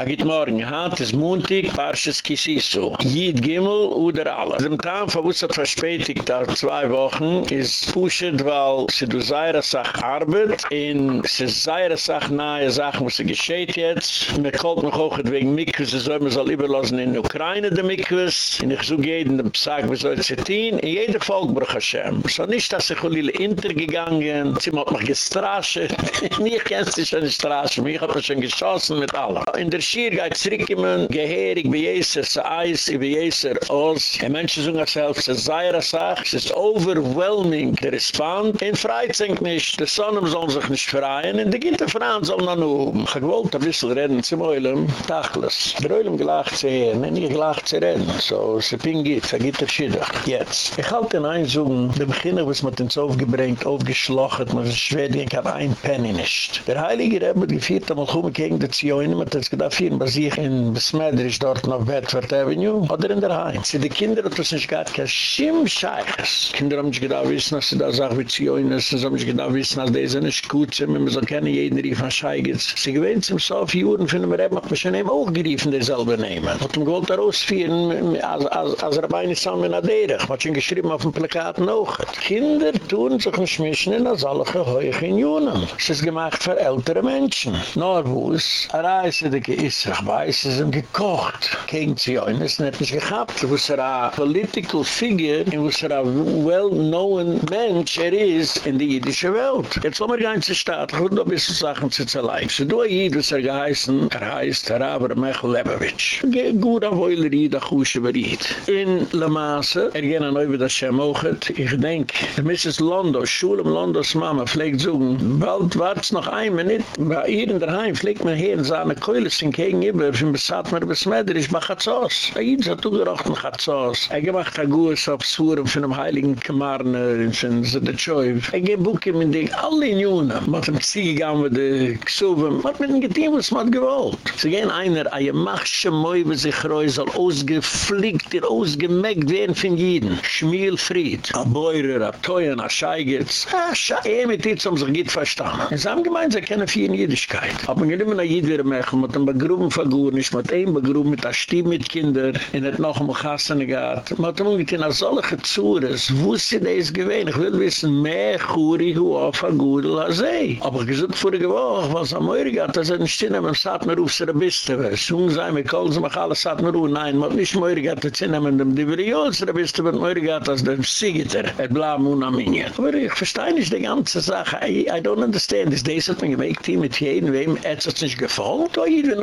Agit morgen, hat es Montag, Parsches Kisisu. Jid Gimmel oder alle. Dem Tam verwussert verspätigt da zwei Wochen, ist Pushet, weil sie du seire Sach arbeit, in sie seire Sach nahe Sachen, was sie gescheht jetzt. Mir kommt noch auch wegen Mikus, sie soll man soll überlassen in Ukraine, der Mikus. Und ich suche jeden, dem Psaak, wie soll sie tun, in jeder Volkbruch Hashem. So nicht, dass sie Cholile intergegangen, sie hat mich gestrascht. Nie kennst du schon gestrascht, mich hat mich schon geschossen mit allem. In der Schier geht zurückgekommen, geherig, bei zu Eis, bei Jeser, aus. Die Menschen sagen selbst, es sei eine Sache, es ist overwhelming, der Respond. In Freizink nicht, die Sonne soll sich nicht freien, und die Gitte Frauen sollen dann oben. Ich wollte ein bisschen reden zum Eulam, Tachlis. Der Eulam gelacht zu hören, und ich gelacht zu reden. So, es ist ein Gitt, es gibt Schiddach. Jetzt. Ich halte den Einsungen, der Beginner, was man uns aufgebringt, aufgeschlachtet, man ist schwer, ich habe ein Penny nicht. Der Heilige Rebbe, die vierte Mal kommen gegen die Zioine, man hat es gedacht, sich in Besmeidrisch dort auf Bedford Avenue oder in der Heim. Sie die Kinder hat das nicht gehabt, kein Schimmscheiches. Kinder haben sich gedacht wissen, dass sie da sagen, wie Zioin ist, sie haben sich gedacht wissen, dass diese nicht gut sind, wenn man so keine jeden rief an Scheigitz. Sie gewöhnt sich so auf Juren, finden wir eben, schon eben auch geriefen, die selber nehmen. Hat ihm gewollt herausführen, als, als, als Rabbeini Salmen Aderech. Hat schon geschrieben auf dem Plakaten auch. Kinder tun sich nicht mischen in als alle geheuig in Juren. Es ist gemacht für ältere Menschen. Norwus, a reise de geissach, weiß, es sind gekocht. Gegen Zion, es ist nicht gehabt. Wo es er a political figure, in wo es er a well-known mensch er ist in die jüdische Welt. Jetzt wollen wir gar nicht zu ich will noch ein bisschen Sachen zu zerleihen. So du jid, was er geheißen, er heißt Haraber Mechel Lebevich. Gut a woiler jid, a chushe berid. In Le Masse, er gehen an oi, wie das Shem ochet, ich denk, der Mrs. Londo, Schule im Londos Mama, pflegt zugen, bald wart's noch ein Minute, bei ihr in der Heim, pflegt man hier in seine Keule, sind gegenüber, ihr bleibst Besat mir bis Meder, ich mach das aus. Er gibt es auch noch ein Schatz aus. Er gemacht hat Gues auf Suren von dem Heiligen Kamarner er in den Zedetschäuf. Er gibt Bucke mit den alle Jungen. Man hat ihm ziegegangen mit den Gesuven. Man hat mit dem Getein, was man hat gewollt. Sie gehen einer, er macht schon mal, wenn sich Reusel ausgefliegt, er ausgemeckt werden von Jiden. Schmiel Fried, ein Bäuerer, ein Teuer, ein Scheigitz. Ah, Scheigitz. Er eh, mit ihm, um sich geht verstanden. Sie haben gemeint, sie kennen viel Jüdischkeit. Aber wenn man nicht mehr Jüdischkeit, man hat ihn begrüßt, begruben von Guren, mit einem begruben mit der Stimme mit Kinder, in der noch um Kassene gehad. Man hat immer mit als solche Zures, wusste das gewähnt, ich will wissen, mehr Churi, wo er auf der Guren als sei. Aber gesagt, vorige Woche, was am Eure gehad, das hat er nicht Stimme, man sagt mir, ruf sie Rebiste, was tun sie, wir können sie mich alle, sagt mir, oh nein, man hat nicht mehr gehad, das Stimme, dem Diverions Rebiste, man hat mehr gehad, als dem Siegiter, er et bla muna minja. Aber ich verstehe nicht die ganze Sache, I, I don't understand, ist das hat man gemägt, mit jedem, wem, hat es nicht gefolgt, oder jeden,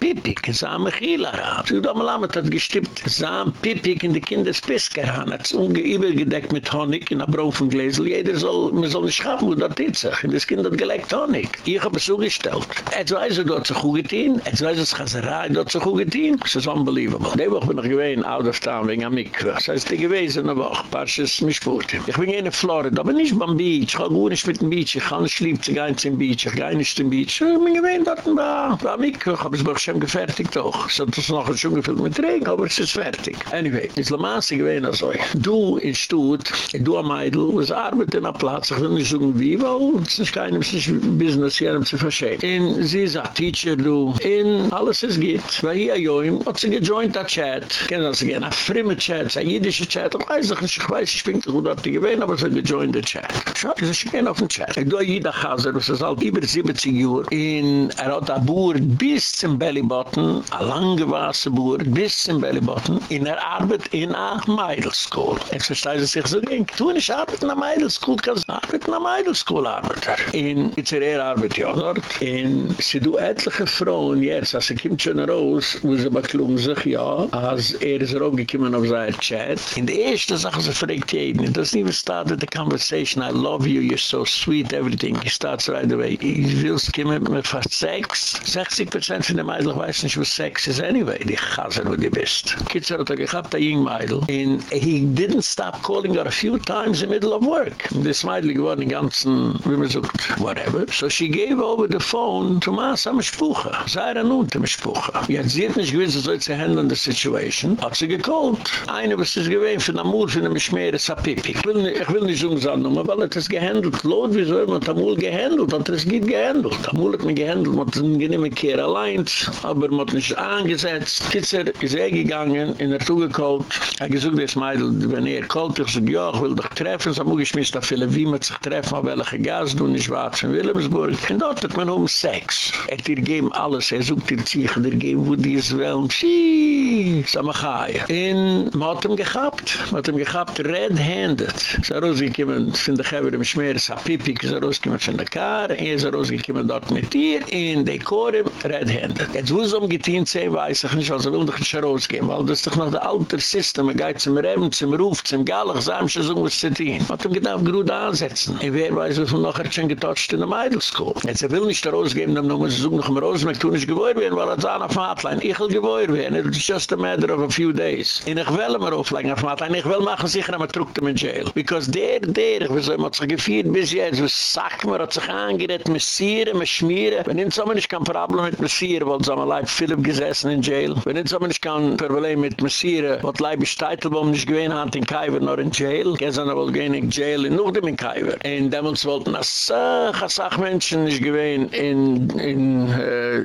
Pipik, Sam Chila ran. Sie da mal hat gestippt. Sam Pipik in de Kindes Pisker han. Hat ungeübel gedeckt mit Honig in a Brofen Gläsel. Jeder soll, man soll nicht schaffen, wo das ist. Und das Kind hat gelegt Honig. Ich hab es so gestellt. Jetzt weiß er dort so gut getan. Jetzt weiß er, es Chaserei dort so gut getan. Das ist unbelievable. Die Woche bin ich gewesen, out of town, wegen Amikwa. Das heißt, die gewesen eine Woche. Parsches Mischpute. Ich bin in Florida, aber nicht beim Beach. Ich kann gut nicht mit dem Beach. Ich kann nicht schlieb zu gehen zum Beach. Ich gehe nicht zum Beach. Ich bin gewesen dort bei Amikwa. Ich hab es schon gefertigt. doch. Hat uns noch schon gefüllt mit Regen, aber es ist fertig. Anyway, es ist Lamaßig gewesen also. Du in Stutt, du am Eidl, was arbeitet in der Platz, ich will nicht sagen wie, weil es ist keinem, es ist Business hier, um zu verschehen. Und sie sagt, Teacher, du, in alles es gibt, weil hier Joim, hat sie gejoint der Chat, kennen sie gerne, ein fremder Chat, ein jüdischer Chat, ich weiß nicht, ich weiß, ich bin nicht gut, hat die gewesen, aber sie gejoint der Chat. Schau, sie ist gehen auf den Chat. Ich doa jeder Chaser, was ist halt über 70 Uhr, in er hat ein Boer bis zum Bellybutton, a lange wasse boer bis zum Bellybutton in er arbeit in a Meidl School. Jetzt versteht es sich so ging. Tu nicht arbeit in a Meidl School, kannst arbeit in a Meidl School arbeiter. In Itzer er arbeit ja dort. In sie du etliche Frauen jetzt, als sie kommt schon raus, wo sie beklugen sich ja, als er ist er aufgekommen auf seiner Chat. In der erste Sache, sie fragt jeden, das nie started the conversation, I love you, you're so sweet, everything. He starts right away. Ich will es kommen mit fast sechs, 60% von der Meidl, ich weiß nicht, was Sex ist anyway, die Chaser, wo die bist. Kitzer hat er gehabt, der Jing Meidl, and he didn't stop calling her a few times in the middle of work. Das Meidl geworden, den ganzen, wie man sagt, whatever. So she gave over the phone to Maas am Spuche. Sei er nun, dem Spuche. Jetzt sie hat nicht gewiss, so zu handeln, the situation, hat sie gekallt. Eine, was ist gewesen, für den Amur, für den Schmier, ist Pipi. Ich will nicht, sagen, aber weil er es gehandelt, Lot, wieso hat man Amur gehandelt, hat er es geht gehandelt. Amur hat man gehandelt, man hat es nicht mehr allein, aber man hat nicht angesetzt. Kitzer ist er gegangen, in er zugekallt, er gesucht das Meidl, wenn er kalt, ich sage, ja, ich will dich treffen, so muss ich mich da viele, wie man sich treffen, auf welche Gas, du nicht warten in Wilhelmsburg. Und dort hat man um Sex. Er hat ihr gegeben alles, er sucht ihr Ziege, er gegeben, wo die ist wel, schiii, Samachaya. Und man hat ihm gehabt, man hat ihm gehabt, red-handed. So er rausgekommen, von der Geber im Schmier, es hat Pipi, es er rausgekommen von der Kar, er ist rausgekommen dort mit ihr, in der Korem, red-handed. Wo es umgetein, sehen weiß ich nicht, also will doch nicht rausgehen, weil das ist doch noch der alte System, er geht zum Reben, zum Ruf, zum Gallach, schon so was zu tun. Man hat ihm gedacht, gut ansetzen. Und wer weiß, viel noch hat schon getotcht in der Meidl-School. Jetzt er will nicht rausgeben, dann muss er suchen noch im Rosenberg, tun ich gewohr werden, weil er zahn auf Matlein. Ich will gewohr werden, it's just a matter of a few days. Und ich will immer auflegen auf Matlein, ich will machen sicher, aber trug dem in jail. Because der, der, wie soll man sich geführt bis jetzt, was sagt man, hat sich angerett, mit Sieren, mit Schmieren. Wenn in Sommer nicht kein Problem mit Messieren, weil so ein Philipp gesessen in jail. Wenn in Sommer nicht kein Problem mit Messieren, weil Leib ist Teitelbaum nicht gewähnt hat in Kaiwer, nor in jail. Gestern wohl gehen in jail, in Nuchdem in Kaiwer. Und damals wollten das Sach, Sach Menschen nicht gewähnt in, in, äh,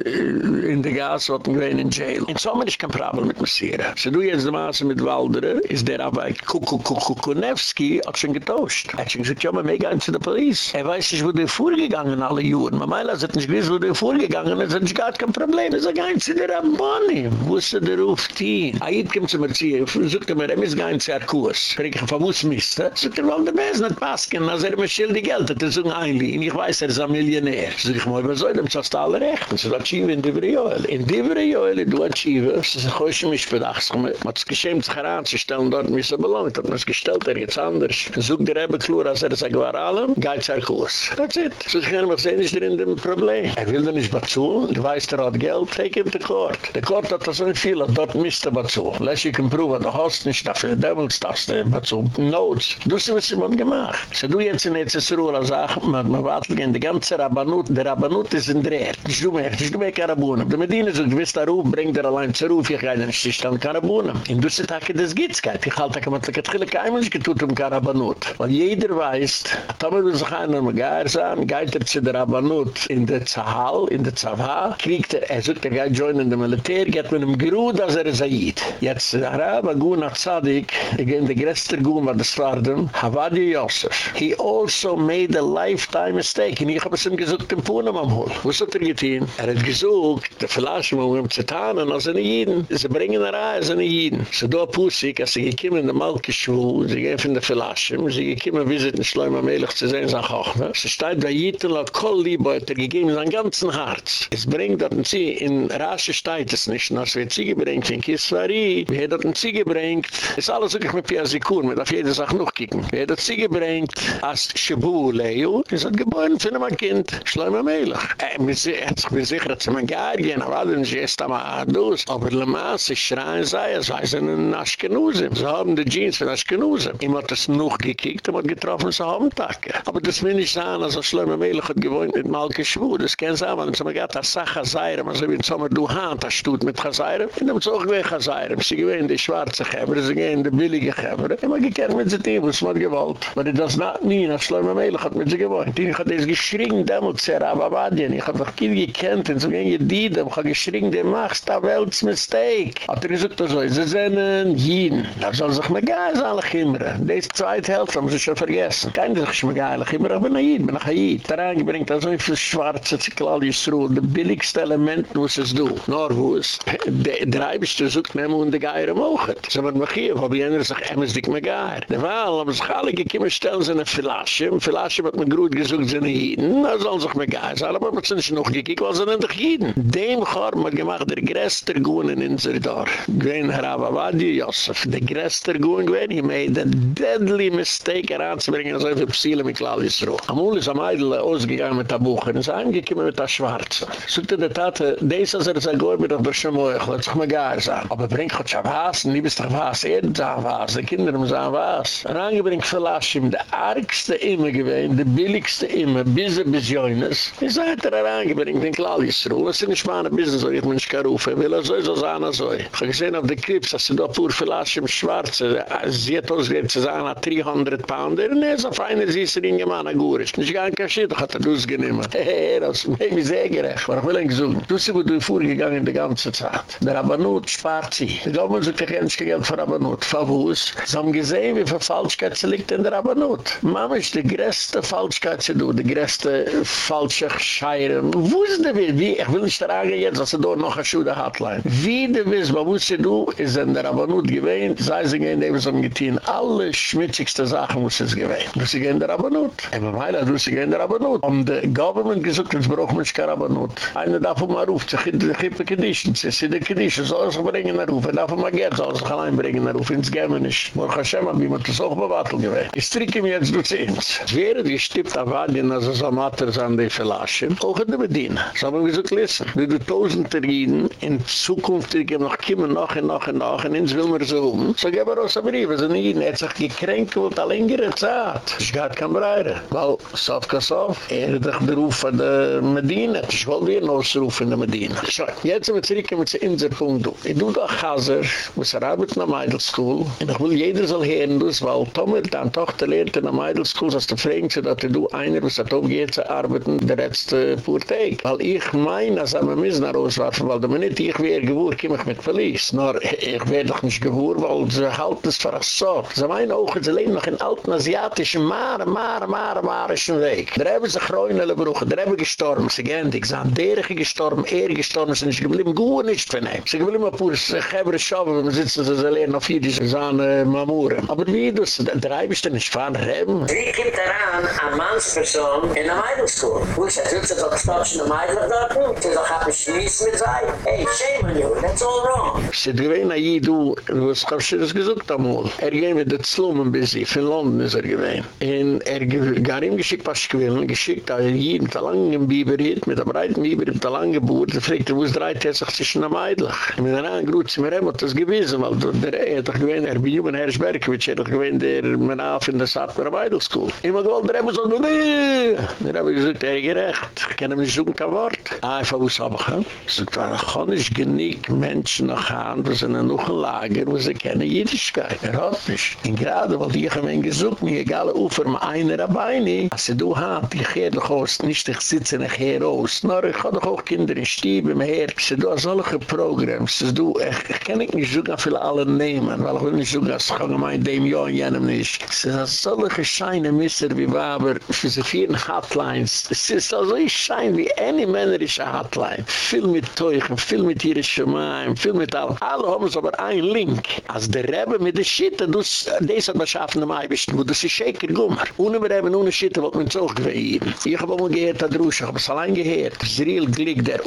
in der Gas, wollten gewähnt in jail. In Sommer ist kein Problem mit Messieren. So du jetzt die Maße mit Walderer, ist der aber Kukunevski hat schon getauscht. Er hat schon gesagt, ja, ein zu der Police. Er weiß nicht, wo der vorgegangen alle Juren. Man meint, er hat nicht gewiss, wo der vorgegangen ist, hat nicht gar kein Problem. Er sagt, ein zu der Amboni. Wo ist der Ruf Tien? Aid kommt zu mir ziehen, sucht er mir, er ist ein Zerkurs. Frag ich, von wo ist Miste? Sucht er, weil der Besen nicht passen, als er mir schildig Geld hat, er ist ein Einli. Und ich weiß, er ist ein Millionär. Sag ich mal, was soll dem zuerst alle recht? Das ist ein Achieve in Divri Joel. In Divri Joel, du Achieve, das ist ein Geuschen mich bedacht. Man hat es geschämt, sich heranzustellen, dort muss er belohnt. Hat man es gestellt, er jetzt anders. Sucht der Ebbe klur, als er es war allem, geht es Kurs. That's it. So ich kann mich sehen, ist er in dem Problem. Er will da nicht bazu, du weißt, er hat Geld, take him to court. Der Court hat das so viel, dort misst er. Lass ich ihm prüfen, du hast nicht dafür, der will das, bazu. Notes. Du sie, was mal gemacht. So du jetzt in der Zesruhe, sag, man, man wartet gehen, die ganze Rabbanut, der Rabbanut ist in der Erd. Ich du mehr, ich du mehr Karabunen. Der Medina sagt, du wirst da ruf, bring dir allein zur Ruf, ich gehe nicht, ich stelle Karabunen. In du sie tage, das gibt's kein. Ich halte, ich halte, ich halte, ich halte, ich halte, ich halte, Weil jeder weiß, Tomer will sich einer mal geir sein, geht er zu der Rabbanut in der Zahal, in der Zavah, kriegt er, er sucht, er geht joinen in der Militär, geht mit einem Gru, dass er Zayid. Jetzt, der Rabba Gu nach Zadig, er in der größte Gu, was das war dem, Havadi Yosef. He also made a lifetime mistake, und ich hab es ihm gesucht, den Puhnam am Hol. Was hat er getan? Er hat gesucht, der Verlaschen, um ihm zu tarnen, als eine Jiden. Sie bringen er an, als eine Jiden. So da Pusik, als sie gekommen in der Malkischwu, sie gehen von der Verlaschen, sie gekommen, wie sie den Schleim am Eilig zu sehen, sag auch, ne? Sie steht bei Jitten, hat Kohl Liebe, hat er gegeben, sein ganzen Herz. Es bringt, dass sie in Rasche steht es nicht, als wir sie gebringt, in Kiswari, wie er das sie gebringt, ist alles wirklich mit Pia Sikur, mit auf jede Sache noch kicken. Wie er das sie gebringt, als Shabu Leo, ist hat geboren für ein Kind, Schleim am Eilig. Er hat sich sicher, dass mein Geir gehen, aber nicht erst einmal Adus, aber Le Mans, ich schreien sei, es sei sie in Aschkenuzim. Sie haben die Jeans von Aschkenuzim. Ihm hat das noch gekickt, ihm hat getroffen, sie haben Tage. Aber das will nicht sagen, als ein Schleumer Melech hat gewohnt mit Malke Schwur. Das kann sein, weil man das sagt Chazayra, man soll wie im Sommer du Hand, das tut mit Chazayra. Und dann zog wir Chazayra. Sie gewöhnt die schwarze Geber, sie gehen die billige Geber. Immer gekannt mit sie was man gewollt. Aber das not nie, als Schleumer Melech hat mit sie gewohnt. Ich hat das geschrien, damals, Herr Ababadien. Ich hab doch viel gekannt, und so gehen die Diede, ich hab geschrien, der machst da Welts Mistake. Hat er gesagt, so, sie sind Jiden. Da soll sich gar nicht alle kümmern. Das zweite Hälfte haben sie schon vergessen. Kein sich mir gar nicht immer, ich bin ein bin ein Jid. Da reingebringt er so viel schwarze Ziklal Yisroel, die billigste Element, was es du. Nor wo es. Der Eibischte sucht mir immer und die Geier mochen. So wird mich hier, wo wir sagt, er muss dich mir gar. Der Wahl haben sich alle gekommen, stellen sie eine Filasche. Ein Filasche hat mir gut gesucht, sie Jiden. Da sollen sich gar sein. Aber man sind nicht noch gekickt, weil sie sind doch Jiden. Dem haben wir gemacht, der größte Gunen in unser Dorf. Gwein Herr Ababadi, Yosef. Der größte Gunen, Gwein, he made a deadly mistake heranzubringen, so viel Psyle mit Klal Yisroel. Amul ist am Eidl ausgegangen mit der Buche, und ist angekommen mit der Schwarze. Sollte der Tate, des als er durch Schmoich, lass ich mir gar sagen. Aber bring Gott schon was, nie bist was, er sagt was, die Kinder haben sagen was. Und angebring Verlaschim, der argste immer gewesen, der billigste immer, bis er bis Joines. Sagt er angebring, den Klallisruhl, das ist nicht meine Business, so ich nicht rufen, will er so, sein, so. Ich gesehen auf der Krips, sie da pur Verlaschim schwarze, sie hat ausgegeben zu sagen, 300 Pounder, ne, so feine Süßer in Gemana Gurisch. Nicht gar Schild, hat er. Hehehe, das ist mir sehr gerecht. Aber ich will ihn gesungen. Du sie, wo du vorgegangen die ganze Zeit. Der Rabbanut spart sie. Die Gaumann sagt, ich hätte Geld für Rabbanut. Verwus. Sie haben gesehen, wie viel Falschkeit sie liegt in der Rabbanut. Mama ist die größte Falschkeit sie du, die größte falsche Scheire. Wo ist der Wild? Wie? Ich will nicht sagen jetzt, dass sie dort noch eine Schuhe hat. Wie der Wild, wo sie du, ist in der Rabbanut gewähnt, sei sie gehen, die haben getan. Alle schmutzigste Sachen muss es gewähnt. Du sie gehen der Rabbanut. Aber meiner, du sie gehen der Rabbanut. Und der Government gesagt, jetzt braucht man sich kein Rabbanut. Einer darf man rufen, sich in die Kedischen. Sie sind die Kedischen, soll sich bringen nach Ruf. Er darf man Geld, soll sich allein bringen nach Ruf. Ins Gämmen ist. Baruch Hashem, wie man das auch bewattelt gewähnt. Ich stricke mir jetzt durch eins. Wäre die Stippt auf Adien, also so Mater sind die Verlaschen, auch in der Bediener. So haben wir gesagt, listen, wie du tausend Rieden in Zukunft, die gehen noch kommen, noch und noch und noch, und ins will man so um. So geben wir uns aber Brief, also nie, er hat sich gekränkt, wo da längere Zeit. Ich gehad kein Breire. Weil, Sof Kassof, er hat doch den Ruf von der Medina. Ich wollte den Ruf von der Medina. Medina. So, jetzt sind wir zurückgekommen zu unserer Punkt. Ich tue da Chaser, muss er arbeiten am Eidl-School. Und ich will jeder soll hören das, weil Tomer, deine Tochter, lernt in am Eidl-School, dass du fragst, dass du einer, was er tun geht, zu arbeiten, der letzte Purtag. Weil ich meine, dass wir müssen nach uns warfen, weil du nicht, ich wäre gewohr, komme ich mit Verlies. Nur, ich wäre doch nicht gewohr, weil sie halten es für eine Sorge. Sie meinen auch, sie leben noch in alten asiatischen, mare, mare, mare, maareischen Weg. Da haben sie Kräunele brüchen, da haben sie gestorben, sie gehen, die sind derige gestorben, er er gestorben ist, ist geblieben gut nicht von ihm. Sie geblieben auf uns, ich habe es schon, wenn man sitzt, dass er allein auf Jüdisch, ist, an Mamuren. Aber wie du der Drei bist du nicht von ihm? Wie kommt er daran, ein Mannsperson in der Meidungsschule? Wo ist er, sitzt er doch gestorben in der Meidler da, und sie sagt, ich schließe mit sein. Hey, shame on you, that's all wrong. Sie sind gewähne, ich habe schon amul. er ging mit den Zlummen bis sie, in London ist er gewähne. Er gar ihm geschickt, was ich will, geschickt, er hat mit der langen Biber mit der breiten Biber, mit der langen Geburt, er fragte, wo es dreit er sich zwischen Meidlich. Und mit einer anderen Grut, sie mir haben das gewissen, weil der er hat doch gewesen, er bin Juben Herrsch Berkowitsch, er hat gewesen, der Menaf in der Sattmer Meidlich School. Immer gewollt, der haben so, nee! Der haben gesagt, er gerecht, ich kann ihm nicht suchen, kein Wort. Einfach, wo es aber kann. So, da kann ich genick Menschen noch haben, wo sie noch ein Lager, wo sie kennen Jüdischkeit. Er hat nicht. Und gerade, weil die haben ihn gesucht, mir egal, ufer mir einer dabei als sie du hat, ich gehe doch aus, nicht ich sitze nicht hier raus, nur ich habe doch auch Kinder in Stiebe, mir her, sie du solche Programms, sie du, ich kann nicht suchen, für alle nehmen, weil ich will nicht als ich habe mein dem Jahr jenem nicht. Sie sind solche scheine Misser wie Waber, für sie vielen Hotlines, sie ist so schein wie eine männerische Hotline, viel mit Teuchen, viel mit ihre Schemaim, viel mit all, alle haben es aber ein Link, als der Rebbe mit der Schitte, du des hat beschaffen am Eibischten, wo das ist schäker gummer. Ohne eben ohne Schitte, wollt man zog gewehen. Ich hab auch gehört, der Drusche, ich hab es allein gehört. Das real glick, der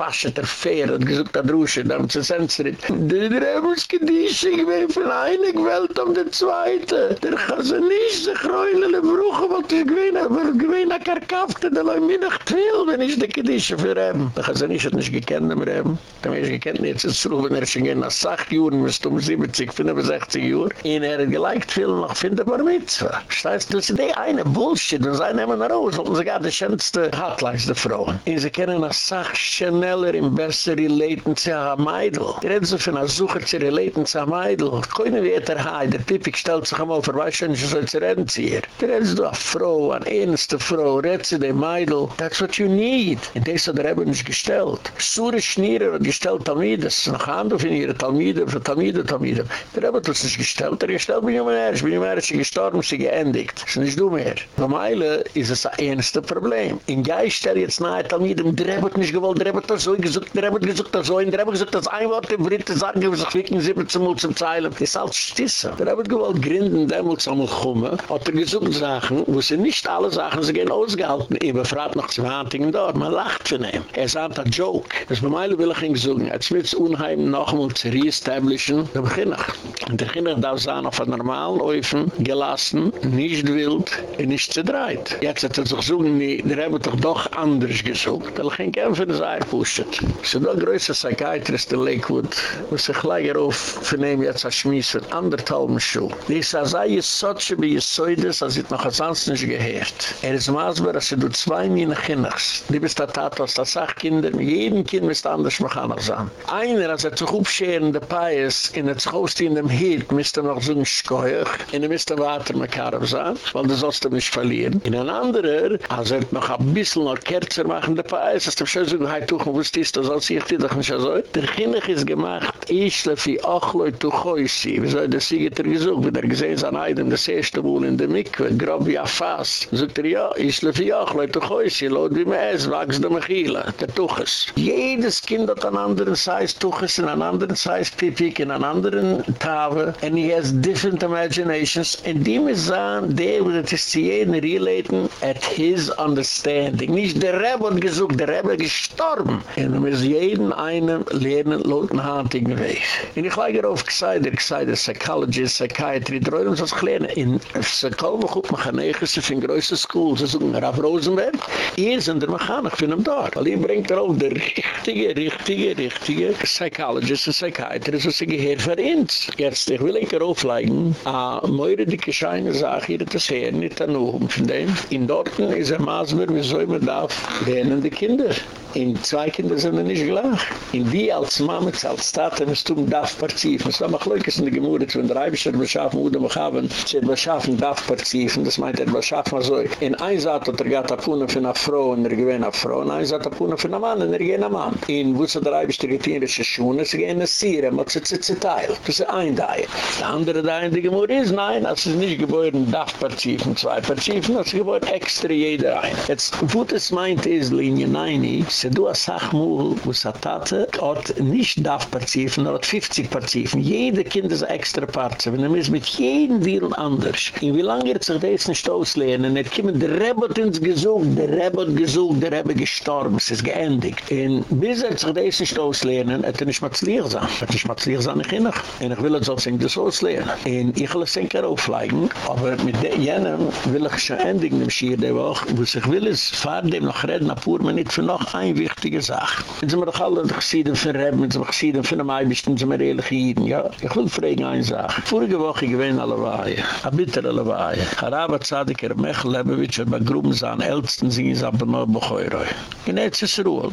ungepaschte, der Feer, hat gesucht, der Drusche, da haben sie zensiert. Der die ist sich gewehen von einig Welt um der Zweite. Der nicht, sich reulele Brüche, wollt ich gewehen, aber gewehen, der Karkafte, der leu mir nicht will, wenn ich die Kedische für ihm. Der nicht, hat nicht gekannt, aber ihm. Der Mensch gekannt, jetzt ist es rufen, er schon gehen nach 8 Jahren, bis um 70, 65 Jahren. In er geliked viel noch von der Bar Mitzvah. Steißt, das ist die eine Bullshit, und sie nehmen nach Hause, und sie gab die schönste Hotlines der Frauen. Und sie können eine Sache schneller und besser relaten zu einer Meidl. Die reden so von einer Suche zu relaten zu einer Meidl. Keine wie der Hai, der Pipik stellt sich einmal vor, weiß schon, so zu reden zu ihr. Die reden so eine Frau, eine ernste Frau, redet sie die Meidl. That's what you need. Und das hat er eben nicht gestellt. Sure Schnierer hat gestellt Talmides, noch andere von ihren Talmiden, von Talmiden, Talmiden. Der Rebbe hat uns nicht gestellt, er gestellt bin ich mir erst, bin ich mir erst, sie gestorben, sie geendigt. Das ist nicht du mehr. Normalerweise ist es das ernste Problem. In Geist der jetzt nahe Talmidem, der Rebbe hat nicht gewollt, der Rebbe hat das so gesucht, der hat gesucht das so, der hat gesagt, das ein Wort im Britte sagen, wir sich wirklich sieben zum Mut zum Zeilen. Das ist alles Stisse. Der hat gewollt, grinden, der muss einmal kommen, hat er gesucht Sachen, wo sie nicht alle Sachen, sie gehen ausgehalten. Ich befragt noch zwei Handingen dort, man lacht von ihm. Er sagt ein Joke. Das bei Meile will ich ihn gesucht, als Eibitz unheim noch mal zu re-establishen, da beginn ich. Und der Kinder darf sein auf einem normalen Öfen, gelassen, nicht wild, und nicht zerdreit. Jetzt hat er sich so, der Rebbe doch doch anders gesucht. Da ging kein für Eierpushet. So da größer Psychiatrist in Lakewood, muss sich gleich auf vernehmen, jetzt als Schmiss für anderthalben Schuh. Die ist als er ist so, wie es so ist, als ich noch als sonst nicht gehört. Er ist maßbar, als du zwei meine Kinder Die bist der Tat, als das acht Kinder, jeden Kind müsst anders als an. Einer, als er zu aufscheren, der Pais, in der Zuhost in dem Hiet, müsst er noch so ein Schäuer, in der müsst er weiter mit Karab sein, weil du sollst er nicht verlieren. In ein anderer, als er noch ein bisschen noch Kerzer machen, der Pais, als er schon so ein Heituch, wo ist das, das ich dir doch nicht so. Der Kind ist gemacht, ich lefi auch Leute, du wie soll das sie geter gesucht, wie der gesehen ist an einem, das erste Wohl in der Mikve, grob ein Fass. Sogt er, ja, ich lefi auch Leute, du laut wie mir es, wachs der Mechila, der Tuches. Jedes Kind hat an anderen Size Tuches, in an anderen Size Pipik, in an anderen Tave, and he has different imaginations, and die mir sahen, der wird es zu jedem relaten at his understanding. Nicht der Rebbe hat gesucht, der Rebbe gestorben. Und er muss jeden einen lernen, laut einen hartigen Weg. Und ich lege darauf gesagt, ich sage, der Psychologist, Psychiatry, der Rebbe muss lernen. In Psychologie, ich mache eine Egerse von größten School, sie suchen Rav Rosenberg, ihr sind der Mechanik von ihm dort. Weil ihr bringt darauf der richtige, richtige, richtige Psychologist und Psychiatrist, was sie gehört für uns. Jetzt, ich will ich darauf legen, a moire dicke scheine Sache, hier das her, nicht an oben von dem. In Dorten ist ein Maßmer, wie soll man darf, lernen die Kinder. In zwei Kinder sind wir nicht gleich. In die als Mama, als Tate, müsst du darf partiefen. Es war noch leukes in der Gemüse, wenn der Eibischer beschaffen, wo mich haben, sie beschaffen darf partiefen. Das meint er, beschaffen so. In ein Saat hat er gatt apunen für eine Frau, und er gewinnt eine Frau. In ein Saat apunen für einen Mann, und er gewinnt einen Mann. In sie der Eibischer getehen, ist Schuhe, sie gehen in Sire, mit sie zitze Teil. Das ist ein Teil. Der andere Teil der Gemüse ist, nein, als es nicht geboren, darf partiefen, zwei partiefen, als geboren extra jeder ein. Jetzt, wo das meint ist, Linie 9, Se du a sach mu, wo sa tate, hat nicht daf per ziefen, er hat 50 per ziefen. Jede kind is a extra parze, wenn er mis mit jeden wil anders. In wie lang er sich des nicht auslehnen, er kiemen der Rebot ins gesucht, der Rebot gesucht, der Rebbe gestorben, es ist geendigt. In bis er sich des nicht auslehnen, hat er nicht mehr zu lieg sein. Er hat nicht mehr zu lieg sein, nicht innig. En ich will er auch zing des auslehnen. En ich will es zing aufleigen, aber mit de jenen will ich schon endigen nem schier der Woche, wo sich will es fahr dem noch redden, apur me nicht für noch ein, wichtig wichtige Sache. Jetzt sind wir doch alle geschieden von Reben, jetzt sind wir geschieden von einem Eibischten, sind wir ehrlich jeden, ja. Ich will fragen eine Sache. Vorige Woche gewähne alle Weihe, a bitter alle Weihe. Haraba Zadig, er Mechel Lebevich, er bei Gruben sein, Ältesten sind es aber noch Becheuroi. In jetzt ist Ruhe.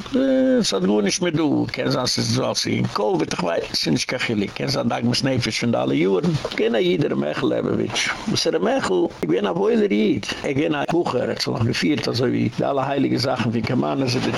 Es hat gut nicht mehr du. Kein Satz ist so, als sie in Covid, ich weiß, es ist nicht kachelig. Kein Satz, da muss Nefisch von alle Juren. Keiner jeder Mechel Lebevich. Was er Mechel, ich bin ein Wohler Jid. Ich bin ein Bucher, er hat noch geführt, also wie alle heilige Sachen, wie kann man, also der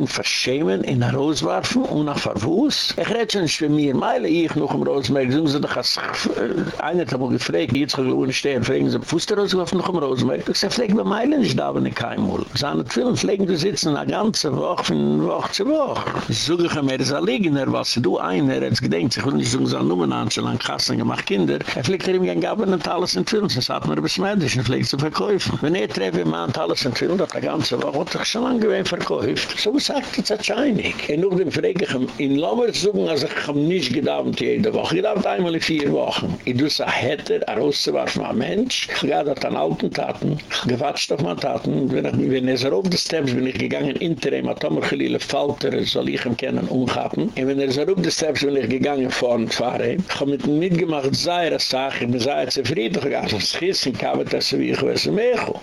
jeden schämen, in der Rose warfen und nach Verwus. Ich rede schon nicht für mir, meile ich noch im Rosenberg, sagen sie doch, als äh, einer hat mich gefragt, jetzt kann ich ohne stehen, fragen sie, fuß der Rose warfen noch im Rosenberg? Ich sage, pflege bei meile nicht da, wenn ich kein. Sie sagen, viele pflegen zu sitzen, eine ganze Woche, von Woche zu Woche. Ich suche ich mir, das Allegener, was du einer, jetzt gedenkt sich, und ich suche so Nummern an, schon an Kassen gemacht, Kinder, er pflegt er ihm gern gaben alles in Film, sonst hat man er besmeidisch, und pflegt zu verkaufen. Wenn er treffe, man alles in Film, das ganze Woche, hat sich schon lange gewähnt verkauft. So sagt er, das scheinig. Und noch dem frage ich ihm, in Lommer zu suchen, also ich habe nicht gedauert jede Woche. Ich gedauert einmal in vier Wochen. Ich es ein Hatter, ein rauszuwerfen, ein Mensch. Ich gehe dort an alten Taten. Ich gewatscht auf meine Taten. Wenn ich, wenn er auf die Steps bin ich gegangen, interim, hat Tomer Gelile Falter, soll ich ihm kennen, umgaben. Und wenn er auf die Steps bin ich gegangen, vor und fahre. Ich habe mit ihm mitgemacht, sei er, sag ich, bin sehr zufrieden gegangen. Ich schissen, kam das so wie ich weiß,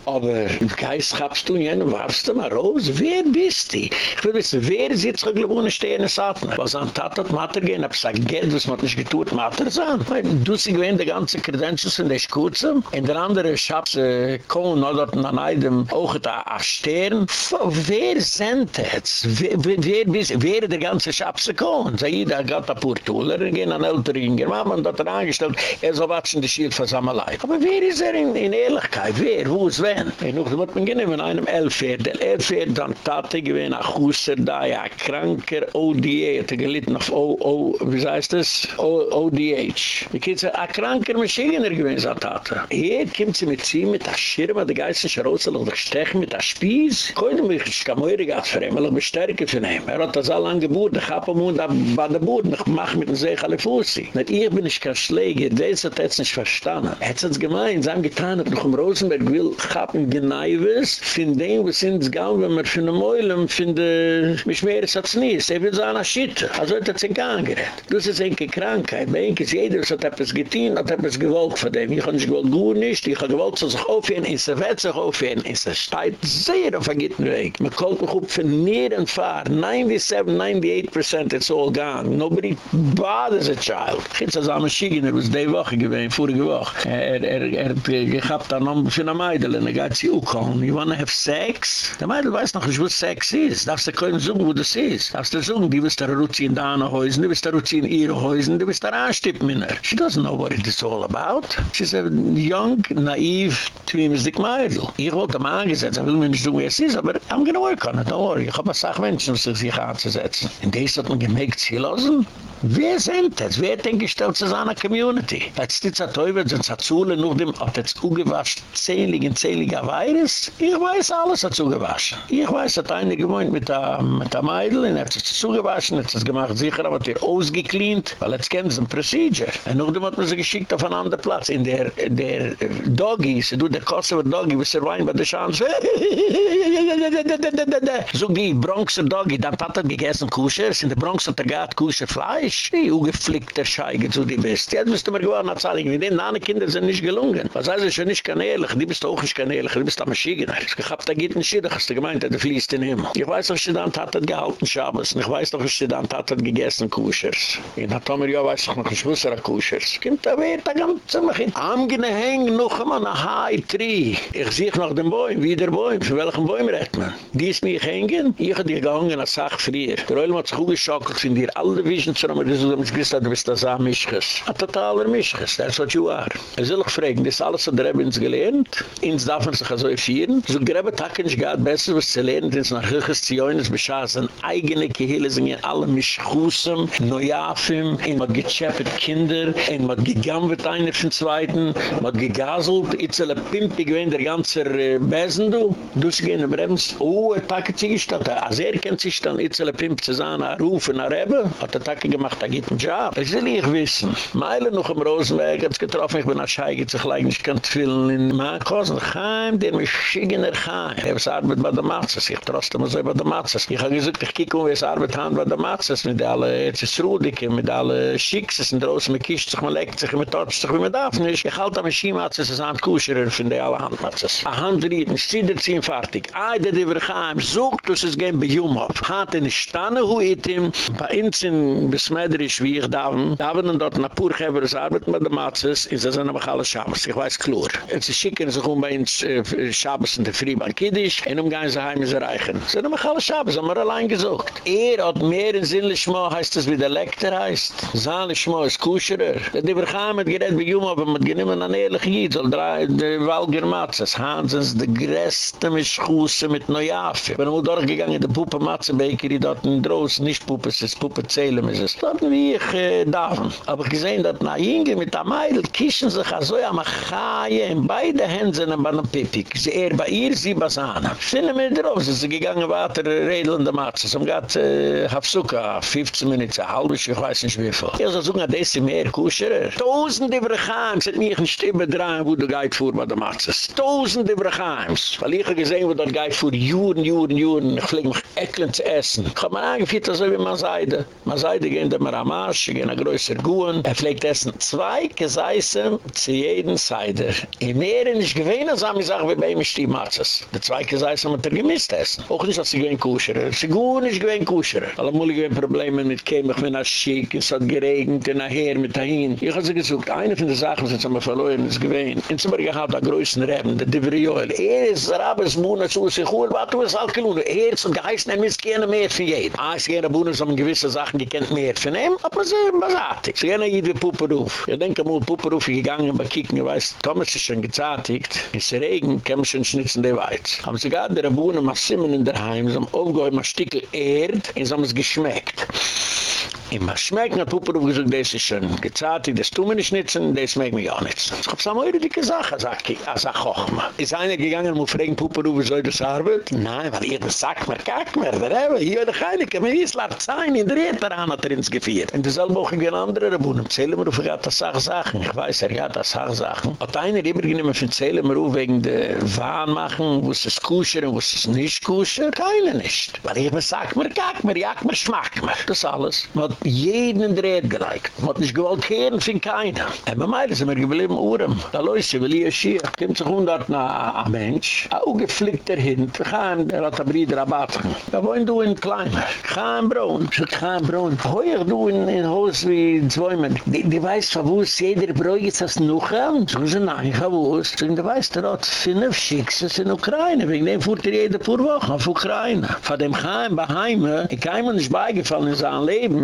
Aber im Geist habst du, jenen warfst du mal raus. Wer bist du? Ich will wissen, wer ist jetzt gewohne stehen in Satna? Was an Tat hat Mater gehen, hab gesagt, Geld, was man nicht getuert, Mater sein. Du sie gewähnt, die ganze Credentials von der Schuze, in der andere Schabs, äh, noch dort an einem, auch da, a Stern. Wer sind das? Wer, wer, wer, der ganze Schabs kommen? Sei jeder, gatt a Purtuler, gehen an ältere Inger, man hat er angestellt, er soll watschen die Schild für Samalai. Aber wer ist er in, in Ehrlichkeit? Wer? Wo ist wen? Ich noch, wird man gehen in einem Elfer. Der Elfer, dann Tate gewesen, a Husser da, ja, kranker ODA, hat er gelitten auf O, O, wie heißt das? O, ODH. Ich kann sagen, a kranker Maschigener gewesen, sagt Tate. Hier kommt sie mit sie, mit der Schirma, der Geist ist rausgelocht, der Stech mit der Spieß. Heute mich, ich kann mir nicht für ihn, weil ich bestärke für ihn. Er hat das alle angeboten, ich habe ihm und bei der Boden, ich mache mit dem Seeg alle Fussi. Nicht ich bin nicht kein Schläger, das hat er jetzt nicht verstanden. Er hat es gemeint, sie haben getan, dass noch im Rosenberg will, ich habe ihm geneiwes, von dem, was sind es gaun, wenn man von dem Eulen, von der, mich mehr als nie, er will so eine Schitte. Also hat er sich gar nicht gerät. Das ist eine Krankheit, bei ihm ist jeder, was hat etwas getan, hat etwas gewollt von dem. Ich habe nicht gewollt gut nicht, ich habe gewollt, dass sich aufhören, in der Welt sich aufhören, der Stadt sehr auf einen guten Weg. Man kommt mich auf von näher und fahr, 97, 98% it's all gone. Nobody bothers a child. Ich hätte es am Schigener, was die Woche gewesen, vorige Woche. Er, er, er hat gehabt an einem für eine Meidl, und er geht sie auch kommen. You wanna have sex? Der Meidl weiß noch nicht, was Sex ist. Darfst du können sagen, wo das ist. Darfst du sagen, die wirst da Ruzi in deine Häusen, die wirst da Ruzi in ihre Häusen, die wirst da anstippen in. She doesn't know what it is all about. She's a young, naive, twimsdick Meidl. Ich wollte mal angesetzt, er will mir nicht sagen, wie es ist, aber I'm gonna work on it, don't worry. Ich hab eine Sache Menschen, um sich anzusetzen. In des hat man gemerkt, sie lassen. Wer sind das? Wer hat denn gestellt zu seiner Community? Jetzt ist es Teufel, sind es Zule, dem hat jetzt ugewascht, zählig und zähliger Virus. Ich weiß, alles hat zugewaschen. Ich weiß, hat eine gewohnt mit der, mit der Meidl, und hat es zugewaschen, hat es gemacht, sicher, aber hat er ausgekleint, weil jetzt kennen sie ein Procedure. Und nur dem hat man sie geschickt auf einen anderen Platz. In der, der Doggy, sie tut der Kosovo Doggy, was er wein bei der Chance. So die Bronxer Doggy, dann hat er gegessen Kusher, in der Bronx hat er gehabt Kusher Fleisch. Die ungeflickte Scheige zu die Best. Jetzt müsste man gewohnt nach Zahlen, wie den anderen Kinder sind nicht gelungen. Was heißt, ich bin nicht kein Ehrlich, die bist auch nicht kein Ehrlich, die bist am Maschigener. Ich hab da geht ein Schiddach, hast du gemeint, der fließt in Himmel. Ich weiß doch, dass dann hat er gehalten Schabes, ich weiß doch, dass dann hat er gegessen Kuschers. In der Tomer, ja, weiß doch noch, ich er Kuschers. Kommt da weh, da kommt zu mich hin. Am gene hängen noch einmal nach High Tree. Ich sehe noch den Bäum, wie der Bäum, von welchem Bäum redt man? Die ist nicht hängen, ich hab dir gehangen als Sach frier. Der Oil hat sich sind dir alle Wischen zu haben, das ist, du bist, du bist das ein Mischges. Ein totaler Mischges, that's what you are. Ich soll auch fragen, das ist alles, was der Rebbe uns gelernt, ins darf man sich also führen. So Grebbe takken ich gerade besser, was zu lernen, ins nach Höches zu johin, es beschaßen eigene Gehele, sind in alle Mischchusem, Neujafim, in man gechappet Kinder, in man gegambet einer von Zweiten, man gegaselt, itzele pimpig, wenn der ganze äh, Besen du, du sie gehen im Rebens, oh, er takke sich gestatt, als er kennt sich dann itzele pimp zu sein, er rufen, er Rebbe, hat er takke gemacht, er gibt einen Job. Das will ich wissen. Meile noch im Rosenberg, hat es getroffen, ich bin als Scheige, sich gleich nicht kann tfillen in und Chaim, der mich schicken er Chaim. Er ist Arbeit bei der Matzes, ich troste mir so bei der Matzes. Ich habe gesagt, ich kicke um, wie es Arbeit haben bei der Matzes, mit alle, jetzt ist Rudike, mit alle Schickses, und draußen, man kischt sich, man leckt sich, man tort sich, wie man darf nicht. Ich halte am Schiematzes, es an Kuscherer, von der alle Handmatzes. A Hand riet, ein Stieder ziehen fertig. Eide, die wir Chaim, sucht, dass es gehen bei Jumhof. Hat er nicht standen, wo ich ihm, bei uns in Besmeidrisch, wie ich da, da haben dort nach Purgeber, es Arbeit bei der Matzes, ist das ein alle Schabes, ich weiß klar. Jetzt schicken sich um bei uns äh, Schabes in der Friebank Kiddisch, und um gehen sie heim ist erreichen. Sie haben alle Schabes, haben wir allein gesucht. Er hat mehr in Sinnlichmo, heißt das wie der Lektor heißt. Sinnlichmo ist Kuscherer. Der Divercham hat gerett bei Juma, aber man geht immer an ehrlich Jid, soll drei, der Walger Matzes, Hansens, der größte Mischkusse mit Neuafe. Wenn er durchgegangen, der Puppe Matzebeker, dort in Drost, nicht Puppe, es ist Puppe Zählem, es ist dort wie ich äh. Aber gesehen, dass nach Inge mit der Meidl kischen sich so am Achaie in beide sind bei einem Pipik. Sie er bei ihr, sie bei Sana. Finden wir drauf, sie sind gegangen weiter, redeln der Matze. Sie haben gerade äh, Hafsuka, 15 Minuten, eine Stunde, ich weiß nicht wie viel. Ich soll sagen, das ist mehr Kuscherer. Tausende Brachheims hat mich ein Stimme dran, wo der Geid fuhr bei der Matze. Tausende Brachheims. Weil ich habe gesehen, wo der Geid fuhr, juren, juren, juren, ich fliege mich ecklen zu essen. Ich habe mir angeführt, so wie man seide. Man seide gehen der Maramasch, gehen ein größer Guren. Er pflegt essen zwei Geseisen zu jeden Seite. Im Meer ist gewähne, als haben gesagt, wie bei ihm ist die Matzes. Die zwei Geseisen haben wir gemisst essen. Auch nicht, dass sie gewähne kuschere. Sie gut nicht gewähne kuschere. Alle mulige Probleme mit Kämich, wenn er schick, es hat geregnet, nachher mit dahin. Ich habe sie gesucht, eine von den Sachen sind wir verloren, ist gewähne. In Zimmer gehabt, der größten Reben, der Diverioel. Er ist Rabes Muna zu sich, wo er war, du hast halt gelohnt. Er ist Geheißen, er gerne mehr für jeden. Ah, es gehen Buhne, so gewisse Sachen, die kennt mehr von ihm, aber sie sind basatig. Sie gehen jede Puppenruf. Ich denke mal, Puppenruf gegangen, bei Kicken, ich weiß, Thomas ist schon gezartigt, in der Regen, man schon schnitzen, der Weiz. Haben sie gerade der Buhne, mal Simmen in der Heim, so aufgehoben, ein Stückchen Erd, und sie haben es geschmeckt. Immer schmeckt, na Puppe gesagt, das ist schon das tun wir nicht nützen, das schmeckt mich auch nicht. Ich hab so eine dicke Sache, sag ich, als ein Kochma. Ist einer gegangen, wo fragen Puppe ruf, soll das Arbeit? Nein, weil ihr sagt mir, kack mir, der Rebbe, hier der Heilige, ist lacht sein, in der Erdbeeran hat er ins Gefiert. Und dasselbe auch in den anderen Rebunen, zählen wir auf, er hat das Sachen, ich weiß, er hat das Sachen. Hat einer immer von zählen auf, wegen der Wahn machen, wo es kusher und wo es nicht kusher? Keine nicht. Weil ihr sagt mir, kack mir, jak mir, schmack mir. Das alles. Jeden in der. Man hat nicht gewollt kehren von keiner. Aber meile sind wir geblieben Urem. Da Leute, will ich hier, kommt sich hundert nach ein Mensch, ein ungeflickter Hint, wir gehen, er hat ein Bruder abaten. Da wollen du in Kleiner. Kein Braun. Ich sag, kein Braun. Heuer du in ein Haus wie Zäumen. Die, weiß, wo es jeder Bräu ist das noch an? So ist nein, ich wo es. Und die weiß, der hat fünf Schicksals in Ukraine. Wegen dem fuhrt er jede paar Wochen auf Ukraine. Von dem Heim, bei Heime, ich kann mir nicht beigefallen in seinem Leben,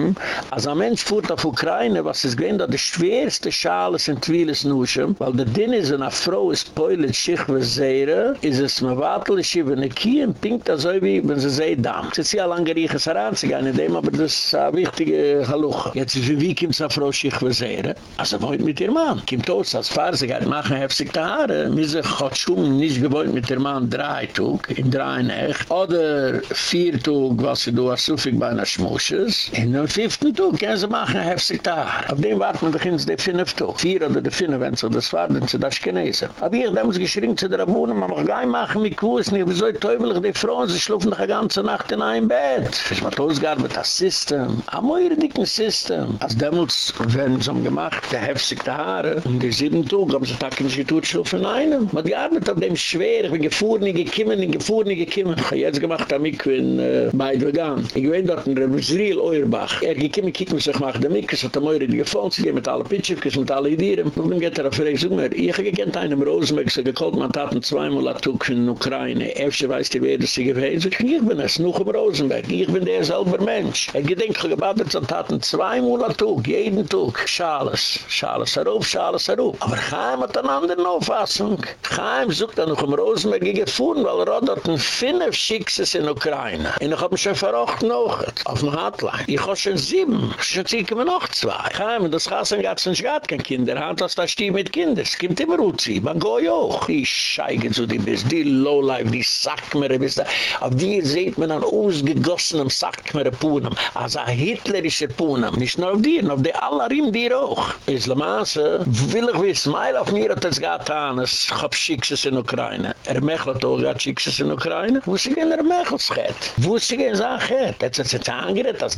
Als ein Mensch fuhrt auf Ukraine, was ist gewähnt, dass die schwerste Schale sind Twilis Nuschen, weil der Dinn ist eine Frau, ist Poilet, Schichwe, Seere, ist es mir wartel, ist sie, wenn die Kien pinkt, also wie, wenn sie sie damm. Sie ist ja lange Rieches heranzugehen, in dem, aber das ist eine wichtige Haluche. Jetzt ist wie kommt eine Frau, Schichwe, Seere? Also wollt mit ihr Mann. Kommt aus, als Fahrer, sie gehen machen heftig die Haare. Mir ist Gott schon nicht gewollt mit ihr Mann drei Tug, in drei Nacht, oder vier Tug, was sie do, als so viel bei einer Schmusches, in den fünften Tag können sie machen, ein heftig Tag. Auf dem warten wir beginnen die fünf Tag. Vier oder die fünf, wenn sie das war, dann sie das genesen. Aber ich habe geschrien zu der Abunnen, man mag gar nicht machen mit Kuss, nicht wie so teufelig die Frauen, sie schlufen noch eine ganze Nacht in ein Bett. Ich habe ausgearbeitet das System, ein neuer dicken System. Als damals werden sie gemacht, die heftig Haare, und die sieben Tag haben sie Tag in die Tour schlufen in einem. Man hat gearbeitet auf dem schwer, ich bin gefuhr nicht gekommen, ich gefuhr nicht gekommen. Ich habe jetzt gemacht, damit ich bin äh, bei Vegan. Ich bin dort in Rebusriel, Euerbach. Er gekommen, kicken sich mach de mikkes hat moire die gefonds die mit alle pitchkes mit alle dieren und dann geht er auf reis um ich habe gekent einem rosenberg so gekocht man taten zweimal atuk in ukraine. Erste weiß die wer das gewesen ich bin es noch im rosenberg. Ich bin der selber mensch. Ich gedenk gebadet so taten zweimal atuk jeden tag schales schales auf schales auf aber gaim mit an ander no fassung gaim sucht dann noch im rosenberg gefunden weil er ein finne schickses in ukraine. Und ich hab schon verrocht noch auf dem hotline. Ich schon sieben Schon zieh kommen noch zwei. Kein, das Kassen gab es nicht gehabt, kein Kinder. Hand hast das Stief mit Kindern. Es kommt immer zieh. Man goi auch. Die Scheige zu dir bist, die Lowlife, die Sackmere bist. Auf dir seht man an ausgegossenem Sackmere Poonam. Also ein hitlerischer Poonam. Nicht nur auf dir, auf die Allarim dir auch. Islamaße, will ich wissen, meil auf mir hat es getan, es gab Schickses in Ukraine. Er mechelt auch, hat Schickses in Ukraine. Wo sie gehen, er mechelt schät. Wo sie gehen, sag ich, jetzt hat sich angerät, dass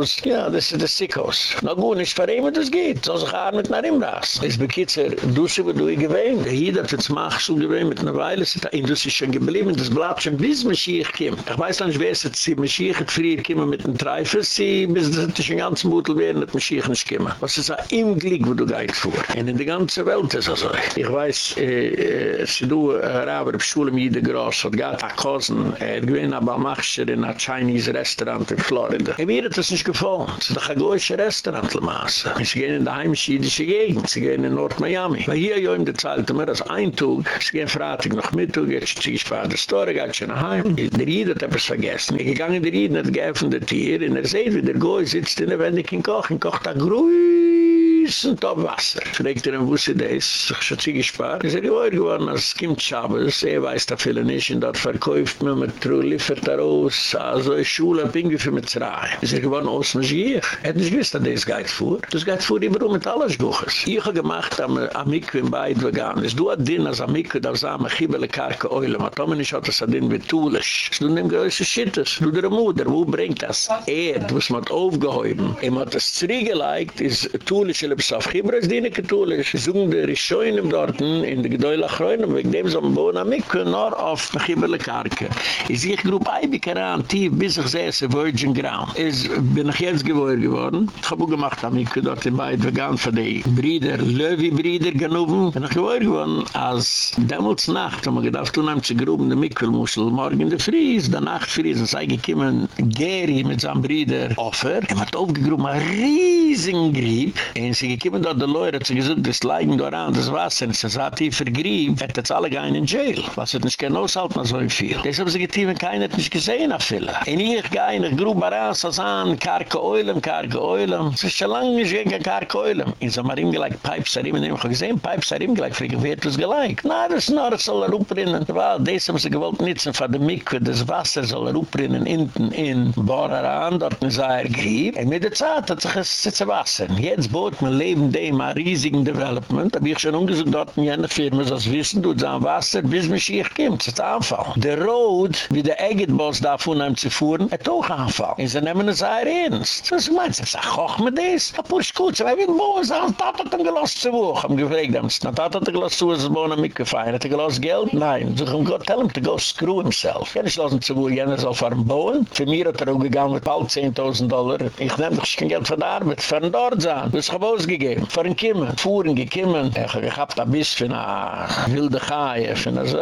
Xikos. Ja, das ist der Sickos. Na gut, nicht für ihn, das geht. So sich auch mit ihm raus. Es bekitzer, du sie, wo du ich gewähnt. Der Hied hat jetzt mach so gewähnt mit einer Weile. Sie sagt, du sie schon geblieben, das bleibt schon bis Mashiach kommt. Ich weiß nicht, wer es jetzt, sie Mashiach hat früher kommen mit einem Treifer, sie bis das schon ganz mutel werden, dass Mashiach nicht kommen. Was ist im Glück, wo du gehst vor. Und in der ganzen Welt ist das so. Ich weiß, äh, äh, sie du, äh, Raber, auf Schule mit Jede Gross, hat gehad, a Kosen, er gewähnt aber Machscher in a Chinese Restaurant in Florida. Das nicht wohnt. Es ist doch ein größer Restaurant, Le Masse. Sie gehen in der heimische jüdische Gegend. Sie gehen in Nord-Miami. Weil hier, jo, in der Zeit, mir das Eintug. Sie gehen Freitag noch Mittag, jetzt zieh ich bei der Store, geht schon nach Heim. Der Ried hat etwas vergessen. Ich gegangen, der Ried hat geöffnet hier, und er sieht, wie der Goy sitzt in der Wendig in Koch, und kocht da grüßen Top Wasser. Fragt er, wo sie das? Ich schon zieh gespart. Ist er geworden, als es kommt Schabes, er weiß da viele nicht, und dort verkauft man mit True, liefert er aus, also in Schule, Pingu für mit Zerei. Ist er geworden, aus dem Schiech. Er hat nicht gewusst, dass das geht vor. Das geht vor, immer um mit alles Buches. Ich habe gemacht, am Amiku in Beid vegan. Es du hat din, als Amiku, da sah man Chibele Karke Eule, ma Tomen ist hat das din wie Tulisch. Es du nimm größe Schittes. Du der Mutter, wo bringt das? Erd, wo es man aufgehäuben. Er hat das Zeriegeleikt, ist Tulisch, ist auf Chibere, ist dineke Tulisch. Esung der Rischoin im Dorten, in der Gedäulach Reunen, wegen dem so ein Bohnen Amiku, nur auf Chibele Karke. Is ich grob Eibike ran, tief, bis ich sehe, se Virgin Ground. Is bin ich jetzt gewohr geworden. Ich hab auch gemacht, am ich dort in beid vegan für die Brüder, Löwi-Brüder genoven. Bin ich gewohr geworden, als damals Nacht, haben wir gedacht, haben sie grob in der Mikkelmuschel, morgen in der Fries, der Nacht Fries, und sei gekommen, Gary mit seinem Brüder Offer. Er hat aufgegroben, ein riesigen Grieb. Und sie gekommen dort, der Leute hat sie gesagt, das Leigen da ran, das Wasser, es ist ein tiefer Grieb, hat jetzt alle gehen in Jail. Was hat nicht gerne aushalten, so viel. Deshalb sie getrieben, keiner hat nicht gesehen auf viele. Und ich gehe in der Gruppe raus, als an, karke Eulam, karke Eulam. Es ist schon lange nicht gegen karke Eulam. In so einem gleich Pipes in dem ich gesehen, Pipes Arim gleich, für ich werde es gleich. Na, das ist nur, soll er ruprinnen. Weil, das haben sie gewollt nützen, von der Mikve, das Wasser soll er ruprinnen, hinten in Boraran, dort in seiner Grieb. Und mit der Zeit hat sich zu Wasser. Jetzt bot mein Leben dem ein riesigen Development. Da habe ich schon umgesucht, dort in jener Firma, das wissen, du, das Wasser, bis mich hier kommt, das ist Anfall. Der Road, wie der Egget-Boss da von einem zu fuhren, hat auch Anfall. Und sie nehmen es sehr ernst. Das meint, sie sagt, koch mir das. A push sie werden wo, sie haben Tat hat ihn gelost zu wo. Ich habe gefragt, haben sie, Tat hat ihn gelost zu wo, sie wohnen mitgefeiert. Hat er gelost Geld? Nein. So ich Gott, tell him to go screw himself. Ja, ich lasse ihn zu wo, jener soll fahren bauen. Für mir hat er auch gegangen mit bald 10.000 Dollar. Ich nehme doch kein Geld von der Arbeit, für ein dort sein. Das ich ausgegeben. Für ein Kimmen. Fuhren gekimmen. Ich habe da bis für eine wilde Chaie, für eine so,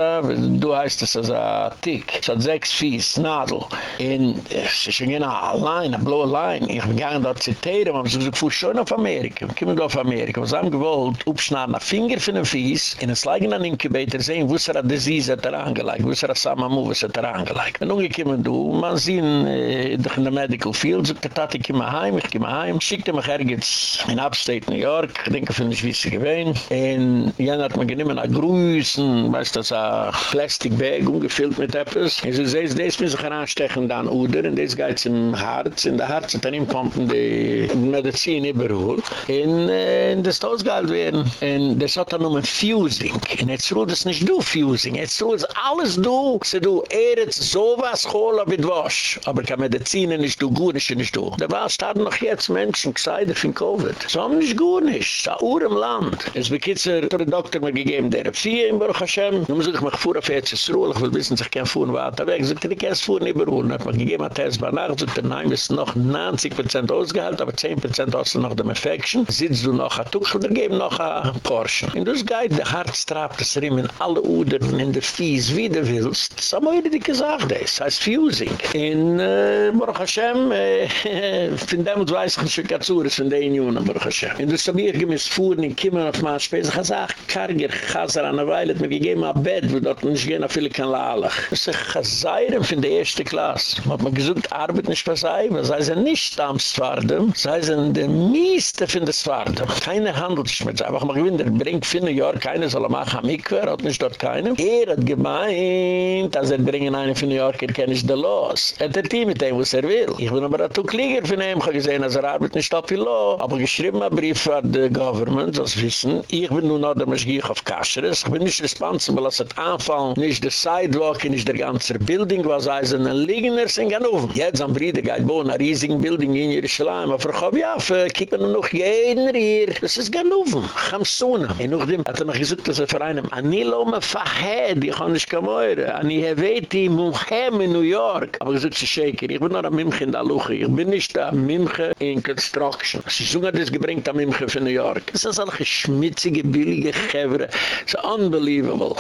du heißt es als ein Tick. Es hat sechs Fies, Nadel. Und es ist schon eine Line, eine blaue Line. Ich bin gegangen dort zitieren, aber ich fuhr schon auf Amerika. Ich komme auf Amerika. Was haben gewollt, aufschneiden, ein Finger für den Fies, in es leigen an Inkubator sehen, wo es er eine Disease hat er angelegt, wo es er eine Samamu hat er angelegt. Und nun gekommen du, man sieht äh, in der Medical Field, so gesagt, ich komme heim, ich komme heim, schickte mich ergens in Upstate New York, ich denke, finde ich, wie sie gewähnt. Und jener hat man genommen, ein Grüßen, weißt das ein Plastikbag, ungefüllt mit etwas. Und so sehst, das müssen sich heranstechen, dann Uder, und das geht zum Herz, in der Herz, und dann ihm pumpen die Medizin überall. Und äh, das ist ausgehalten werden. Und das hat dann nur ein Fusing. Und jetzt ruht es nicht du Fusing, jetzt ruht es alles du. Se du, er hat sowas geholt mit Wasch. Aber keine Medizin nicht du, gut nicht du. Da war es da noch jetzt Menschen gesagt, von Covid. So haben nicht gut nicht. Da Uhr im Land. Es bekitzer, der Doktor mir gegeben, der vier in Baruch Hashem. Nun muss ich mich fuhr auf jetzt ins Ruhl, ich will wissen, sich kein Fuhren weiter weg. So, ich kann es fuhren überholen. Hat man gegeben, hat er es bei Nacht, der Nein ist noch 90% ausgehalten, aber 10% hast du noch dem Infection. Sitzt du noch ein Tuch, oder geben noch ein Portion. Und das geht, der Herz trabt es rin in alle Udern, in der Fies, wie du willst. Das haben wir dir gesagt, das heißt Fusing. In äh, Baruch Hashem, äh, von dem weiß ich nicht, was ist von den Jungen, Baruch Hashem. Und das habe ich gemisst fuhren, in Kimmer auf meinen Späß, ich habe gesagt, Karger, Chazer, an der Weile, hat mir gegeben ein Bett, wo dort nicht gehen, viele kann lalach. Das ist ein Chazayram von der ersten Klasse. Man hat mir gesagt, Arbeit nicht was sei, was sei sie nicht am Zwardem, sei sie in der Mieste von der Zwardem. Keine handelt sich mit, einfach mal gewinnt, er bringt für New York, keiner soll er machen, am Ikwer, hat nicht dort keinen. Er hat gemeint, dass er bringen einen für New York, er kenne ich der Los. Er hat die mit dem, was er will. Ich bin aber ein Tuklieger von ihm, ich habe gesehen, dass er arbeit nicht auf die Law. Aber geschrieben ein Brief an die Government, das wissen, ich bin nun noch der Maschgiech auf Kascheres, ich bin nicht responsible, dass es anfallen, nicht der Sidewalk, nicht der ganze Building, was heißt, ein Liegener sind genoven. Jetzt am Friede geht bohen, ein riesigen Building in Jerusalem, aber ich habe ja, kicken wir noch jeden hier, das ist genoven, Chamsuna. Und nachdem hat er noch gesagt, dass er für einen, Anilo me fahed, ich kann nicht kommen, Ani heveti muchem in New York. Aber ich sage, Shaker, ich bin noch ein Mimche in der Luche, ich bin nicht ein Mimche in Construction. Sie sagen, das gebringt ein Mimche für New York. Das ist alles schmitzige, billige Gevre. It's unbelievable.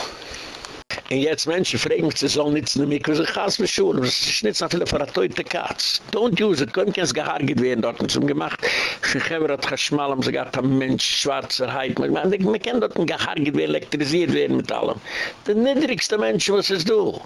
Und jetzt Menschen fragen mich, sie sollen nicht der Mikve, sie gass mich schon, aber es ist nicht so viele verrateute Katz. Don't use it, können kein gehargert werden dort, und sie haben gemacht, für Geber hat geschmal, haben sie gesagt, ein Mensch, schwarzer Heid, man, kann dort gehargert werden, elektrisiert werden mit allem. Der niedrigste Mensch, was ist du?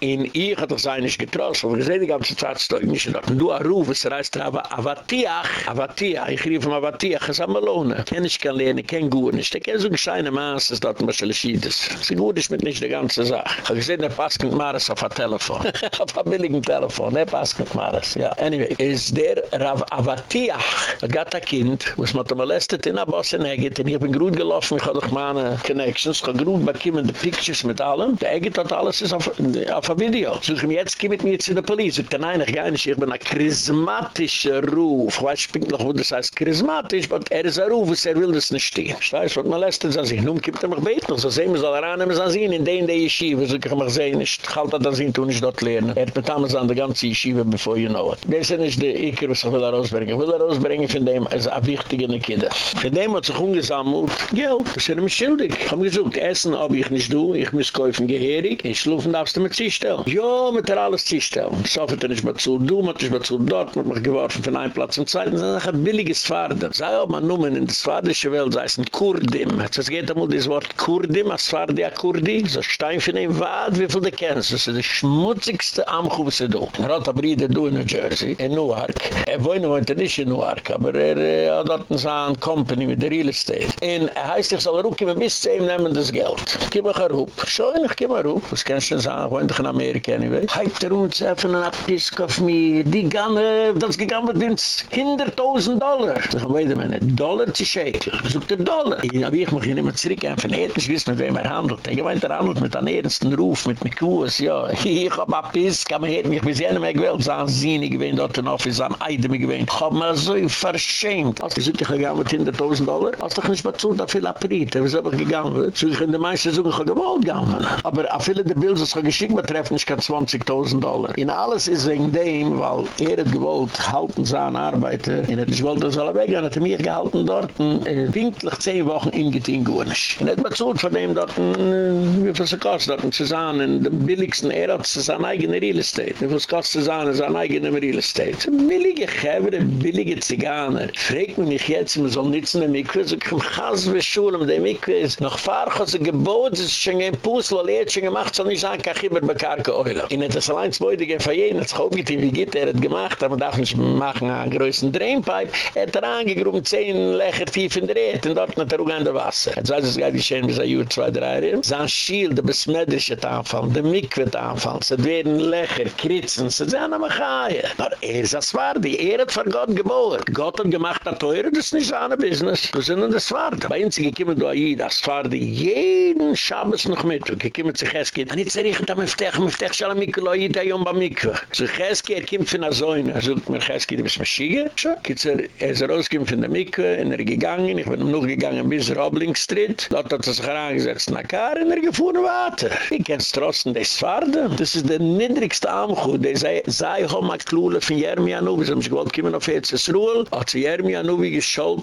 In ihr hat er sei nicht getrost, aber gesehen die ganze Zeit stoi nicht dort. Du arruf, es reißt er aber Avatiach, Avatiach, ich rief ihm Avatiach, es am Alone. Kenn ich kein Lehne, kein Gut nicht. Ich kenne so gescheine Maas, es dort was Schiedes. Sie gut ist mit nicht die ganze Sache. Ich gesehen, er passt mit Maris auf Telefon. auf billigen Telefon, er passt mit Maris, ja. Anyway, ist der Rav Avatiach, Gata Kind, was man da molestet in der Bosse Negit, ich bin gut gelaufen, ich habe doch meine Connections, gut bekommen die Pictures mit allem. Der hat alles ist auf, auf ein Video. So ich mir jetzt kommt mir zu der Polizei. Ich kann eigentlich gar nicht, ich bin ein charismatischer Ruf. Ich weiß nicht, wo das heißt charismatisch, aber er ist ein Ruf, und er will das nicht stehen. Ich weiß, was man lässt uns an sich. Nun kommt er mich beten. So sehen wir, soll er an ihm an sich in den der Yeshiva. So kann man sehen, ich halte das an tun ich dort lernen. Er hat damals an der ganzen Yeshiva, before you know it. Das ist nicht der Iker, was ich will herausbringen. Ich will herausbringen von dem, als ein wichtiger Kinder. Von dem hat sich ungesammelt, Geld. Das ist er ihm schuldig. Ich habe gesagt, Essen habe ich nicht du, ich muss kaufen Geherig, ich schlufen darfst du mit zustellen. Jo, mit er alles zustellen. So wird er nicht mehr zu, du, mit er nicht mehr zu dort, mit mir geworfen von einem Platz zum Zweiten. Das ist ein billiges Fahrrad. Sei auch mal nun, in der Svardische Welt, sei es ein Kurdim. Jetzt geht einmal das Wort Kurdim, als Svardia Kurdi, so Stein von ihm, wad, wie viel du kennst. Das ist der schmutzigste Amchuf, was er do. Er hat ein Bruder, du in New Jersey, in Newark. Er wohnt heute nicht in Newark, aber er äh, hat dort eine Company mit der Real Estate. Und er heißt, ich soll er auch kommen bis zu ihm nehmen das Geld. Mich er rup. Schau, ich mir rup. Was kannst du sagen? Ich wohnt in Amerika, anyway. Heit er uns öffnen ab Disk auf mir. Die gange, das gegangen wird ins hinderttausend Dollar. Ich wait a minute, Dollar zu shaken. Sucht der Dollar. Ich hab ich mich nicht mehr zurück, einfach nicht, ich weiß mit wem er handelt. Ich meint er handelt mit einem ernsten Ruf, mit einem Kuss, ja. Ich hab ab Disk, aber ich hätte mich bis jenem gewählt, so ein Sini gewähnt, dort in Office, an Eidem gewähnt. Ich hab mir so verschämt. Als ich sucht, ich gegangen mit hinderttausend Dollar, als ich nicht mehr zu, da viel Aprit. Was hab ich gegangen? So ich in der meisten Suche, ich hab gewollt gegangen. Aber viele der Bilder, das geschickt betreffen, ich kann 20.000 Dollar. In alles ist wegen dem, weil er hat gewollt, halten seine Arbeiter, und er hat gewollt, dass alle weg, hat er mir gehalten dort, äh, pinklich zehn Wochen in Gittin gewohnt. Und er hat bezahlt von dem dort, äh, wie viel es kostet, dort zu sein, in dem billigsten, er hat sein eigener Real Estate. Wie viel es kostet zu sein, sein eigener Real Estate. Billige Gevre, billige Ziganer. Fragt mich jetzt, man soll in der Mikve, so kann Chas wie Schule, der Mikve ist, noch Fahrchose gebot, es ist schon ein weil er hat schon gemacht, so nicht sagen, kann ich immer bekarke Eule. In das allein zweitig in Fayen, hat sich aufgetein, wie geht er hat gemacht, aber darf nicht machen einen größten Drainpipe, er hat er angegruben, zehn Lecher tief in der Erde, und dort hat er auch an der Wasser. Jetzt weiß es gar nicht schön, bis ein Jahr, zwei, drei Jahre. Sein Schiel, der besmetterische Anfall, der Mikve Anfall, sie werden Lecher, kritzen, sie sind am Achaie. Aber er ist das Wardi, er hat von Gott geboren. Gott hat gemacht, das teure, das ist nicht seine Business. Wir sind in das Wardi. Bei uns, ich komme da hier, das Wardi, jeden Schabbos noch mit, ich komme zu Chesky, und jetzt riechen da, Miftech, Miftech, Shalom Miklo, Yita, Yom Ba Mikve. So Chesky, er kommt von der Säune, er sagt mir, Chesky, du bist Maschige. So, er, er ist rausgekommen von der Mikve, und er gegangen, ich bin noch gegangen bis Robling Street, dort hat er sich herangesetzt nach Kar, und er gefuhren weiter. Ich kenn's trotzdem, das Wardi. Das ist der niedrigste Amchut, der sei, sei, Homa Klule von Jermia auf Erzes Ruhl, hat sie Jermia Nubi so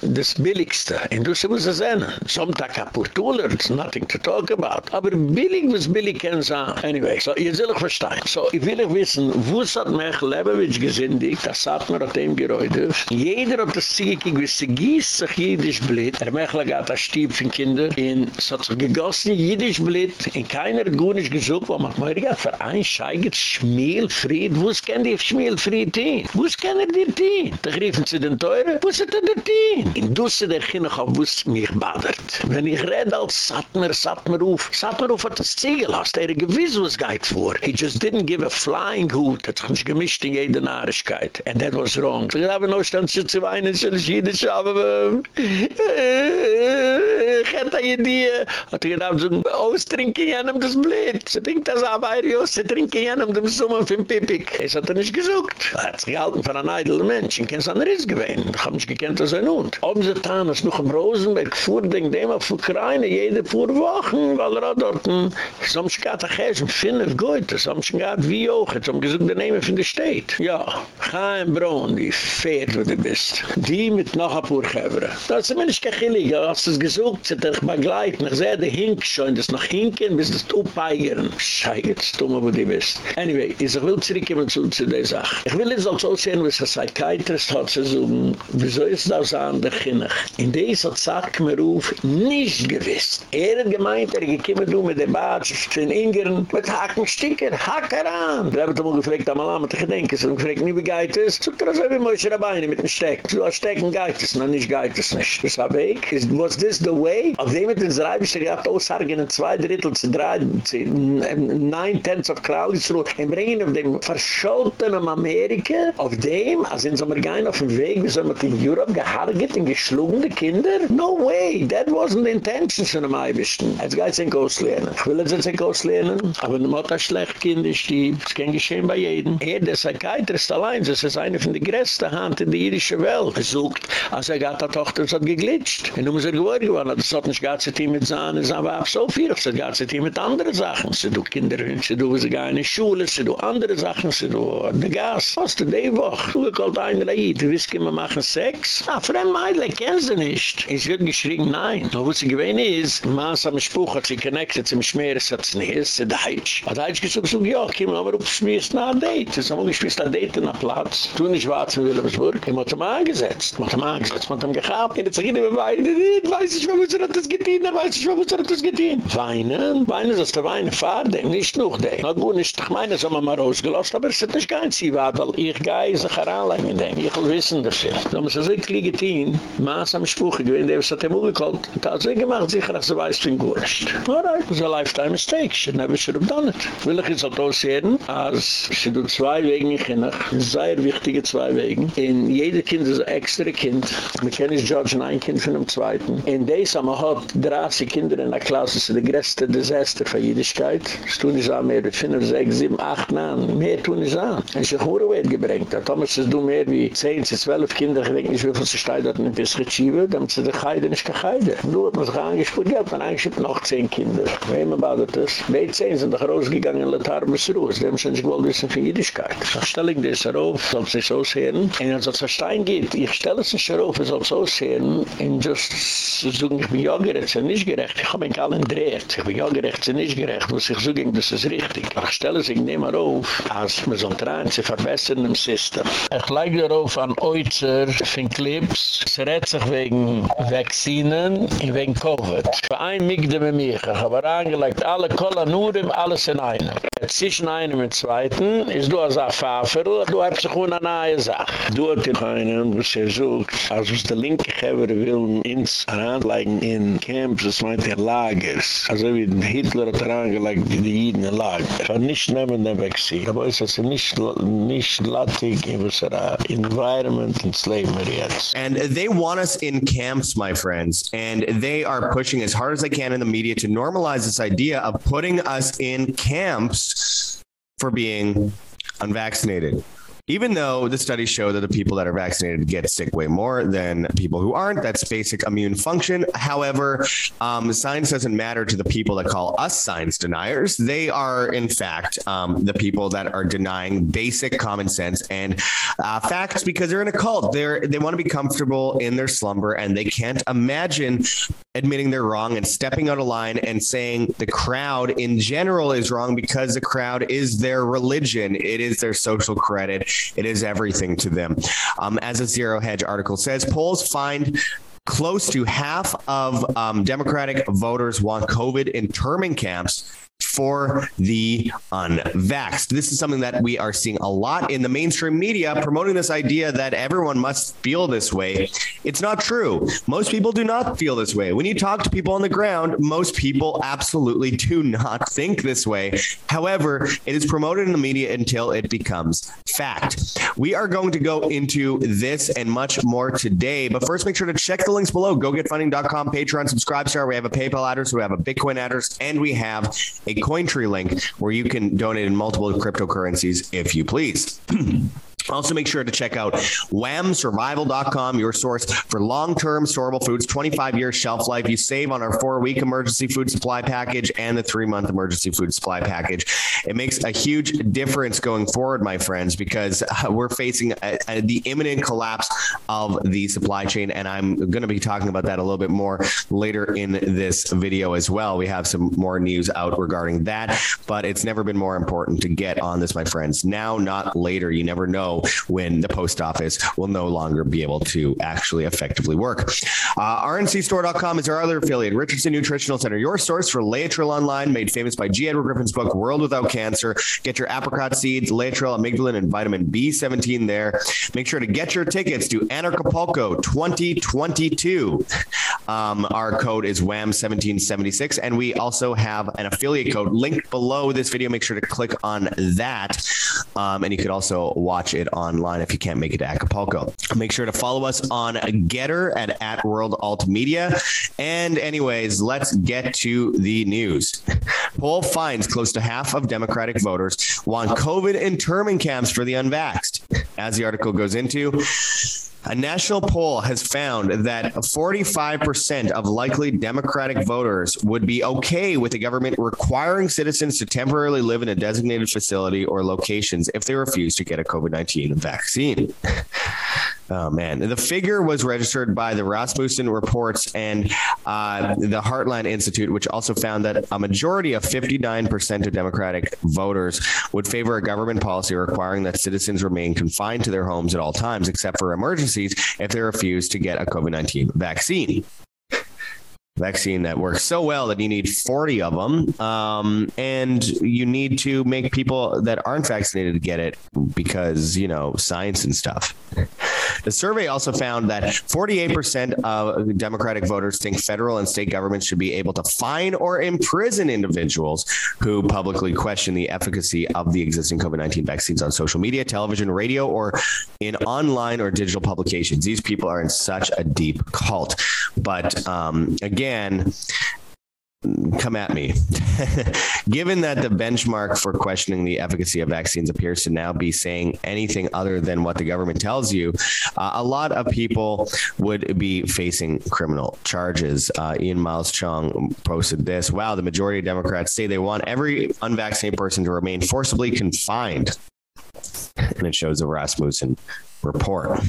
das Billigste. Und du sie it's nothing to talk about. Aber billig, was billig kann sein. Anyway, so, ihr soll ich verstehen. So, ich will euch wissen, wo es hat mich Lebevich gesündigt, das hat mir auf dem Geräude. Jeder hat das Ziegekig, wie sie gießt sich jüdisch blit. Er mich lag hat das Stieb von Kinder. Und es hat sich gegossen jüdisch blit. Und keiner gut nicht gesucht, wo man mir gesagt, für ein Scheiget Schmielfried, wo es kann die Schmielfried hin? Wo es kann er dir hin? Da riefen sie den Teure, wo hat er dir hin? In Dusse der Kinder, wo es mich badert. Wenn ich rede als Satmer, Satmer auf, Satmer auf hat das Ziegel hast, er gewiss was geht vor. He just didn't give a flying hoot, hat sich nicht gemischt in jede Nahrigkeit. And that was wrong. Ich habe noch stand zu weinen, ich habe Jiddisch, aber ich hätte eine Idee. Hat er gedacht, so austrinken jenem das Blit. Sie trinkt das aber, sie trinken jenem dem Summen von Pipik. Das hat er nicht gesucht. Er hat sich gehalten von einem eidlen Mensch, ich kenne es an Riss gewesen. Ich habe nicht gekannt, dass er nun. Oben sie getan, dass noch im Rosenberg fuhr, denk dem auf Ukraine, jede paar Wochen, weil er dort So haben sie gerade ein finden gut. So haben sie gerade wie auch. So haben gesagt, der Name von der Stadt. Ja, Chaim Braun, die fährt, wo du bist. Die mit noch ein paar Gebre. Das ist zumindest kein Chillig. Als es gesucht, sie dich begleiten. Ich sehe, der Hink schon, das noch hinken, bis das du peigern. Schei, jetzt dumme, wo du bist. Anyway, ich will zurückkommen zu, zu der Sache. Ich will jetzt auch so sehen, was ein Psychiatrist hat zu suchen. Wieso ist das an der Kinnach? In dieser Zeit mir auf, nicht gewiss. Er hat gemeint, er gekommen du mit dem Bad, von Ingern, mit Haken Sticker, Haken an. Da habe ich mir gefragt, einmal an, mit der Gedenke, so gefragt, nie wie geht es? So, das habe ich mir schon dabei, mit dem Steck. So, ein Stecken geht es, noch nicht geht es nicht. Das habe ich. Was this the way? Auf dem mit den Reibischer gehabt, aussagen in zwei Drittel, zu drei, zu neun Tenths of Kraulis, und bringen auf dem verscholten am Amerika, auf dem, als in so einem Gein auf dem Weg, wie so mit in Europe gehargert, in geschlungene Kinder? No way, that wasn't the intention von einem Eibischten. Jetzt geht es in Kurs lernen. Ich will jetzt in Kurs lernen, aber eine Mutter schlecht Kind ist die, es kann geschehen bei jedem. Er, der Psychiatrist allein, das ist eine von der größten Hand in der irische Welt, gesucht, als er gatt der Tochter, das hat geglitscht. Und nun ist er geworden geworden, das hat nicht gatt sich mit Sahne, es war so viel, das hat gatt sich mit anderen Sachen. Sie do Kinder, sie gehen in die Schule, sie do andere Sachen, sie do, der Gas. Was ist die Woche? Du gekallt ein Reid, du wirst immer machen Sex? Ah, fremd Meidle, kennen sie nicht. Es wird geschrien, nein. Nur wo sie gewähne ist, Maas am Spruch hat sie connected zum Schmeres hat nicht, es ist Deutsch. Hat Deutsch gesagt, so, ja, komm, aber du schmierst nach Date. Es haben gespielt nach Date in der Platz. Du nicht warten in Wilhelmsburg. Ich hat ihm angesetzt. Ich hat ihm angesetzt. Ich hat ihm gehabt. Ich hat ihm weinen. Ich weiß nicht, wo er das getan hat. weiß nicht, wo er das getan Weinen? Weinen, dass der Weine fahrt, denk nicht noch den. Na gut, ich meine, das haben wir mal rausgelost, aber es ist nicht ganz sie war, weil ich gehe sich heranlegen, denk. Ich will wissen dafür. Da muss er so ein Maas am Spruch, ich der hat ihm umgekollt. hat er gemacht, sicher, dass er weiß, wie gut ist. Alright, a lifetime mistake. She never should have done it. Will ich jetzt auch aussehen, als sie do zwei Wegen in Kinnach, sehr wichtige zwei Wegen. In jeder Kind ist ein extra Kind. Wir kennen es George und ein Kind von dem Zweiten. In des haben wir hat 30 Kinder in der Klasse, das ist der größte Desaster für Jüdischkeit. Das tun ich auch mehr, wir finden 6, 7, 8, 9, mehr tun ich auch. Wenn sich Hohre gebringt, da Thomas ist du mehr wie 10, 12 Kinder, ich denke nicht, wie viel sie steht dort in der Schiebe, damit sie die Geide nicht geheide. Nur hat man sich angespürt, ja, dann eigentlich noch 10 Kinder. Wem badet es? Die 10 sind doch rausgegangen in Letarbus Ruhes. Die haben schon nicht gewollt wissen für Jüdischkeit. Ich stelle ich das darauf, soll es nicht aussehen. Und als es verstehen geht, ich stelle es nicht darauf, es soll es aussehen. Und just sagen, ich bin ja gerecht, sie nicht gerecht. Ich habe mich allen dreht. Ich bin ja gerecht, sie nicht gerecht. Was ich sage, das ist richtig. Aber ich stelle es, ich nehme darauf, als wir so ein Traum zu verbessern im System. Ich lege darauf an Oizer von Clips. Es redet sich wegen Vaccinen und wegen Covid. Für ein Migde mit mir, ich habe angelegt, alle Kolanurim, alles in einem. Zwischen einem und ist du als du hast sich neue Sache. Du in wo sie sucht, als was der linke Geber will ins in Camps, das meint er Lagers. Also wie Hitler hat er angelegt, die Jiden in Lager. Von nicht nehmen den. Aber es ist nicht, nicht lattig, in was er environment and slavery jetzt. And they want us in camps, my friends. And they are pushing as hard as they can in the media to normalize this idea of putting us in camps for being unvaccinated. Even though the studies show that the people that are vaccinated get sick way more than people who aren't, that's basic immune function. However, um, science doesn't matter to the people that call us science deniers. They are in fact um, the people that are denying basic common sense and uh, facts because they're in a cult. They're they want to be comfortable in their slumber and they can't imagine admitting they're wrong and stepping out of line and saying the crowd in general is wrong because the crowd is their religion. It is their social credit it is everything to them. Um, as a Zero Hedge article says, polls find close to half of um, Democratic voters want COVID internment camps for the unvaxxed. This is something that we are seeing a lot in the mainstream media promoting this idea that everyone must feel this way. It's not true. Most people do not feel this way. When you talk to people on the ground, most people absolutely do not think this way. However, it is promoted in the media until it becomes fact. We are going to go into this and much more today, but first make sure to check the links below gogetfunding.com Patreon subscribe star we have a PayPal address, we have a Bitcoin address, and we have a Cointree link where you can donate in multiple cryptocurrencies if you please. Also make sure to check out whamsurvival.com, your source for long-term storable foods, 25 year shelf life. You save on our 4-week emergency food supply package and the 3-month emergency food supply package. It makes a huge difference going forward, my friends, because uh, we're facing a, a, the imminent collapse of the supply chain and I'm going to be talking about that a little bit more later in this video as well. We have some more news out regarding that, but it's never been more important to get on this, my friends. Now not later. You never know when the post office will no longer be able to actually effectively work. Uh, rncstore.com is our other affiliate, Richardson Nutritional Center, your source for Laetrile online, made famous by G. Edward Griffin's book World Without Cancer. Get your apricot seeds, Laetrile, amygdalin and vitamin B17 there. Make sure to get your tickets to Anarchapulco 2022. Um, our code is WHAM1776 and we also have an affiliate code linked below this video. Make sure to click on that. Um, and you could also watch it online if you can't make it to Acapulco. Make sure to follow us on Gettr at, at World Alt Media. And anyways, let's get to the news. Poll finds close to half of Democratic voters want COVID internment camps for the unvaxxed. As the article goes into, a national poll has found that 45% of likely Democratic voters would be okay with the government requiring citizens to temporarily live in a designated facility or locations if they refuse to get a COVID-19 vaccine. Oh man, the figure was registered by the Rasmussen reports and uh, the Heartland Institute which also found that a majority of 59% of democratic voters would favor a government policy requiring that citizens remain confined to their homes at all times except for emergencies if they refuse to get a COVID-19 vaccine vaccine that works so well that you need 40 of them um, and you need to make people that aren't vaccinated get it because you know science and stuff. The survey also found that 48% of democratic voters think federal and state governments should be able to fine or imprison individuals who publicly question the efficacy of the existing COVID-19 vaccines on social media television radio or in online or digital publications. These people are in such a deep cult but um, again come at me. Given that the benchmark for questioning the efficacy of vaccines appears to now be saying anything other than what the government tells you, uh, a lot of people would be facing criminal charges. Uh, Ian Miles Cheong posted this, wow, the majority of Democrats say they want every unvaccinated person to remain forcibly confined. And it shows the Rasmussen report.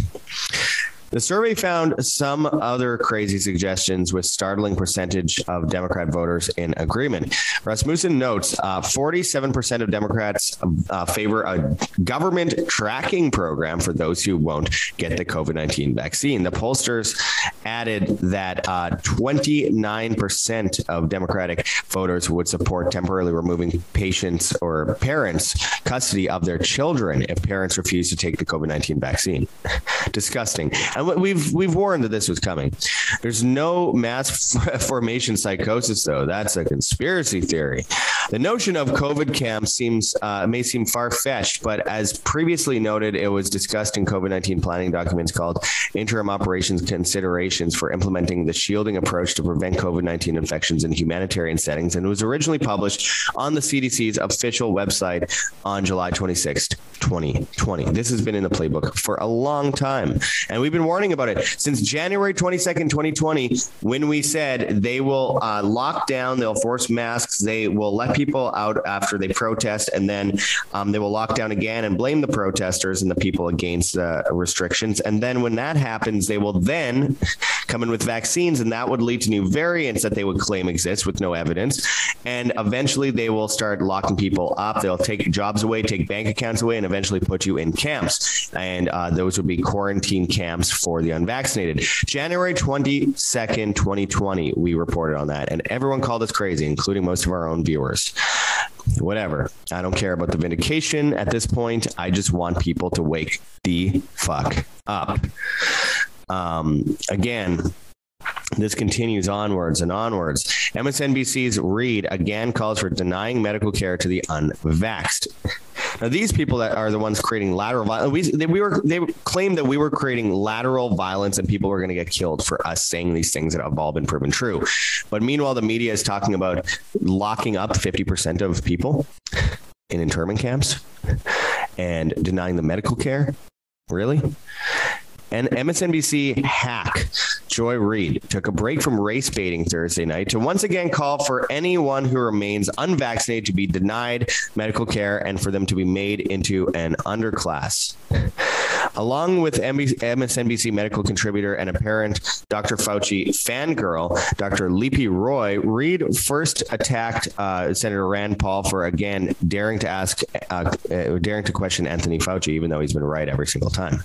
The survey found some other crazy suggestions with startling percentage of Democrat voters in agreement. Rasmussen notes uh, 47% of Democrats uh, favor a government tracking program for those who won't get the COVID-19 vaccine. The pollsters added that 29% uh, of Democratic voters would support temporarily removing patients or parents custody of their children if parents refuse to take the COVID-19 vaccine. Disgusting. We've we've warned that this was coming. There's no mass formation psychosis though. That's a conspiracy theory. The notion of COVID camps seems uh, may seem far-fetched, but as previously noted, it was discussed in COVID-19 planning documents called Interim Operations Considerations for implementing the shielding approach to prevent COVID-19 infections in humanitarian settings and it was originally published on the CDC's official website on July 26, 2020. This has been in the playbook for a long time, and we've been warning about it. Since January 22nd, 2020 when we said they will uh, lock down, they'll force masks, they will let people out after they protest and then um, they will lock down again and blame the protesters and the people against uh, restrictions. And then when that happens they will then come in with vaccines and that would lead to new variants that they would claim exist with no evidence. And eventually they will start locking people up. They'll take jobs away take bank accounts away and eventually put you in camps. And uh, those would be quarantine camps for the unvaccinated. January 22nd 2020 we reported on that and everyone called us crazy including most of our own viewers. Whatever. I don't care about the vindication at this point. I just want people to wake the fuck up. Um, again this continues onwards and onwards. MSNBC's Reid again calls for denying medical care to the unvaxxed. Now these people that are the ones creating lateral violence we they, we were they claimed that we were creating lateral violence and people were going to get killed for us saying these things that have all been proven true. But meanwhile the media is talking about locking up 50% of people in internment camps and denying them medical care Really? And MSNBC hack Joy Reid took a break from race baiting Thursday night to once again call for anyone who remains unvaccinated to be denied medical care and for them to be made into an underclass. Along with MSNBC medical contributor and apparent Dr. Fauci fangirl, Dr. Lipi Roy, Reid first attacked uh, Senator Rand Paul for again daring to ask uh, uh, daring to question Anthony Fauci even though he's been right every single time.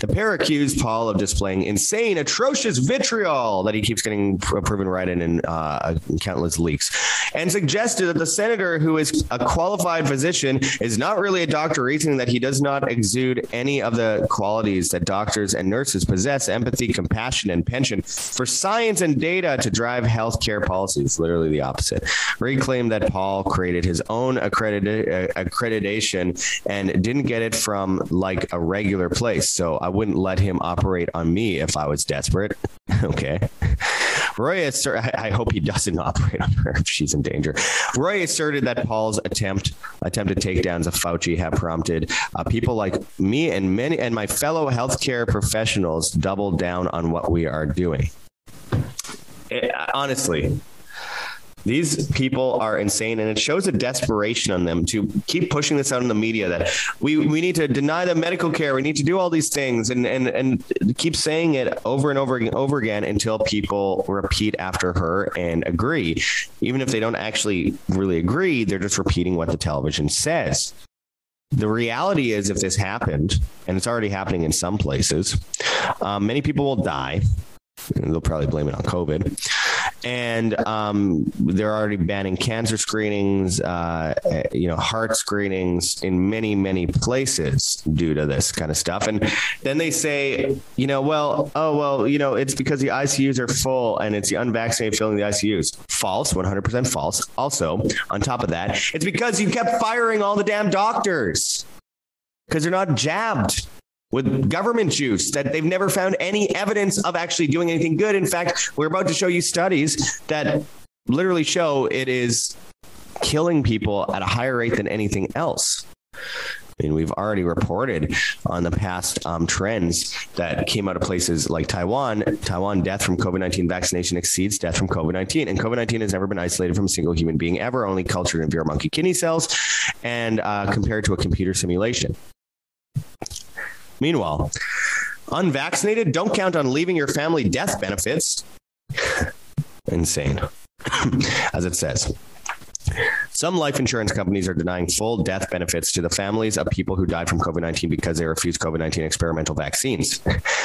The pair accused Paul of displaying insane, atrocious vitriol that he keeps getting proven right in, in uh, countless leaks and suggested that the senator who is a qualified physician is not really a doctor reasoning that he does not exude any of the qualities that doctors and nurses possess empathy, compassion and pension for science and data to drive healthcare policies literally the opposite. Ray claimed that Paul created his own uh, accreditation and didn't get it from like a regular place. So I wouldn't let him operate on me if I was desperate. okay. Roy asserted, I hope he doesn't operate on her if she's in danger. Roy asserted that Paul's attempt attempted takedowns of Fauci have prompted uh, people like me and many and my fellow healthcare professionals double down on what we are doing. It, eh, honestly, these people are insane and it shows a desperation on them to keep pushing this out in the media that we we need to deny them medical care, we need to do all these things and and and keep saying it over and over and over again until people repeat after her and agree. Even if they don't actually really agree, they're just repeating what the television says. The reality is if this happened and it's already happening in some places, um, many people will die. They'll probably blame it on COVID and um, they're already banning cancer screenings uh, you know heart screenings in many many places due to this kind of stuff. And then they say you know well oh well you know it's because the ICUs are full and it's the unvaccinated filling the ICUs false 100% false. Also on top of that it's because you kept firing all the damn doctors cuz they're not jabbed with government juice that they've never found any evidence of actually doing anything good. In fact, we're about to show you studies that literally show it is killing people at a higher rate than anything else. I mean, we've already reported on the past um, trends that came out of places like Taiwan. Taiwan death from COVID-19 vaccination exceeds death from COVID-19 and COVID-19 has never been isolated from a single human being ever, only cultured in Vero monkey kidney cells and uh, compared to a computer simulation. Meanwhile, unvaccinated don't count on leaving your family death benefits. Insane. As it says. Some life insurance companies are denying full death benefits to the families of people who died from COVID-19 because they refused COVID-19 experimental vaccines.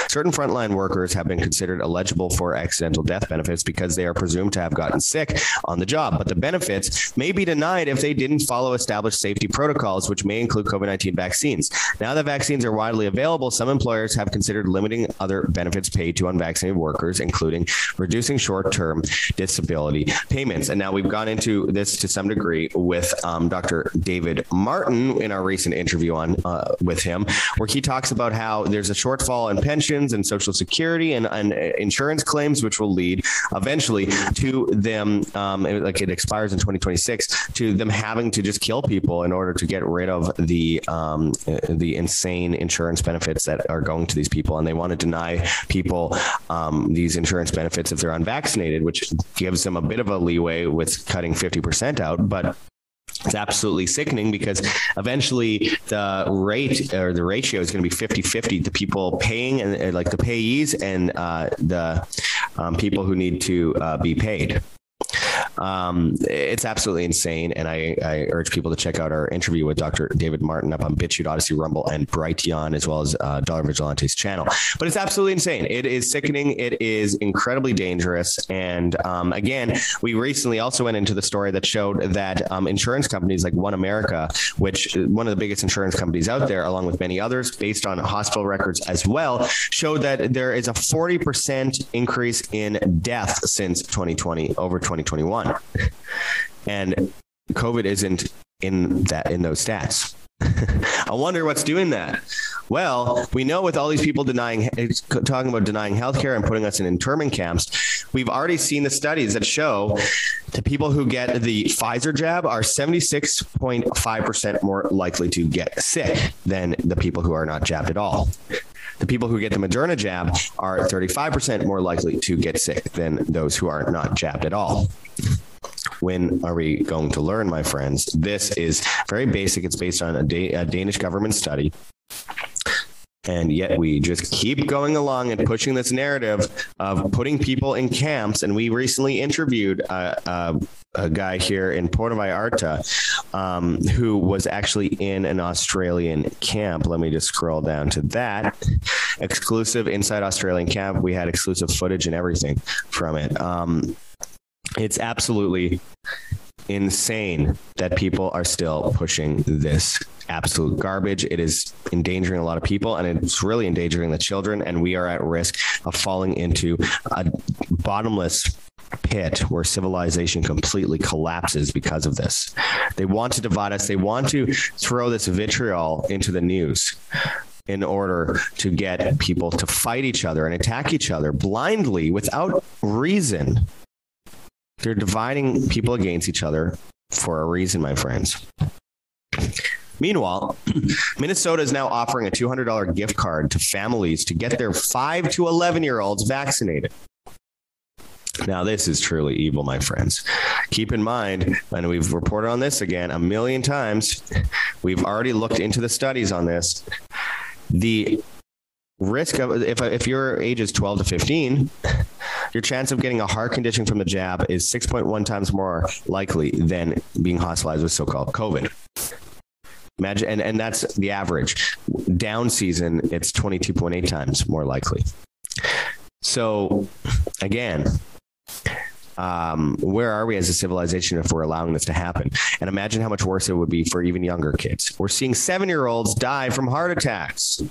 Certain frontline workers have been considered eligible for accidental death benefits because they are presumed to have gotten sick on the job, but the benefits may be denied if they didn't follow established safety protocols which may include COVID-19 vaccines. Now that vaccines are widely available, some employers have considered limiting other benefits paid to unvaccinated workers including reducing short-term disability payments. And now we've gone into this to some degree with um, Dr. David Martin in our recent interview on uh, with him where he talks about how there's a shortfall in pensions and social security and, and insurance claims which will lead eventually to them um, like it expires in 2026 to them having to just kill people in order to get rid of the um, the insane insurance benefits that are going to these people and they want to deny people um, these insurance benefits if they're unvaccinated which gives them a bit of a leeway with cutting 50% out but it's absolutely sickening because eventually the rate or the ratio is going to be 50-50 the people paying and like the payees and uh, the um, people who need to uh, be paid um, it's absolutely insane and I, I urge people to check out our interview with Dr. David Martin up on BitChute Odysee, Rumble and Brighteon as well as uh, Dollar Vigilante's channel. But it's absolutely insane. It is sickening. It is incredibly dangerous. And um, again we recently also went into the story that showed that um, insurance companies like OneAmerica which is one of the biggest insurance companies out there along with many others based on hospital records as well showed that there is a 40% increase in death since 2020 over 2021 and COVID isn't in that in those stats. I wonder what's doing that. Well, we know with all these people denying talking about denying healthcare and putting us in internment camps, we've already seen the studies that show the people who get the Pfizer jab are 76.5% more likely to get sick than the people who are not jabbed at all. The people who get the Moderna jab are 35% more likely to get sick than those who are not jabbed at all. When are we going to learn my friends? This is very basic. It's based on a, da a Danish government study. And yet we just keep going along and pushing this narrative of putting people in camps. And we recently interviewed a, a guy here in Puerto Vallarta um, who was actually in an Australian camp. Let me just scroll down to that. Exclusive inside Australian camp. We had exclusive footage and everything from it. Um, it's absolutely insane that people are still pushing this absolute garbage. It is endangering a lot of people and it's really endangering the children and we are at risk of falling into a bottomless pit where civilization completely collapses because of this. They want to divide us. They want to throw this vitriol into the news in order to get people to fight each other and attack each other blindly without reason they're dividing people against each other for a reason, my friends. Meanwhile, Minnesota is now offering a $200 gift card to families to get their 5 to 11-year-olds vaccinated. Now this is truly evil, my friends. Keep in mind, and we've reported on this again a million times. We've already looked into the studies on this. The risk of if if your age is 12 to 15, your chance of getting a heart condition from the jab is 6.1 times more likely than being hospitalized with so-called COVID. Imagine and and that's the average. Down season it's 22.8 times more likely. So again, um, where are we as a civilization if we're allowing this to happen? And imagine how much worse it would be for even younger kids. We're seeing 7-year-olds die from heart attacks.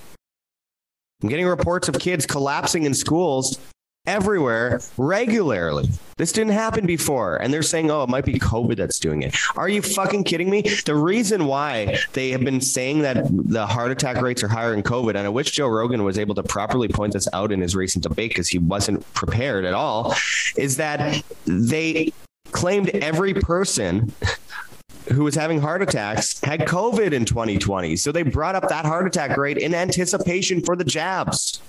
I'm getting reports of kids collapsing in schools everywhere regularly. This didn't happen before and they're saying oh it might be covid that's doing it. Are you fucking kidding me? The reason why they have been saying that the heart attack rates are higher in covid and I wish Joe Rogan was able to properly point this out in his recent debate cuz he wasn't prepared at all is that they claimed every person who was having heart attacks had COVID in 2020. So they brought up that heart attack rate in anticipation for the jabs.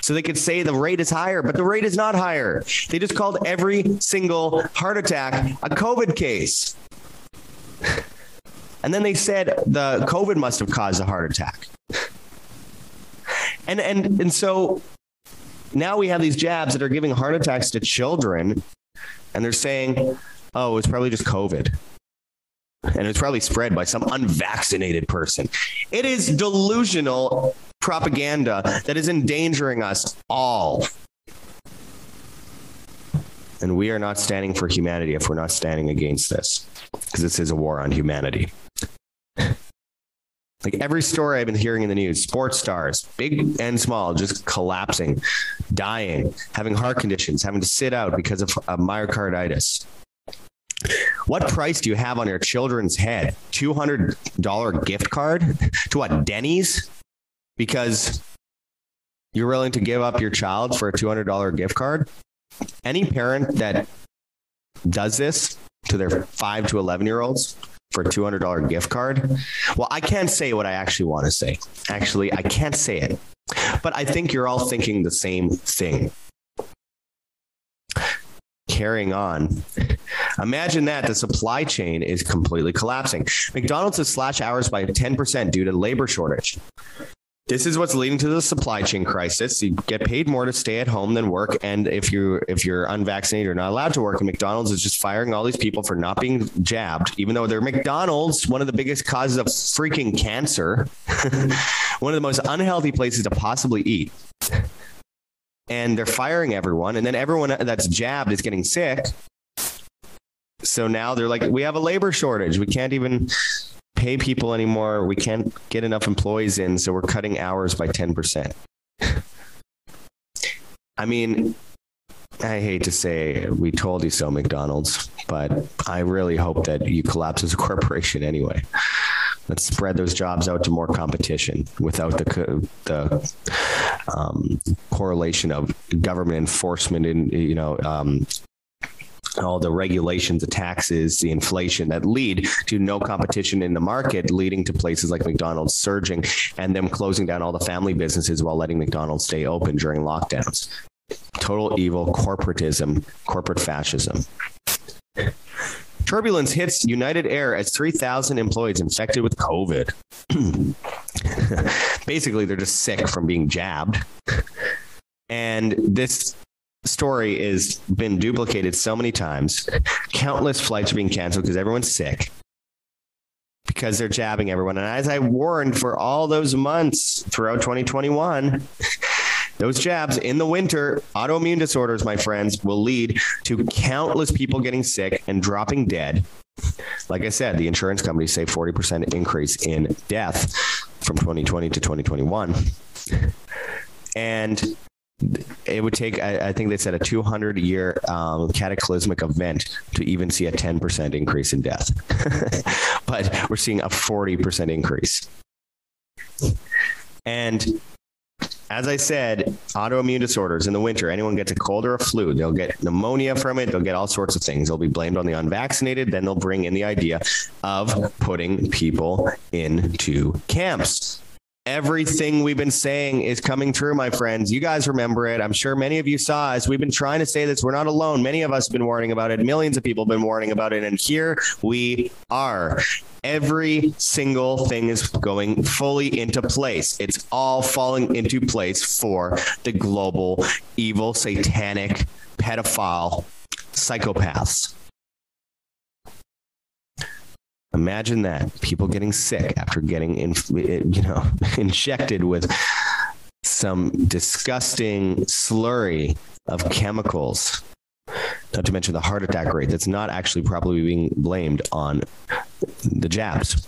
So they could say the rate is higher, but the rate is not higher. They just called every single heart attack a COVID case. And then they said the COVID must have caused a heart attack. And and and so now we have these jabs that are giving heart attacks to children and they're saying, "Oh, it's probably just COVID." And it's probably spread by some unvaccinated person. It is delusional propaganda that is endangering us all. And we are not standing for humanity if we're not standing against this because this is a war on humanity. Like every story I've been hearing in the news, sports stars, big and small, just collapsing, dying, having heart conditions, having to sit out because of myocarditis. What price do you have on your children's head? $200 gift card to what Denny's? Because you're willing to give up your child for a $200 gift card? Any parent that does this to their 5 to 11 year olds for a $200 gift card? Well, I can't say what I actually want to say. Actually, I can't say it. But I think you're all thinking the same thing carrying on. Imagine that the supply chain is completely collapsing. McDonald's has slashed hours by 10% due to labor shortage. This is what's leading to the supply chain crisis. You get paid more to stay at home than work and if you if you're unvaccinated or not allowed to work and McDonald's is just firing all these people for not being jabbed even though they're McDonald's, one of the biggest causes of freaking cancer. one of the most unhealthy places to possibly eat and they're firing everyone and then everyone that's jabbed is getting sick. So now they're like we have a labor shortage. We can't even pay people anymore. We can't get enough employees in so we're cutting hours by 10% i mean i hate to say we told you so McDonald's but i really hope that you collapse as a corporation anyway Let's spread those jobs out to more competition without the the um, correlation of government enforcement and you know um, all the regulations, the taxes, the inflation that lead to no competition in the market leading to places like McDonald's surging and them closing down all the family businesses while letting McDonald's stay open during lockdowns. Total evil corporatism, corporate fascism. Turbulence hits United Air as 3000 employees infected with COVID. Basically they're just sick from being jabbed. And this story is been duplicated so many times. Countless flights are being canceled because everyone's sick. Because they're jabbing everyone. And as I warned for all those months throughout 2021, those jabs in the winter, autoimmune disorders, my friends, will lead to countless people getting sick and dropping dead. Like I said, the insurance companies say 40% increase in death from 2020 to 2021. And it would take I, think they said a 200 year um, cataclysmic event to even see a 10% increase in death. but we're seeing a 40% increase. And as I said, autoimmune disorders in the winter, anyone gets a cold or a flu, they'll get pneumonia from it, they'll get all sorts of things. They'll be blamed on the unvaccinated, then they'll bring in the idea of putting people into camps everything we've been saying is coming true my friends. You guys remember it. I'm sure many of you saw us. We've been trying to say this. We're not alone. Many of us have been warning about it. Millions of people have been warning about it. And here we are. Every single thing is going fully into place. It's all falling into place for the global evil satanic pedophile psychopaths Imagine that people getting sick after getting in, you know injected with some disgusting slurry of chemicals. Not to mention the heart attack rate that's not actually probably being blamed on the jabs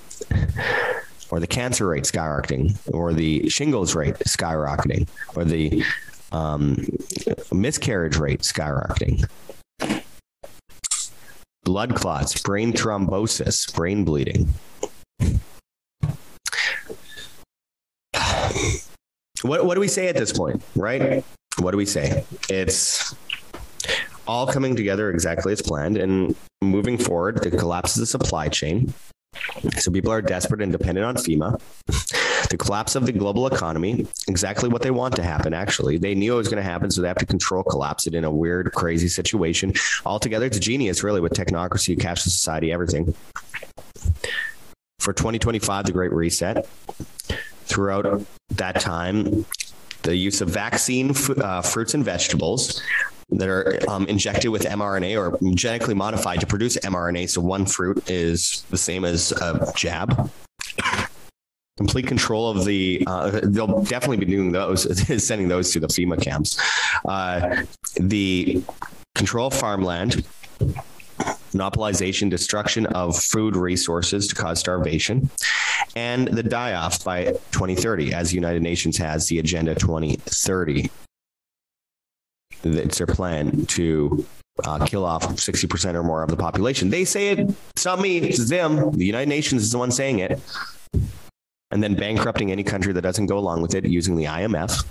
or the cancer rate skyrocketing or the shingles rate skyrocketing or the um, miscarriage rate skyrocketing blood clots, brain thrombosis, brain bleeding. What what do we say at this point, right? What do we say? It's all coming together exactly as planned and moving forward, the collapse of the supply chain. So people are desperate and dependent on FEMA the collapse of the global economy, exactly what they want to happen actually. They knew it was going to happen so they have to control collapse it in a weird crazy situation. Altogether it's a genius really with technocracy, cashless society, everything. For 2025 the great reset. Throughout that time the use of vaccine uh, fruits and vegetables that are um, injected with mRNA or genetically modified to produce mRNA so one fruit is the same as a jab complete control of the uh, they'll definitely be doing those sending those to the FEMA camps. Uh, the control of farmland monopolization destruction of food resources to cause starvation and the die off by 2030 as the United Nations has the agenda 2030 it's their plan to uh, kill off 60% or more of the population. They say it it's not me it's them. The United Nations is the one saying it and then bankrupting any country that doesn't go along with it using the IMF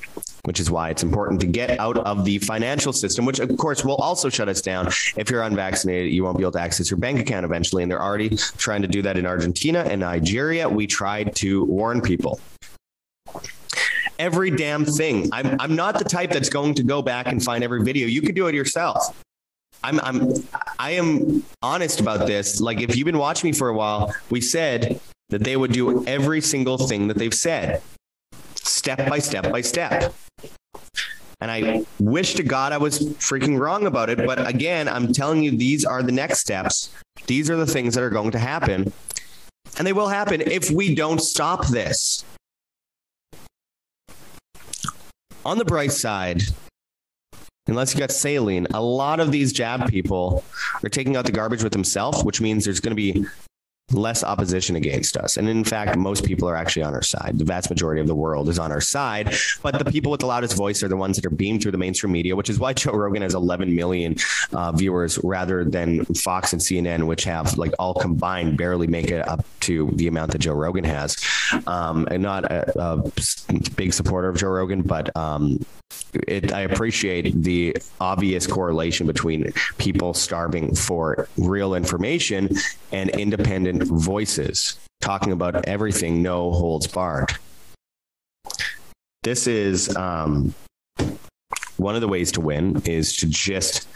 which is why it's important to get out of the financial system which of course will also shut us down. If you're unvaccinated you won't be able to access your bank account eventually and they're already trying to do that in Argentina and Nigeria. We tried to warn people. Every damn thing. I'm i'm not the type that's going to go back and find every video. You can do it yourself. I'm I'm I am honest about this. Like if you've been watching me for a while, we said that they would do every single thing that they've said step by step by step. And I wish to God I was freaking wrong about it, but again, I'm telling you these are the next steps. These are the things that are going to happen. And they will happen if we don't stop this. On the bright side, unless you got saline, a lot of these jab people are taking out the garbage with themselves, which means there's going to be less opposition against us. And in fact, most people are actually on our side. The vast majority of the world is on our side, but the people with the loudest voice are the ones that are beamed through the mainstream media, which is why Joe Rogan has 11 million uh, viewers rather than Fox and CNN which have like all combined barely make it up to the amount that Joe Rogan has. Um and not a, a big supporter of Joe Rogan, but um it I appreciate the obvious correlation between people starving for real information and independent voices talking about everything no holds barred. This is um, one of the ways to win is to just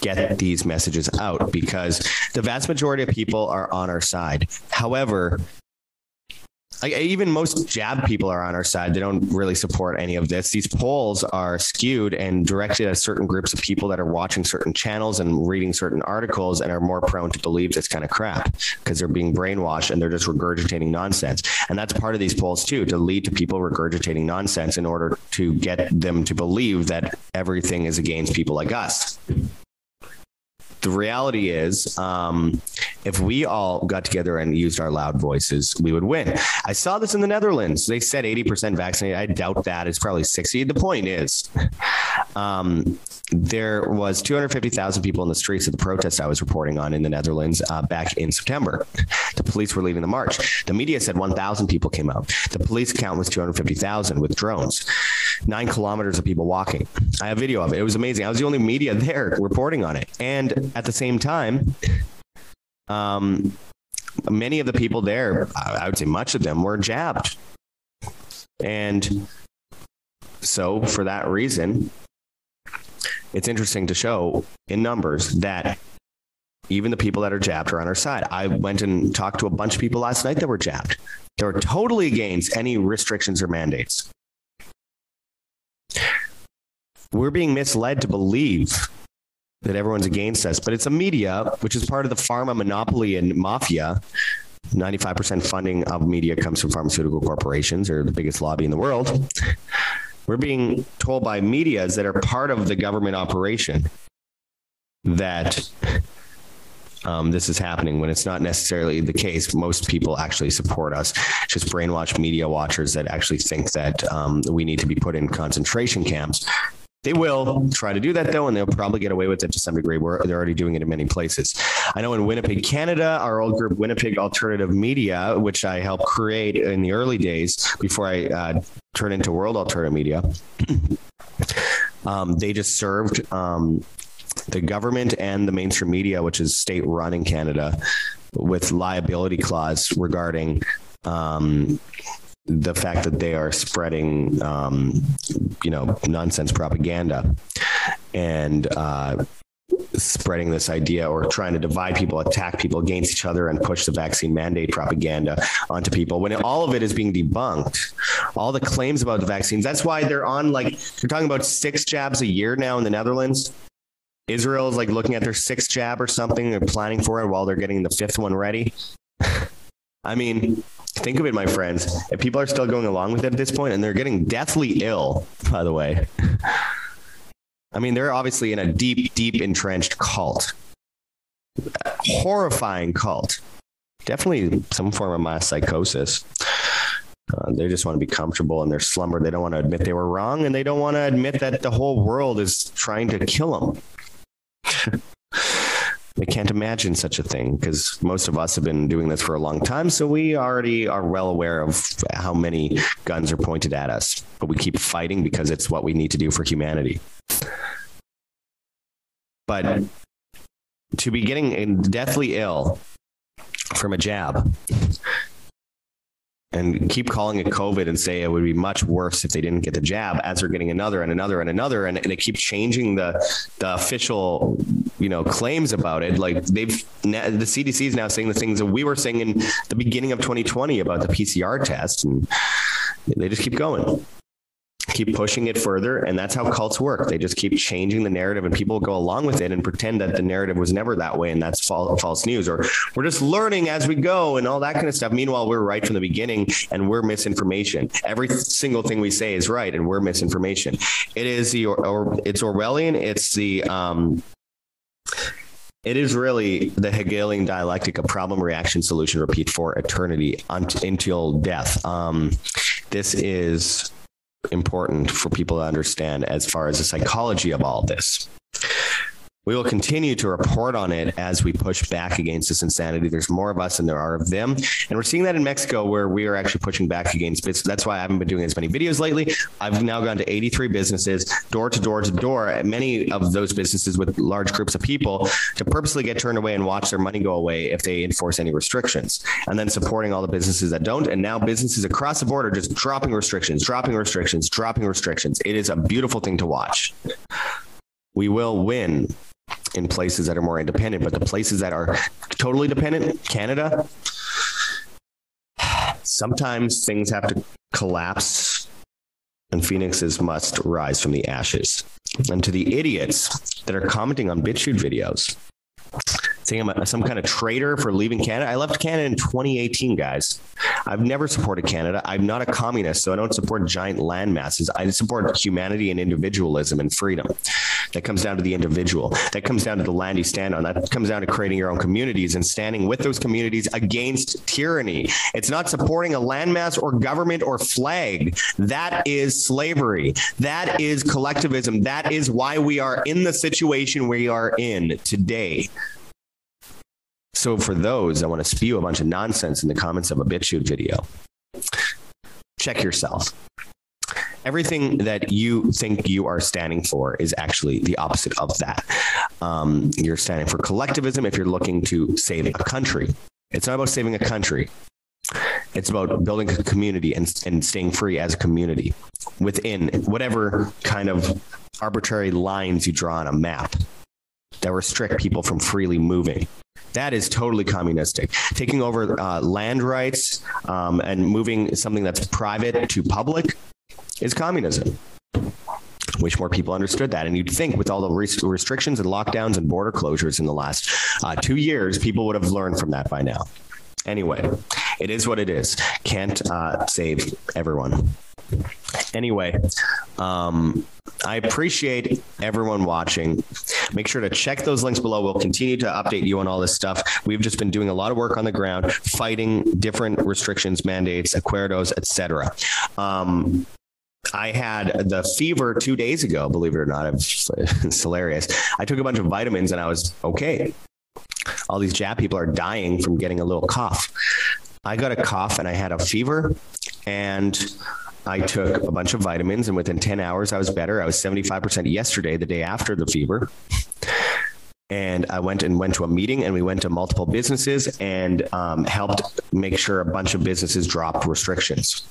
get these messages out because the vast majority of people are on our side. However, like even most jab people are on our side. They don't really support any of this. These polls are skewed and directed at certain groups of people that are watching certain channels and reading certain articles and are more prone to believe this kind of crap because they're being brainwashed and they're just regurgitating nonsense. And that's part of these polls too to lead to people regurgitating nonsense in order to get them to believe that everything is against people like us the reality is um, if we all got together and used our loud voices we would win. I saw this in the netherlands. They said 80% vaccinated. I doubt that. It's probably 60 the point is um, there was 250,000 people in the streets of the protest I was reporting on in the Netherlands uh, back in September. The police were leading the march. The media said 1,000 people came out. The police count was 250,000 with drones. 9 kilometers of people walking. I have video of it. It was amazing. I was the only media there reporting on it. And at the same time um many of the people there, I would say much of them were jabbed. And so for that reason, it's interesting to show in numbers that even the people that are jabbed are on our side. I went and talked to a bunch of people last night that were jabbed. They were totally against any restrictions or mandates. We're being misled to believe that everyone's against us, but it's a media which is part of the pharma monopoly and mafia. 95% funding of media comes from pharmaceutical corporations or the biggest lobby in the world we're being told by medias that are part of the government operation that um, this is happening when it's not necessarily the case. Most people actually support us. Just brainwash media watchers that actually think that um, we need to be put in concentration camps they will try to do that though and they'll probably get away with it to some degree. They're already doing it in many places. I know in Winnipeg, Canada, our old group Winnipeg Alternative Media, which I helped create in the early days before I uh, turned into World Alternative Media. um, they just served um, the government and the mainstream media which is state run in Canada with liability clause regarding um, the fact that they are spreading um, you know nonsense propaganda and uh, spreading this idea or trying to divide people attack people against each other and push the vaccine mandate propaganda onto people when all of it is being debunked. All the claims about the vaccines that's why they're on like they're talking about 6 jabs a year now in the Netherlands. Israel is like looking at their sixth jab or something and planning for it while they're getting the fifth one ready. I mean think of it my friends. If people are still going along with it at this point and they're getting deathly ill by the way. I mean they're obviously in a deep deep entrenched cult. Horrifying cult. Definitely some form of mass psychosis uh, they just want to be comfortable in their slumber. They don't want to admit they were wrong and they don't want to admit that the whole world is trying to kill them they can't imagine such a thing because most of us have been doing this for a long time so we already are well aware of how many guns are pointed at us. But we keep fighting because it's what we need to do for humanity. But to be getting deathly ill from a jab and keep calling it covid and say it would be much worse if they didn't get the jab as they're getting another and another and another. And, and they keep changing the the official you know claims about it. Like they've the CDC is now saying the things that we were saying in the beginning of 2020 about the PCR test. And they just keep going keep pushing it further and that's how cults work. They just keep changing the narrative and people go along with it and pretend that the narrative was never that way and that's false, false news or we're just learning as we go and all that kind of stuff. Meanwhile we're right from the beginning and we're misinformation. Every single thing we say is right and we're misinformation. It is the or, or it's orwellian. It's the um it is really the Hegelian dialectic of problem reaction solution repeat for eternity until death. Um, this is important for people to understand as far as the psychology of all this. We will continue to report on it as we push back against this insanity. There's more of us than there are of them. And we're seeing that in Mexico where we are actually pushing back against this. That's why I haven't been doing as many videos lately. I've now gone to 83 businesses door to door to door, many of those businesses with large groups of people to purposely get turned away and watch their money go away if they enforce any restrictions. And then supporting all the businesses that don't and now businesses across the board are just dropping restrictions, dropping restrictions, dropping restrictions. It is a beautiful thing to watch. We will win in places that are more independent, but the places that are totally dependent, Canada, sometimes things have to collapse and phoenixes must rise from the ashes. And to the idiots that are commenting on BitChute videos, saying I'm a, some kind of traitor for leaving Canada. I left Canada in 2018, guys. I've never supported Canada. I'm not a communist, so I don't support giant land masses. I support humanity and individualism and freedom. That comes down to the individual. That comes down to the land you stand on. That comes down to creating your own communities and standing with those communities against tyranny. It's not supporting a landmass or government or flag. That is slavery. That is collectivism. That is why we are in the situation we are in today. So for those I want to spew a bunch of nonsense in the comments of a BitChute video. Check yourself. Everything that you think you are standing for is actually the opposite of that. Um, you're standing for collectivism if you're looking to save a country. It's not about saving a country. It's about building a community and and staying free as a community within whatever kind of arbitrary lines you draw on a map that restrict people from freely moving. That is totally communistic. Taking over uh, land rights um, and moving something that's private to public is communism. Wish more people understood that and you'd think with all the restrictions and lockdowns and border closures in the last uh, 2 years people would have learned from that by now. Anyway, it is what it is. Can't uh, save everyone. Anyway, um, I appreciate everyone watching. Make sure to check those links below. We'll continue to update you on all this stuff. We've just been doing a lot of work on the ground fighting different restrictions, mandates, acuerdos, etc. Um, I had the fever 2 days ago, believe it or not. It's hilarious. I took a bunch of vitamins and I was okay. All these jab people are dying from getting a little cough. I got a cough and I had a fever and I took a bunch of vitamins and within 10 hours I was better. I was 75% yesterday the day after the fever. And I went and went to a meeting and we went to multiple businesses and um, helped make sure a bunch of businesses dropped restrictions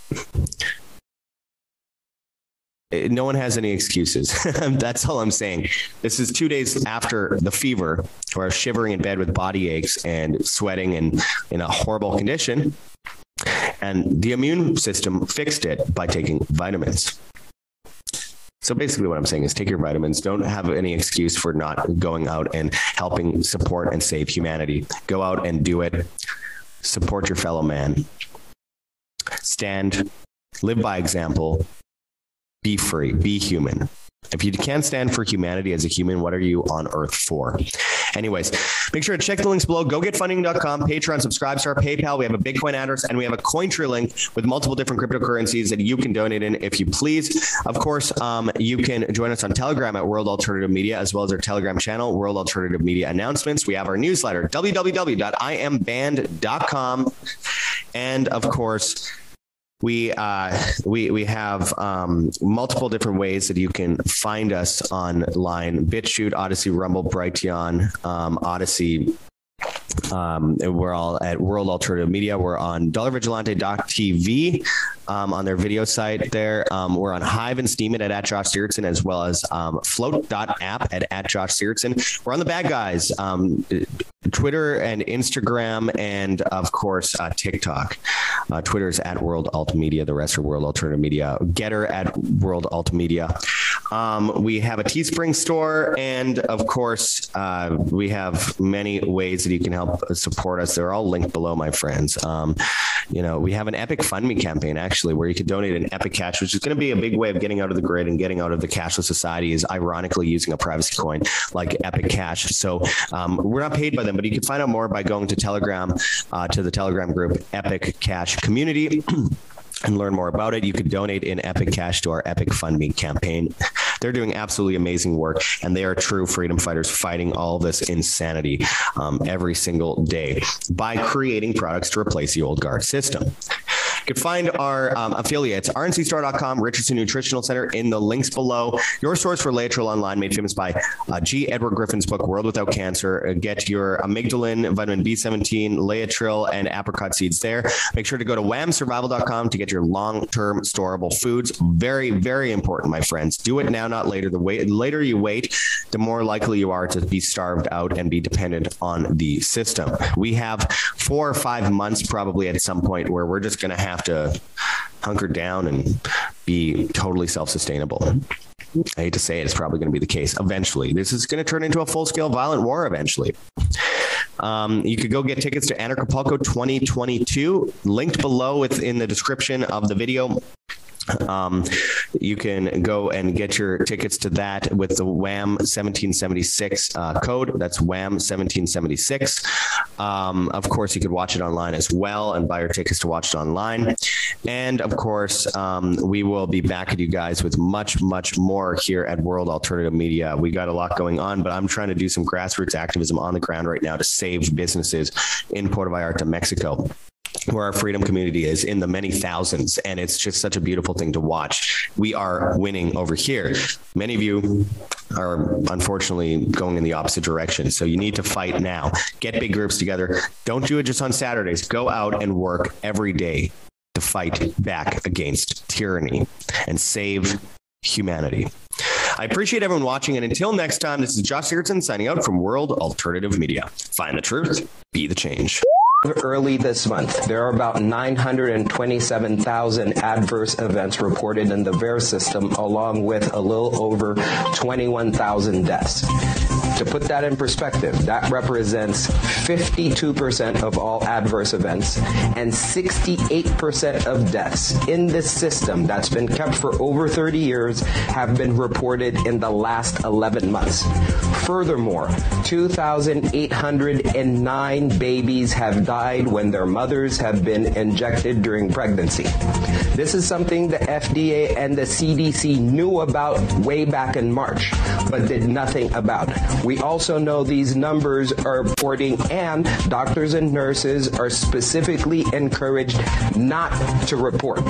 no one has any excuses. That's all I'm saying. This is 2 days after the fever where I was shivering in bed with body aches and sweating and in a horrible condition and the immune system fixed it by taking vitamins. So basically what I'm saying is take your vitamins, don't have any excuse for not going out and helping support and save humanity. Go out and do it. Support your fellow man. Stand, live by example, be free, be human. If you can't stand for humanity as a human, what are you on earth for? Anyways, make sure to check the links below. Go GoGetFunding.com, Patreon, subscribe to our PayPal. We have a Bitcoin address and we have a Cointree link with multiple different cryptocurrencies that you can donate in if you please. Of course, um, you can join us on Telegram at World Alternative Media as well as our Telegram channel, World Alternative Media Announcements. We have our newsletter, www.iamband.com. And of course, we uh, we we have um, multiple different ways that you can find us online BitChute, Odysee Rumble, Brighteon, um, Odysee um, we're all at World Alternative Media. We're on dollarvigilante.tv um, on their video site there. Um, we're on Hive and Steemit at, at Josh as well as um, flote.app at, at Josh. We're on the bad guys, um, Twitter and Instagram and of course uh, TikTok. Uh, Twitter is at World Alt Media, the rest are World Alternative Media. Gettr at World Alt Media. Um, we have a Teespring store and of course, uh, we have many ways that you can help support us. They're all linked below my friends. Um, you know, we have an Epic Fund Me campaign actually where you could donate an Epic Cash which is going to be a big way of getting out of the grid and getting out of the cashless society is ironically using a privacy coin like Epic Cash. So, um, we're not paid by them, but you can find out more by going to Telegram uh, to the Telegram group Epic Cash Community. and learn more about it you could donate in epic cash to our epic fund me campaign they're doing absolutely amazing work and they are true freedom fighters fighting all this insanity um, every single day by creating products to replace the old guard system you can find our um, affiliates, rncstore.com, Richardson Nutritional Center in the links below. Your source for Laetrile Online, made famous by uh, G. Edward Griffin's book, World Without Cancer. Uh, get your amygdalin, vitamin B17, Laetrile, and apricot seeds there. Make sure to go to whamsurvival.com to get your long-term storable foods. Very, very important, my friends. Do it now, not later. The, later you wait, the more likely you are to be starved out and be dependent on the system. We have four or five months probably at some point where we're just going to have have to hunker down and be totally self-sustainable. I hate to say it, it's probably going to be the case eventually. This is going to turn into a full-scale violent war eventually. Um, you could go get tickets to Anarchapulco 2022 linked below within the description of the video um, you can go and get your tickets to that with the WHAM 1776 uh, code. That's WHAM 1776 um, of course you could watch it online as well and buy your tickets to watch it online. And of course um, we will be back at you guys with much much more here at World Alternative Media. We got a lot going on but I'm trying to do some grassroots activism on the ground right now to save businesses in Puerto Vallarta Mexico where our freedom community is in the many thousands and it's just such a beautiful thing to watch. We are winning over here. Many of you are unfortunately going in the opposite direction. So you need to fight now. Get big groups together. Don't do it just on Saturdays. Go out and work every day to fight back against tyranny and save humanity. I appreciate everyone watching and until next time this is Josh Sigurdson signing out from World Alternative Media. Find the truth, be the change early this month. There are about 927,000 adverse events reported in the VAERS system along with a little over 21,000 deaths. To put that in perspective, that represents 52% of all adverse events and 68% of deaths in this system that's been kept for over 30 years have been reported in the last 11 months. Furthermore, 2809 babies have died when their mothers have been injected during pregnancy. This is something the FDA and the CDC knew about way back in March but did nothing about. We also know these numbers are reporting and doctors and nurses are specifically encouraged not to report.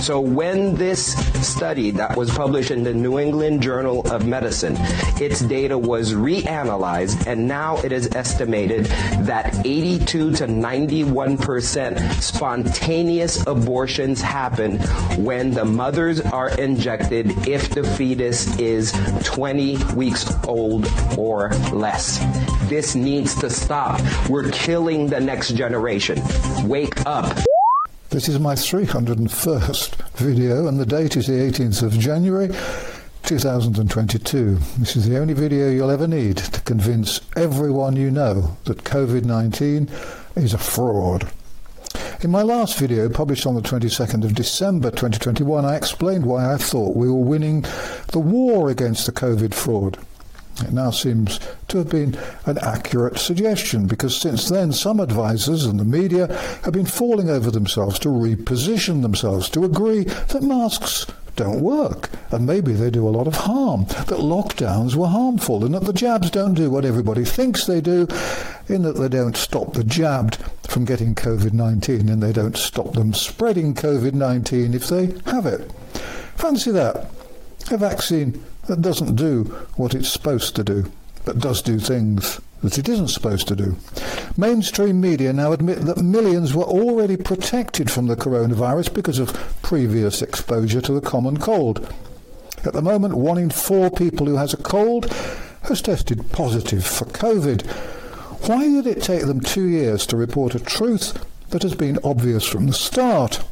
So when this study that was published in the New England Journal of Medicine, its data was reanalyzed and now it is estimated that 82 to 91% spontaneous abortions happen when the mothers are injected if the fetus is 20 weeks old or less. This needs to stop. We're killing the next generation. Wake up. This is my 301st video and the date is the 18th of January 2022. This is the only video you'll ever need to convince everyone you know that COVID-19 is a fraud. In my last video published on the 22nd of December 2021 I explained why I thought we were winning the war against the COVID fraud. It now seems to have been an accurate suggestion because since then some advisers and the media have been falling over themselves to reposition themselves to agree that masks don't work and maybe they do a lot of harm that lockdowns were harmful and that the jabs don't do what everybody thinks they do in that they don't stop the jabbed from getting COVID-19 and they don't stop them spreading COVID-19 if they have it. Fancy that. A vaccine that doesn't do what it's supposed to do, but does do things that it isn't supposed to do. Mainstream media now admit that millions were already protected from the coronavirus because of previous exposure to the common cold. At the moment, one in four people who has a cold has tested positive for COVID. Why did it take them two years to report a truth that has been obvious from the start?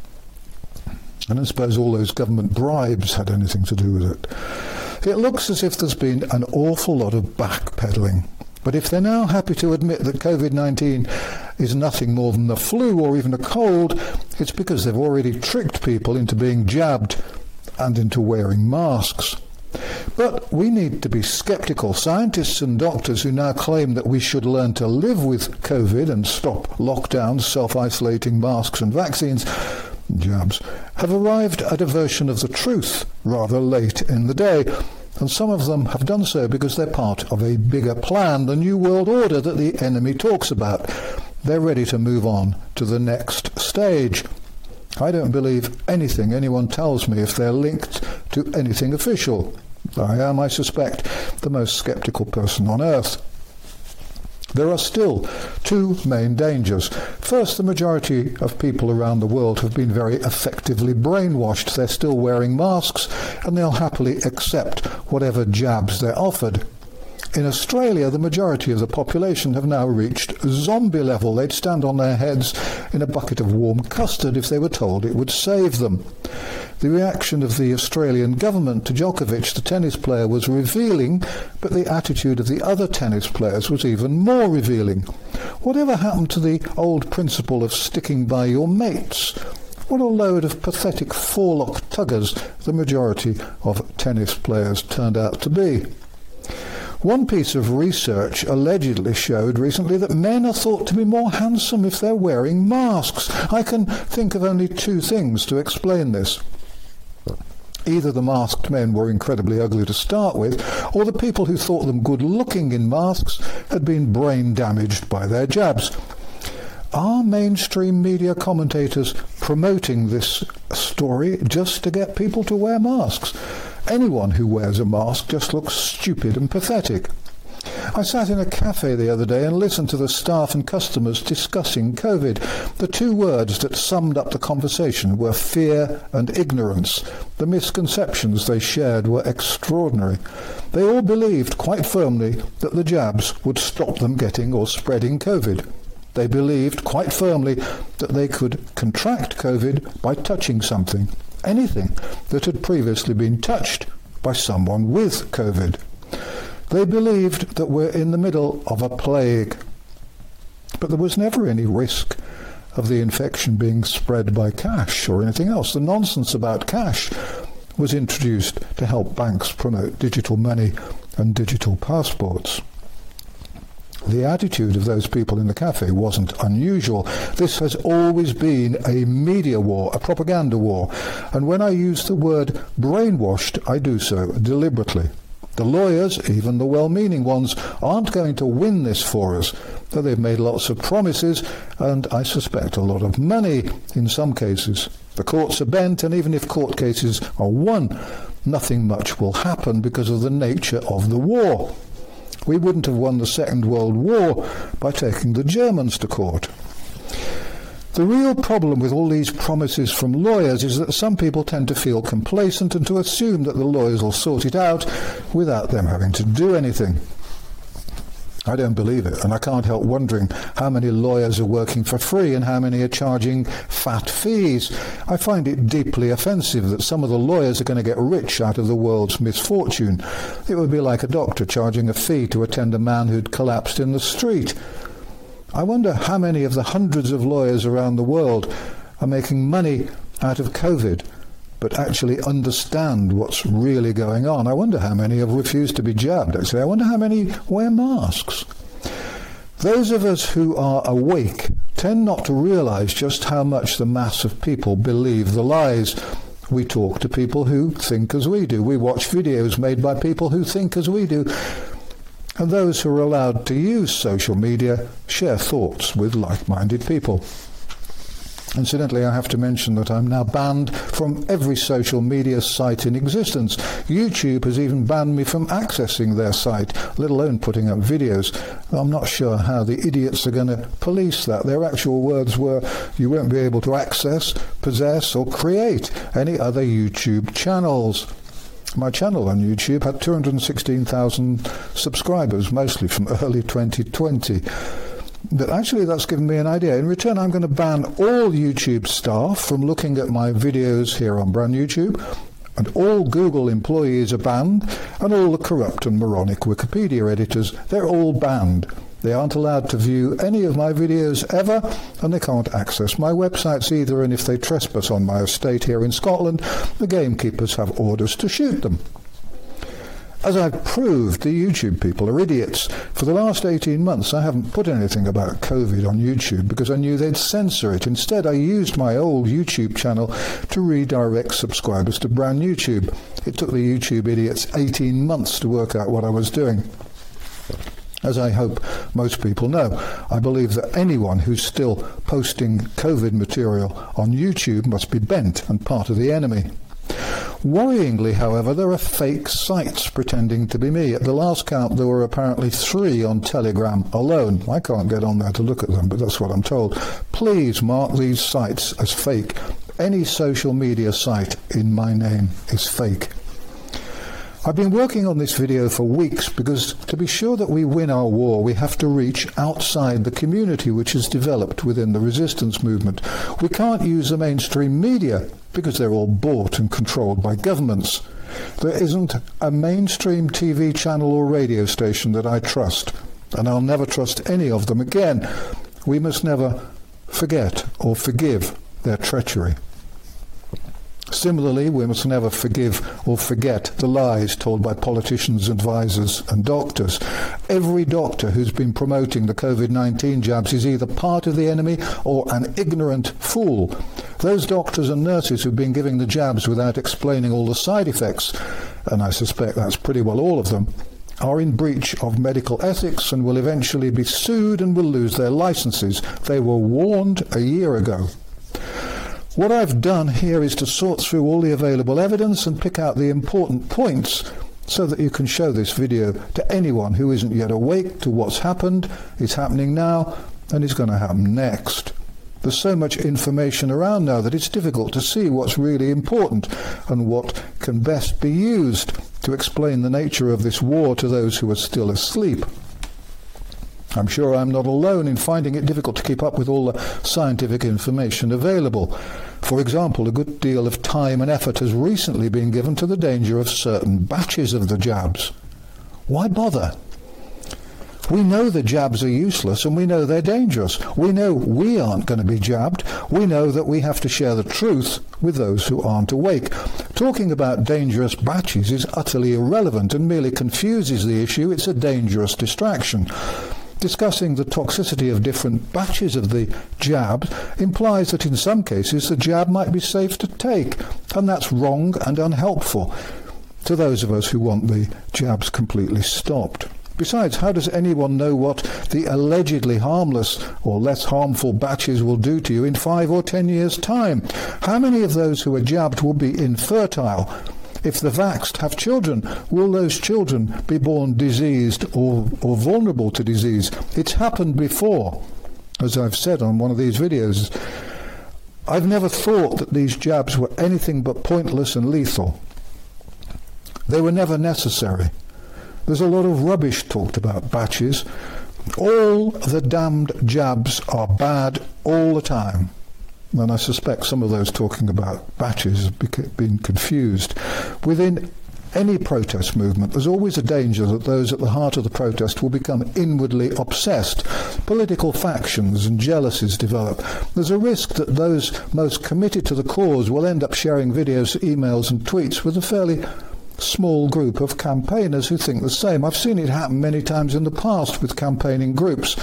And I don't suppose all those government bribes had anything to do with it. It looks as if there's been an awful lot of backpedaling. But if they're now happy to admit that COVID-19 is nothing more than the flu or even a cold, it's because they've already tricked people into being jabbed and into wearing masks. But we need to be skeptical. Scientists and doctors who now claim that we should learn to live with COVID and stop lockdowns, self-isolating masks and vaccines jabs have arrived at a version of the truth rather late in the day and some of them have done so because they're part of a bigger plan, the New World Order that the enemy talks about. They're ready to move on to the next stage. I don't believe anything anyone tells me if they're linked to anything official. I am, I suspect, the most sceptical person on earth. There are still two main dangers. First, the majority of people around the world have been very effectively brainwashed. They're still wearing masks and they'll happily accept whatever jabs they're offered. In Australia, the majority of the population have now reached zombie level. They'd stand on their heads in a bucket of warm custard if they were told it would save them. The reaction of the Australian government to Djokovic, the tennis player, was revealing, but the attitude of the other tennis players was even more revealing. Whatever happened to the old principle of sticking by your mates? What a load of pathetic forelock tuggers the majority of tennis players turned out to be. One piece of research allegedly showed recently that men are thought to be more handsome if they're wearing masks. I can think of only two things to explain this. Either the masked men were incredibly ugly to start with, or the people who thought them good looking in masks had been brain damaged by their jabs. Are mainstream media commentators promoting this story just to get people to wear masks? Anyone who wears a mask just looks stupid and pathetic. I sat in a cafe the other day and listened to the staff and customers discussing COVID. The two words that summed up the conversation were fear and ignorance. The misconceptions they shared were extraordinary. They all believed quite firmly that the jabs would stop them getting or spreading COVID. They believed quite firmly that they could contract COVID by touching something, anything that had previously been touched by someone with COVID. They believed that we're in the middle of a plague. But there was never any risk of the infection being spread by cash or anything else. The nonsense about cash was introduced to help banks promote digital money and digital passports. The attitude of those people in the cafe wasn't unusual. This has always been a media war, a propaganda war. And when I use the word brainwashed, I do so deliberately. The lawyers, even the well-meaning ones, aren't going to win this for us, though they've made lots of promises and I suspect a lot of money in some cases. The courts are bent and even if court cases are won, nothing much will happen because of the nature of the war. We wouldn't have won the Second World War by taking the Germans to court. The real problem with all these promises from lawyers is that some people tend to feel complacent and to assume that the lawyers will sort it out without them having to do anything. I don't believe it, and I can't help wondering how many lawyers are working for free and how many are charging fat fees. I find it deeply offensive that some of the lawyers are going to get rich out of the world's misfortune. It would be like a doctor charging a fee to attend a man who'd collapsed in the street. I wonder how many of the hundreds of lawyers around the world are making money out of COVID but actually understand what's really going on. I wonder how many have refused to be jabbed, actually. I wonder how many wear masks. Those of us who are awake tend not to realize just how much the mass of people believe the lies. We talk to people who think as we do. We watch videos made by people who think as we do and those who are allowed to use social media share thoughts with like-minded people. Incidentally, I have to mention that I'm now banned from every social media site in existence. YouTube has even banned me from accessing their site, let alone putting up videos. I'm not sure how the idiots are going to police that. Their actual words were, you won't be able to access, possess or create any other YouTube channels. My channel on YouTube had 216,000 subscribers, mostly from early 2020. But actually, that's given me an idea. In return, I'm going to ban all YouTube staff from looking at my videos here on BrandNewTube and all Google employees are banned, and all the corrupt and moronic Wikipedia editors, they're all banned. They aren't allowed to view any of my videos ever, and they can't access my websites either, and if they trespass on my estate here in Scotland, the gamekeepers have orders to shoot them. As I've proved, the YouTube people are idiots. For the last 18 months, I haven't put anything about COVID on YouTube because I knew they'd censor it. Instead, I used my old YouTube channel to redirect subscribers to BrandNewTube. It took the YouTube idiots 18 months to work out what I was doing. As I hope most people know, I believe that anyone who's still posting COVID material on YouTube must be bent and part of the enemy. Worryingly, however, there are fake sites pretending to be me. At the last count, there were apparently three on Telegram alone. I can't get on there to look at them, but that's what I'm told. Please mark these sites as fake. Any social media site in my name is fake. I've been working on this video for weeks because to be sure that we win our war, we have to reach outside the community which has developed within the resistance movement. We can't use the mainstream media because they're all bought and controlled by governments. There isn't a mainstream TV channel or radio station that I trust, and I'll never trust any of them again. We must never forget or forgive their treachery. Similarly, we must never forgive or forget the lies told by politicians, advisors and doctors. Every doctor who's been promoting the COVID-19 jabs is either part of the enemy or an ignorant fool. Those doctors and nurses who've been giving the jabs without explaining all the side effects, and I suspect that's pretty well all of them, are in breach of medical ethics and will eventually be sued and will lose their licenses. They were warned a year ago. What I've done here is to sort through all the available evidence and pick out the important points so that you can show this video to anyone who isn't yet awake to what's happened, is happening now, and is going to happen next. There's so much information around now that it's difficult to see what's really important and what can best be used to explain the nature of this war to those who are still asleep. I'm sure I'm not alone in finding it difficult to keep up with all the scientific information available. For example, a good deal of time and effort has recently been given to the danger of certain batches of the jabs. Why bother? We know the jabs are useless and we know they're dangerous. We know we aren't going to be jabbed. We know that we have to share the truth with those who aren't awake. Talking about dangerous batches is utterly irrelevant and merely confuses the issue. It's a dangerous distraction discussing the toxicity of different batches of the jab implies that in some cases the jab might be safe to take, and that's wrong and unhelpful to those of us who want the jabs completely stopped. Besides, how does anyone know what the allegedly harmless or less harmful batches will do to you in five or ten years' time? How many of those who are jabbed will be infertile? If the vaxxed have children, will those children be born diseased or, or vulnerable to disease? It's happened before, as I've said on one of these videos. I've never thought that these jabs were anything but pointless and lethal. They were never necessary. There's a lot of rubbish talked about batches. All the damned jabs are bad all the time and I suspect some of those talking about batches have been confused. Within any protest movement, there's always a danger that those at the heart of the protest will become inwardly obsessed. Political factions and jealousies develop. There's a risk that those most committed to the cause will end up sharing videos, emails and tweets with a fairly small group of campaigners who think the same. I've seen it happen many times in the past with campaigning groups.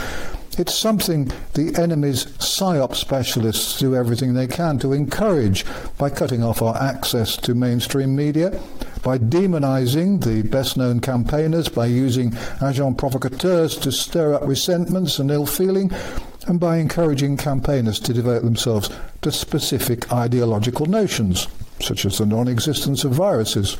It's something the enemy's PSYOP specialists do everything they can to encourage by cutting off our access to mainstream media, by demonizing the best-known campaigners, by using agents provocateurs to stir up resentments and ill feeling, and by encouraging campaigners to devote themselves to specific ideological notions, such as the non-existence of viruses.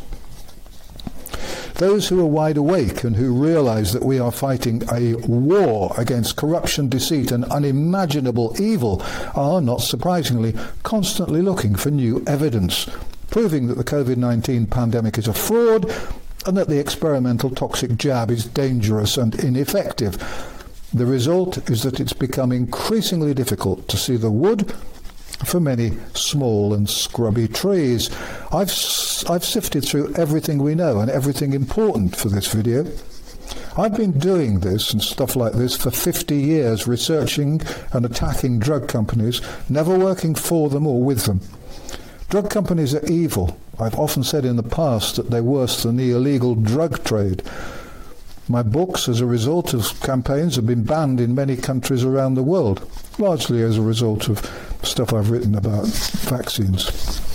Those who are wide awake and who realize that we are fighting a war against corruption, deceit and unimaginable evil are, not surprisingly, constantly looking for new evidence, proving that the COVID-19 pandemic is a fraud and that the experimental toxic jab is dangerous and ineffective. The result is that it's become increasingly difficult to see the wood for many small and scrubby trees. I've, I've sifted through everything we know and everything important for this video. I've been doing this and stuff like this for 50 years, researching and attacking drug companies, never working for them or with them. Drug companies are evil. I've often said in the past that they're worse than the illegal drug trade. My books, as a result of campaigns, have been banned in many countries around the world, largely as a result of stuff I've written about vaccines.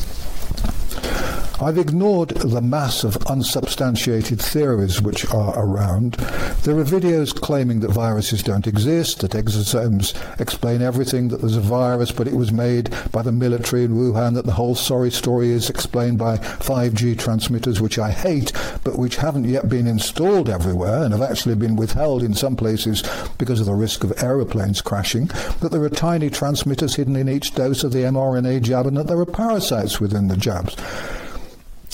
I've ignored the mass of unsubstantiated theories which are around. There are videos claiming that viruses don't exist, that exosomes explain everything, that there's a virus but it was made by the military in Wuhan, that the whole sorry story is explained by 5G transmitters, which I hate, but which haven't yet been installed everywhere and have actually been withheld in some places because of the risk of aeroplanes crashing, that there are tiny transmitters hidden in each dose of the mRNA jab and that there are parasites within the jabs.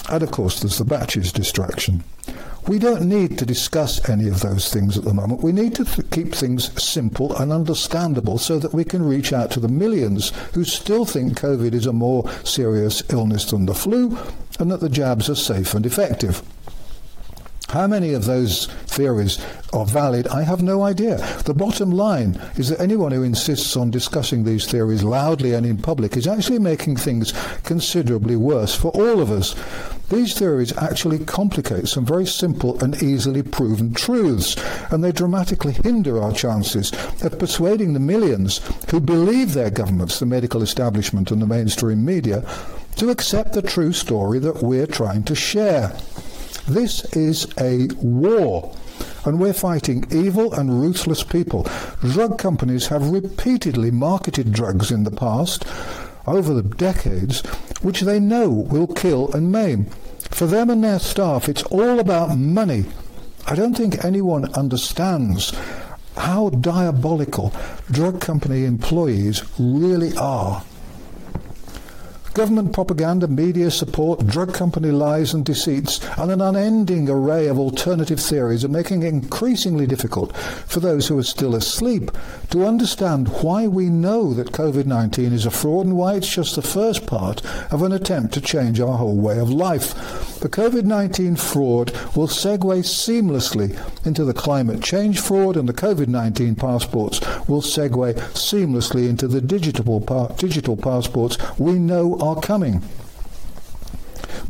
And of course, there's the batches distraction. We don't need to discuss any of those things at the moment. We need to th- keep things simple and understandable so that we can reach out to the millions who still think COVID is a more serious illness than the flu and that the jabs are safe and effective. How many of those theories are valid? I have no idea. The bottom line is that anyone who insists on discussing these theories loudly and in public is actually making things considerably worse for all of us. These theories actually complicate some very simple and easily proven truths, and they dramatically hinder our chances of persuading the millions who believe their governments, the medical establishment, and the mainstream media to accept the true story that we're trying to share. This is a war and we're fighting evil and ruthless people. Drug companies have repeatedly marketed drugs in the past, over the decades, which they know will kill and maim. For them and their staff, it's all about money. I don't think anyone understands how diabolical drug company employees really are. Government propaganda, media support, drug company lies and deceits, and an unending array of alternative theories are making it increasingly difficult for those who are still asleep to understand why we know that COVID-19 is a fraud and why it's just the first part of an attempt to change our whole way of life. The COVID-19 fraud will segue seamlessly into the climate change fraud and the COVID-19 passports will segue seamlessly into the digital, digital passports we know are coming.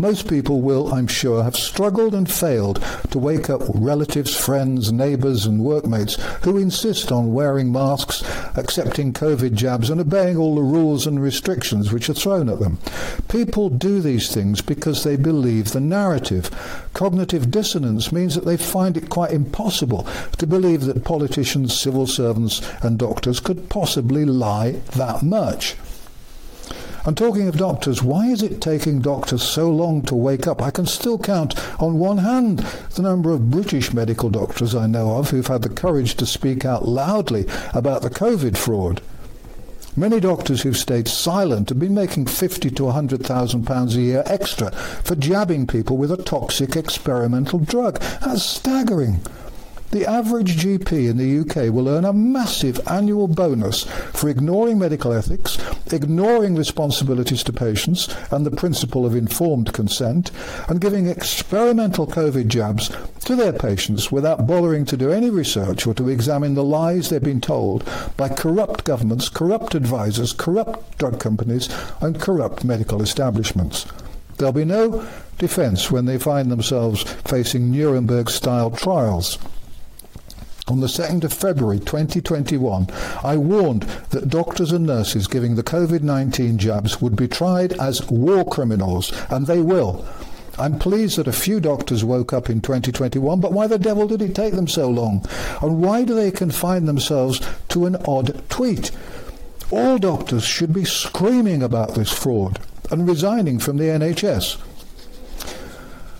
Most people will, I'm sure, have struggled and failed to wake up relatives, friends, neighbours and workmates who insist on wearing masks, accepting COVID jabs and obeying all the rules and restrictions which are thrown at them. People do these things because they believe the narrative. Cognitive dissonance means that they find it quite impossible to believe that politicians, civil servants and doctors could possibly lie that much. And talking of doctors, why is it taking doctors so long to wake up? I can still count on one hand the number of British medical doctors I know of who've had the courage to speak out loudly about the COVID fraud. Many doctors who've stayed silent have been making 50 to 100,000 pounds a year extra for jabbing people with a toxic experimental drug. That's staggering. The average GP in the UK will earn a massive annual bonus for ignoring medical ethics, ignoring responsibilities to patients and the principle of informed consent, and giving experimental COVID jabs to their patients without bothering to do any research or to examine the lies they've been told by corrupt governments, corrupt advisors, corrupt drug companies, and corrupt medical establishments. There'll be no defense when they find themselves facing Nuremberg-style trials. On the 2nd of February 2021, I warned that doctors and nurses giving the COVID-19 jabs would be tried as war criminals, and they will. I'm pleased that a few doctors woke up in 2021, but why the devil did it take them so long? And why do they confine themselves to an odd tweet? All doctors should be screaming about this fraud and resigning from the NHS.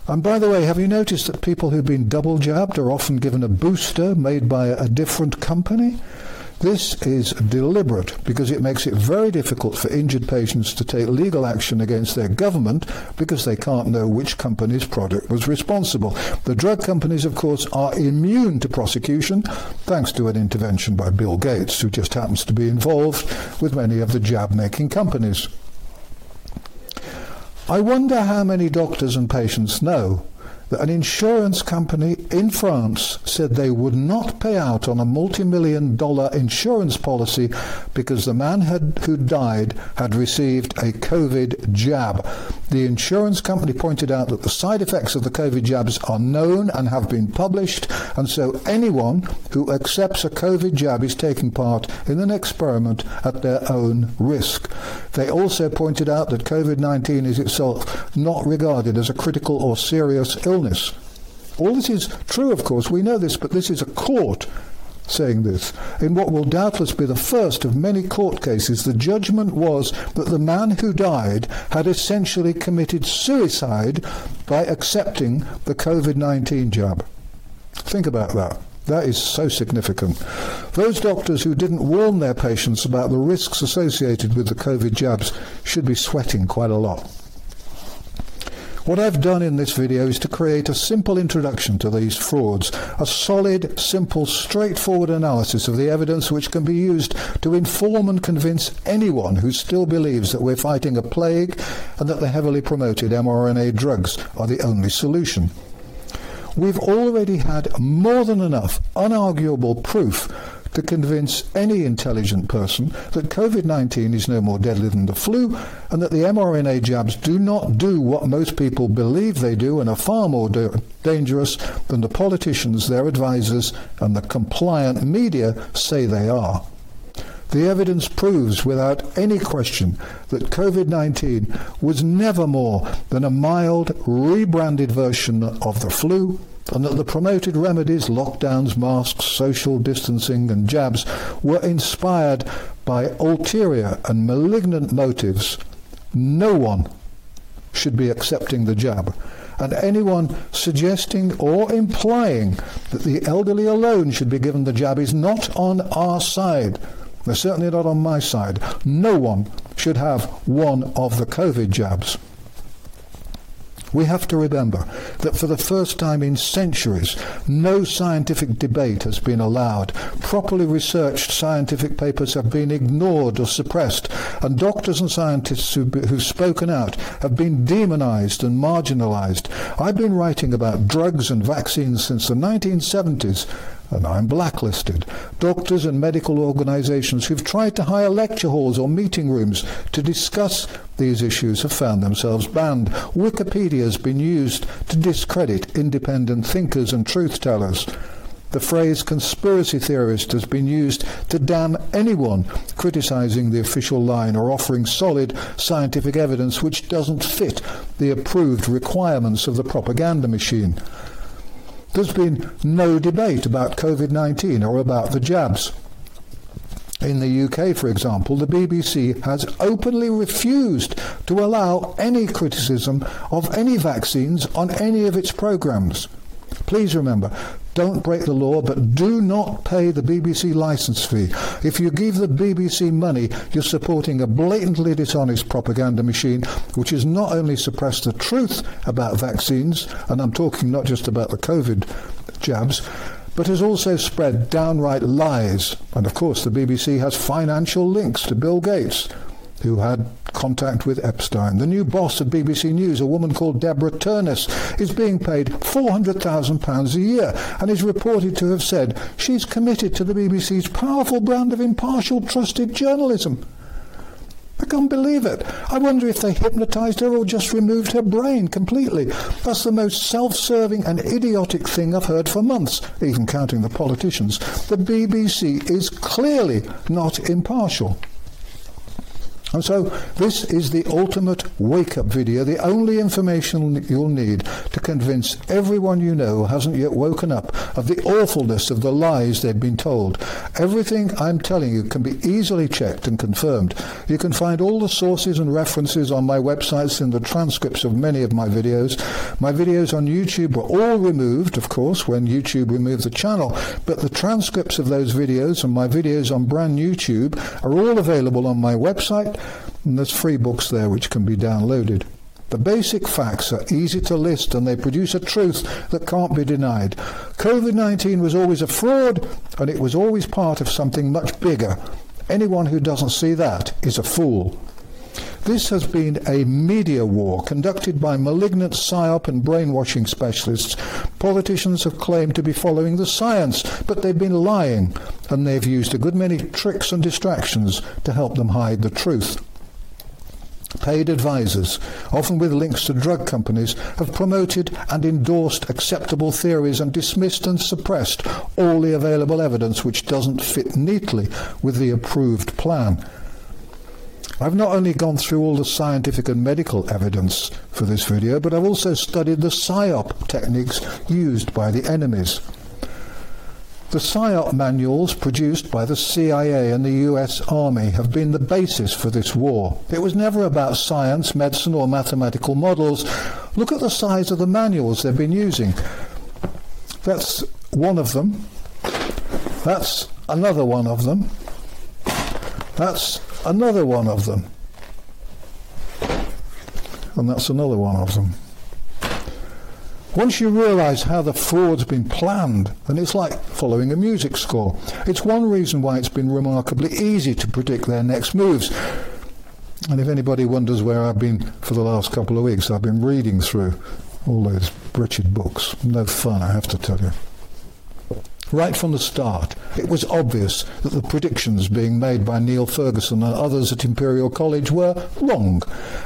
And by the way, have you noticed that people who've been double jabbed are often given a booster made by a different company? This is deliberate because it makes it very difficult for injured patients to take legal action against their government because they can't know which company's product was responsible. The drug companies, of course, are immune to prosecution thanks to an intervention by Bill Gates, who just happens to be involved with many of the jab-making companies. I wonder how many doctors and patients know that an insurance company in France said they would not pay out on a multi-million dollar insurance policy because the man had, who died had received a COVID jab. The insurance company pointed out that the side effects of the COVID jabs are known and have been published, and so anyone who accepts a COVID jab is taking part in an experiment at their own risk. They also pointed out that COVID-19 is itself not regarded as a critical or serious illness illness. All this is true, of course, we know this, but this is a court saying this. In what will doubtless be the first of many court cases, the judgment was that the man who died had essentially committed suicide by accepting the COVID-19 jab. Think about that. That is so significant. Those doctors who didn't warn their patients about the risks associated with the COVID jabs should be sweating quite a lot. What I've done in this video is to create a simple introduction to these frauds, a solid, simple, straightforward analysis of the evidence which can be used to inform and convince anyone who still believes that we're fighting a plague and that the heavily promoted mRNA drugs are the only solution. We've already had more than enough unarguable proof to convince any intelligent person that COVID-19 is no more deadly than the flu and that the mRNA jabs do not do what most people believe they do and are far more dangerous than the politicians, their advisors and the compliant media say they are. The evidence proves without any question that COVID-19 was never more than a mild, rebranded version of the flu and that the promoted remedies, lockdowns, masks, social distancing and jabs were inspired by ulterior and malignant motives, no one should be accepting the jab. And anyone suggesting or implying that the elderly alone should be given the jab is not on our side. They're certainly not on my side. No one should have one of the COVID jabs. We have to remember that for the first time in centuries, no scientific debate has been allowed. Properly researched scientific papers have been ignored or suppressed, and doctors and scientists who, who've spoken out have been demonized and marginalized. I've been writing about drugs and vaccines since the 1970s, and I'm blacklisted. Doctors and medical organizations who've tried to hire lecture halls or meeting rooms to discuss these issues have found themselves banned. Wikipedia has been used to discredit independent thinkers and truth tellers. The phrase conspiracy theorist has been used to damn anyone criticizing the official line or offering solid scientific evidence which doesn't fit the approved requirements of the propaganda machine. There's been no debate about COVID-19 or about the jabs. In the UK, for example, the BBC has openly refused to allow any criticism of any vaccines on any of its programmes. Please remember, don't break the law, but do not pay the BBC licence fee. If you give the BBC money, you're supporting a blatantly dishonest propaganda machine which has not only suppressed the truth about vaccines, and I'm talking not just about the COVID jabs, but has also spread downright lies. And of course, the BBC has financial links to Bill Gates, who had contact with Epstein. The new boss of BBC News, a woman called Deborah Turness, is being paid £400,000 a year and is reported to have said she's committed to the BBC's powerful brand of impartial, trusted journalism. I can't believe it. I wonder if they hypnotized her or just removed her brain completely. That's the most self-serving and idiotic thing I've heard for months, even counting the politicians. The BBC is clearly not impartial. And so this is the ultimate wake-up video, the only information you'll need to convince everyone you know hasn't yet woken up of the awfulness of the lies they've been told. Everything I'm telling you can be easily checked and confirmed. You can find all the sources and references on my websites and the transcripts of many of my videos. My videos on YouTube were all removed, of course, when YouTube removed the channel, but the transcripts of those videos and my videos on BrandNewTube are all available on my website and there's free books there which can be downloaded. The basic facts are easy to list and they produce a truth that can't be denied. COVID-19 was always a fraud and it was always part of something much bigger. Anyone who doesn't see that is a fool. This has been a media war conducted by malignant psyop and brainwashing specialists. Politicians have claimed to be following the science, but they've been lying, and they've used a good many tricks and distractions to help them hide the truth. Paid advisers, often with links to drug companies, have promoted and endorsed acceptable theories and dismissed and suppressed all the available evidence which doesn't fit neatly with the approved plan. I've not only gone through all the scientific and medical evidence for this video, but I've also studied the PSYOP techniques used by the enemies. The PSYOP manuals produced by the CIA and the US Army have been the basis for this war. It was never about science, medicine or mathematical models. Look at the size of the manuals they've been using. That's one of them. That's another one of them. That's another one of them. And that's another one of them. Once you realize how the fraud's been planned, then it's like following a music score. It's one reason why it's been remarkably easy to predict their next moves. And if anybody wonders where I've been for the last couple of weeks, I've been reading through all those wretched books. No fun, I have to tell you. Right from the start, it was obvious that the predictions being made by Neil Ferguson and others at Imperial College were wrong.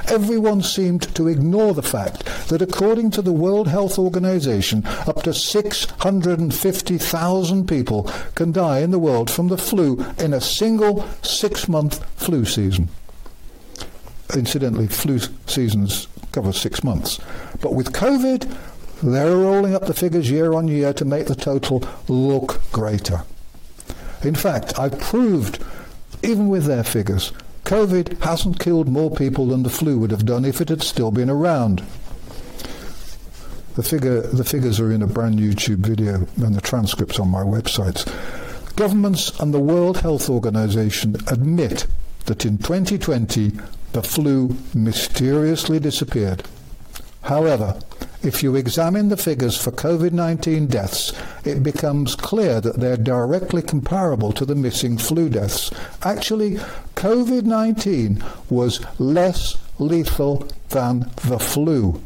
Everyone seemed to ignore the fact that according to the World Health Organization, up to 650,000 people can die in the world from the flu in a single six-month flu season. Incidentally, flu seasons cover six months. But with COVID, they're rolling up the figures year on year to make the total look greater. In fact, I've proved, even with their figures, COVID hasn't killed more people than the flu would have done if it had still been around. The, figure, the figures are in a BrandNewTube video and the transcripts on my websites. Governments and the World Health Organization admit that in 2020 the flu mysteriously disappeared. However, if you examine the figures for COVID-19 deaths, it becomes clear that they're directly comparable to the missing flu deaths. Actually, COVID-19 was less lethal than the flu.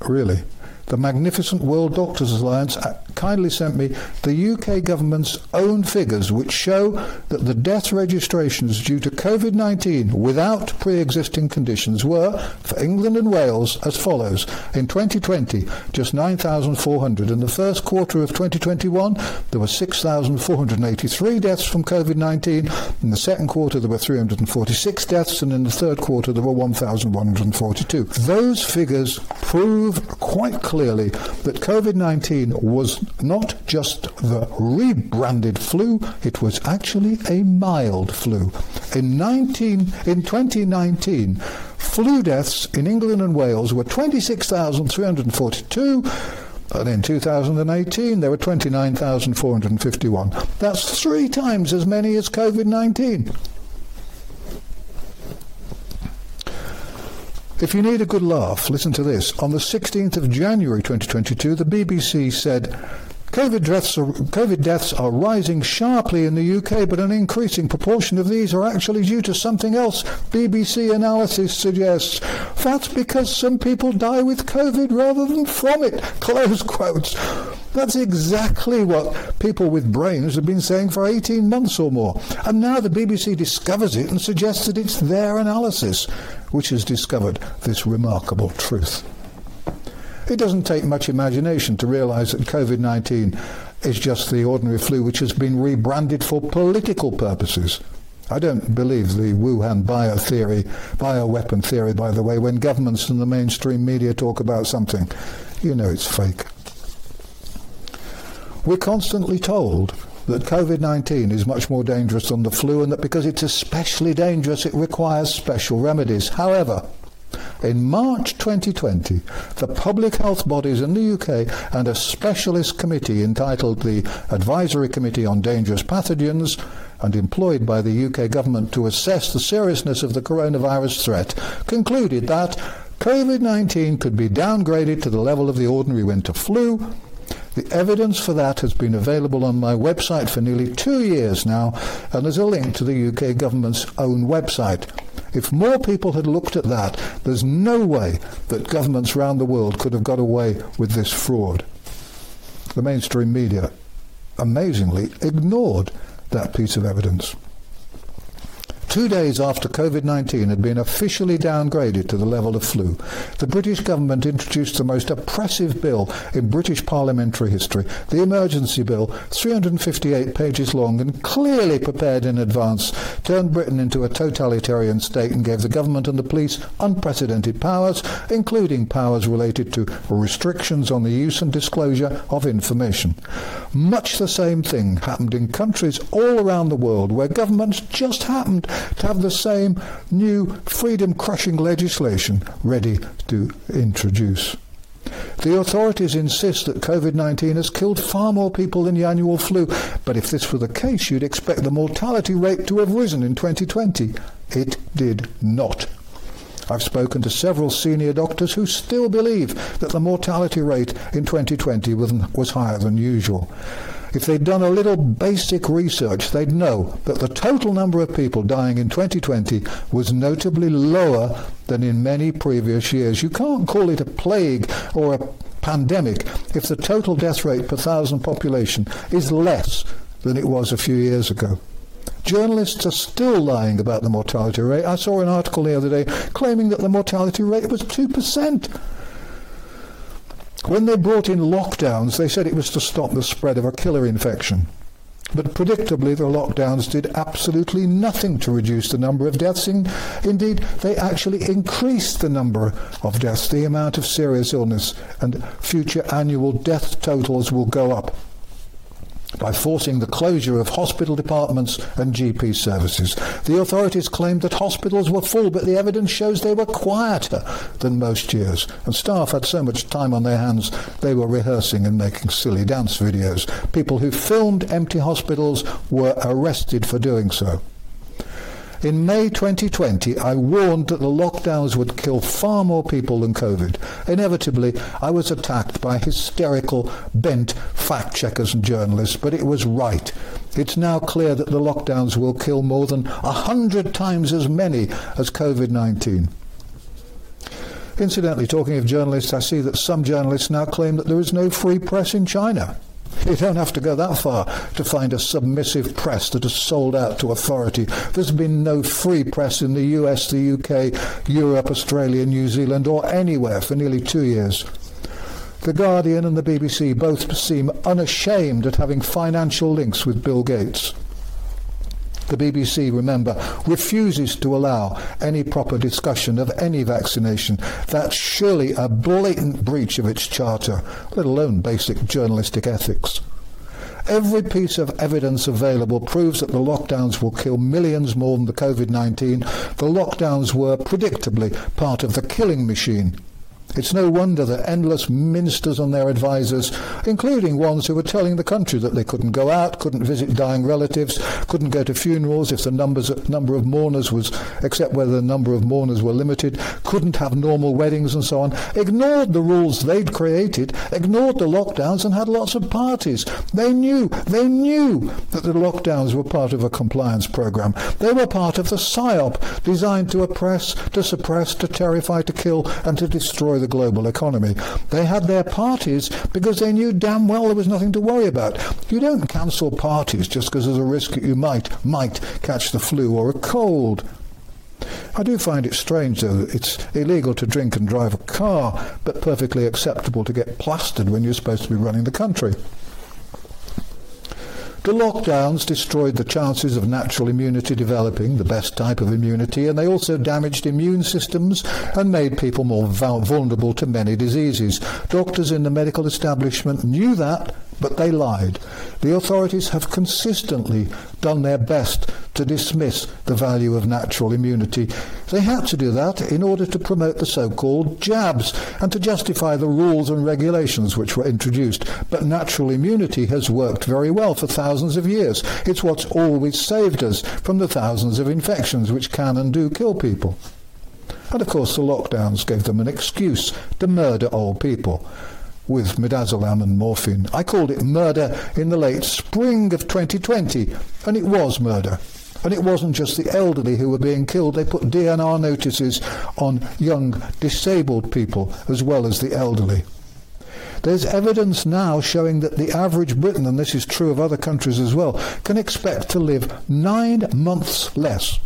Really the magnificent World Doctors Alliance uh, kindly sent me the UK government's own figures which show that the death registrations due to COVID-19 without pre-existing conditions were, for England and Wales, as follows. In 2020, just 9,400. In the first quarter of 2021, there were 6,483 deaths from COVID-19. In the second quarter, there were 346 deaths, and in the third quarter, there were 1,142. Those figures prove quite clearly clearly that COVID-19 was not just the rebranded flu, it was actually a mild flu. In 19 in 2019, flu deaths in England and Wales were 26,342 and in 2018, there were 29,451. That's three times as many as COVID-19. If you need a good laugh, listen to this. On the 16th of January 2022, the BBC said COVID deaths, are, COVID deaths are rising sharply in the UK, but an increasing proportion of these are actually due to something else. BBC analysis suggests that's because some people die with COVID rather than from it. Close quotes. That's exactly what people with brains have been saying for 18 months or more. And now the BBC discovers it and suggests that it's their analysis which has discovered this remarkable truth. It doesn't take much imagination to realize that COVID-19 is just the ordinary flu which has been rebranded for political purposes. I don't believe the Wuhan bio theory, bioweapon theory, by the way, when governments and the mainstream media talk about something. You know it's fake. We're constantly told that COVID-19 is much more dangerous than the flu and that because it's especially dangerous it requires special remedies. However, in March 2020, the public health bodies in the UK and a specialist committee entitled the Advisory Committee on Dangerous Pathogens and employed by the UK government to assess the seriousness of the coronavirus threat concluded that COVID-19 could be downgraded to the level of the ordinary winter flu the evidence for that has been available on my website for nearly two years now, and there's a link to the UK government's own website. If more people had looked at that, there's no way that governments around the world could have got away with this fraud. The mainstream media amazingly ignored that piece of evidence. Two days after COVID-19 had been officially downgraded to the level of flu, the British government introduced the most oppressive bill in British parliamentary history, the Emergency Bill, 358 pages long and clearly prepared in advance, turned Britain into a totalitarian state and gave the government and the police unprecedented powers, including powers related to restrictions on the use and disclosure of information. Much the same thing happened in countries all around the world where governments just happened to have the same new freedom-crushing legislation ready to introduce. The authorities insist that COVID-19 has killed far more people than the annual flu, but if this were the case, you'd expect the mortality rate to have risen in 2020. It did not. I've spoken to several senior doctors who still believe that the mortality rate in 2020 was higher than usual. If they'd done a little basic research, they'd know that the total number of people dying in 2020 was notably lower than in many previous years. You can't call it a plague or a pandemic if the total death rate per thousand population is less than it was a few years ago. Journalists are still lying about the mortality rate. I saw an article the other day claiming that the mortality rate was 2%. When they brought in lockdowns, they said it was to stop the spread of a killer infection. But predictably, the lockdowns did absolutely nothing to reduce the number of deaths. In, indeed, they actually increased the number of deaths. The amount of serious illness and future annual death totals will go up by forcing the closure of hospital departments and GP services. The authorities claimed that hospitals were full, but the evidence shows they were quieter than most years, and staff had so much time on their hands they were rehearsing and making silly dance videos. People who filmed empty hospitals were arrested for doing so. In May 2020, I warned that the lockdowns would kill far more people than COVID. Inevitably, I was attacked by hysterical, bent fact-checkers and journalists, but it was right. It's now clear that the lockdowns will kill more than a hundred times as many as COVID-19. Incidentally, talking of journalists, I see that some journalists now claim that there is no free press in China. You don't have to go that far to find a submissive press that has sold out to authority. There's been no free press in the US, the UK, Europe, Australia, New Zealand, or anywhere for nearly two years. The Guardian and the BBC both seem unashamed at having financial links with Bill Gates. The BBC, remember, refuses to allow any proper discussion of any vaccination. That's surely a blatant breach of its charter, let alone basic journalistic ethics. Every piece of evidence available proves that the lockdowns will kill millions more than the COVID-19. The lockdowns were predictably part of the killing machine. It's no wonder that endless ministers and their advisers, including ones who were telling the country that they couldn't go out, couldn't visit dying relatives, couldn't go to funerals if the numbers, number of mourners was, except whether the number of mourners were limited, couldn't have normal weddings and so on, ignored the rules they'd created, ignored the lockdowns and had lots of parties. They knew, they knew that the lockdowns were part of a compliance program. They were part of the PSYOP designed to oppress, to suppress, to terrify, to kill and to destroy the the global economy. They had their parties because they knew damn well there was nothing to worry about. You don't cancel parties just because there's a risk that you might might catch the flu or a cold. I do find it strange, though, that it's illegal to drink and drive a car, but perfectly acceptable to get plastered when you're supposed to be running the country. The lockdowns destroyed the chances of natural immunity developing, the best type of immunity, and they also damaged immune systems and made people more vulnerable to many diseases. Doctors in the medical establishment knew that but they lied. The authorities have consistently done their best to dismiss the value of natural immunity. They had to do that in order to promote the so-called jabs and to justify the rules and regulations which were introduced. But natural immunity has worked very well for thousands of years. It's what's always saved us from the thousands of infections which can and do kill people. And of course the lockdowns gave them an excuse to murder old people with midazolam and morphine. I called it murder in the late spring of 2020, and it was murder. And it wasn't just the elderly who were being killed. They put DNR notices on young, disabled people as well as the elderly. There's evidence now showing that the average Briton, and this is true of other countries as well, can expect to live nine months less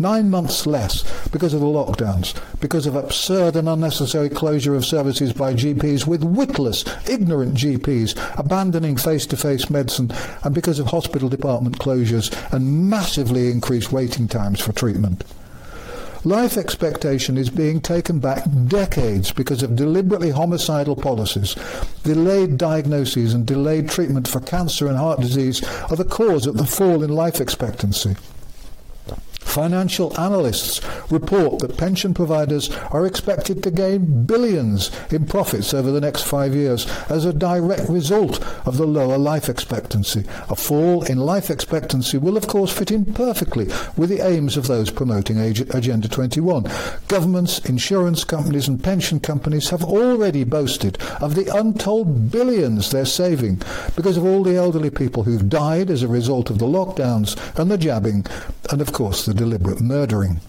Nine months less because of the lockdowns, because of absurd and unnecessary closure of services by GPs with witless, ignorant GPs abandoning face-to-face medicine and because of hospital department closures and massively increased waiting times for treatment. Life expectation is being taken back decades because of deliberately homicidal policies. Delayed diagnoses and delayed treatment for cancer and heart disease are the cause of the fall in life expectancy. Financial analysts report that pension providers are expected to gain billions in profits over the next five years as a direct result of the lower life expectancy. A fall in life expectancy will of course fit in perfectly with the aims of those promoting Agenda 21. Governments, insurance companies and pension companies have already boasted of the untold billions they're saving because of all the elderly people who've died as a result of the lockdowns and the jabbing and of course the deliberate murdering.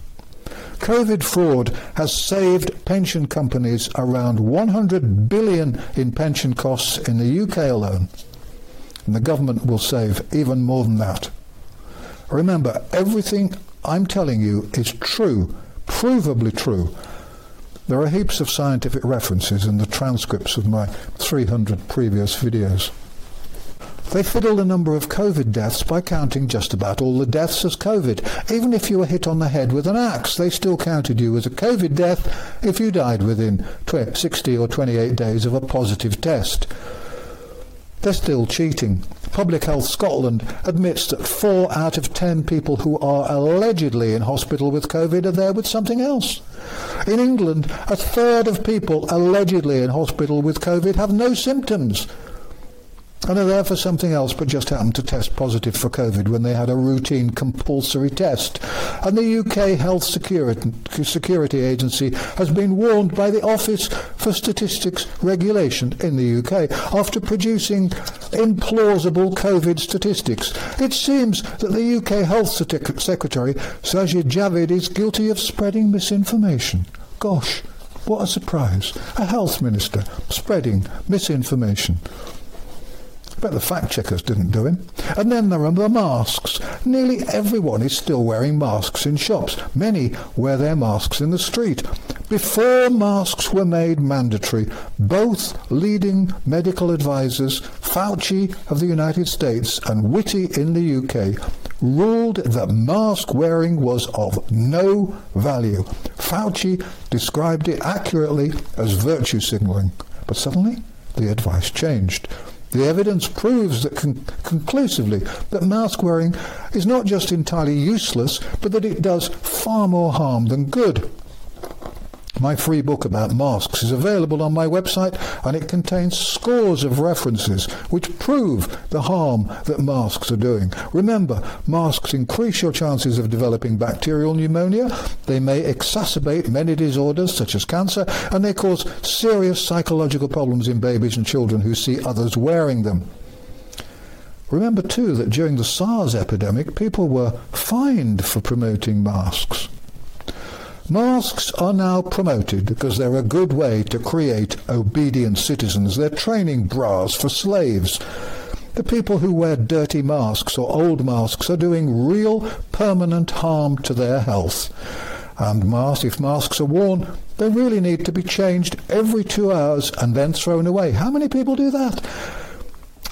COVID fraud has saved pension companies around 100 billion in pension costs in the UK alone. And the government will save even more than that. Remember, everything I'm telling you is true, provably true. There are heaps of scientific references in the transcripts of my 300 previous videos. They fiddle the number of COVID deaths by counting just about all the deaths as COVID. Even if you were hit on the head with an axe, they still counted you as a COVID death if you died within 60 or 28 days of a positive test. They're still cheating. Public Health Scotland admits that four out of ten people who are allegedly in hospital with COVID are there with something else. In England, a third of people allegedly in hospital with COVID have no symptoms and are there for something else but just happened to test positive for COVID when they had a routine compulsory test. And the UK Health Security, Security Agency has been warned by the Office for Statistics Regulation in the UK after producing implausible COVID statistics. It seems that the UK Health Secretary, Sajid Javid, is guilty of spreading misinformation. Gosh, what a surprise. A health minister spreading misinformation but the fact checkers didn't do him. And then there are the masks. Nearly everyone is still wearing masks in shops. Many wear their masks in the street. Before masks were made mandatory, both leading medical advisers, Fauci of the United States and Whitty in the UK, ruled that mask wearing was of no value. Fauci described it accurately as virtue signaling. But suddenly, the advice changed. The evidence proves that con conclusively that mask wearing is not just entirely useless, but that it does far more harm than good. My free book about masks is available on my website and it contains scores of references which prove the harm that masks are doing. Remember, masks increase your chances of developing bacterial pneumonia, they may exacerbate many disorders such as cancer, and they cause serious psychological problems in babies and children who see others wearing them. Remember too that during the SARS epidemic people were fined for promoting masks. Masks are now promoted because they're a good way to create obedient citizens. They're training bras for slaves. The people who wear dirty masks or old masks are doing real permanent harm to their health. And masks, if masks are worn, they really need to be changed every two hours and then thrown away. How many people do that?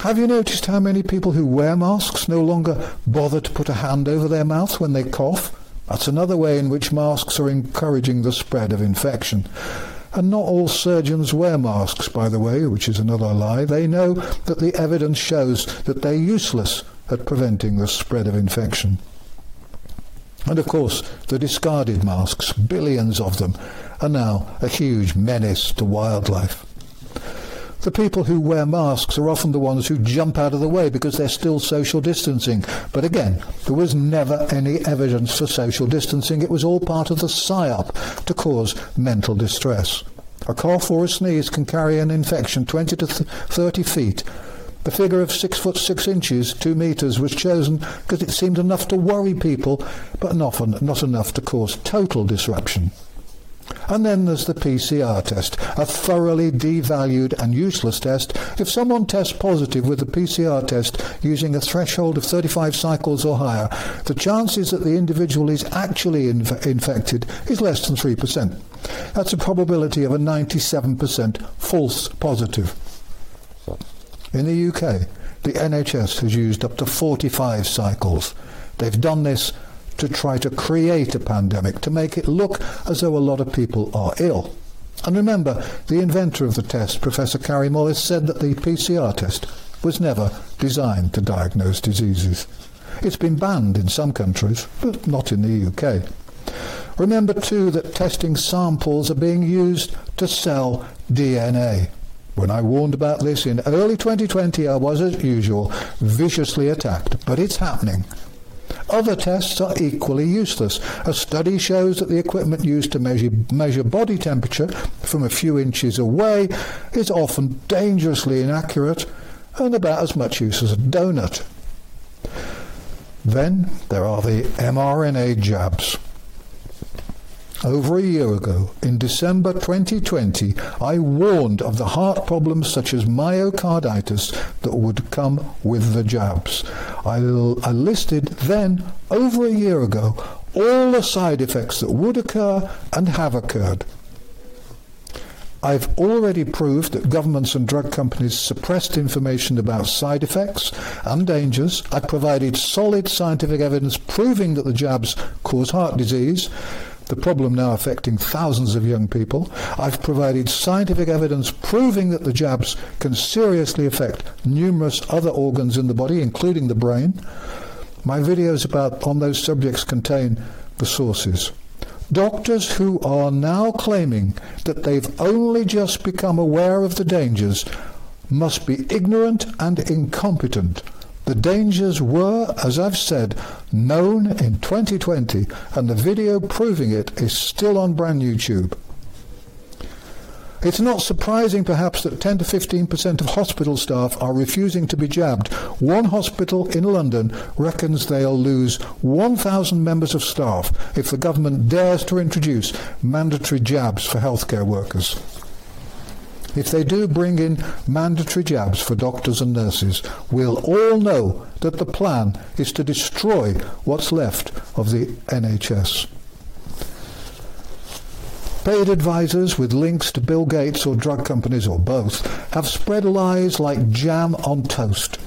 Have you noticed how many people who wear masks no longer bother to put a hand over their mouth when they cough? That's another way in which masks are encouraging the spread of infection. And not all surgeons wear masks, by the way, which is another lie. They know that the evidence shows that they're useless at preventing the spread of infection. And of course, the discarded masks, billions of them, are now a huge menace to wildlife. The people who wear masks are often the ones who jump out of the way because they're still social distancing. But again, there was never any evidence for social distancing. It was all part of the psyop to cause mental distress. A cough or a sneeze can carry an infection 20 to 30 feet. The figure of 6 foot 6 inches, 2 meters, was chosen because it seemed enough to worry people, but not, not enough to cause total disruption. And then there's the PCR test, a thoroughly devalued and useless test. If someone tests positive with the PCR test using a threshold of 35 cycles or higher, the chances that the individual is actually inf infected is less than 3%. That's a probability of a 97% false positive. In the UK, the NHS has used up to 45 cycles. They've done this to try to create a pandemic, to make it look as though a lot of people are ill. And remember, the inventor of the test, Professor Kary Mullis, said that the PCR test was never designed to diagnose diseases. It's been banned in some countries, but not in the UK. Remember too that testing samples are being used to sell DNA. When I warned about this in early 2020, I was, as usual, viciously attacked, but it's happening. Other tests are equally useless. A study shows that the equipment used to measure, measure body temperature from a few inches away is often dangerously inaccurate and about as much use as a donut. Then there are the mRNA jabs. Over a year ago, in December 2020, I warned of the heart problems such as myocarditis that would come with the jabs. I, I listed then, over a year ago, all the side effects that would occur and have occurred. I've already proved that governments and drug companies suppressed information about side effects and dangers. I provided solid scientific evidence proving that the jabs cause heart disease the problem now affecting thousands of young people. I've provided scientific evidence proving that the jabs can seriously affect numerous other organs in the body, including the brain. My videos about on those subjects contain the sources. Doctors who are now claiming that they've only just become aware of the dangers must be ignorant and incompetent the dangers were, as I've said, known in 2020 and the video proving it is still on BrandNewTube. It's not surprising perhaps that 10 to 15% of hospital staff are refusing to be jabbed. One hospital in London reckons they'll lose 1,000 members of staff if the government dares to introduce mandatory jabs for healthcare workers. If they do bring in mandatory jabs for doctors and nurses, we'll all know that the plan is to destroy what's left of the NHS. Paid advisors with links to Bill Gates or drug companies or both have spread lies like jam on toast.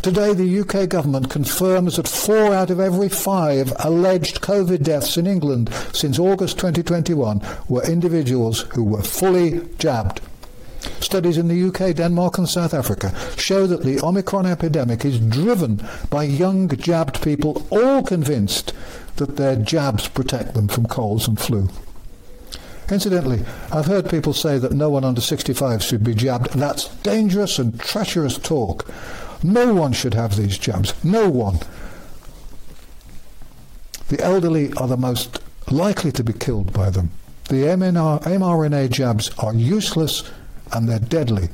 Today, the UK government confirms that four out of every five alleged COVID deaths in England since August 2021 were individuals who were fully jabbed. Studies in the UK, Denmark and South Africa show that the Omicron epidemic is driven by young jabbed people all convinced that their jabs protect them from colds and flu. Incidentally, I've heard people say that no one under 65 should be jabbed. That's dangerous and treacherous talk. No one should have these jabs. No one. The elderly are the most likely to be killed by them. The mRNA jabs are useless and they're deadly.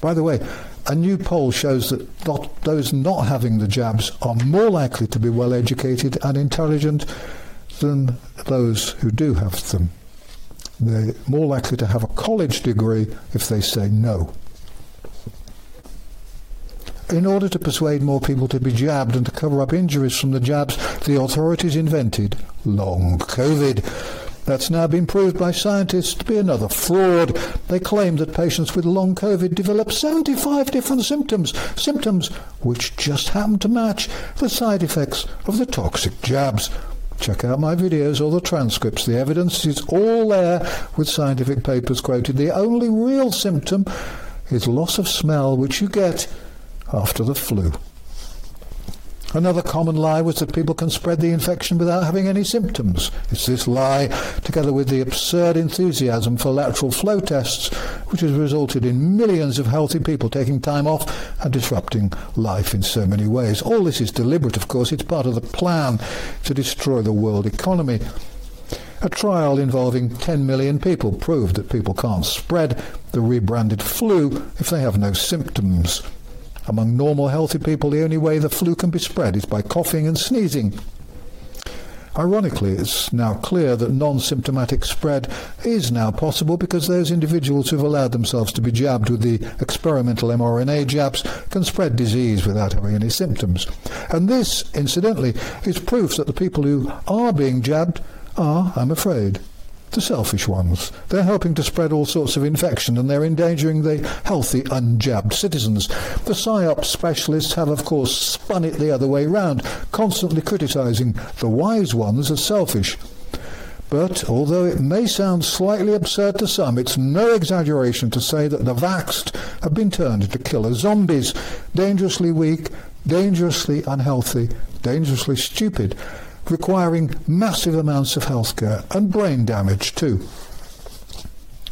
By the way, a new poll shows that not, those not having the jabs are more likely to be well educated and intelligent than those who do have them. They're more likely to have a college degree if they say no. In order to persuade more people to be jabbed and to cover up injuries from the jabs, the authorities invented long COVID That's now been proved by scientists to be another fraud. They claim that patients with long COVID develop 75 different symptoms, symptoms which just happen to match the side effects of the toxic jabs. Check out my videos or the transcripts. The evidence is all there with scientific papers quoted. The only real symptom is loss of smell, which you get after the flu. Another common lie was that people can spread the infection without having any symptoms. It's this lie, together with the absurd enthusiasm for lateral flow tests, which has resulted in millions of healthy people taking time off and disrupting life in so many ways. All this is deliberate, of course. It's part of the plan to destroy the world economy. A trial involving 10 million people proved that people can't spread the rebranded flu if they have no symptoms. Among normal healthy people, the only way the flu can be spread is by coughing and sneezing. Ironically, it's now clear that non-symptomatic spread is now possible because those individuals who've allowed themselves to be jabbed with the experimental mRNA jabs can spread disease without having any symptoms. And this, incidentally, is proof that the people who are being jabbed are, I'm afraid, the selfish ones. They're helping to spread all sorts of infection and they're endangering the healthy, unjabbed citizens. The PSYOP specialists have, of course, spun it the other way round, constantly criticising the wise ones as selfish. But although it may sound slightly absurd to some, it's no exaggeration to say that the vaxxed have been turned into killer zombies, dangerously weak, dangerously unhealthy, dangerously stupid requiring massive amounts of healthcare and brain damage too.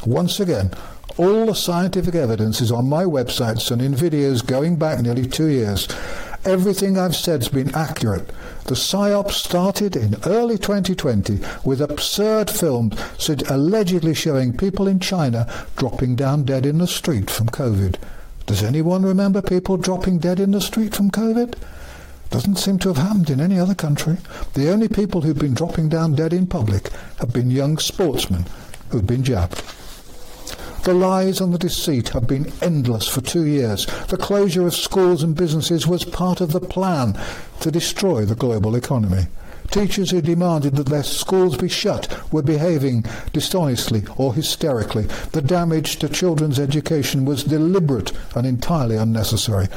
Once again, all the scientific evidence is on my websites and in videos going back nearly two years. Everything I've said has been accurate. The PSYOP started in early 2020 with absurd films allegedly showing people in China dropping down dead in the street from COVID. Does anyone remember people dropping dead in the street from COVID? Doesn't seem to have happened in any other country. The only people who've been dropping down dead in public have been young sportsmen who've been jabbed. The lies and the deceit have been endless for two years. The closure of schools and businesses was part of the plan to destroy the global economy. Teachers who demanded that their schools be shut were behaving dishonestly or hysterically. The damage to children's education was deliberate and entirely unnecessary.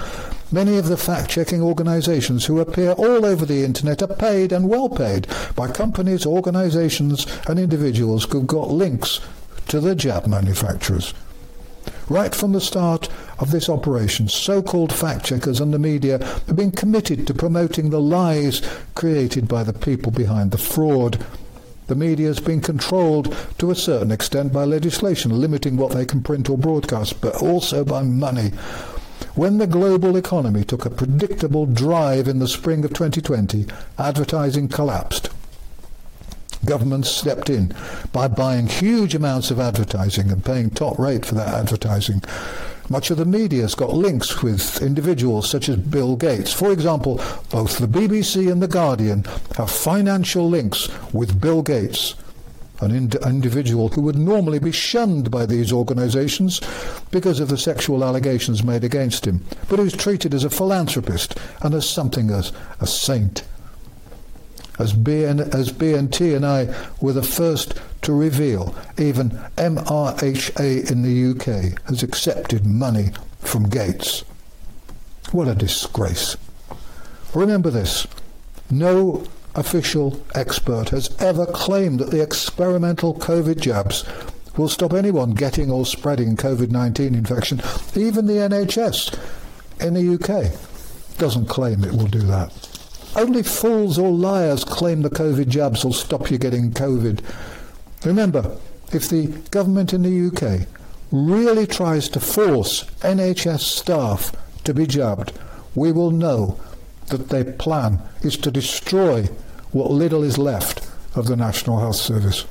Many of the fact-checking organizations who appear all over the internet are paid and well paid by companies, organizations and individuals who've got links to the jab manufacturers. Right from the start of this operation, so-called fact-checkers and the media have been committed to promoting the lies created by the people behind the fraud. The media has been controlled to a certain extent by legislation limiting what they can print or broadcast, but also by money. When the global economy took a predictable drive in the spring of 2020, advertising collapsed. Governments stepped in by buying huge amounts of advertising and paying top rate for that advertising. Much of the media has got links with individuals such as Bill Gates. For example, both the BBC and The Guardian have financial links with Bill Gates an ind individual who would normally be shunned by these organizations because of the sexual allegations made against him, but who's treated as a philanthropist and as something as a saint. As, BN, as BNT and I were the first to reveal, even MHRA in the UK has accepted money from Gates. What a disgrace. Remember this. No official expert has ever claimed that the experimental COVID jabs will stop anyone getting or spreading COVID-19 infection. Even the NHS in the UK doesn't claim it will do that. Only fools or liars claim the COVID jabs will stop you getting COVID. Remember, if the government in the UK really tries to force NHS staff to be jabbed, we will know that their plan is to destroy what little is left of the National Health Service.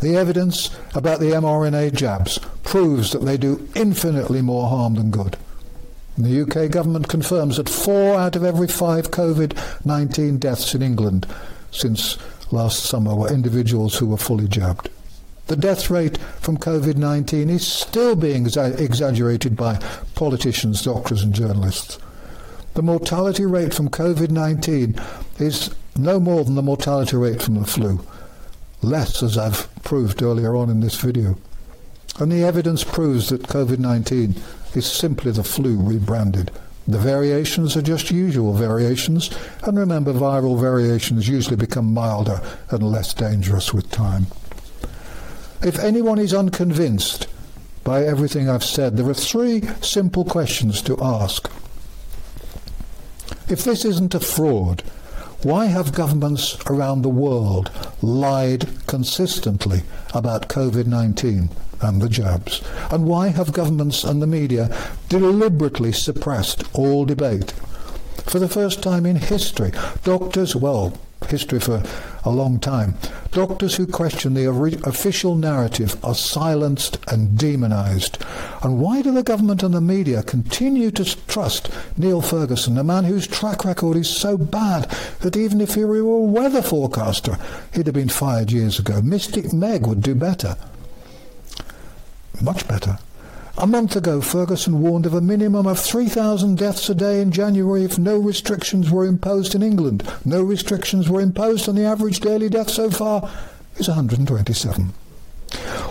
The evidence about the mRNA jabs proves that they do infinitely more harm than good. The UK government confirms that four out of every five COVID-19 deaths in England since last summer were individuals who were fully jabbed. The death rate from COVID-19 is still being exa exaggerated by politicians, doctors and journalists. The mortality rate from COVID-19 is no more than the mortality rate from the flu. less as I've proved earlier on in this video. And the evidence proves that COVID-19 is simply the flu rebranded. The variations are just usual variations, and remember viral variations usually become milder and less dangerous with time. If anyone is unconvinced by everything I've said, there are three simple questions to ask. If this isn't a fraud, why have governments around the world lied consistently about COVID-19 and the jabs? And why have governments and the media deliberately suppressed all debate? For the first time in history, doctors, well, history for a long time. Doctors who question the official narrative are silenced and demonized. And why do the government and the media continue to trust Neil Ferguson, a man whose track record is so bad that even if he were a weather forecaster, he'd have been fired years ago. Mystic Meg would do better. Much better. A month ago, Ferguson warned of a minimum of 3,000 deaths a day in January if no restrictions were imposed in England. No restrictions were imposed, and the average daily death so far is 127.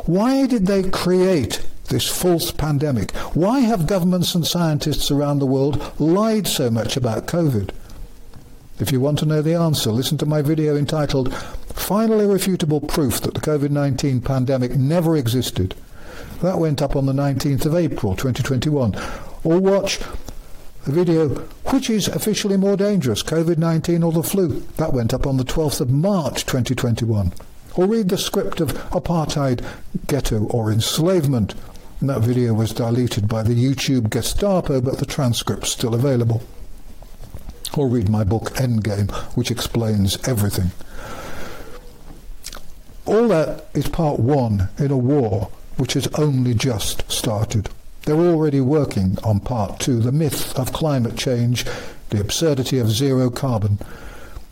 Why did they create this false pandemic? Why have governments and scientists around the world lied so much about COVID? If you want to know the answer, listen to my video entitled Final Irrefutable Proof that the COVID-19 Pandemic Never Existed that went up on the 19th of April 2021. Or watch the video, which is officially more dangerous, COVID-19 or the flu? That went up on the 12th of March 2021. Or read the script of apartheid, ghetto or enslavement. And that video was deleted by the YouTube Gestapo, but the transcript's still available. Or read my book Endgame, which explains everything. All that is part one in a war which has only just started. They're already working on part two, the myth of climate change, the absurdity of zero carbon.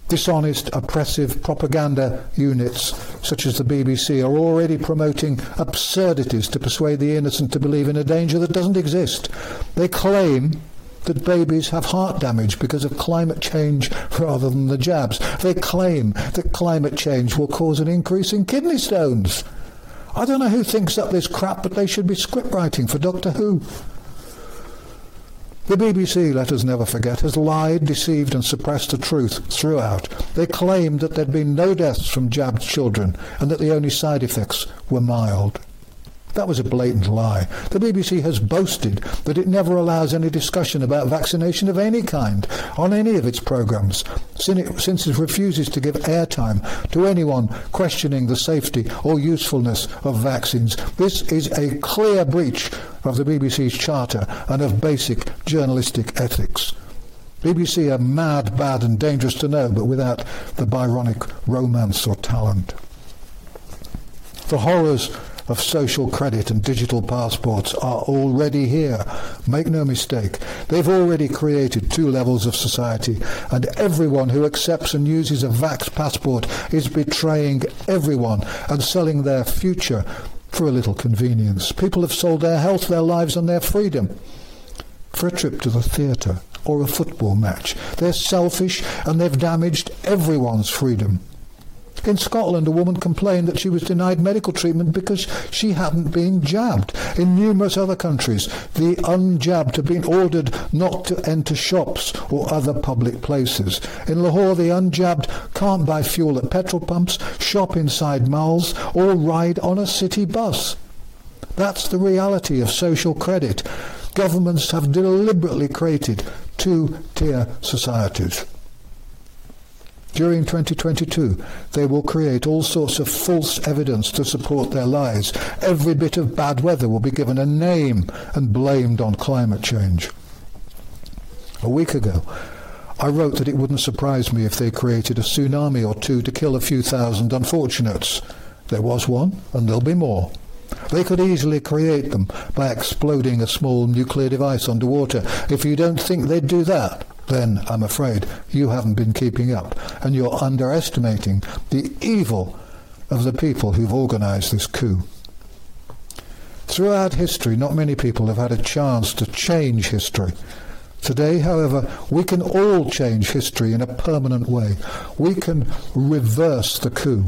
Dishonest, oppressive propaganda units such as the BBC are already promoting absurdities to persuade the innocent to believe in a danger that doesn't exist. They claim that babies have heart damage because of climate change rather than the jabs. They claim that climate change will cause an increase in kidney stones. I don't know who thinks up this crap, but they should be script writing for Doctor Who. The BBC, let us never forget, has lied, deceived and suppressed the truth throughout. They claimed that there'd been no deaths from jabbed children and that the only side effects were mild. That was a blatant lie. The BBC has boasted that it never allows any discussion about vaccination of any kind on any of its programmes, since it refuses to give airtime to anyone questioning the safety or usefulness of vaccines. This is a clear breach of the BBC's charter and of basic journalistic ethics. BBC are mad, bad and dangerous to know, but without the Byronic romance or talent. The horrors of social credit and digital passports are already here. Make no mistake, they've already created two levels of society, and everyone who accepts and uses a Vax passport is betraying everyone and selling their future for a little convenience. People have sold their health, their lives, and their freedom for a trip to the theatre or a football match. They're selfish and they've damaged everyone's freedom. In Scotland, a woman complained that she was denied medical treatment because she hadn't been jabbed. In numerous other countries, the unjabbed have been ordered not to enter shops or other public places. In Lahore, the unjabbed can't buy fuel at petrol pumps, shop inside malls, or ride on a city bus. That's the reality of social credit. Governments have deliberately created two-tier societies. During 2022, they will create all sorts of false evidence to support their lies. Every bit of bad weather will be given a name and blamed on climate change. A week ago, I wrote that it wouldn't surprise me if they created a tsunami or two to kill a few thousand unfortunates. There was one, and there'll be more. They could easily create them by exploding a small nuclear device underwater. If you don't think they'd do that, then I'm afraid you haven't been keeping up and you're underestimating the evil of the people who've organized this coup. Throughout history, not many people have had a chance to change history. Today, however, we can all change history in a permanent way. We can reverse the coup.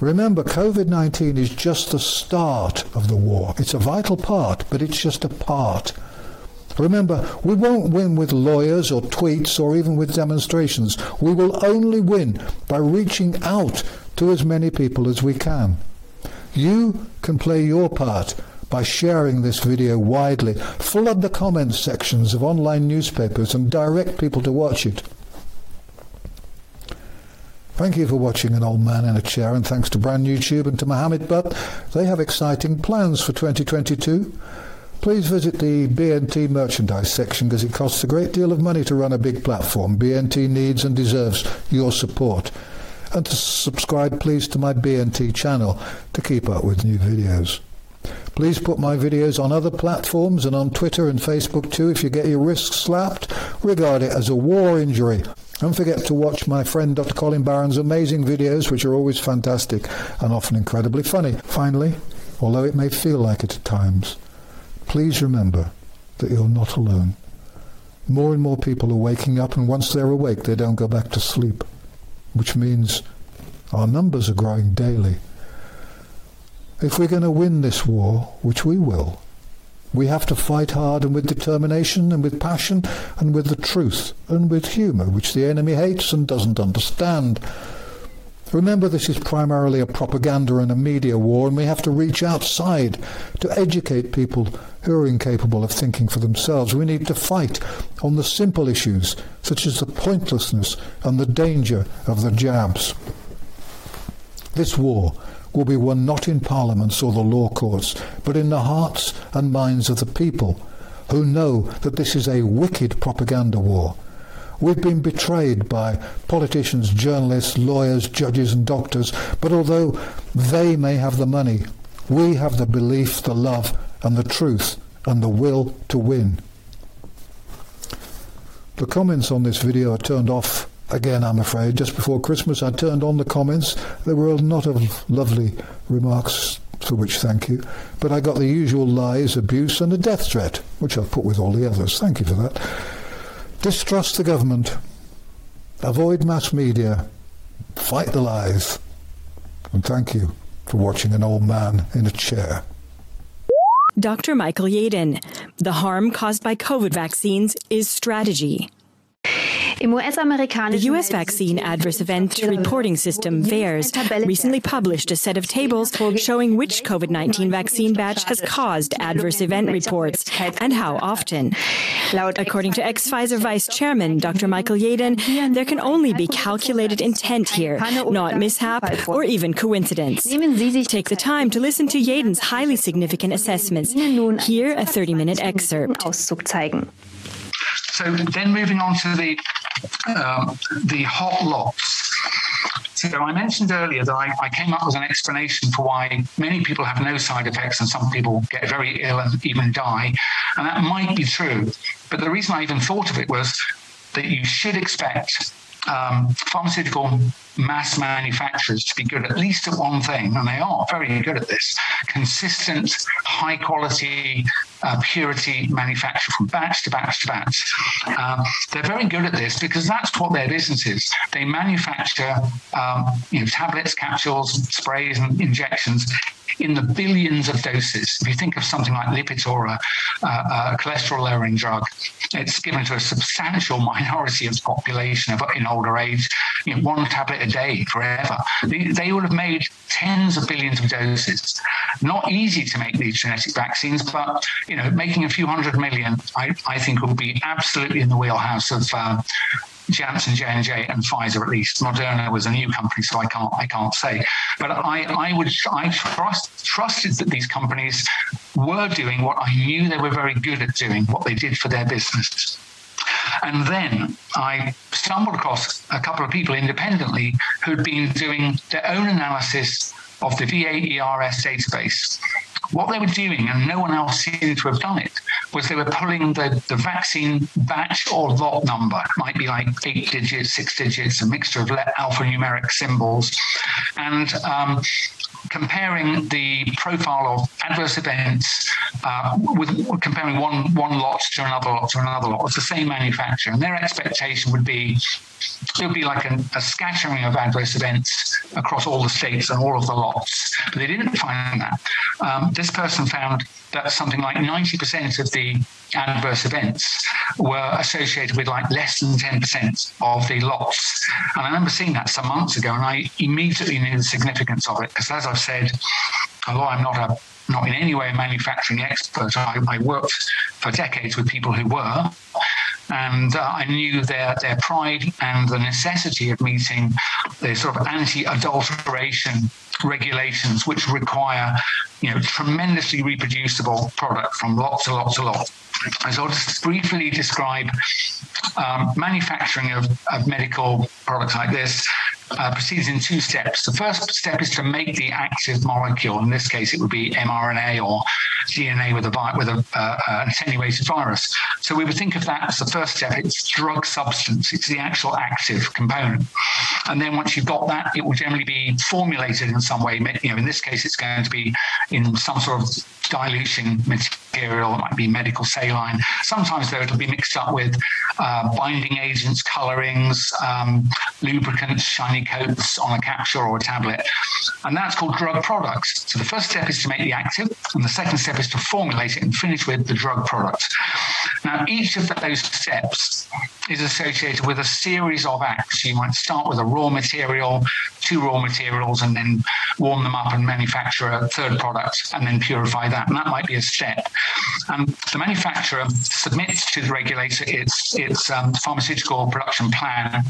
Remember, COVID 19 is just the start of the war. It's a vital part, but it's just a part. Remember, we won't win with lawyers or tweets or even with demonstrations. We will only win by reaching out to as many people as we can. You can play your part by sharing this video widely, flood the comments sections of online newspapers and direct people to watch it. Thank you for watching An Old Man in a Chair and thanks to BrandNewTube and to Mohammed Butt. They have exciting plans for 2022. Please visit the BNT merchandise section because it costs a great deal of money to run a big platform. BNT needs and deserves your support. And to subscribe please to my BNT channel to keep up with new videos. Please put my videos on other platforms and on Twitter and Facebook too if you get your wrist slapped. Regard it as a war injury. Don't forget to watch my friend Dr. Colin Barron's amazing videos, which are always fantastic and often incredibly funny. Finally, although it may feel like it at times, please remember that you're not alone. More and more people are waking up, and once they're awake, they don't go back to sleep, which means our numbers are growing daily. If we're going to win this war, which we will, we have to fight hard and with determination and with passion and with the truth and with humour, which the enemy hates and doesn't understand. Remember, this is primarily a propaganda and a media war, and we have to reach outside to educate people who are incapable of thinking for themselves. We need to fight on the simple issues, such as the pointlessness and the danger of the jabs. This war will be won not in parliaments or the law courts, but in the hearts and minds of the people who know that this is a wicked propaganda war. We've been betrayed by politicians, journalists, lawyers, judges and doctors, but although they may have the money, we have the belief, the love and the truth and the will to win. The comments on this video are turned off again, I'm afraid. Just before Christmas, I turned on the comments. There were a lot of lovely remarks for which thank you. But I got the usual lies, abuse, and a death threat, which I've put with all the others. Thank you for that. Distrust the government. Avoid mass media. Fight the lies. And thank you for watching an old man in a chair. Dr. Michael Yeadon. The harm caused by COVID vaccines is strategy. The U.S. Vaccine Adverse Event Reporting System, VAERS, recently published a set of tables showing which COVID 19 vaccine batch has caused adverse event reports and how often. According to ex Pfizer Vice Chairman Dr. Michael Yeadon, there can only be calculated intent here, not mishap or even coincidence. Take the time to listen to Yeadon's highly significant assessments. Here, a 30 minute excerpt. So then moving on to the um, the hot lots. So I mentioned earlier that I, I, came up with an explanation for why many people have no side effects and some people get very ill and even die. And that might be true. But the reason I even thought of it was that you should expect um, pharmaceutical mass manufacturers to be good at least at one thing and they are very good at this consistent high quality uh, purity manufacture from batch to batch to batch. Um, they're very good at this because that's what their business is. They manufacture um, you know tablets capsules sprays and injections in the billions of doses. If you think of something like Lipitor, a, a cholesterol lowering drug, it's given to a substantial minority of the population of, in older age, you know, one tablet a day forever. They, they would have made tens of billions of doses. Not easy to make these genetic vaccines, but you know, making a few hundred million, I, I think will be absolutely in the wheelhouse of uh, Janssen, J&J and Pfizer at least. Moderna was a new company so I can't I can't say. But I I would I trust trusted that these companies were doing what I knew they were very good at doing, what they did for their business. And then I stumbled across a couple of people independently who'd been doing their own analysis of the VAERS database what they were doing and no one else seemed to have done it was they were pulling the the vaccine batch or lot number. It might be like 8 digits 6 digits a mixture of alphanumeric symbols. And um, comparing the profile of adverse events uh, with comparing one one lot to another lot to another lot. It's the same manufacturer and their expectation would be it would be like an, a scattering of adverse events across all the states and all of the lots. But they didn't find that. Um, this person found that something like 90% of the adverse events were associated with like less than 10% of the lots. And I remember seeing that some months ago and I immediately knew the significance of it because as I've said, although I'm not a not in any way a manufacturing expert, I, I worked for decades with people who were and uh, I knew their their pride and the necessity of meeting the sort of anti-adulteration regulations which require you know tremendously reproducible product from lot to lot to lot. So I'll just briefly describe um, manufacturing of, of medical products like this uh, proceeds in two steps. The first step is to make the active molecule. In this case, it would be mRNA or DNA with a with a uh, an attenuated virus. So we would think of that as the first step. It's drug substance. It's the actual active component. And then once you've got that, it will generally be formulated in some way. You know, in this case, it's going to be in some sort of dilution material. It might be medical saline. Sometimes though it'll be mixed up with uh, binding agents, colorings, um, lubricants, shiny coats on a capsule or a tablet. And that's called drug products. So the first step is to make the active and the second step is to formulate it and finish with the drug product. Now each of those steps is associated with a series of acts. You might start with a raw material, two raw materials and then warm them up and manufacture a third product and then purify that. And that might be a step. And the manufacturer submits to the regulator its its um, pharmaceutical production plan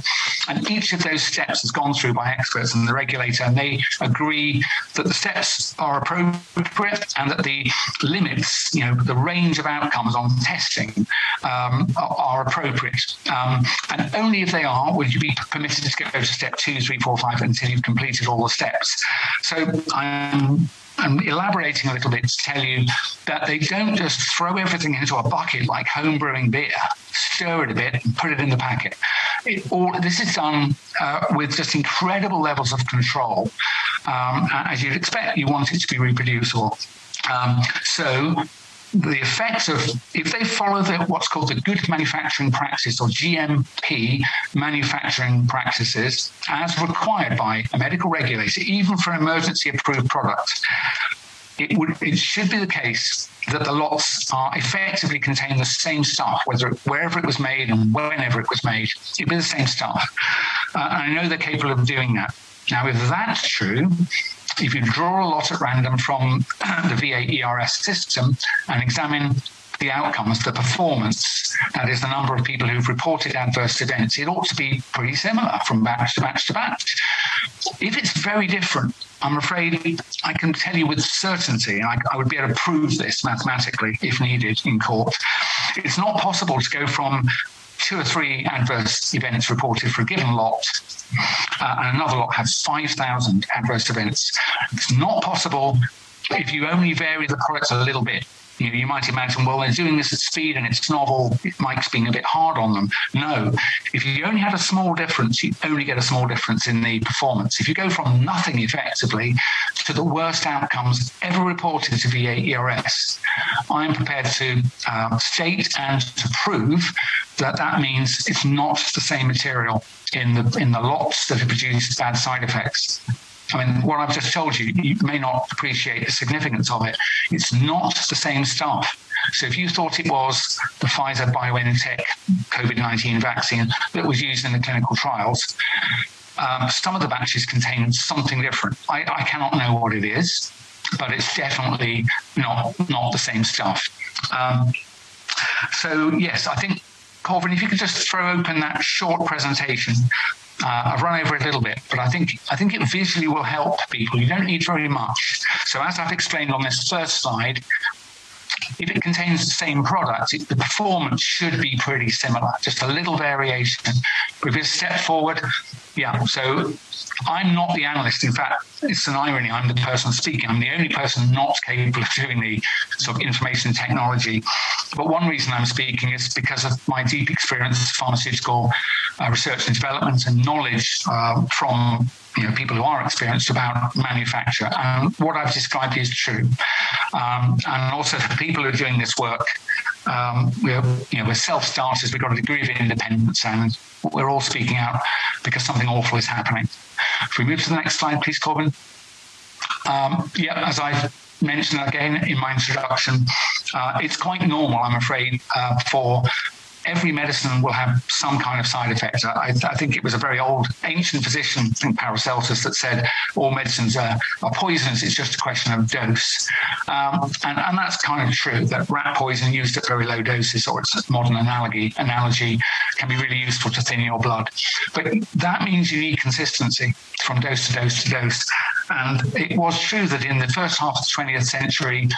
and each of those steps has gone through by experts and the regulator and they agree that the steps are appropriate and that the limits, you know, the range of outcomes on testing um, are, appropriate. Um, and only if they are would you be permitted to go to step two, three, four, five until you've completed all the steps. So I'm I'm elaborating a little bit to tell you that they don't just throw everything into a bucket like home brewing beer, stir it a bit and put it in the packet. It, all, this is done uh, with just incredible levels of control. Um, as you'd expect, you want it to be reproducible. Um, so the effects of if they follow the, what's called the good manufacturing practice or GMP manufacturing practices as required by a medical regulator even for emergency approved products it would it should be the case that the lots are effectively contain the same stuff whether wherever it was made and whenever it was made it'd be the same stuff uh, I know they're capable of doing that. Now if that's true if you draw a lot at random from the VAERS system and examine the outcomes, the performance, that is the number of people who've reported adverse events, it ought to be pretty similar from batch to batch to batch. If it's very different, I'm afraid I can tell you with certainty, I, I would be able to prove this mathematically if needed in court. It's not possible to go from two or three adverse events reported for a given lot uh, and another lot has 5000 adverse events. It's not possible if you only vary the products a little bit you, know, you might imagine well they're doing this at speed and it's novel Mike's being a bit hard on them. No. If you only had a small difference you only get a small difference in the performance. If you go from nothing effectively to the worst outcomes ever reported to VA ERS I am prepared to uh, state and to prove that that means it's not the same material in the in the lots that have produced bad side effects I mean, what I've just told you, you may not appreciate the significance of it. It's not the same stuff. So if you thought it was the Pfizer BioNTech COVID-19 vaccine that was used in the clinical trials, um, some of the batches contain something different. I, I cannot know what it is, but it's definitely not not the same stuff. Um, so yes, I think Corvin, if you could just throw open that short presentation uh, I've run over a little bit, but I think I think it visually will help people. You don't need very much. So as I've explained on this first slide, if it contains the same product, it, the performance should be pretty similar, just a little variation. But if it's step forward, yeah, so I'm not the analyst. In fact, it's an irony. I'm the person speaking. I'm the only person not capable of doing the sort of information technology. But one reason I'm speaking is because of my deep experience pharmaceutical uh, research and development and knowledge uh, from you know people who are experienced about manufacture and what I've described is true um, and also for people who are doing this work um, we're you know we're self-starters. We've got a degree of independence and we're all speaking out because something awful is happening. If we move to the next slide please Corbin um, yeah as I mentioned again in my introduction uh, it's quite normal I'm afraid uh, for every medicine will have some kind of side effect. I, I think it was a very old ancient physician, I think Paracelsus, that said all medicines are, are poisons. It's just a question of dose. Um, and, and that's kind of true that rat poison used at very low doses or its modern analogy, analogy can be really useful to thin your blood. But that means you need consistency from dose to dose to dose. And it was true that in the first half of the 20th century,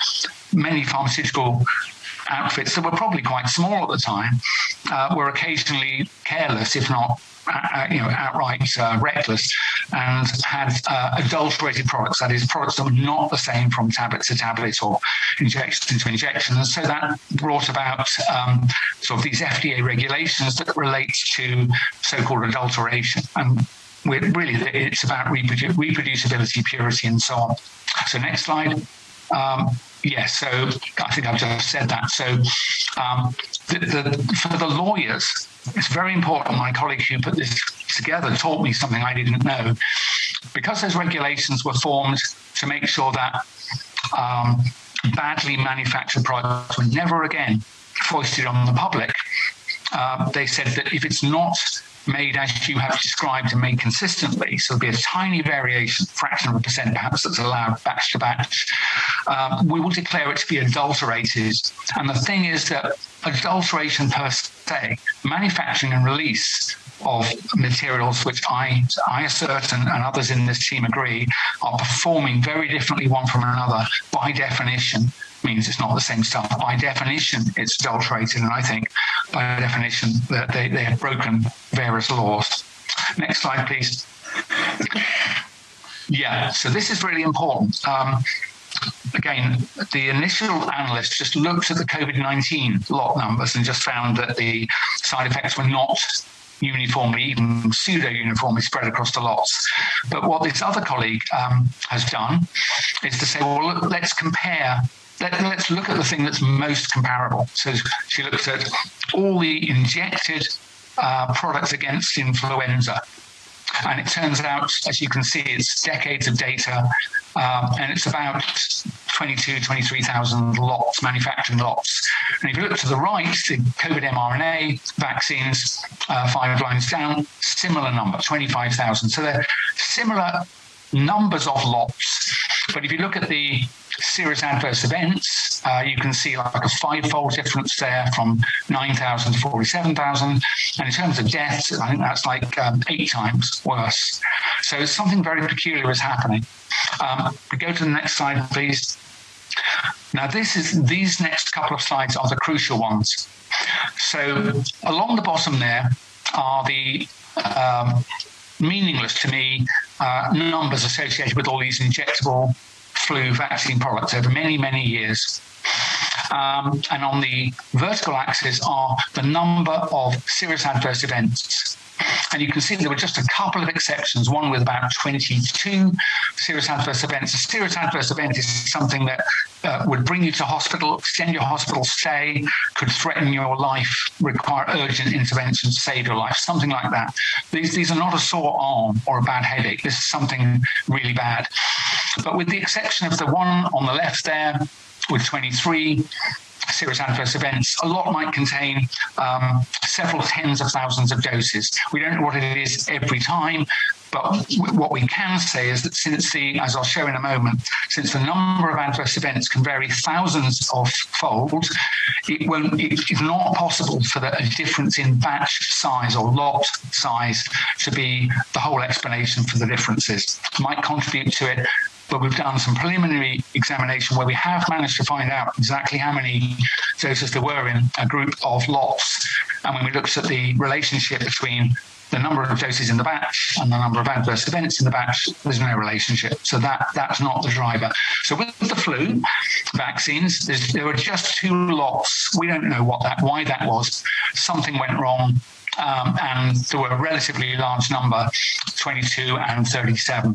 many pharmaceutical outfits that were probably quite small at the time uh, were occasionally careless if not uh, uh, you know outright uh, reckless and had uh, adulterated products. That is products that were not the same from tablet to tablet or injection to injection and so that brought about um, sort of these FDA regulations that relate to so-called adulteration. And really it's about reprodu reproducibility purity and so on. So next slide. Um, Yes, so I think I've just said that. So um, the, the, for the lawyers, it's very important. My colleague who put this together taught me something I didn't know. Because those regulations were formed to make sure that um, badly manufactured products were never again foisted on the public, uh, they said that if it's not made as you have described and made consistently. So there'll be a tiny variation, fraction of a percent perhaps that's allowed batch to batch. Um, we will declare it to be adulterated. And the thing is that adulteration per se, manufacturing and release of materials which I I assert and, and others in this team agree are performing very differently one from another by definition means it's not the same stuff. By definition, it's adulterated, and I think by definition that they, they have broken various laws. Next slide, please. Yeah, so this is really important. Um, again, the initial analyst just looked at the COVID-19 lot numbers and just found that the side effects were not uniformly, even pseudo-uniformly spread across the lots. But what this other colleague um, has done is to say, well, look, let's compare let, us look at the thing that's most comparable. So she looked at all the injected uh, products against influenza. And it turns out, as you can see, it's decades of data, um, and it's about 22, 23,000 lots, manufacturing lots. And if you look to the right, the COVID mRNA vaccines, uh, five lines down, similar number, 25,000. So they're similar numbers of lots. But if you look at the serious adverse events, uh, you can see like a five-fold difference there from 9,000 to 47,000. And in terms of deaths, I think that's like um, eight times worse. So something very peculiar is happening. Um, we go to the next slide, please. Now this is these next couple of slides are the crucial ones. So along the bottom there are the um, meaningless to me uh, numbers associated with all these injectable flu vaccine products over many, many years. Um, and on the vertical axis are the number of serious adverse events and you can see there were just a couple of exceptions one with about 22 serious adverse events. A serious adverse event is something that uh, would bring you to hospital extend your hospital stay could threaten your life require urgent intervention to save your life something like that. These these are not a sore arm or a bad headache. This is something really bad. But with the exception of the one on the left there with 23 serious adverse events, a lot might contain um, several tens of thousands of doses. We don't know what it is every time, but what we can say is that since the as I'll show in a moment since the number of adverse events can vary thousands of fold it won't it's not possible for the difference in batch size or lot size to be the whole explanation for the differences it might contribute to it but we've done some preliminary examination where we have managed to find out exactly how many doses there were in a group of lots. And when we looked at the relationship between the number of doses in the batch and the number of adverse events in the batch there's no relationship. So that that's not the driver. So with the flu vaccines there were just two lots. We don't know what that why that was. Something went wrong um, and there were a relatively large number 22 and 37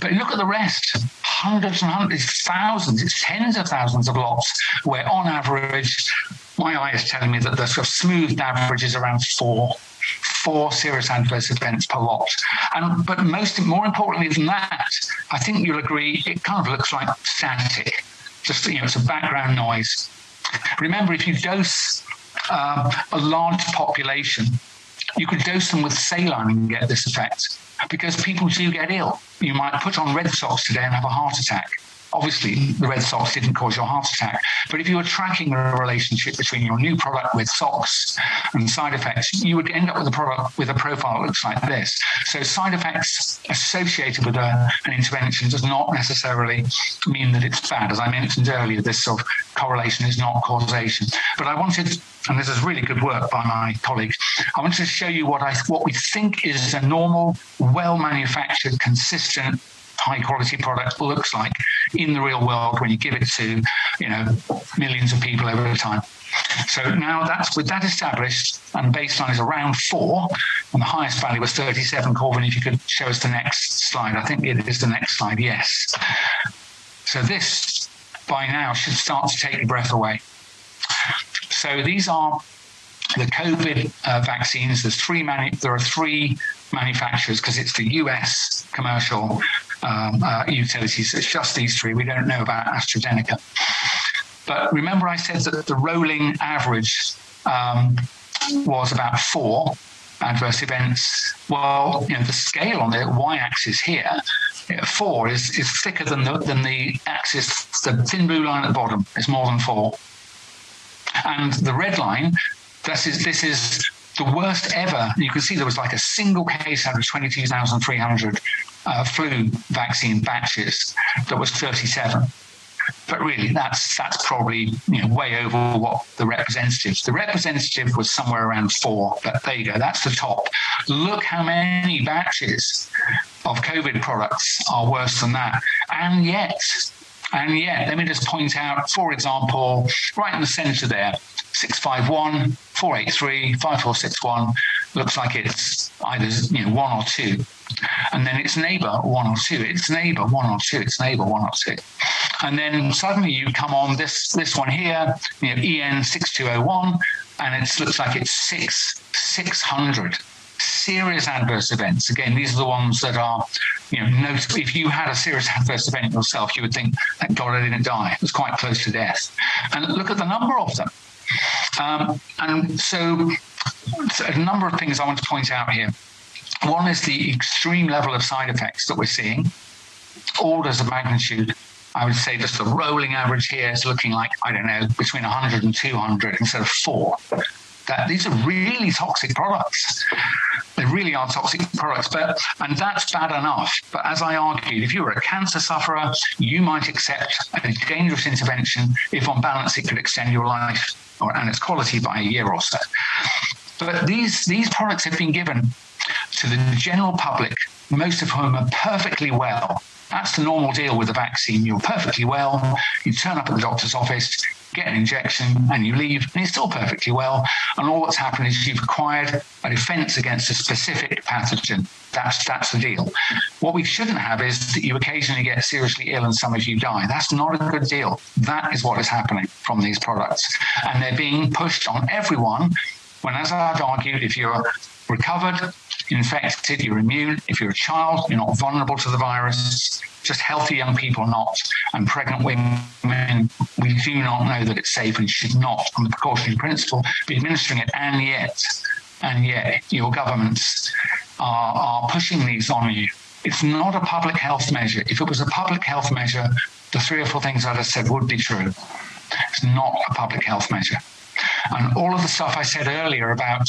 but look at the rest hundreds and hundreds thousands it's tens of thousands of lots where on average my eye is telling me that the sort of smooth average is around 4 four serious adverse events per lot. And but most more importantly than that, I think you'll agree it kind of looks like static. Just you know, it's a background noise. Remember if you dose um, a large population you could dose them with saline and get this effect because people do get ill. You might put on red socks today and have a heart attack obviously the red socks didn't cause your heart attack but if you were tracking the relationship between your new product with socks and side effects you would end up with a product with a profile that looks like this. So side effects associated with a, an intervention does not necessarily mean that it's bad. As i mentioned earlier this sort of correlation is not causation. But i wanted and this is really good work by my colleagues i wanted to show you what i what we think is a normal well manufactured consistent high quality product looks like in the real world when you give it to you know millions of people over time. So now that's with that established and baseline is around 4 and the highest value was 37 Corvin if you could show us the next slide. I think it is the next slide yes. So this by now should start to take your breath away. So these are the COVID uh, vaccines. There's three there are three manufacturers because it's the US commercial um, uh, utilities. It's just these three. We don't know about AstraZeneca. But remember I said that the rolling average um, was about 4 adverse events. Well you know the scale on the y axis here 4 is is thicker than the than the axis the thin blue line at the bottom. Is more than 4 and the red line this is this is the worst ever. You can see there was like a single case out of 22,300 uh, flu vaccine batches that was 37 but really that's that's probably you know way over what the representative the representative was somewhere around 4 but there you go that's the top. Look how many batches of covid products are worse than that. And yet and yet let me just point out for example right in the center there 651 483 5461 looks like it's either you know one or two. And then its neighbor one or two. Its neighbor one or two. Its neighbor one or two. And then suddenly you come on this this one here you know EN6201 and it looks like it's 6 600 serious adverse events. Again these are the ones that are you know if you had a serious adverse event yourself you would think thank god I didn't die. It was quite close to death. And look at the number of them um, and so, a number of things I want to point out here. One is the extreme level of side effects that we're seeing. Orders of magnitude I would say just the rolling average here is looking like I don't know between 100 and 200 instead of 4 that these are really toxic products they really are toxic products but and that's bad enough. But as i argued if you were a cancer sufferer you might accept a dangerous intervention if on balance it could extend your life or and its quality by a year or so. But these these products have been given to the general public most of whom are perfectly well. That's the normal deal with the vaccine. You're perfectly well. You turn up at the doctor's office get an injection and you leave and you're still perfectly well. And all that's happened is you've acquired a defense against a specific pathogen. That's that's the deal. What we shouldn't have is that you occasionally get seriously ill and some of you die. That's not a good deal. That is what is happening from these products. And they're being pushed on everyone. When as I've argued if you're recovered infected you're immune. If you're a child you're not vulnerable to the virus. Just healthy young people not and pregnant women we do not know that it's safe and should not on the precautionary principle be administering it. And yet and yet your governments are are pushing these on you. It's not a public health measure. If it was a public health measure the three or four things I just said would be true. It's not a public health measure. And all of the stuff I said earlier about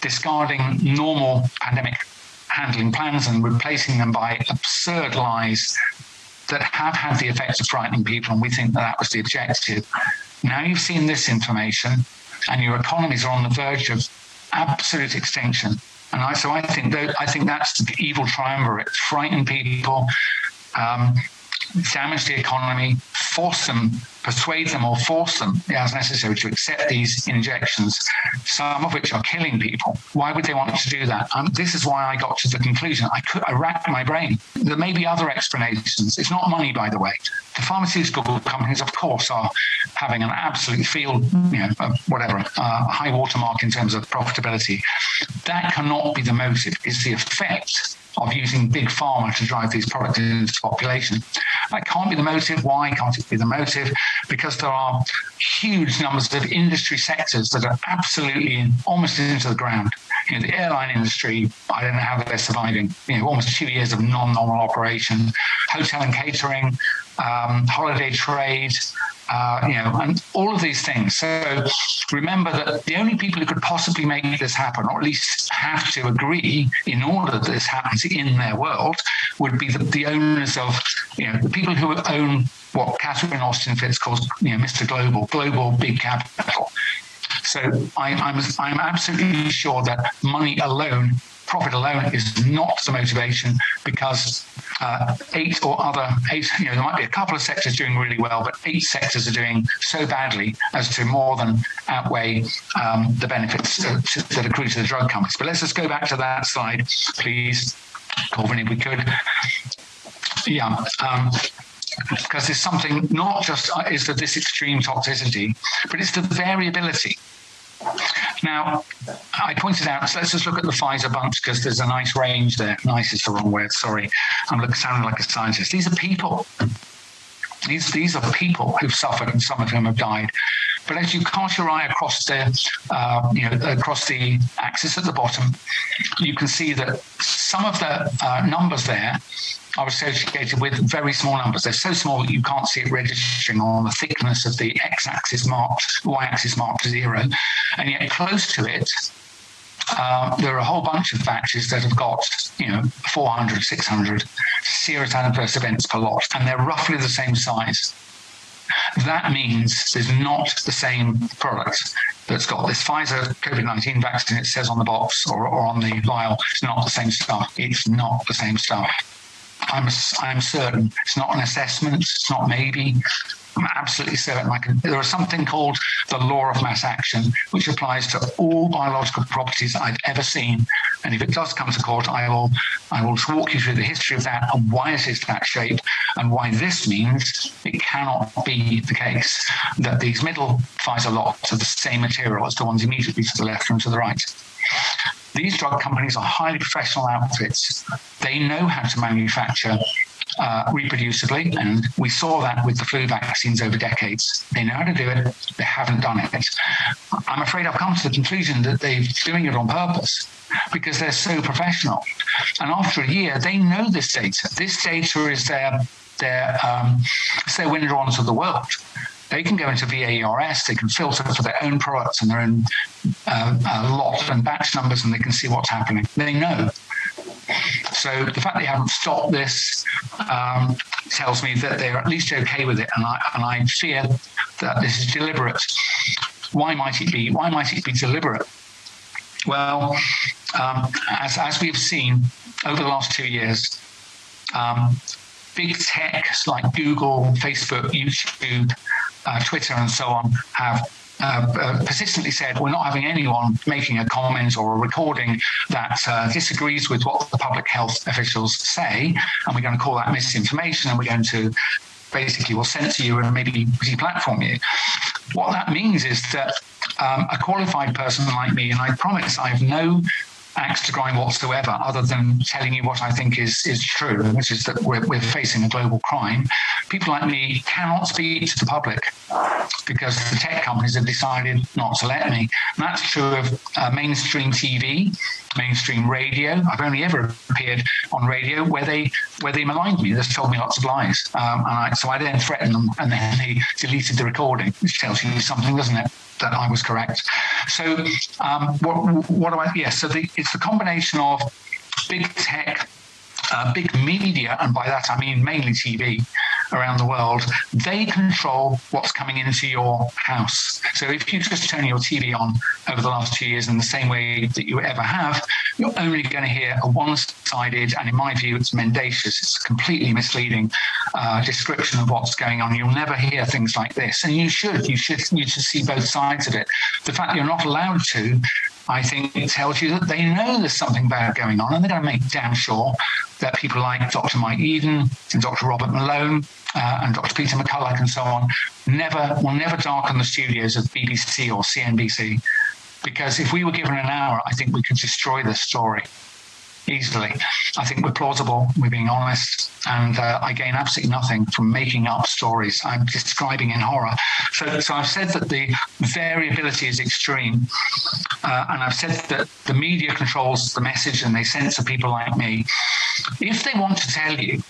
discarding normal pandemic handling plans and replacing them by absurd lies that have had the effect of frightening people and we think that, that was the objective. Now you've seen this information and your economies are on the verge of absolute extinction. And I so I think that I think that's the evil triumvirate. Frighten people um, damage the economy force them persuade them or force them as necessary to accept these injections some of which are killing people. Why would they want to do that? Um, this is why I got to the conclusion I could I racked my brain. There may be other explanations. It's not money by the way. The pharmaceutical companies of course are having an absolute field you know whatever uh, high watermark in terms of profitability. That cannot be the motive. It's the effect of using big pharma to drive these products into the population. That can't be the motive. Why can't it be the motive? Because there are huge numbers of industry sectors that are absolutely almost into the ground. You know, the airline industry, I don't know how they're surviving. You know, almost 2 years of non-normal operation, hotel and catering, um, holiday trade, uh, you know, and all of these things. So remember that the only people who could possibly make this happen, or at least have to agree in order that this happens in their world, would be the, the owners of, you know, the people who own what Catherine Austin Fitts calls, you know, Mr. Global, global big capital. So I, I'm I'm absolutely sure that money alone profit alone is not the motivation because uh, eight or other eight you know there might be a couple of sectors doing really well but eight sectors are doing so badly as to more than outweigh um, the benefits uh, that accrue to the drug companies. But let's just go back to that slide please Corvin if we could. Yeah um, because there's something not just uh, is that this extreme toxicity but it's the variability now, I pointed out, so let's just look at the Pfizer bunch because there's a nice range there. Nice is the wrong word, sorry. I'm sounding like a scientist. These are people. These, these are people who've suffered and some of whom have died. But as you cast your eye across the, uh, you know, across the axis at the bottom, you can see that some of the uh, numbers there are associated with very small numbers. They're so small that you can't see it registering on the thickness of the x-axis marked, y-axis marked zero. And yet close to it, um, there are a whole bunch of batches that have got, you know, 400, 600 serious adverse events per lot, and they're roughly the same size. That means there's not the same product that's got this Pfizer COVID-19 vaccine, it says on the box or, or on the vial, it's not the same stuff. It's not the same stuff. I'm I'm certain. It's not an assessment. It's not maybe. I'm absolutely certain there is something called the law of mass action which applies to all biological properties I've ever seen. And if it does come to court I will I will walk you through the history of that and why it is that shape and why this means it cannot be the case that these middle Pfizer lots are the same material as the ones immediately to the left and to the right these drug companies are highly professional outfits. They know how to manufacture uh, reproducibly and we saw that with the flu vaccines over decades. They know how to do it, they haven't done it. I'm afraid I've come to the conclusion that they're doing it on purpose because they're so professional. And after a year, they know this data. This data is their their um, their window onto the world they can go into VAERS, they can filter for their own products and their own uh, uh, lot and batch numbers and they can see what's happening. They know. So the fact they haven't stopped this um, tells me that they're at least okay with it and I and I fear that this is deliberate. Why might it be? Why might it be deliberate? Well, um, as as we've seen over the last 2 years, um, big techs like Google, Facebook, YouTube, uh, Twitter and so on have uh, uh, persistently said we're not having anyone making a comment or a recording that uh, disagrees with what the public health officials say and we're going to call that misinformation and we're going to basically will censor you and maybe deplatform you. What that means is that um, a qualified person like me and I promise I have no axe to grind whatsoever other than telling you what I think is is true which is that we're we're facing a global crime. People like me cannot speak to the public because the tech companies have decided not to let me. And that's true of uh, mainstream TV mainstream radio. I've only ever appeared on radio where they where they maligned me. They've told me lots of lies. Um, and I, so I then threatened them and then they deleted the recording which tells you something doesn't it that I was correct. So um, what what do I yes so the, it's the combination of big tech uh, big media and by that I mean mainly TV around the world they control what's coming into your house. So if you just turn your TV on over the last 2 years in the same way that you ever have you're only going to hear a one-sided and in my view it's mendacious it's a completely misleading uh, description of what's going on. You'll never hear things like this. And you should you should you should see both sides of it. The fact you're not allowed to I think it tells you that they know there's something bad going on and they're going to make damn sure that people like Dr. Mike Yeadon and Dr. Robert Malone uh, and Dr. Peter McCullough and so on never will never darken the studios of BBC or CNBC because if we were given an hour I think we could destroy this story easily. I think we're plausible, we're being honest, and uh, I gain absolutely nothing from making up stories. I'm describing in horror. So, so I've said that the variability is extreme, uh, and I've said that the media controls the message and they censor people like me. If they want to tell you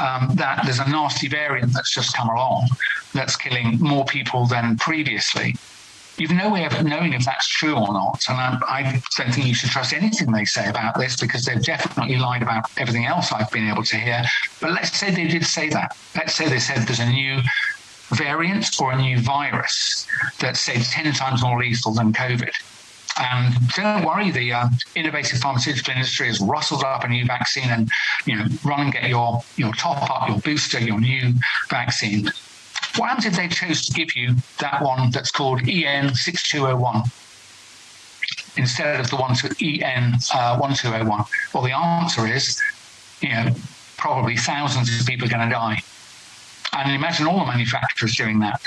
um, that there's a nasty variant that's just come along that's killing more people than previously, you've no way of knowing if that's true or not and I, I don't think you should trust anything they say about this because they've definitely lied about everything else I've been able to hear. But let's say they did say that. Let's say they said there's a new variant or a new virus that's say 10 times more lethal than covid. And don't worry the uh, innovative pharmaceutical industry has rustled up a new vaccine and you know run and get your your top up your booster your new vaccine what happens if they chose to give you that one that's called EN6201 instead of the one to EN1201? Uh, well, the answer is, you know, probably thousands of people are going to die. And imagine all the manufacturers doing that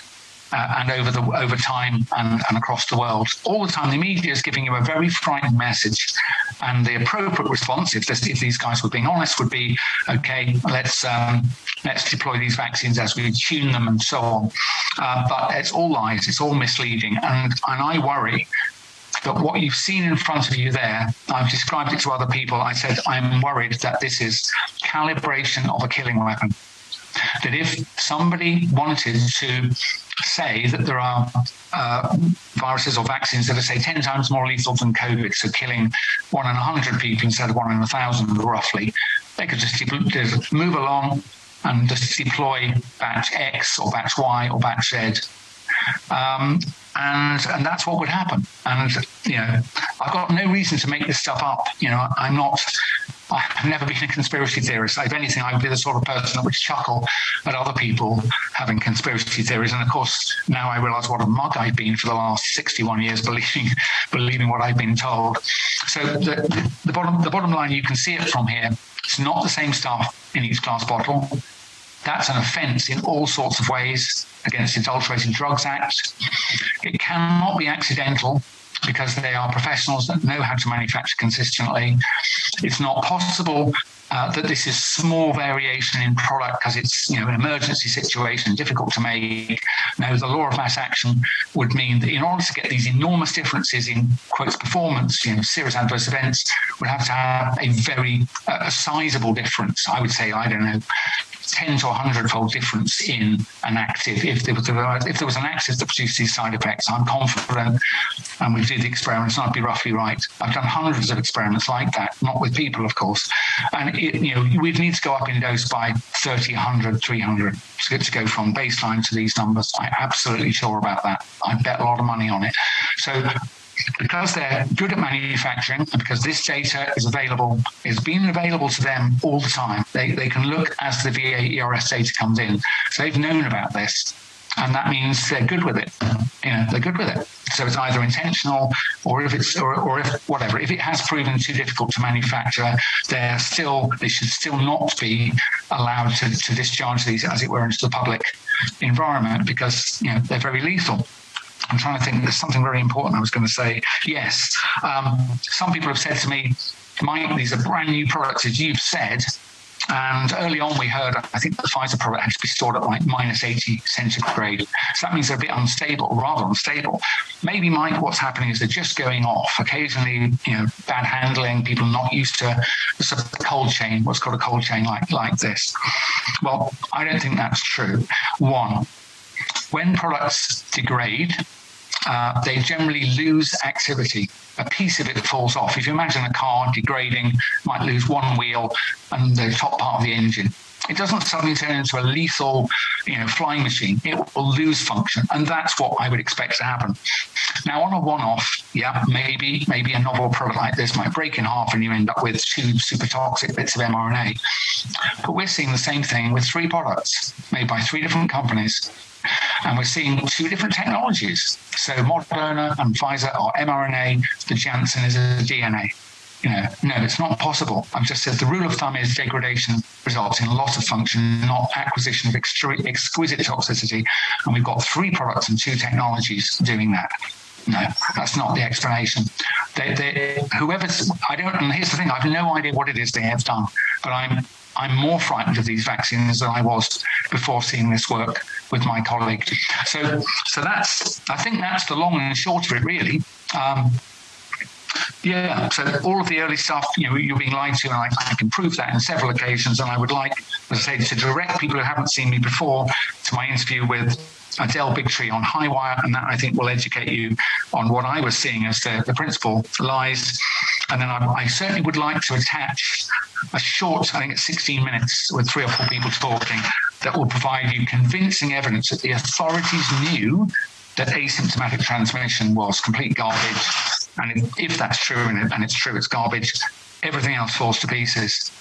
uh, and over the over time and, and across the world. All the time the media is giving you a very frightening message and the appropriate response if, this, if these guys were being honest would be okay let's um, let's deploy these vaccines as we tune them and so on. Uh, but it's all lies it's all misleading and and I worry that what you've seen in front of you there I've described it to other people. I said I'm worried that this is calibration of a killing weapon that if somebody wanted to say that there are uh, viruses or vaccines that are say 10 times more lethal than covid so killing 1 in 100 people instead of 1 in 1000 roughly they could just, just move along and just deploy batch X or batch Y or batch Z. Um, and and that's what would happen. And you know I've got no reason to make this stuff up. You know I'm not I've never been a conspiracy theorist. If anything, I would be the sort of person that would chuckle at other people having conspiracy theories. And of course, now I realize what a mug I've been for the last 61 years believing believing what I've been told. So the, the bottom the bottom line you can see it from here. It's not the same stuff in each glass bottle. That's an offense in all sorts of ways against the Adulterated Drugs Act. It cannot be accidental because they are professionals that know how to manufacture consistently. It's not possible uh, that this is small variation in product because it's you know an emergency situation difficult to make now the law of mass action would mean that in order to get these enormous differences in quotes performance you know serious adverse events would have to have a very uh, a sizable difference i would say i don't know 10 to 100 fold difference in an active if there was a, if there was an active that produced these side effects i'm confident and we did experiments and I'd be roughly right i've done hundreds of experiments like that not with people of course and it, you know we'd need to go up in dose by 30 100 300 to, to go from baseline to these numbers. I'm absolutely sure about that. I bet a lot of money on it. So because they're good at manufacturing and because this data is available is being available to them all the time they they can look as the VAERS data comes in. So they've known about this and that means they're good with it. You know they're good with it. So it's either intentional or if it's or, or if whatever. If it has proven too difficult to manufacture they're still they should still not be allowed to to discharge these as it were into the public environment because you know they're very lethal I'm trying to think there's something very important I was going to say. Yes. Um, some people have said to me, Mike, these are brand new products as you've said. And early on we heard I think the Pfizer product had to be stored at like minus 80 centigrade. So that means they're a bit unstable, rather unstable. Maybe Mike what's happening is they're just going off. Occasionally, you know, bad handling, people not used to a cold chain, what's called a cold chain like like this. Well, I don't think that's true. One, when products degrade uh, they generally lose activity a piece of it falls off if you imagine a car degrading might lose one wheel and the top part of the engine it doesn't suddenly turn into a lethal, you know, flying machine. It will lose function and that's what I would expect to happen. Now on a one-off, yeah, maybe maybe a novel product like this might break in half and you end up with two super toxic bits of mRNA. But we're seeing the same thing with three products made by three different companies and we're seeing two different technologies. So Moderna and Pfizer are mRNA, the Janssen is a DNA you know, no, it's not possible. I've just said the rule of thumb is degradation results in loss of function, not acquisition of exquisite toxicity. And we've got three products and two technologies doing that. No, that's not the explanation. They, they, whoever's, I don't, and here's the thing, I have no idea what it is they have done, but I'm, I'm more frightened of these vaccines than I was before seeing this work with my colleague. So, so that's, I think that's the long and short of it really. Um, yeah, so all of the early stuff, you know, you're being lied to, and I, I, can prove that in several occasions. And I would like, as I say, to direct people who haven't seen me before to my interview with Adele Bigtree on Highwire, and that I think will educate you on what I was seeing as the, the principal lies. And then I, I certainly would like to attach a short, I think it's 16 minutes with three or four people talking, that will provide you convincing evidence that the authorities knew that asymptomatic transmission was complete garbage and if that's true and it's true it's garbage everything else falls to pieces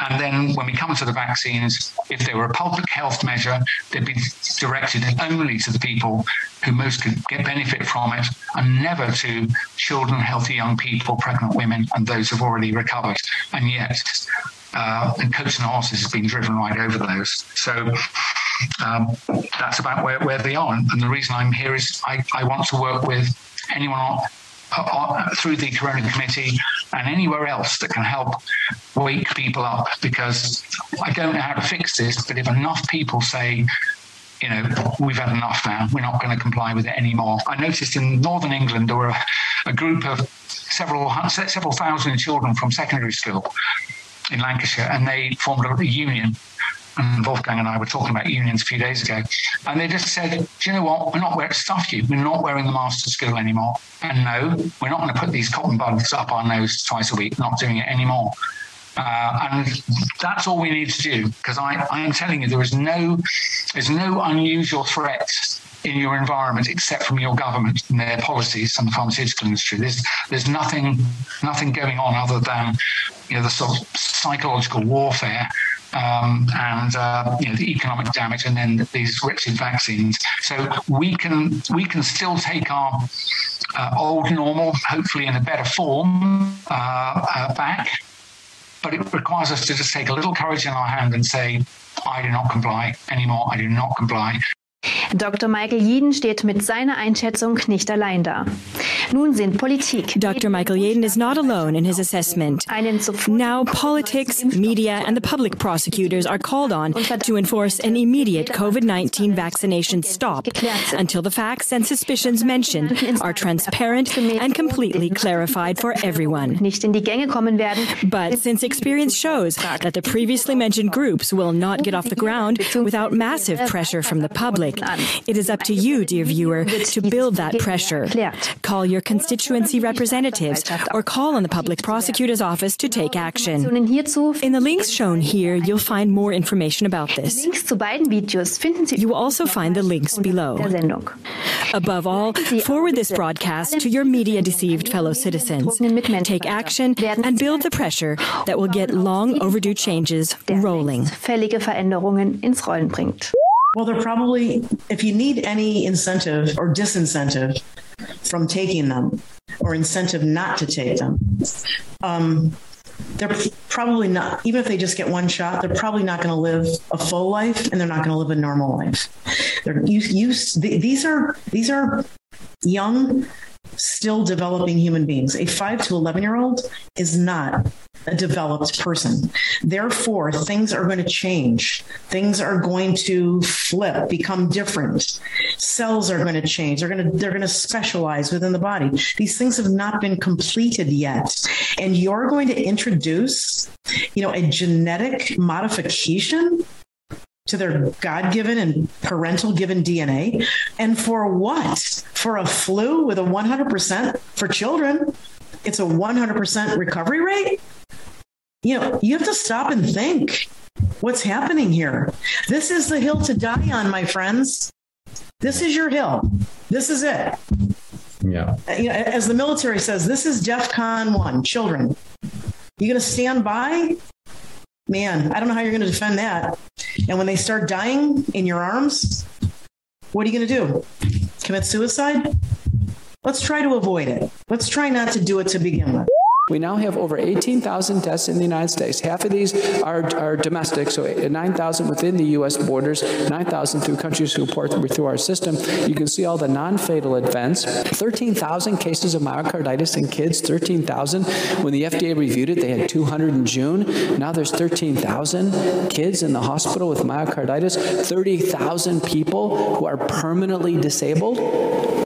and then when we come to the vaccines if they were a public health measure they'd be directed only to the people who most could get benefit from it and never to children healthy young people pregnant women and those who've already recovered. And yet uh, and coach and horses has been driven right over those. So um, that's about where, where they are. And the reason I'm here is I, I want to work with anyone uh, through the Corona Committee and anywhere else that can help wake people up because I don't know how to fix this but if enough people say you know we've had enough now we're not going to comply with it anymore. I noticed in northern England there were a, a group of several several thousand children from secondary school in Lancashire and they formed a union and Wolfgang and I were talking about unions a few days ago and they just said do you know what? We're not wearing stuff you we're not wearing the mask to school anymore. And no we're not going to put these cotton buds up our nose twice a week not doing it anymore. Uh, and that's all we need to do because I I am telling you there is no there's no unusual threat in your environment except from your government and their policies and the pharmaceutical industry. There's there's nothing nothing going on other than you know the sort of psychological warfare um, and uh, you know the economic damage and then these wretched vaccines. So we can we can still take our uh, old normal hopefully in a better form uh, uh, back but it requires us to just take a little courage in our hand and say I do not comply anymore. I do not comply Dr. Michael Jeden steht mit seiner Einschätzung nicht allein da. Nun sind Politik. Dr. Michael Jeden is not alone in his assessment. Now politics, media and the public prosecutors are called on to enforce an immediate COVID-19 vaccination stop until the facts and suspicions mentioned are transparent and completely clarified for everyone. But since experience shows that the previously mentioned groups will not get off the ground without massive pressure from the public, it is up to you, dear viewer, to build that pressure. Call your constituency representatives or call on the public prosecutor's office to take action. In the links shown here, you'll find more information about this. You will also find the links below. Above all, forward this broadcast to your media-deceived fellow citizens. Take action and build the pressure that will get long overdue changes rolling. Well, they're probably, if you need any incentive or disincentive from taking them or incentive not to take them, um, they're probably not even if they just get one shot they're probably not going to live a full life and they're not going to live a normal life. They're you, you these are these are young still developing human beings. A 5 to 11 year old is not a developed person. Therefore, things are going to change. Things are going to flip, become different. Cells are going to change. They're going to they're going to specialize within the body. These things have not been completed yet. And you're going to introduce, you know, a genetic modification to their god-given and parental given DNA and for what for a flu with a 100% for children it's a 100% recovery rate you know you have to stop and think what's happening here. This is the hill to die on, my friends. This is your hill. This is it. Yeah. Uh, you know, as the military says, this is DEFCON 1, children. You going to stand by? Man, I don't know how you're going to defend that. And when they start dying in your arms, what are you going to do? Commit suicide? Let's try to avoid it. Let's try not to do it to begin with. We now have over 18,000 deaths in the United States. Half of these are, are domestic, so 9,000 within the U.S. borders, 9,000 through countries who report through our system. You can see all the non-fatal events. 13,000 cases of myocarditis in kids, 13,000. When the FDA reviewed it, they had 200 in June. Now there's 13,000 kids in the hospital with myocarditis, 30,000 people who are permanently disabled.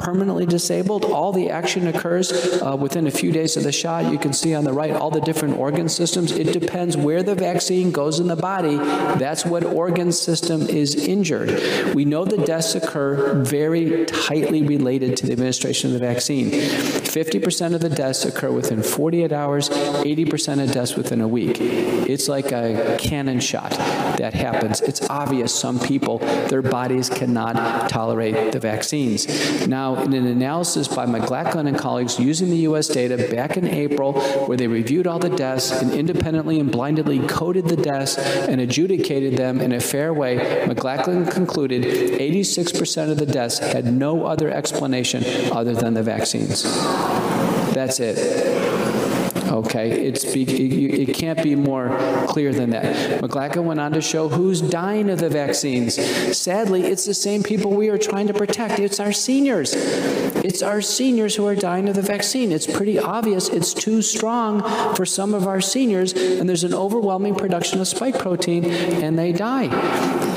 Permanently disabled. All the action occurs uh, within a few days of the shot. You can can see on the right all the different organ systems. It depends where the vaccine goes in the body. That's what organ system is injured. We know the deaths occur very tightly related to the administration of the vaccine. 50% of the deaths occur within 48 hours, 80% of deaths within a week. It's like a cannon shot that happens. It's obvious some people their bodies cannot tolerate the vaccines. Now, in an analysis by McLachlan and colleagues using the US data back in April, where they reviewed all the deaths and independently and blindly coded the deaths and adjudicated them in a fair way, McLachlan concluded 86% of the deaths had no other explanation other than the vaccines. That's it. Okay, it's be, it, it can't be more clear than that. McLachlan went on to show who's dying of the vaccines. Sadly, it's the same people we are trying to protect. It's our seniors. It's our seniors who are dying of the vaccine. It's pretty obvious it's too strong for some of our seniors and there's an overwhelming production of spike protein and they die.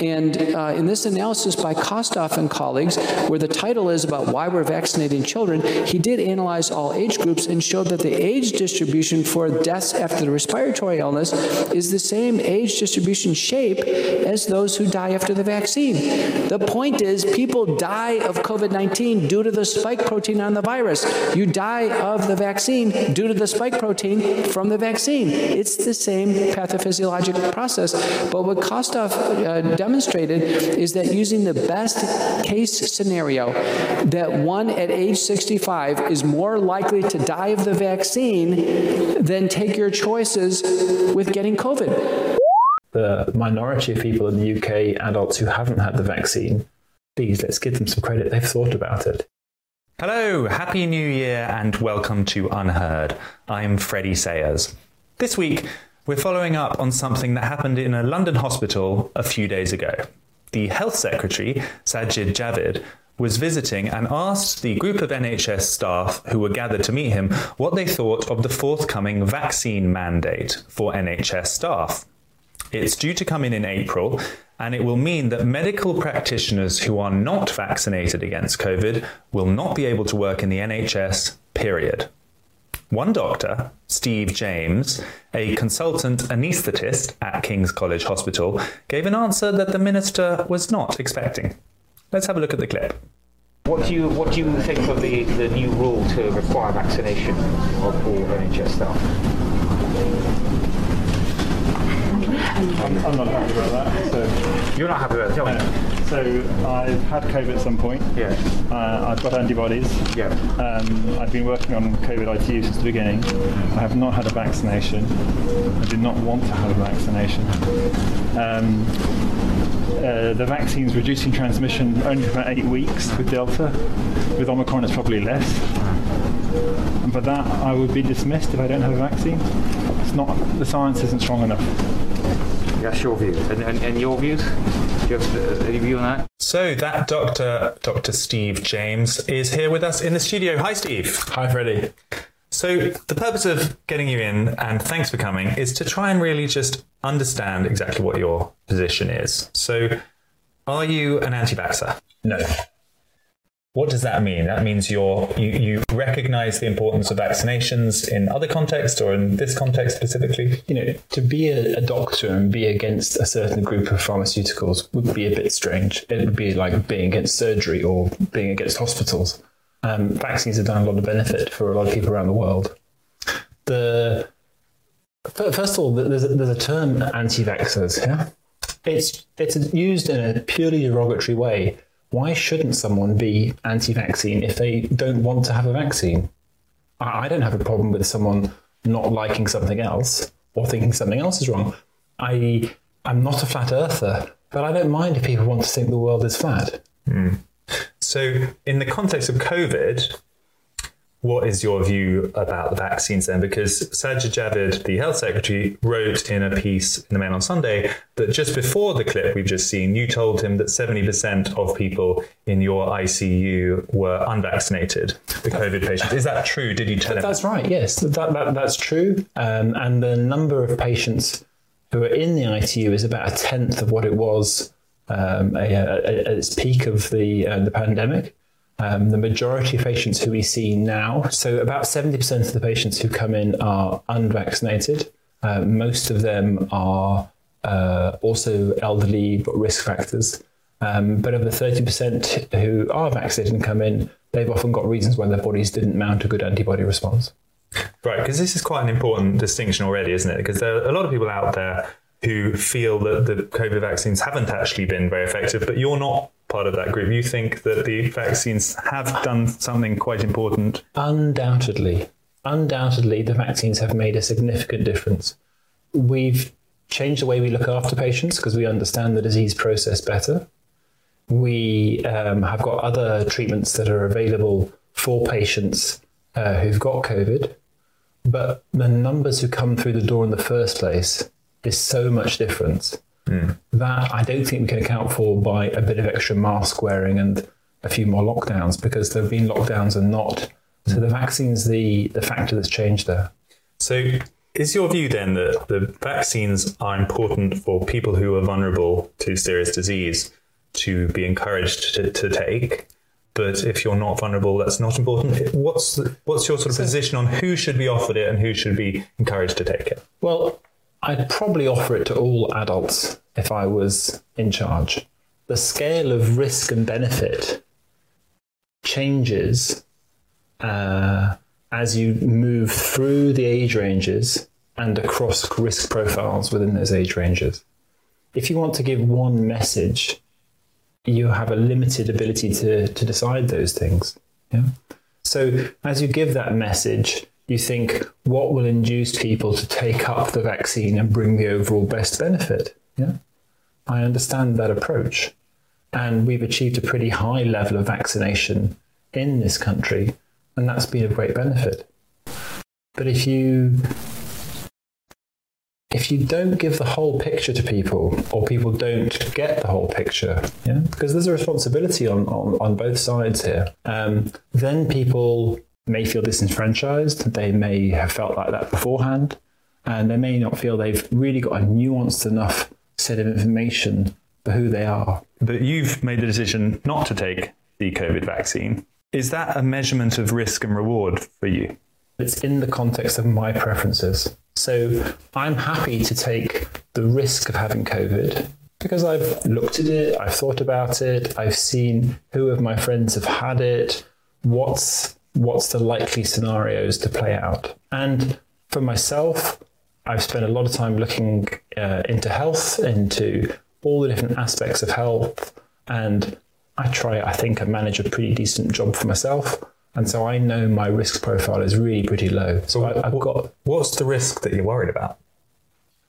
And uh, in this analysis by Kostoff and colleagues where the title is about why we're vaccinating children, he did analyze all age groups and showed that the age distribution distribution for deaths after the respiratory illness is the same age distribution shape as those who die after the vaccine. The point is people die of COVID-19 due to the spike protein on the virus. You die of the vaccine due to the spike protein from the vaccine. It's the same pathophysiologic process. But what Kostoff uh, demonstrated is that using the best case scenario that one at age 65 is more likely to die of the vaccine then take your choices with getting COVID. The minority of people in the UK, adults who haven't had the vaccine, please let's give them some credit. They've thought about it. Hello, happy new year and welcome to UnHerd. I'm Freddie Sayers. This week we're following up on something that happened in a London hospital a few days ago. The health secretary, Sajid Javid, was visiting and asked the group of NHS staff who were gathered to meet him what they thought of the forthcoming vaccine mandate for NHS staff. It's due to come in in April and it will mean that medical practitioners who are not vaccinated against COVID will not be able to work in the NHS period. One doctor, Steve James, a consultant anaesthetist at King's College Hospital, gave an answer that the minister was not expecting. Let's have a look at the clip. What do you what do you think of the the new rule to require vaccination of all NHS staff? I'm, I'm not happy about that. So you're not happy about it. Tell me. So I've had COVID at some point. Yeah. Uh, I've got antibodies. Yeah. Um, I've been working on COVID ITU since the beginning. I have not had a vaccination. I did not want to have a vaccination. Um, uh, the vaccine's reducing transmission only for about eight weeks with Delta. With Omicron, it's probably less. And for that, I would be dismissed if I don't have a vaccine. It's not, the science isn't strong enough. That's your view. And, and, and your views? Do you have any view on that? So that Dr. Dr. Steve James is here with us in the studio. Hi, Steve. Hi, Freddie. So the purpose of getting you in and thanks for coming is to try and really just understand exactly what your position is. So are you an anti-vaxxer? No. What does that mean? That means you're you you recognize the importance of vaccinations in other contexts or in this context specifically? You know, to be a, a, doctor and be against a certain group of pharmaceuticals would be a bit strange. It would be like being against surgery or being against hospitals um, vaccines have done a lot of benefit for a lot of people around the world. The first of all, there's a, there's a term anti-vaxxers, yeah, it's it's used in a purely derogatory way. Why shouldn't someone be anti-vaccine if they don't want to have a vaccine? I, I don't have a problem with someone not liking something else or thinking something else is wrong. I I'm not a flat earther, but I don't mind if people want to think the world is flat. Mm. So in the context of COVID, what is your view about the vaccines then? Because Sajid Javid, the health secretary, wrote in a piece in the Mail on Sunday that just before the clip we've just seen, you told him that 70% of people in your ICU were unvaccinated, the COVID patients. Is that true? Did you tell him? That's right, yes. That, that, that's true. Um, and the number of patients who are in the ICU is about a tenth of what it was um, at its peak of the, uh, the pandemic. Um, the majority of patients who we see now, so about 70% of the patients who come in are unvaccinated. Uh, most of them are uh, also elderly, but risk factors. Um, but of the 30% who are vaccinated and come in, they've often got reasons why their bodies didn't mount a good antibody response. Right, because this is quite an important distinction already, isn't it? Because there are a lot of people out there who feel that the COVID vaccines haven't actually been very effective, but you're not part of that group. You think that the vaccines have done something quite important? Undoubtedly. Undoubtedly, the vaccines have made a significant difference. We've changed the way we look after patients because we understand the disease process better. We um, have got other treatments that are available for patients uh, who've got COVID, but the numbers who come through the door in the first place is so much different mm. that I don't think we can account for by a bit of extra mask wearing and a few more lockdowns because there have been lockdowns and not. So the vaccine's the the factor that's changed there. So is your view then that the vaccines are important for people who are vulnerable to serious disease to be encouraged to, to take? But if you're not vulnerable, that's not important. What's the, what's your sort of position on who should be offered it and who should be encouraged to take it? Well, I'd probably offer it to all adults if I was in charge. The scale of risk and benefit changes uh, as you move through the age ranges and across risk profiles within those age ranges. If you want to give one message, you have a limited ability to to decide those things. Yeah. So as you give that message, you think what will induce people to take up the vaccine and bring the overall best benefit? Yeah. I understand that approach. And we've achieved a pretty high level of vaccination in this country and that's been a great benefit. But if you if you don't give the whole picture to people or people don't get the whole picture yeah because there's a responsibility on on on both sides here um, then people may feel disenfranchised. They may have felt like that beforehand. And they may not feel they've really got a nuanced enough set of information for who they are. But you've made the decision not to take the COVID vaccine. Is that a measurement of risk and reward for you? It's in the context of my preferences. So I'm happy to take the risk of having COVID because I've looked at it, I've thought about it, I've seen who of my friends have had it, what's what's the likely scenarios to play out. And for myself, I've spent a lot of time looking uh, into health, into all the different aspects of health, and I try, I think I manage a pretty decent job for myself. And so I know my risk profile is really pretty low. So I, have got. What's the risk that you're worried about?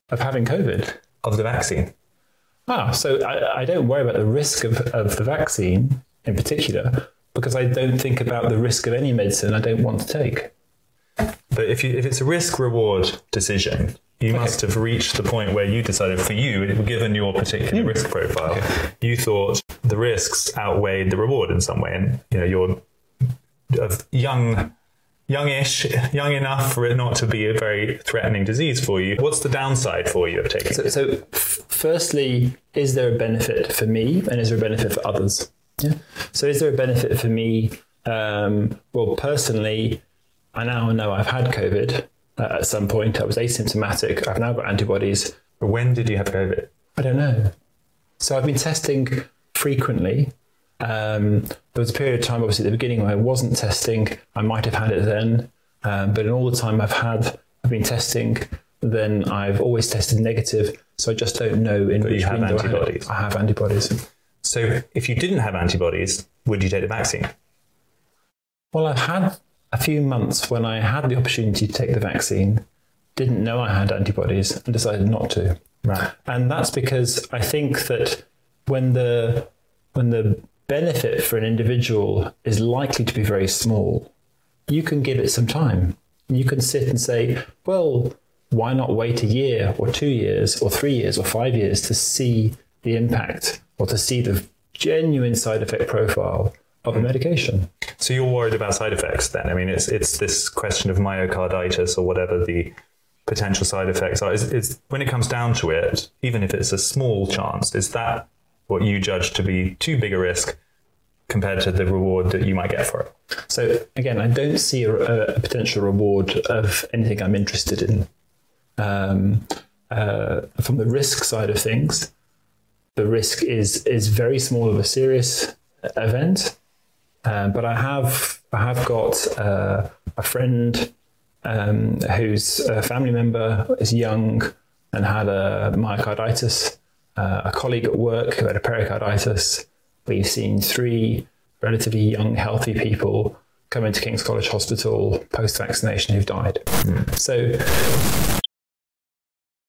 Of having COVID? Of the vaccine? Ah, so I, I don't worry about the risk of, of the vaccine in particular because I don't think about the risk of any medicine I don't want to take. But if you if it's a risk reward decision, you okay. must have reached the point where you decided for you given your particular mm. risk profile, okay. you thought the risks outweighed the reward in some way and you know you're of young youngish young enough for it not to be a very threatening disease for you what's the downside for you of taking so, so firstly is there a benefit for me and is there a benefit for others yeah. So is there a benefit for me um, well personally I now know I've had covid uh, at some point. I was asymptomatic. I've now got antibodies. But when did you have covid? I don't know. So I've been testing frequently. Um, there was a period of time obviously at the beginning when I wasn't testing. I might have had it then um, but in all the time I've had I've been testing then I've always tested negative, so I just don't know in But which you have window I antibodies. I have antibodies. So if you didn't have antibodies, would you take the vaccine? Well, I've had a few months when I had the opportunity to take the vaccine, didn't know I had antibodies, and decided not to. Right. And that's because I think that when the when the benefit for an individual is likely to be very small, you can give it some time. You can sit and say, well, why not wait a year or 2 years or 3 years or 5 years to see the impact or to see the genuine side effect profile of a medication. So you're worried about side effects then? I mean, it's it's this question of myocarditis or whatever the potential side effects are. Is, is when it comes down to it, even if it's a small chance, is that what you judge to be too big a risk compared to the reward that you might get for it? So again, I don't see a, a potential reward of anything I'm interested in. Um, uh, from the risk side of things, the risk is is very small of a serious event. Um, but I have I have got uh, a friend um, whose family member is young and had a myocarditis. Uh, a colleague at work who had a pericarditis. We've seen three relatively young, healthy people come into King's College Hospital post vaccination who've died. So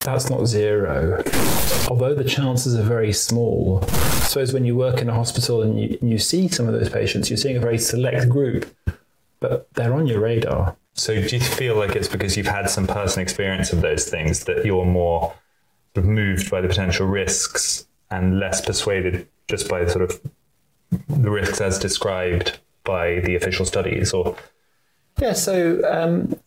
that's not zero. Although the chances are very small, I suppose when you work in a hospital and you, you see some of those patients, you're seeing a very select group, but they're on your radar. So do you feel like it's because you've had some personal experience of those things that you're more sort of moved by the potential risks and less persuaded just by sort of the risks as described by the official studies or Yeah, so um,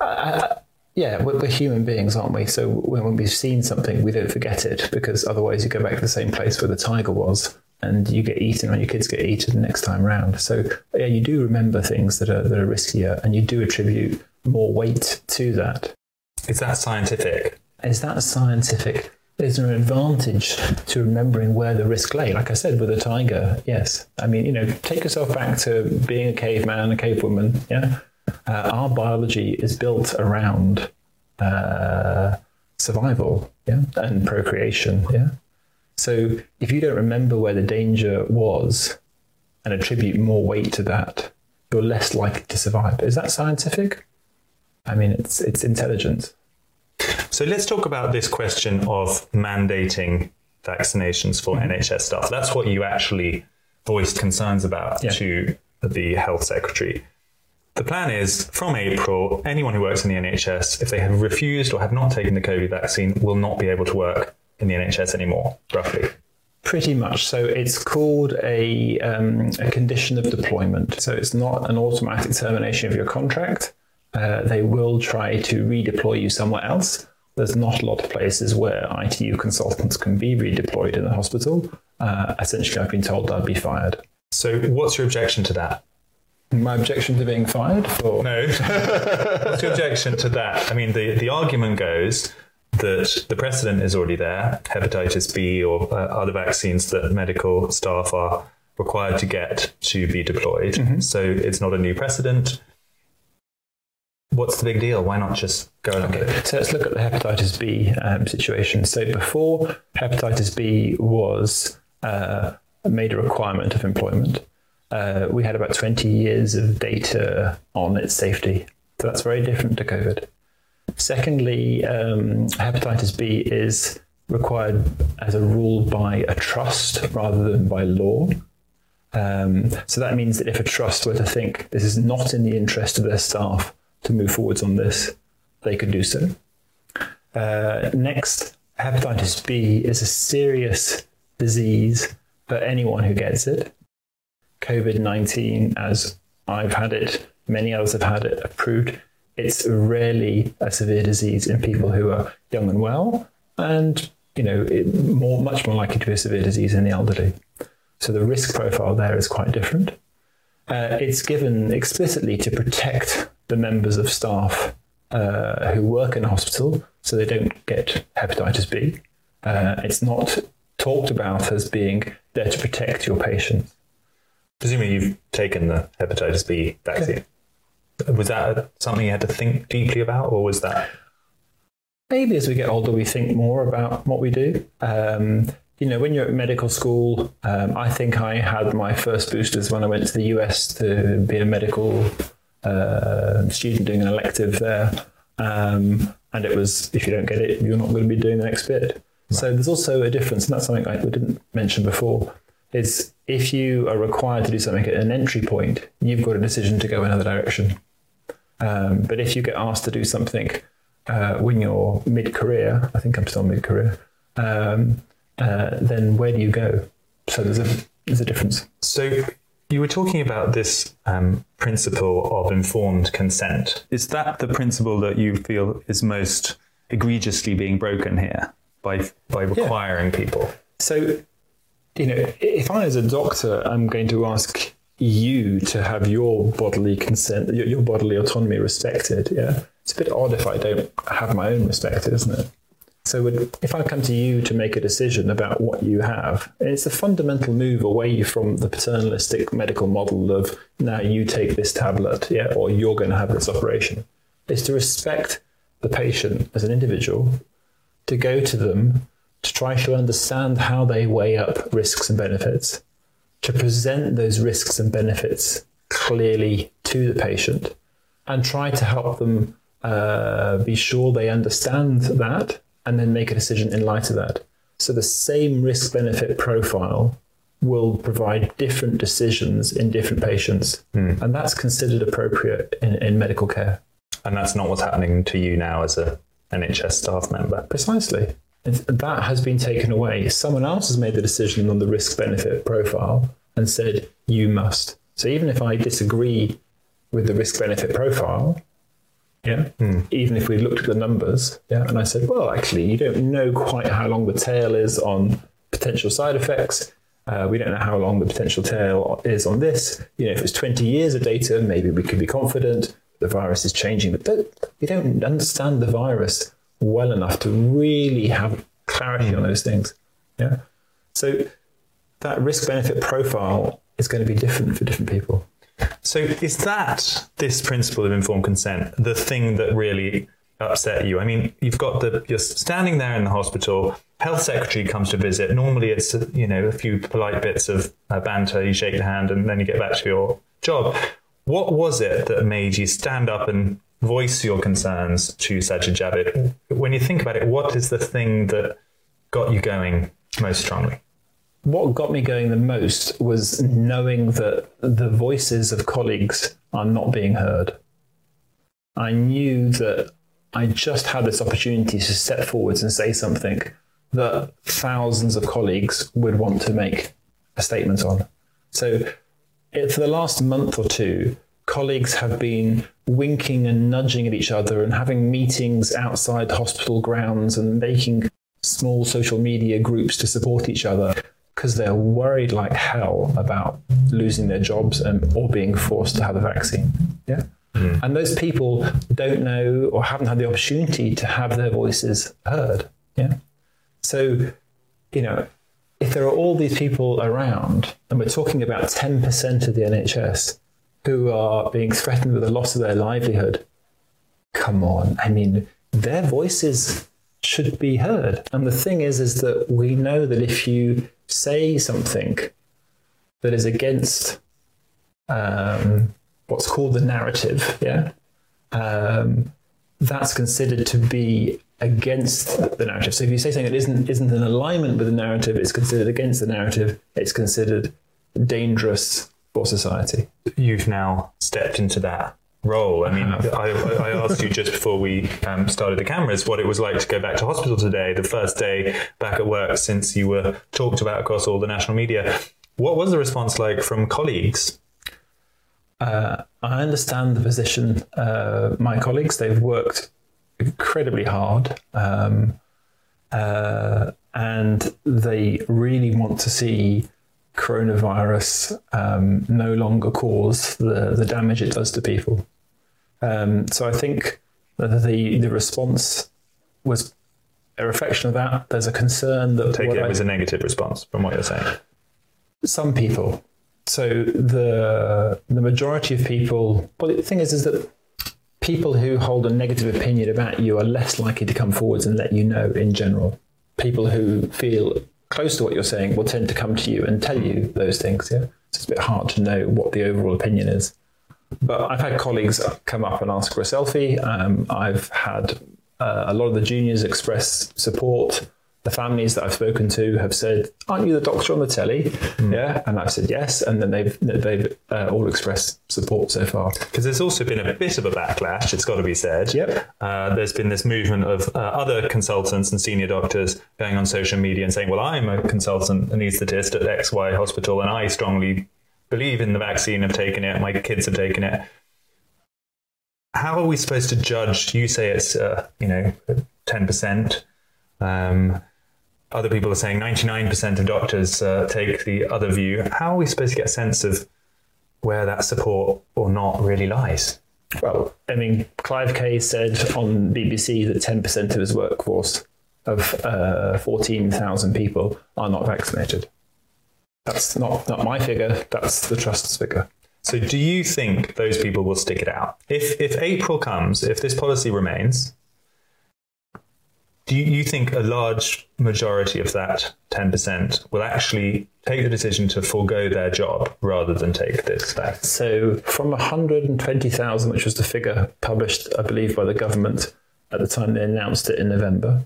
I, I, yeah, we're, we're human beings, aren't we? So when, we've seen something, we don't forget it because otherwise you go back to the same place where the tiger was and you get eaten or your kids get eaten the next time round. So yeah, you do remember things that are that are riskier and you do attribute more weight to that. Is that scientific? Is that scientific? Is there an advantage to remembering where the risk lay? Like I said, with a tiger, yes. I mean, you know, take yourself back to being a caveman, a cavewoman. Yeah, uh, our biology is built around uh, survival, yeah, and procreation. Yeah. So if you don't remember where the danger was and attribute more weight to that, you're less likely to survive. Is that scientific? I mean, it's it's intelligent. So let's talk about this question of mandating vaccinations for NHS staff. That's what you actually voiced concerns about Yeah. to the health secretary. The plan is from April anyone who works in the NHS if they have refused or have not taken the COVID vaccine will not be able to work in the NHS anymore roughly. Pretty much. So it's called a um, a condition of deployment. So it's not an automatic termination of your contract. Uh, they will try to redeploy you somewhere else. There's not a lot of places where ITU consultants can be redeployed in the hospital. Uh, essentially, I've been told I'd be fired. So what's your objection to that? My objection to being fired for No. What's your objection to that? I mean, the, the argument goes that the precedent is already there, hepatitis B or uh, other vaccines that medical staff are required to get to be deployed. So it's not a new precedent. What's the big deal? Why not just go along it? So let's look at the hepatitis B um, situation. So before hepatitis B was uh, made a requirement of employment, uh, we had about 20 years of data on its safety. So that's very different to COVID. Secondly, um, hepatitis B is required as a rule by a trust rather than by law. Um, so that means that if a trust were to think this is not in the interest of their staff to move forwards on this, they could do so. Uh, next, hepatitis B is a serious disease for anyone who gets it. COVID 19, as I've had it, many others have had it approved. It's rarely a severe disease in people who are young and well, and you know, it, more much more likely to be a severe disease in the elderly. So the risk profile there is quite different. Uh, it's given explicitly to protect the members of staff uh, who work in a hospital so they don't get hepatitis B. Uh, it's not talked about as being there to protect your patients. Presumably you've taken the hepatitis B vaccine. Was that something you had to think deeply about or was that maybe as we get older we think more about what we do. Um, you know, when you're at medical school, um, I think I had my first boosters when I went to the US to be a medical uh, student doing an elective there. Um, and it was, if you don't get it, you're not going to be doing the next bit. So there's also a difference, and that's something I didn't mention before, is if you are required to do something at an entry point, you've got a decision to go another direction. Um, but if you get asked to do something uh, when you're mid-career, I think I'm still mid-career, um, uh, then where do you go? So there's a there's a difference. So you were talking about this um, principle of informed consent. Is that the principle that you feel is most egregiously being broken here by by requiring yeah. people? So you know, if I as a doctor i'm going to ask you to have your bodily consent, your, your bodily autonomy respected, yeah, it's a bit odd if I don't have my own respected, isn't it? So if I come to you to make a decision about what you have, it's a fundamental move away from the paternalistic medical model of now you take this tablet, yeah, or you're going to have this operation. It's to respect the patient as an individual, to go to them, to try to understand how they weigh up risks and benefits, to present those risks and benefits clearly to the patient, and try to help them uh, be sure they understand that and then make a decision in light of that. So the same risk benefit profile will provide different decisions in different patients. Mm. And that's considered appropriate in, in medical care. And that's not what's happening to you now as a NHS staff member. Precisely. That has been taken away. Someone else has made the decision on the risk benefit profile and said, you must. So even if I disagree with the risk benefit profile, yeah. Mm. Even if we looked at the numbers, yeah, and I said, well, actually, you don't know quite how long the tail is on potential side effects. Uh, we don't know how long the potential tail is on this. You know, if it's 20 years of data, maybe we could be confident the virus is changing. But don't, we don't understand the virus well enough to really have clarity on those things. Yeah. So that risk benefit profile is going to be different for different people. So is that this principle of informed consent the thing that really upset you? I mean, you've got the you're standing there in the hospital, health secretary comes to visit. Normally it's you know a few polite bits of uh, banter, you shake the hand and then you get back to your job. What was it that made you stand up and voice your concerns to Sajid Javid? When you think about it, what is the thing that got you going most strongly? what got me going the most was knowing that the voices of colleagues are not being heard. I knew that I just had this opportunity to step forwards and say something that thousands of colleagues would want to make a statement on. So for the last month or two, colleagues have been winking and nudging at each other and having meetings outside hospital grounds and making small social media groups to support each other because they're worried like hell about losing their jobs and or being forced to have a vaccine. Yeah. Mm. And those people don't know or haven't had the opportunity to have their voices heard. Yeah. So, you know, if there are all these people around and we're talking about 10% of the NHS who are being threatened with the loss of their livelihood, come on. I mean, their voices should be heard. And the thing is is that we know that if you say something that is against um, what's called the narrative, yeah, um, that's considered to be against the narrative. So if you say something that isn't isn't in alignment with the narrative, it's considered against the narrative. It's considered dangerous for society. You've now stepped into that role. I mean, I, I, asked you just before we um, started the cameras what it was like to go back to hospital today, the first day back at work since you were talked about across all the national media. What was the response like from colleagues? Uh, I understand the position. Uh, my colleagues, they've worked incredibly hard. Um, uh, and they really want to see coronavirus um, no longer cause the, the damage it does to people. Um, so I think the the response was a reflection of that. There's a concern that take it I, as a negative response from what you're saying. Some people. So the the majority of people. Well, the thing is, is that people who hold a negative opinion about you are less likely to come forwards and let you know in general. People who feel close to what you're saying will tend to come to you and tell you those things, yeah? So it's a bit hard to know what the overall opinion is. But I've had colleagues come up and ask for a selfie. Um, I've had uh, a lot of the juniors express support the families that I've spoken to have said, "Aren't you the doctor on the telly?" Mm. Yeah, and I've said yes, and then they've they've uh, all expressed support so far. Because there's also been a bit of a backlash. It's got to be said. Yep. Uh, there's been this movement of uh, other consultants and senior doctors going on social media and saying, "Well, I'm a consultant and anaesthetist at XY hospital, and I strongly believe in the vaccine. I've taken it. My kids have taken it." How are we supposed to judge? You say it's uh, you know ten percent. Um, other people are saying 99% of doctors uh, take the other view. How are we supposed to get a sense of where that support or not really lies? Well, I mean, Clive Kay said on BBC that 10% of his workforce of uh, 14,000 people are not vaccinated. That's not, not my figure, that's the Trust's figure. So do you think those people will stick it out? If if April comes, if this policy remains, do you, think a large majority of that 10% will actually take the decision to forego their job rather than take this back? So from 120,000 which was the figure published I believe by the government at the time they announced it in November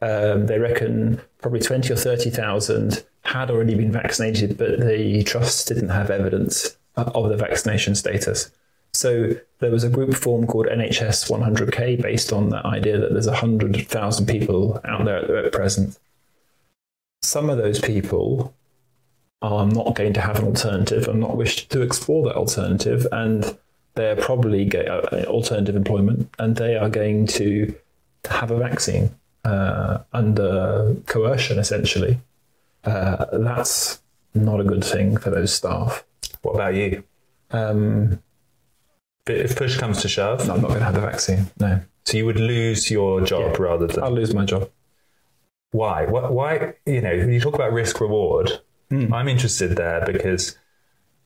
um, they reckon probably 20 or 30,000 had already been vaccinated but the trusts didn't have evidence of the vaccination status so there was a group formed called NHS 100K based on that idea that there's 100,000 people out there at present. Some of those people are not going to have an alternative and not wish to explore that alternative and they're probably get uh, alternative employment and they are going to have a vaccine uh, under coercion essentially. Uh, that's not a good thing for those staff. What about you? Um, but if push comes to shove, no, I'm not going to have the vaccine. No. So you would lose your job yeah, rather than I'll lose my job. Why? Why? You know, you talk about risk reward, mm. I'm interested there because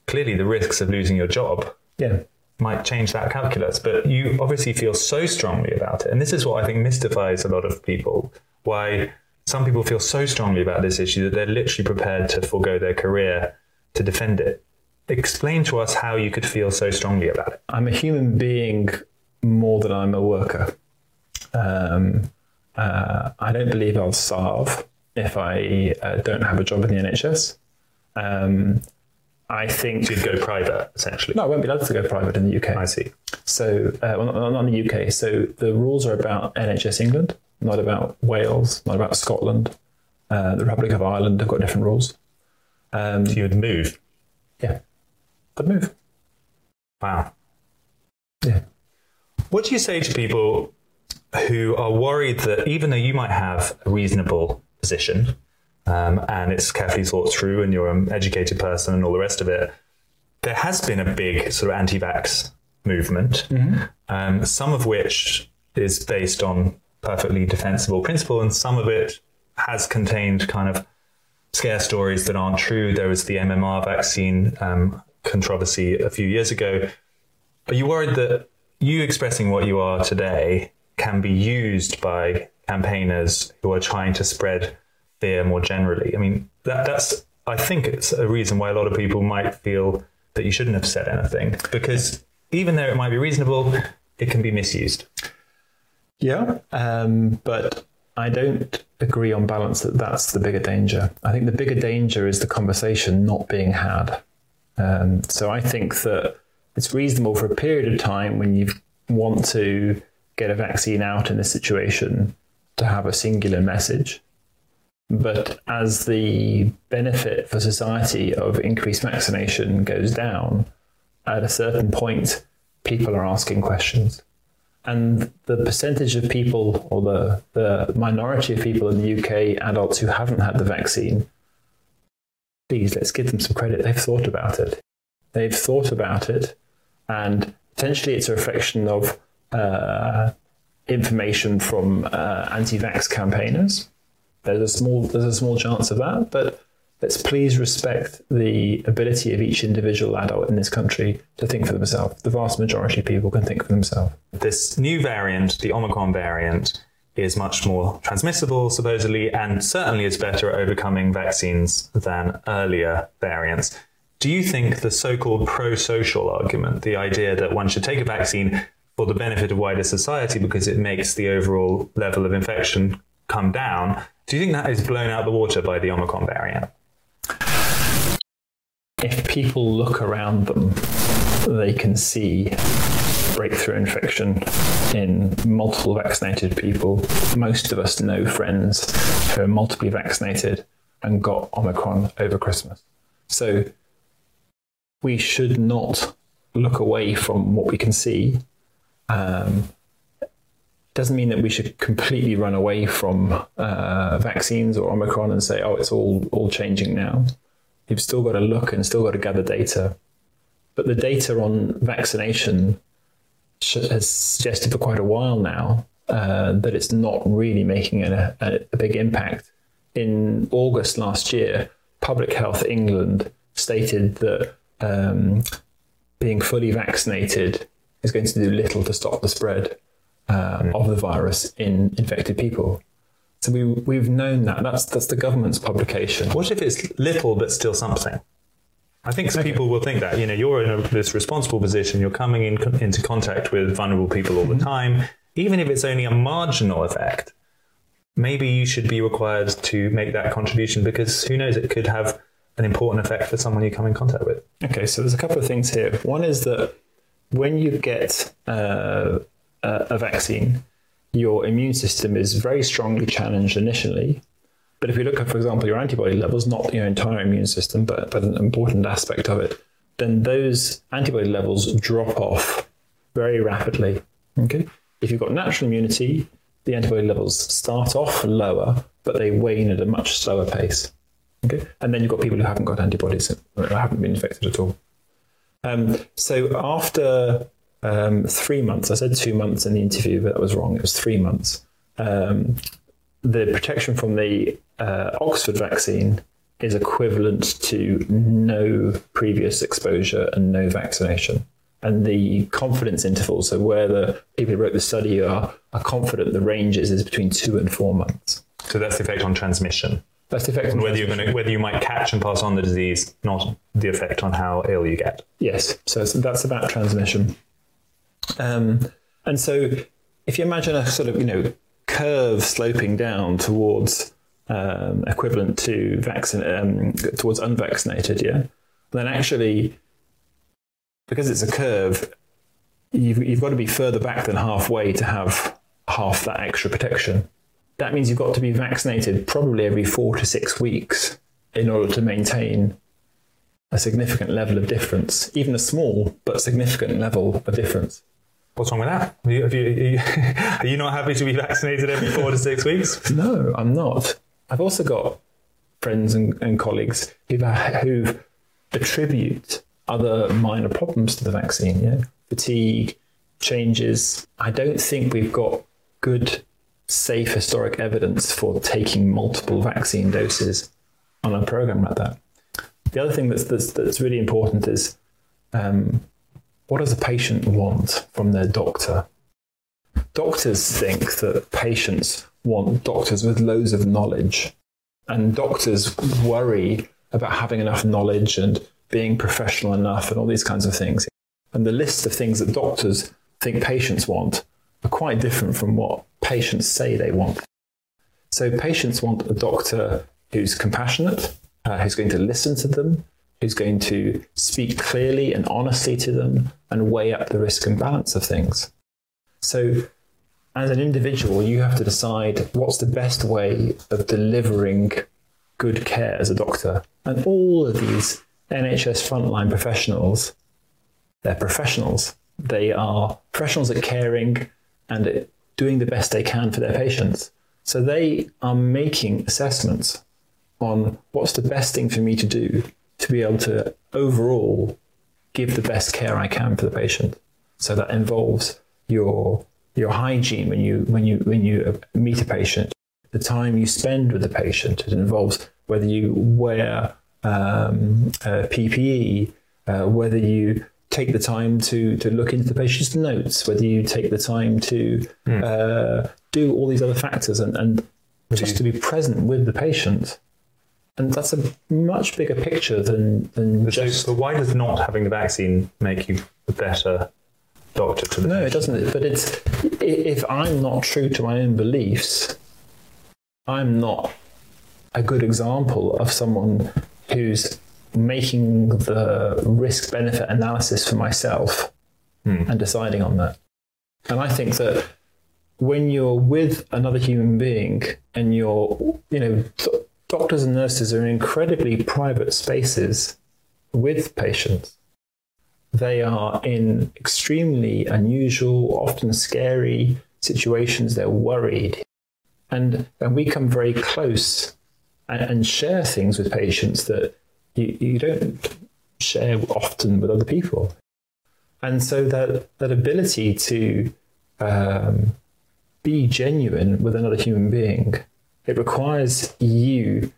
clearly the risks of losing your job yeah. might change that calculus. But you obviously feel so strongly about it, and this is what I think mystifies a lot of people. Why some people feel so strongly about this issue that they're literally prepared to forego their career to defend it explain to us how you could feel so strongly about it. I'm a human being more than I'm a worker. Um, uh, I don't believe I'll starve if I uh, don't have a job in the NHS. Um, I think so you'd go private essentially. No, I won't be allowed to go private in the UK. I see. So, uh, well, not, not in the UK. So the rules are about NHS England, not about Wales, not about Scotland. Uh, the Republic of Ireland have got different rules. Um, so you would move. Yeah the move. Wow. Yeah. What do you say to people who are worried that even though you might have a reasonable position um, and it's carefully thought through and you're an educated person and all the rest of it, there has been a big sort of anti-vax movement, mm -hmm. um, some of which is based on perfectly defensible principle and some of it has contained kind of scare stories that aren't true. There was the MMR vaccine um, controversy a few years ago. Are you worried that you expressing what you are today can be used by campaigners who are trying to spread fear more generally? I mean, that, that's I think it's a reason why a lot of people might feel that you shouldn't have said anything because even though it might be reasonable, it can be misused. Yeah, um, but I don't agree on balance that that's the bigger danger. I think the bigger danger is the conversation not being had. Um, so I think that it's reasonable for a period of time when you want to get a vaccine out in this situation to have a singular message. But as the benefit for society of increased vaccination goes down, at a certain point, people are asking questions. And the percentage of people, or the, the minority of people in the UK, adults who haven't had the vaccine, please let's give them some credit. They've thought about it. They've thought about it, and potentially it's a reflection of uh, information from uh, anti-vax campaigners. There's a small there's a small chance of that, but let's please respect the ability of each individual adult in this country to think for themselves. The vast majority of people can think for themselves. This new variant, the Omicron variant, is much more transmissible supposedly and certainly is better at overcoming vaccines than earlier variants. Do you think the so-called pro-social argument, the idea that one should take a vaccine for the benefit of wider society because it makes the overall level of infection come down, do you think that is blown out the water by the Omicron variant? If people look around them, they can see breakthrough infection in multiple vaccinated people. Most of us know friends who are multiply vaccinated and got Omicron over Christmas. So we should not look away from what we can see. Um, doesn't mean that we should completely run away from uh, vaccines or Omicron and say, oh, it's all all changing now. You've still got to look and still got to gather data. But the data on vaccination has suggested for quite a while now uh, that it's not really making a, a, a big impact. In August last year, Public Health England stated that um, being fully vaccinated is going to do little to stop the spread um, of the virus in infected people. So we we've known that. That's that's the government's publication. What if it's little but still something? I think okay. people will think that, you know, you're in a, this responsible position, you're coming in into contact with vulnerable people all the mm-hmm. time, even if it's only a marginal effect. Maybe you should be required to make that contribution because who knows it could have an important effect for someone you come in contact with. Okay, so there's a couple of things here. One is that when you get uh, a vaccine, your immune system is very strongly challenged initially. But if you look at, for example, your antibody levels, not your entire immune system, but, but an important aspect of it, then those antibody levels drop off very rapidly. Okay? If you've got natural immunity, the antibody levels start off lower, but they wane at a much slower pace. Okay? And then you've got people who haven't got antibodies, haven't been infected at all. Um, so after um, three months, I said two months in the interview, but that was wrong. It was three months. Um, the protection from the uh, Oxford vaccine is equivalent to no previous exposure and no vaccination. And the confidence interval, so where the people who wrote the study are, are confident the range is, is between two and four months. So that's the effect on transmission. That's the effect on whether you're going to, whether you might catch and pass on the disease, not the effect on how ill you get. Yes. So that's about transmission. Um, and so if you imagine a sort of, you know, curve sloping down towards um, equivalent to vaccine um, towards unvaccinated, yeah, then actually because it's a curve, you've you've got to be further back than halfway to have half that extra protection. That means you've got to be vaccinated probably every 4 to 6 weeks in order to maintain a significant level of difference, even a small but significant level of difference. What's wrong with that? Are you, are you, are you not happy to be vaccinated every four to six weeks? No, I'm not. I've also got friends and, and colleagues who who attribute other minor problems to the vaccine, yeah? Fatigue, changes. I don't think we've got good safe historic evidence for taking multiple vaccine doses on a program like that. The other thing that's that's, that's really important is um, what does a patient want from their doctor? Doctors think that patients want doctors with loads of knowledge. And doctors worry about having enough knowledge and being professional enough and all these kinds of things. And the list of things that doctors think patients want are quite different from what patients say they want. So patients want a doctor who's compassionate, uh, who's going to listen to them, who's going to speak clearly and honestly to them and weigh up the risk and balance of things. So as an individual, you have to decide what's the best way of delivering good care as a doctor. And all of these NHS frontline professionals, they're professionals. They are professionals at caring and at doing the best they can for their patients. So they are making assessments on what's the best thing for me to do to be able to overall give the best care I can for the patient. So that involves your your hygiene when you when you when you meet a patient, the time you spend with the patient. It involves whether you wear um, uh, PPE, uh, whether you take the time to to look into the patient's notes, whether you take the time to Hmm. uh, do all these other factors and, and just to be present with the patient. And that's a much bigger picture than than So, just but why does not having the vaccine make you a better doctor to the No, it doesn't. But it's if I'm not true to my own beliefs, I'm not a good example of someone who's making the risk benefit analysis for myself hmm. and deciding on that. And I think that when you're with another human being and you're, you know, doctors and nurses are in incredibly private spaces with patients they are in extremely unusual, often scary situations. They're worried. And, and we come very close and, and share things with patients that you, you don't share often with other people. And so that, that ability to um, be genuine with another human being, it requires you,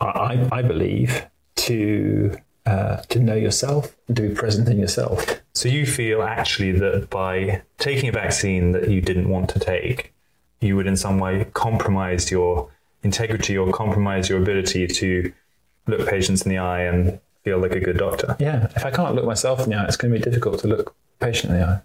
I, I believe, to uh, to know yourself and to be present in yourself. So you feel actually that by taking a vaccine that you didn't want to take, you would in some way compromise your integrity or compromise your ability to look patients in the eye and feel like a good doctor. Yeah, if I can't look myself in the eye, it's going to be difficult to look patient in the eye.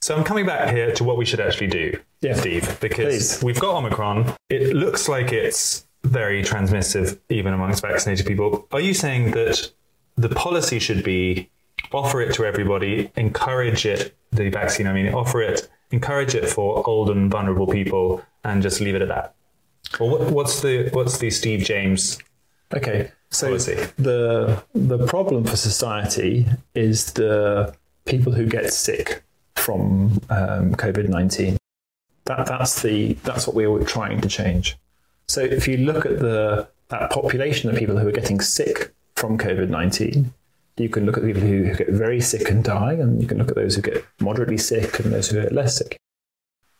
So I'm coming back here to what we should actually do, Yeah. Steve, because Please. we've got Omicron. It looks like it's very transmissive even amongst vaccinated people. Are you saying that the policy should be offer it to everybody, encourage it, the vaccine, I mean, offer it, encourage it for old and vulnerable people and just leave it at that? Well, what, what's the what's the Steve James Okay, so policy? the the problem for society is the people who get sick from um, COVID nineteen. That that's the that's what we were trying to change. So if you look at the that population of people who are getting sick from COVID nineteen, you can look at people who, who get very sick and die, and you can look at those who get moderately sick and those who get less sick.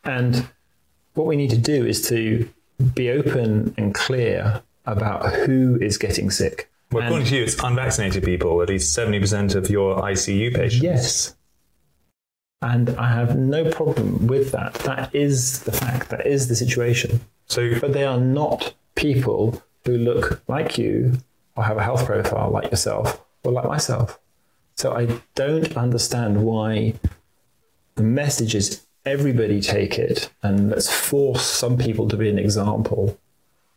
And what we need to do is to be open and clear about who is getting sick. Well, according to you, it's unvaccinated people, at least 70% of your ICU patients. Yes. And I have no problem with that. That is the fact. That is the situation. So, but they are not people who look like you or have a health profile like yourself or like myself. So I don't understand why the message is everybody take it and let's force some people to be an example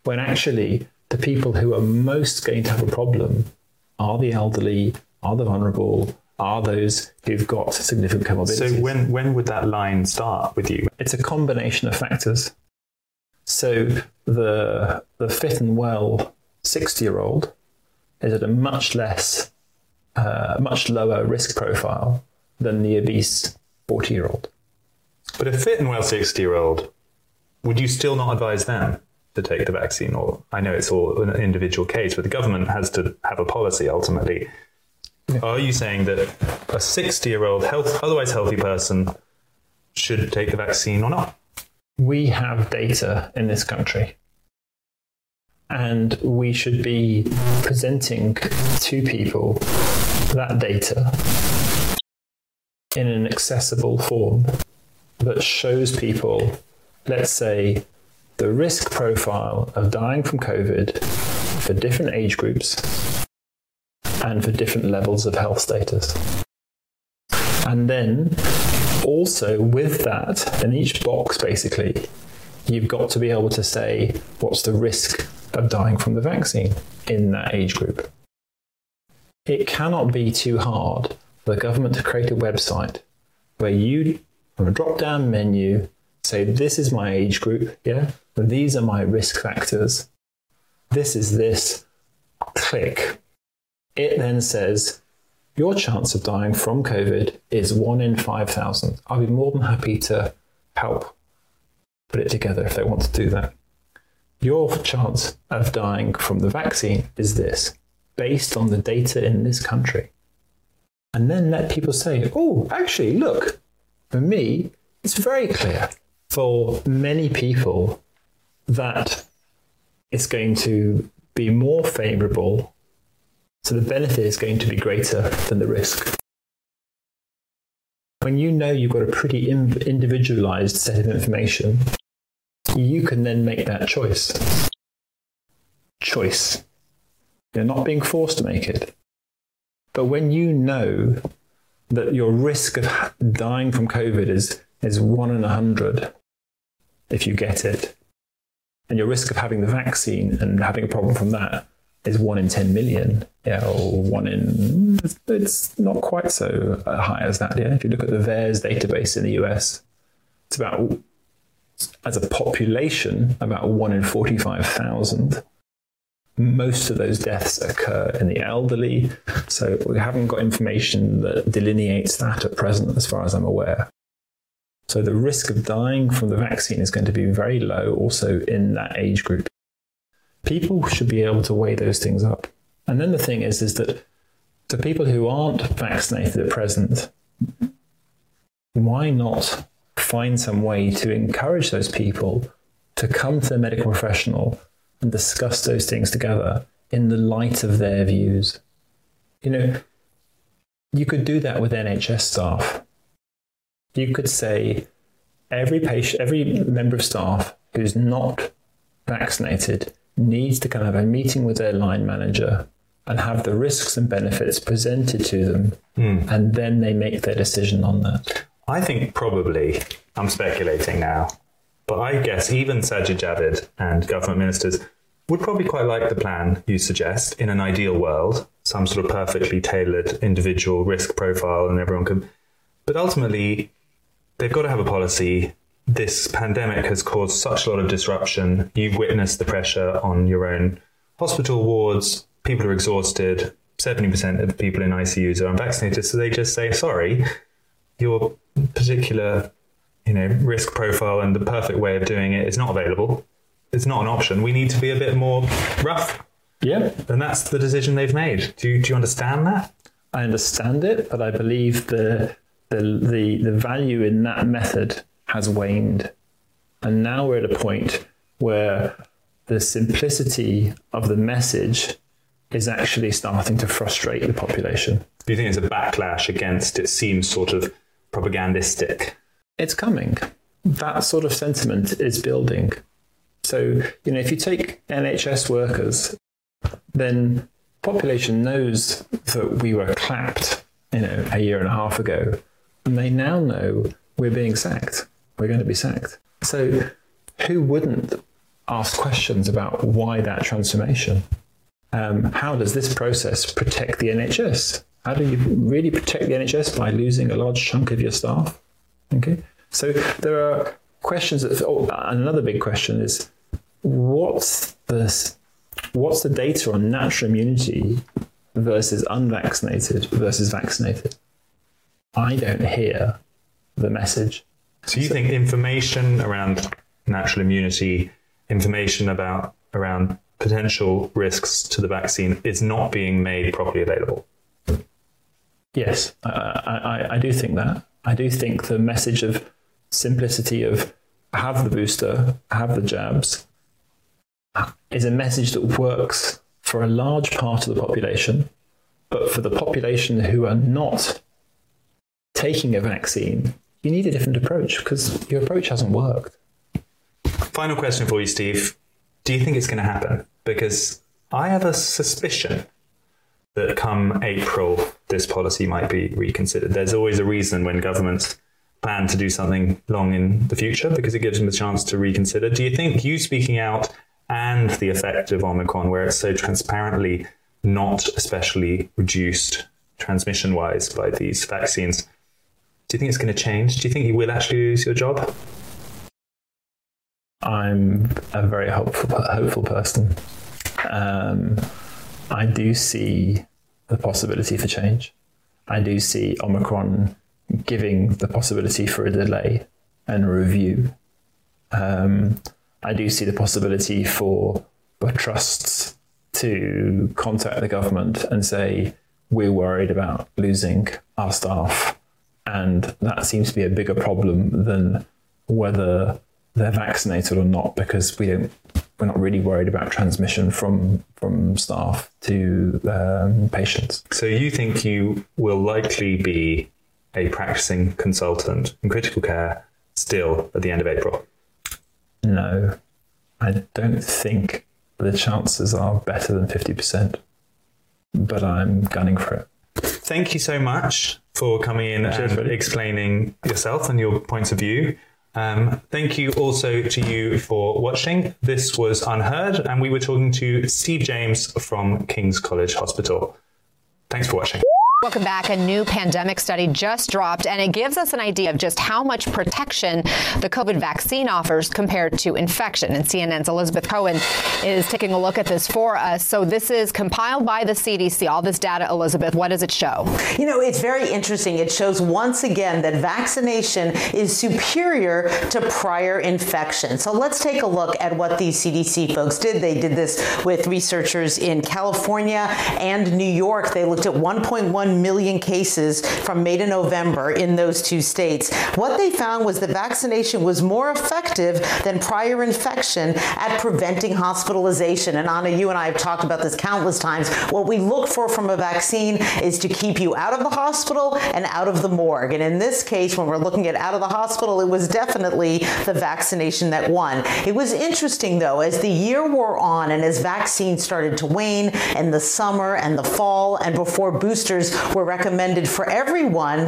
when actually the people who are most going to have a problem are the elderly, are the vulnerable, are those who've got significant comorbidities. So when when would that line start with you? It's a combination of factors. So the the fit and well 60 year old is at a much less uh, much lower risk profile than the obese 40 year old. But a fit and well 60 year old, would you still not advise them to take the vaccine? Or I know it's all an individual case, but the government has to have a policy ultimately. Are you saying that a 60 year old health, otherwise healthy person should take the vaccine or not? We have data in this country. And we should be presenting to people that data in an accessible form that shows people, let's say, the risk profile of dying from COVID for different age groups and for different levels of health status. And then also with that, in each box basically, you've got to be able to say what's the risk of dying from the vaccine in that age group. It cannot be too hard for the government to create a website where you, from a drop down menu, say, This is my age group, yeah? These are my risk factors. This is this. Click. It then says, Your chance of dying from COVID is 1 in 5,000. I'll be more than happy to help put it together if they want to do that. Your chance of dying from the vaccine is this, based on the data in this country. And then let people say, oh, actually, look, for me, it's very clear. For many people, that it's going to be more favorable so the benefit is going to be greater than the risk when you know you've got a pretty individualized set of information you can then make that choice. Choice. You're not being forced to make it. But when you know that your risk of dying from covid is is 1 in a 100 if you get it and your risk of having the vaccine and having a problem from that is 1 in 10 million yeah or 1 in it's not quite so uh, high as that yeah. If you look at the VAERS database in the US it's about as a population about 1 in 45,000 most of those deaths occur in the elderly so we haven't got information that delineates that at present as far as I'm aware so the risk of dying from the vaccine is going to be very low also in that age group. People should be able to weigh those things up. And then the thing is is that the people who aren't vaccinated at present why not find some way to encourage those people to come to a medical professional and discuss those things together in the light of their views. You know, you could do that with NHS staff you could say every patient every member of staff who's not vaccinated needs to kind of have a meeting with their line manager and have the risks and benefits presented to them mm. and then they make their decision on that I think probably I'm speculating now but I guess even Sajid Javid and government ministers would probably quite like the plan you suggest in an ideal world some sort of perfectly tailored individual risk profile and everyone can but ultimately they've got to have a policy. This pandemic has caused such a lot of disruption. You've witnessed the pressure on your own hospital wards. People are exhausted. 70% of people in ICUs are unvaccinated so they just say sorry your particular you know risk profile and the perfect way of doing it is not available. It's not an option. We need to be a bit more rough. Yeah. And that's the decision they've made. Do you, do you understand that? I understand it but I believe the the the the value in that method has waned. And now we're at a point where the simplicity of the message is actually starting to frustrate the population. Do you think it's a backlash against it seems sort of propagandistic. It's coming. That sort of sentiment is building. So you know if you take NHS workers then population knows that we were clapped you know a year and a half ago. And they now know we're being sacked. We're going to be sacked. So who wouldn't ask questions about why that transformation? Um, how does this process protect the NHS how do you really protect the NHS by losing a large chunk of your staff okay so there are questions that oh, another big question is what's the what's the data on natural immunity versus unvaccinated versus vaccinated I don't hear the message. So you so, think information around natural immunity, information about around potential risks to the vaccine is not being made properly available? Yes, I, I, I do think that. I do think the message of simplicity of have the booster, have the jabs is a message that works for a large part of the population, but for the population who are not taking a vaccine, you need a different approach because your approach hasn't worked. Final question for you, Steve. Do you think it's going to happen? Because I have a suspicion that come April this policy might be reconsidered. There's always a reason when governments plan to do something long in the future because it gives them a chance to reconsider. Do you think you speaking out and the effect of Omicron where it's so transparently not especially reduced transmission wise by these vaccines do you think it's going to change? Do you think you will actually lose your job? I'm a very hopeful hopeful person. Um, I do see the possibility for change. I do see Omicron giving the possibility for a delay and review. Um, I do see the possibility for trusts to contact the government and say we're worried about losing our staff and that seems to be a bigger problem than whether they're vaccinated or not because we don't we're not really worried about transmission from from staff to um, patients. So you think you will likely be a practicing consultant in critical care still at the end of April? No. I don't think the chances are better than 50%. But I'm gunning for it. Thank you so much for coming in and explaining yourself and your points of view. Um, thank you also to you for watching. This was UnHerd and we were talking to Steve James from King's College Hospital. Thanks for watching. Welcome back. A new pandemic study just dropped and it gives us an idea of just how much protection the COVID vaccine offers compared to infection. And CNN's Elizabeth Cohen is taking a look at this for us. So this is compiled by the CDC. All this data, Elizabeth, what does it show? You know, it's very interesting. It shows once again that vaccination is superior to prior infection. So let's take a look at what these CDC folks did. They did this with researchers in California and New York. They looked at 1.1 million cases from May to November in those two states. What they found was that vaccination was more effective than prior infection at preventing hospitalization. And Anna, you and I have talked about this countless times. What we look for from a vaccine is to keep you out of the hospital and out of the morgue. And in this case, when we're looking at out of the hospital, it was definitely the vaccination that won. It was interesting though, as the year wore on and as vaccines started to wane in the summer and the fall and before boosters were recommended for everyone,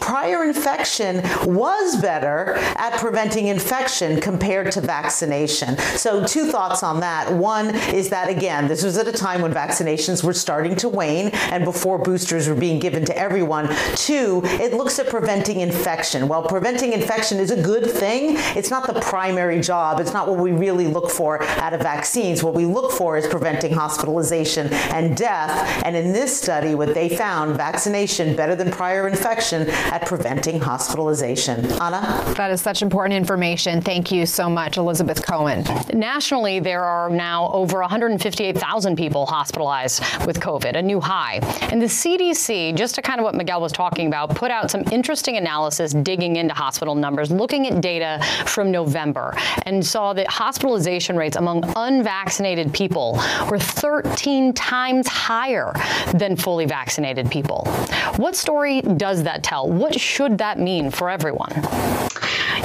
prior infection was better at preventing infection compared to vaccination. So two thoughts on that. One is that again, this was at a time when vaccinations were starting to wane and before boosters were being given to everyone. Two, it looks at preventing infection. While preventing infection is a good thing, it's not the primary job. It's not what we really look for out of vaccines. What we look for is preventing hospitalization and death. And in this study what they found found vaccination better than prior infection at preventing hospitalization. Anna? That is such important information. Thank you so much, Elizabeth Cohen. Nationally, there are now over 158,000 people hospitalized with COVID, a new high. And the CDC, just to kind of what Miguel was talking about, put out some interesting analysis digging into hospital numbers, looking at data from November and saw that hospitalization rates among unvaccinated people were 13 times higher than fully vaccinated people. What story does that tell? What should that mean for everyone?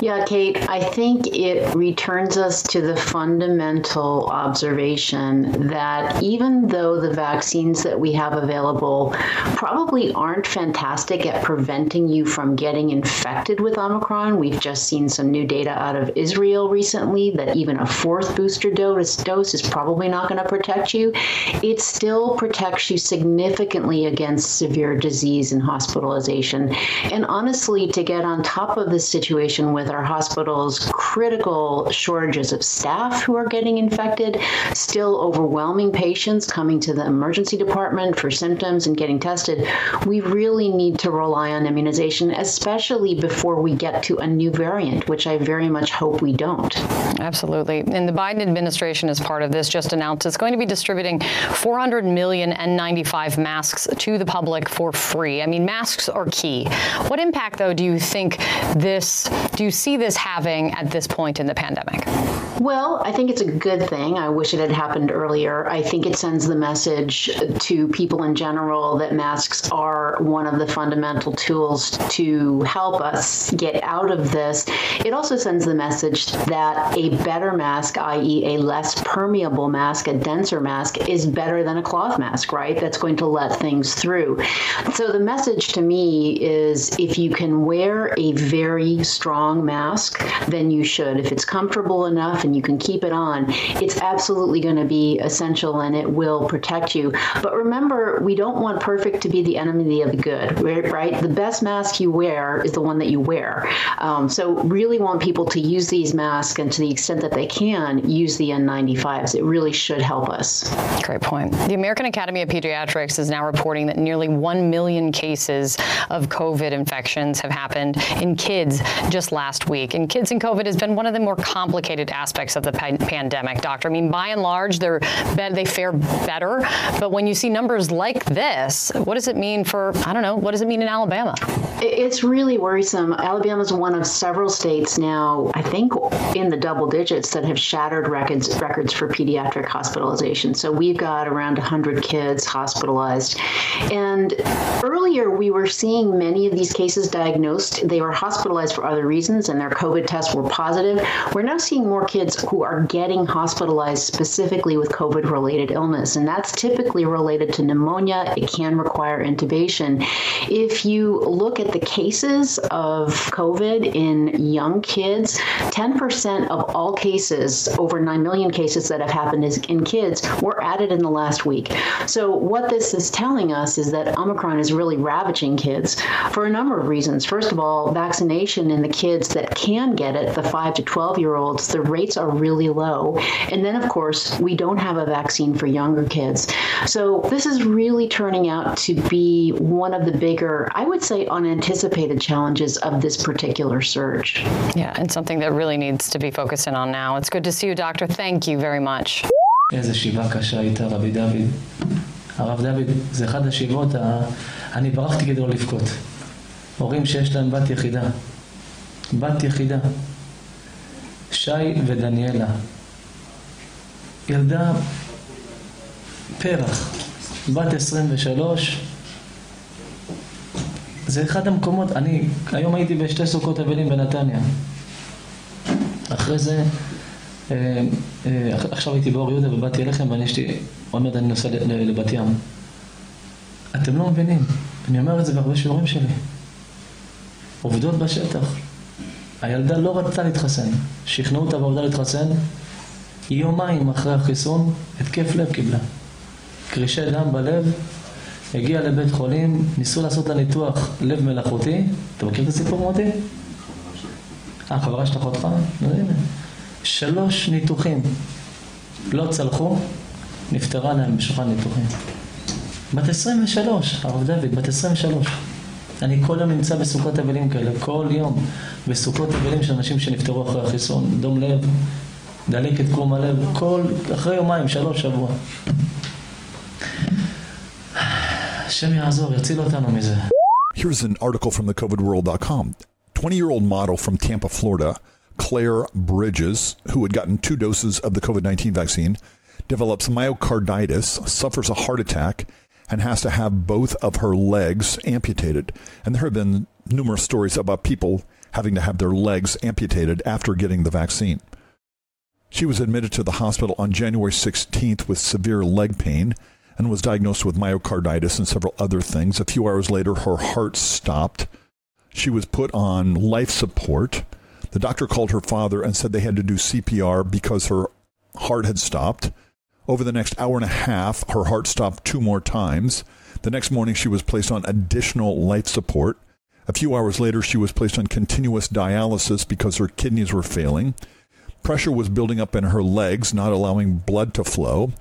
Yeah, Kate, I think it returns us to the fundamental observation that even though the vaccines that we have available probably aren't fantastic at preventing you from getting infected with Omicron, we've just seen some new data out of Israel recently that even a fourth booster dose dose is probably not going to protect you. It still protects you significantly against severe disease and hospitalization. And honestly, to get on top of this situation with our hospitals critical shortages of staff who are getting infected, still overwhelming patients coming to the emergency department for symptoms and getting tested, we really need to rely on immunization especially before we get to a new variant, which I very much hope we don't. Absolutely. And the Biden administration as part of this just announced it's going to be distributing 400 million N95 masks to the public for free. I mean, masks are key. What impact though do you think this do you see this having at this point in the pandemic? Well, I think it's a good thing. I wish it had happened earlier. I think it sends the message to people in general that masks are one of the fundamental tools to help us get out of this. It also sends the message that a better mask, i.e. a less permeable mask, a denser mask is better than a cloth mask, right? That's going to let things through. So the message to me is if you can wear a very strong mask, then you should. If it's comfortable enough and you can keep it on, it's absolutely going to be essential and it will protect you. But remember, we don't want perfect to be the enemy of the good, right? The best mask you wear is the one that you wear. Um, so really want people to use these masks and to the extent that they can use the N95s. It really should help us. Great point. The American Academy of Pediatrics is now reporting that nearly 1 million cases of COVID infections have happened in kids just last last week. And kids and COVID has been one of the more complicated aspects of the pandemic, doctor. I mean, by and large, they're they fare better, but when you see numbers like this, what does it mean for I don't know, what does it mean in Alabama? It's really worrisome. Alabama is one of several states now, I think in the double digits that have shattered records records for pediatric hospitalization. So we've got around 100 kids hospitalized. And earlier we were seeing many of these cases diagnosed. They were hospitalized for other reasons and their COVID tests were positive. We're now seeing more kids who are getting hospitalized specifically with COVID related illness and that's typically related to pneumonia. It can require intubation. If you look at the cases of COVID in young kids, 10% of all cases, over 9 million cases that have happened in kids were added in the last week. So what this is telling us is that Omicron is really ravaging kids for a number of reasons. First of all, vaccination in the kids that can get it, the 5 to 12 year olds, the rates are really low. And then of course, we don't have a vaccine for younger kids. So this is really turning out to be one of the bigger, I would say unanticipated challenges of this particular surge. Yeah, and something that really needs to be focusing on now. It's good to see you, doctor. Thank you very much. איזה שיבה קשה הייתה רבי דוד. הרב דוד, זה אחד השיבות, אני ברחתי כדי לא לבכות. הורים שיש להם בת יחידה. בת יחידה. שי ודניאלה. ילדה פרח, בת 23, זה אחד המקומות, אני היום הייתי בשתי סוכות אבלים בנתניה. אחרי זה, אה, אה, עכשיו הייתי באור יהודה ובאתי אליכם ואני אשתי, אומרת אני נוסע לבת ים. אתם לא מבינים, אני אומר את זה בהרבה שיעורים שלי. עובדות בשטח. הילדה לא רצתה להתחסן, שכנעו אותה בעובדה להתחסן, יומיים אחרי החיסון, התקף לב קיבלה. קרישי דם בלב, הגיע לבית חולים, ניסו לעשות לה ניתוח לב מלאכותי. אתה מכיר את הסיפור מוטי? אה, חברה שלך אותך? לא. שלוש ניתוחים לא צלחו, נפטרה להם בשולחן ניתוחים. בת 23, הרב דוד, בת 23. אני כל יום נמצא בסוכות אבלים כאלה, כל יום בסוכות אבלים של אנשים שנפטרו אחרי החיסון, דום לב, דלקת קרום הלב, כל, אחרי יומיים, שלוש שבוע. Here's an article from thecovidworld.com. 20-year-old model from Tampa, Florida, Claire Bridges, who had gotten two doses of the COVID-19 vaccine, develops myocarditis, suffers a heart attack, and has to have both of her legs amputated. And there have been numerous stories about people having to have their legs amputated after getting the vaccine. She was admitted to the hospital on January 16th with severe leg pain and was diagnosed with myocarditis and several other things. A few hours later, her heart stopped. She was put on life support. The doctor called her father and said they had to do CPR because her heart had stopped. Over the next hour and a half, her heart stopped two more times. The next morning, she was placed on additional life support. A few hours later, she was placed on continuous dialysis because her kidneys were failing. Pressure was building up in her legs, not allowing blood to flow.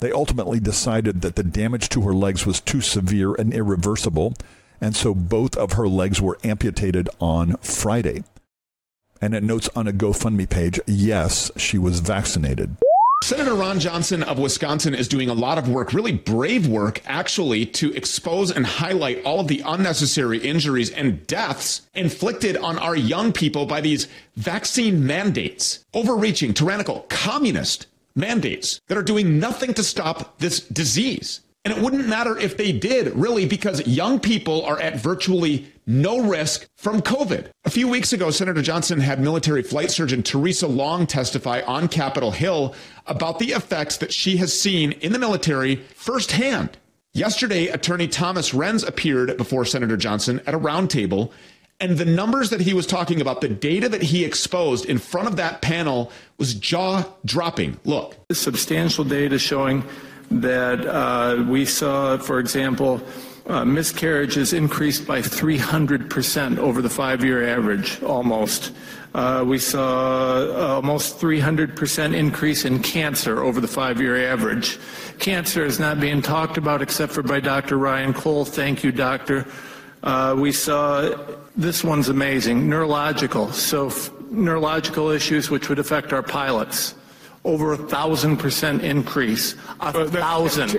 They ultimately decided that the damage to her legs was too severe and irreversible, and so both of her legs were amputated on Friday. And it notes on a GoFundMe page, yes, she was vaccinated. Senator Ron Johnson of Wisconsin is doing a lot of work, really brave work, actually, to expose and highlight all of the unnecessary injuries and deaths inflicted on our young people by these vaccine mandates. Overreaching, tyrannical, communist mandates that are doing nothing to stop this disease. And it wouldn't matter if they did, really, because young people are at virtually no risk from COVID. A few weeks ago, Senator Johnson had military flight surgeon Theresa Long testify on Capitol Hill about the effects that she has seen in the military firsthand. Yesterday, attorney Thomas Renz appeared before Senator Johnson at a roundtable and the numbers that he was talking about, the data that he exposed in front of that panel was jaw dropping. Look. Substantial data showing that uh, we saw, for example, uh, miscarriages increased by 300% over the five year average, almost. Uh, we saw almost 300% increase in cancer over the five year average. Cancer is not being talked about except for by Dr. Ryan Cole. Thank you, Doctor we saw this one's amazing neurological. So, neurological issues which would affect our pilots. Over a thousand percent increase. A thousand.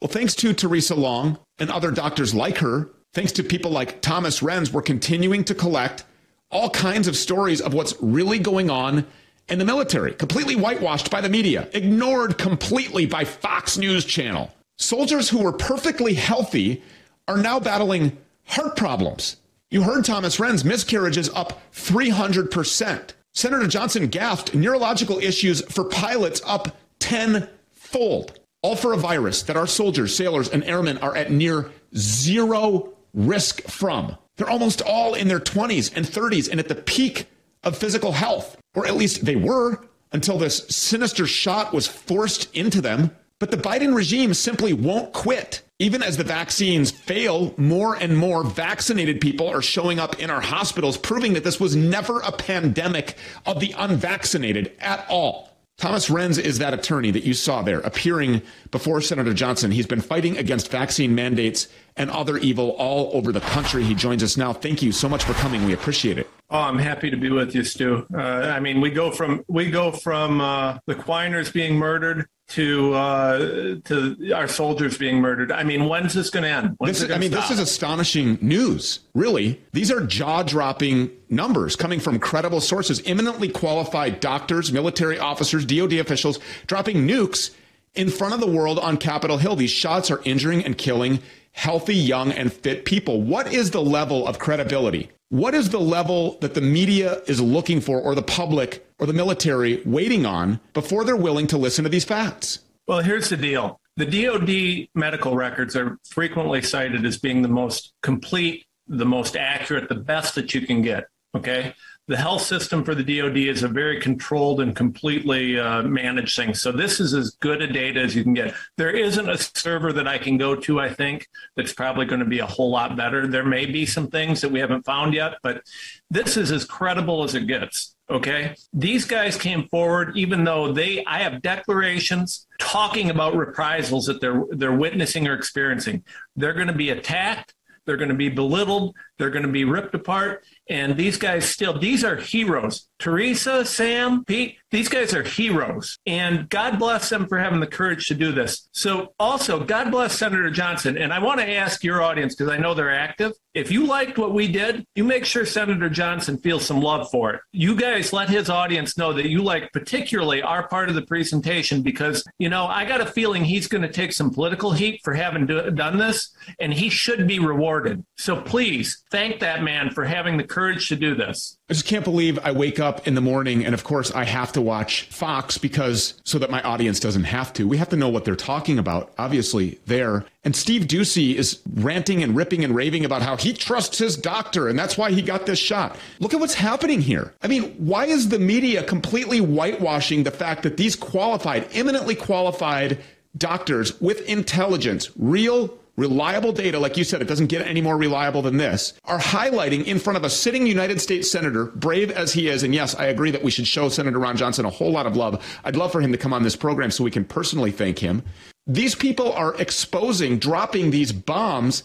Well, thanks to Theresa Long and other doctors like her, thanks to people like Thomas Renz, we're continuing to collect all kinds of stories of what's really going on in the military, completely whitewashed by the media, ignored completely by Fox News Channel. Soldiers who were perfectly healthy are now battling heart problems. You heard Thomas Renz, miscarriages up 300%. Senator Johnson gaffed neurological issues for pilots up tenfold. All for a virus that our soldiers, sailors, and airmen are at near zero risk from. They're almost all in their 20s and 30s and at the peak of physical health, or at least they were until this sinister shot was forced into them. But the Biden regime simply won't quit. Even as the vaccines fail, more and more vaccinated people are showing up in our hospitals, proving that this was never a pandemic of the unvaccinated at all. Thomas Renz is that attorney that you saw there appearing before Senator Johnson. He's been fighting against vaccine mandates and other evil all over the country. He joins us now. Thank you so much for coming. We appreciate it. Oh, I'm happy to be with you, Stew. Uh, I mean, we go from we go from uh, the Quiners being murdered to uh, to our soldiers being murdered. I mean, when's this going to end? When's This, it I mean, this is astonishing news, really. These are jaw dropping numbers coming from credible sources, eminently qualified doctors, military officers, DoD officials dropping nukes in front of the world on Capitol Hill. These shots are injuring and killing healthy, young, and fit people. What is the level of credibility? What is the level that the media is looking for, or the public, or the military waiting on before they're willing to listen to these facts? Well, here's the deal. The DoD medical records are frequently cited as being the most complete, the most accurate, the best that you can get. Okay. The health system for the DoD is a very controlled and completely uh, managed thing. So this is as good a data as you can get. There isn't a server that I can go to, I think, that's probably going to be a whole lot better. There may be some things that we haven't found yet, but this is as credible as it gets. Okay. These guys came forward, even though they, I have declarations talking about reprisals that they're, they're witnessing or experiencing. They're going to be attacked. They're going to be belittled. They're going to be ripped apart. And these guys still, these are heroes. Theresa, Sam, Pete, these guys are heroes. And God bless them for having the courage to do this. So also, God bless Senator Johnson. And I want to ask your audience, because I know they're active. If you liked what we did, you make sure Senator Johnson feels some love for it. You guys let his audience know that you like particularly our part of the presentation because, you know, I got a feeling he's going to take some political heat for having do- done this and he should be rewarded. So please thank that man for having the courage to do this. I just can't believe I wake up in the morning and of course I have to watch Fox because so that my audience doesn't have to. We have to know what they're talking about, obviously, there. And Steve Doocy is ranting and ripping and raving about how he trusts his doctor and that's why he got this shot. Look at what's happening here. I mean, why is the media completely whitewashing the fact that these qualified, eminently qualified doctors with intelligence, real reliable data, like you said, it doesn't get any more reliable than this, are highlighting in front of a sitting United States Senator, brave as he is. And yes, I agree that we should show Senator Ron Johnson a whole lot of love. I'd love for him to come on this program so we can personally thank him. These people are exposing, dropping these bombs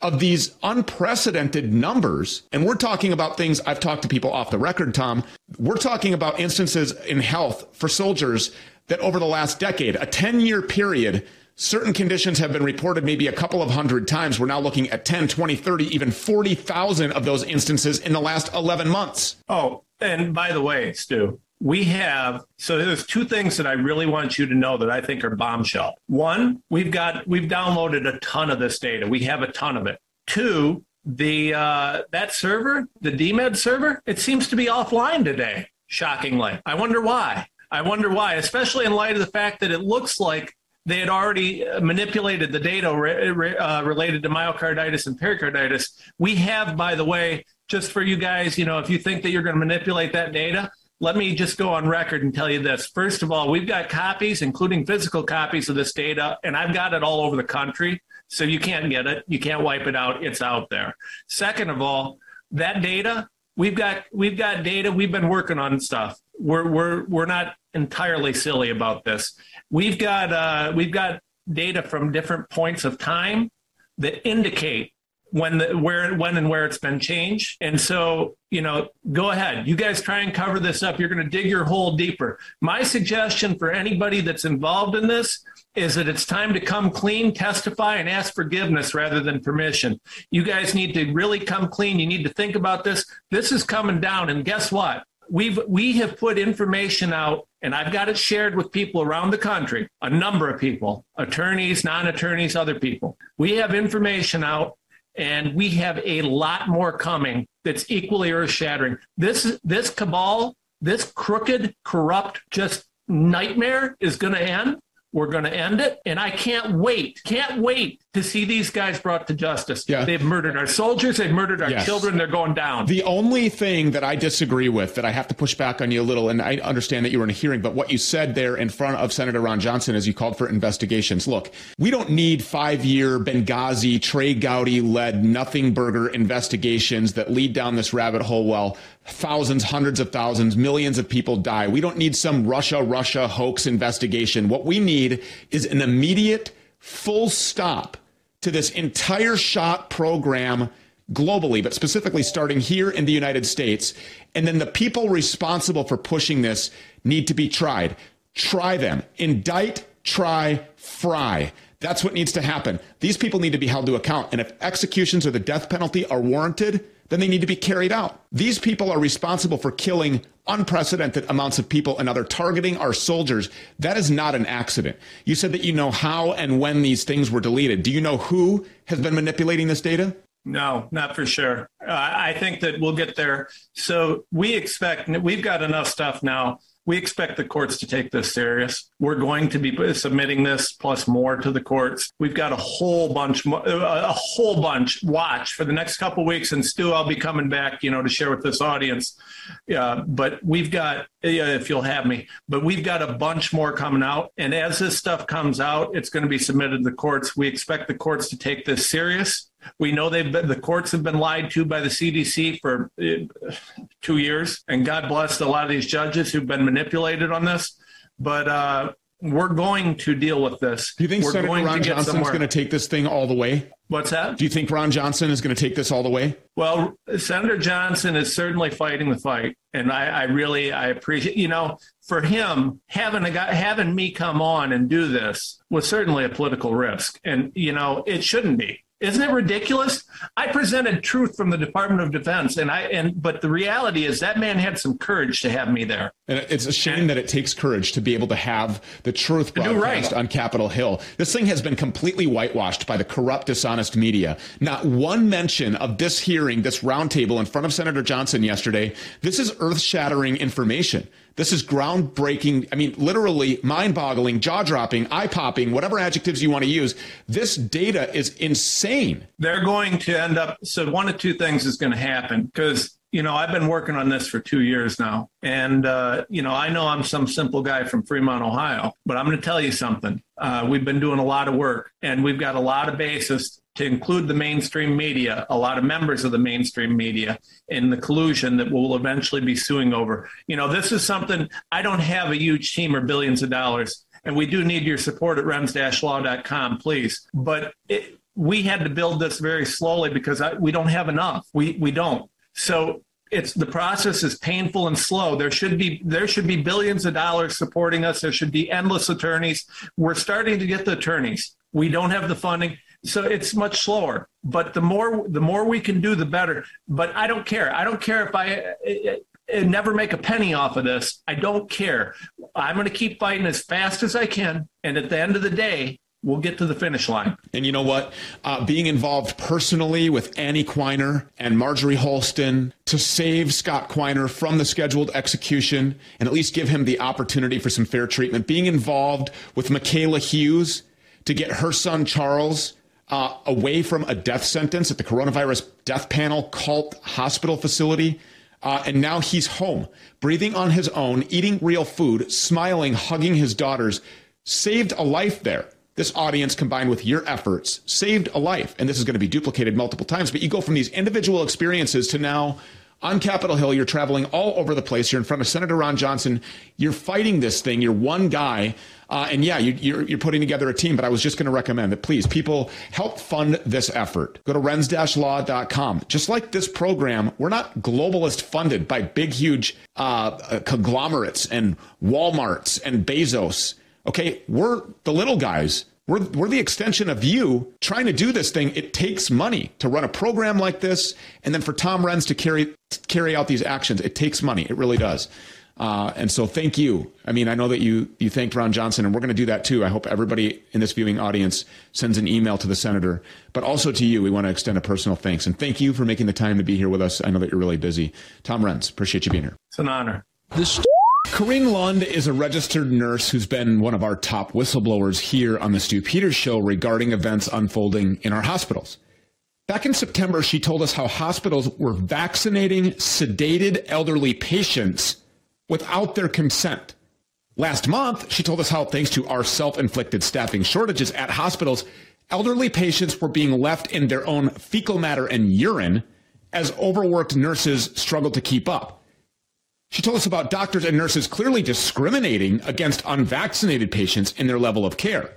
of these unprecedented numbers. And we're talking about things I've talked to people off the record, Tom. We're talking about instances in health for soldiers that over the last decade, a 10 year period, certain conditions have been reported maybe a couple of hundred times. We're now looking at 10, 20, 30, even 40,000 of those instances in the last 11 months. Oh, and by the way, Stew, we have so there's two things that I really want you to know that I think are bombshell. One, we've got we've downloaded a ton of this data. We have a ton of it. Two, the uh, that server, the DMED server, it seems to be offline today. Shockingly, I wonder why. I wonder why, especially in light of the fact that it looks like they had already uh, manipulated the data re- uh, related to myocarditis and pericarditis. We have, by the way, just for you guys, you know, if you think that you're going to manipulate that data, let me just go on record and tell you this. First of all, we've got copies, including physical copies of this data, and I've got it all over the country. So you can't get it. You can't wipe it out. It's out there. Second of all, that data, we've got we've got data. We've been working on stuff. We're we're we're not entirely silly about this. We've got uh, we've got data from different points of time that indicate when the where when and where it's been changed. And so, you know, go ahead. You guys try and cover this up. You're going to dig your hole deeper. My suggestion for anybody that's involved in this is that it's time to come clean, testify and ask forgiveness rather than permission. You guys need to really come clean. You need to think about this. This is coming down and guess what? We've we have put information out and I've got it shared with people around the country, a number of people, attorneys, non-attorneys, other people. We have information out and we have a lot more coming that's equally earth-shattering. This this cabal, this crooked, corrupt, just nightmare is going to end. We're going to end it, and I can't wait, can't wait to see these guys brought to justice. Yeah. They've murdered our soldiers, they've murdered our Yes. children. They're going down. The only thing that I disagree with, that I have to push back on you a little, and I understand that you were in a hearing, but what you said there in front of Senator Ron Johnson as you called for investigations. Look, we don't need five year Benghazi, Trey Gowdy led nothing burger investigations that lead down this rabbit hole while thousands, hundreds of thousands, millions of people die. We don't need some Russia, Russia hoax investigation. What we need is an immediate full stop to this entire shot program globally, but specifically starting here in the United States. And then the people responsible for pushing this need to be tried. Try them. Indict, try, fry. That's what needs to happen. These people need to be held to account. And if executions or the death penalty are warranted, then they need to be carried out. These people are responsible for killing unprecedented amounts of people and other targeting our soldiers. That is not an accident. You said that you know how and when these things were deleted. Do you know who has been manipulating this data? No, not for sure. Uh, I think that we'll get there. So we expect we've got enough stuff now. We expect the courts to take this serious. We're going to be submitting this plus more to the courts. We've got a whole bunch, a whole bunch. Watch for the next couple weeks, and Stew, I'll be coming back, you know, to share with this audience. Yeah, but we've got, if you'll have me, but we've got a bunch more coming out. And as this stuff comes out, it's going to be submitted to the courts. We expect the courts to take this serious. We know they've been, the courts have been lied to by the CDC for uh, two years, and God bless a lot of these judges who've been manipulated on this. But uh, we're going to deal with this. Do you think we're Senator going Ron Johnson is going to take this thing all the way? What's that? Do you think Ron Johnson is going to take this all the way? Well, Senator Johnson is certainly fighting the fight, and I, I really I appreciate. You know, for him having a guy having me come on and do this was certainly a political risk, and you know it shouldn't be. Isn't it ridiculous? I presented truth from the Department of Defense, and I and but the reality is that man had some courage to have me there. And it's a shame that it takes courage to be able to have the truth broadcast right. on Capitol Hill. This thing has been completely whitewashed by the corrupt, dishonest media. Not one mention of this hearing, this roundtable in front of Senator Johnson yesterday. This is earth shattering information. This is groundbreaking. I mean, literally mind boggling, jaw dropping, eye popping, whatever adjectives you want to use. This data is insane. they're going to end up so one of two things is going to happen because you know i've been working on this for two years now and uh, you know i know i'm some simple guy from fremont ohio but i'm going to tell you something uh, we've been doing a lot of work and we've got a lot of basis to include the mainstream media a lot of members of the mainstream media in the collusion that we'll eventually be suing over you know this is something i don't have a huge team or billions of dollars and we do need your support at renz-law.com please but it, we had to build this very slowly because I, we don't have enough. We we don't. So it's the process is painful and slow. There should be there should be billions of dollars supporting us. There should be endless attorneys. We're starting to get the attorneys. We don't have the funding. So it's much slower. But the more the more we can do the better. But I don't care. I don't care if I I- I never make a penny off of this. I don't care. I'm going to keep fighting as fast as I can and at the end of the day, we'll get to the finish line. And you know what? Uh, being involved personally with Annie Quiner and Marjorie Holston to save Scott Quiner from the scheduled execution and at least give him the opportunity for some fair treatment. Being involved with Michaela Hughes to get her son Charles uh, away from a death sentence at the coronavirus death panel cult hospital facility. Uh, and now he's home, breathing on his own, eating real food, smiling, hugging his daughters. Saved a life there. This audience, combined with your efforts, saved a life. And this is going to be duplicated multiple times. But you go from these individual experiences to now on Capitol Hill. You're traveling all over the place. You're in front of Senator Ron Johnson. You're fighting this thing. You're one guy. Uh, and yeah, you, you're, you're putting together a team, but I was just going to recommend that please, people help fund this effort. Go to renz-law.com. Just like this program, we're not globalist funded by big, huge uh, conglomerates and Walmarts and Bezos. Okay, we're the little guys we're, we're the extension of you trying to do this thing. It takes money to run a program like this. And then for Tom Renz to carry, carry out these actions, it takes money. It really does. Uh, and so thank you. I mean, I know that you, you thanked Ron Johnson and we're going to do that too. I hope everybody in this viewing audience sends an email to the senator, but also to you. We want to extend a personal thanks and thank you for making the time to be here with us. I know that you're really busy. Tom Renz, appreciate you being here. It's an honor. This Corinne Lund is a registered nurse who's been one of our top whistleblowers here on the Stew Peters show regarding events unfolding in our hospitals. Back in September, she told us how hospitals were vaccinating sedated elderly patients without their consent. Last month, she told us how, thanks to our self inflicted staffing shortages at hospitals, elderly patients were being left in their own fecal matter and urine as overworked nurses struggled to keep up. She told us about doctors and nurses clearly discriminating against unvaccinated patients in their level of care.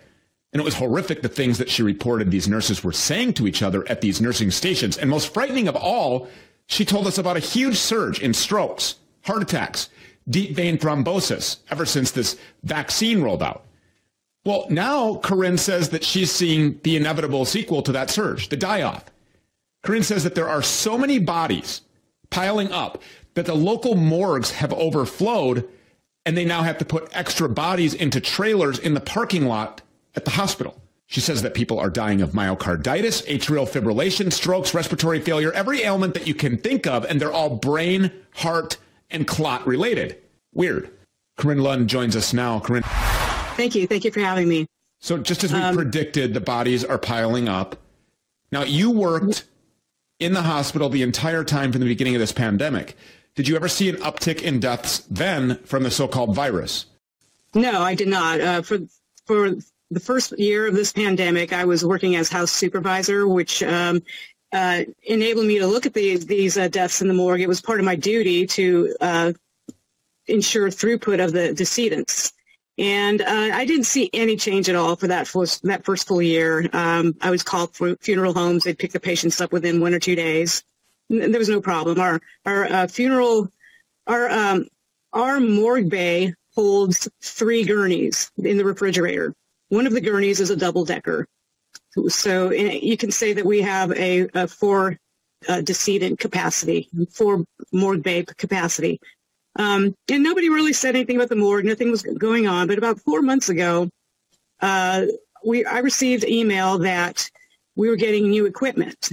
And it was horrific the things that she reported these nurses were saying to each other at these nursing stations. And most frightening of all, she told us about a huge surge in strokes, heart attacks, deep vein thrombosis ever since this vaccine rolled out. Well, now Corinne says that she's seeing the inevitable sequel to that surge, the die off. Corinne says that there are so many bodies piling up that the local morgues have overflowed and they now have to put extra bodies into trailers in the parking lot at the hospital. She says that people are dying of myocarditis, atrial fibrillation, strokes, respiratory failure, every ailment that you can think of, and they're all brain, heart, and clot related. Weird. Corinne Lund joins us now. Corinne. Thank you. Thank you for having me. So, just as we um, predicted, the bodies are piling up. Now, you worked in the hospital the entire time from the beginning of this pandemic. Did you ever see an uptick in deaths then from the so-called virus? No, I did not. Uh, for for the first year of this pandemic, I was working as house supervisor, which um, uh, me to look at these these uh, deaths in the morgue. It was part of my duty to uh, ensure throughput of the decedents. And uh, I didn't see any change at all for that first, that first full year. Um, I was called for funeral homes. They'd pick the patients up within one or two days there was no problem. Our our uh, funeral, our um, our morgue bay holds three gurneys in the refrigerator. One of the gurneys is a double decker, so eh, you can say that we have a, a four uh, decedent capacity, four morgue capacity. Um, and nobody really said anything about the morgue. Nothing was going on. But about four months ago, uh, we I received email that we were getting new equipment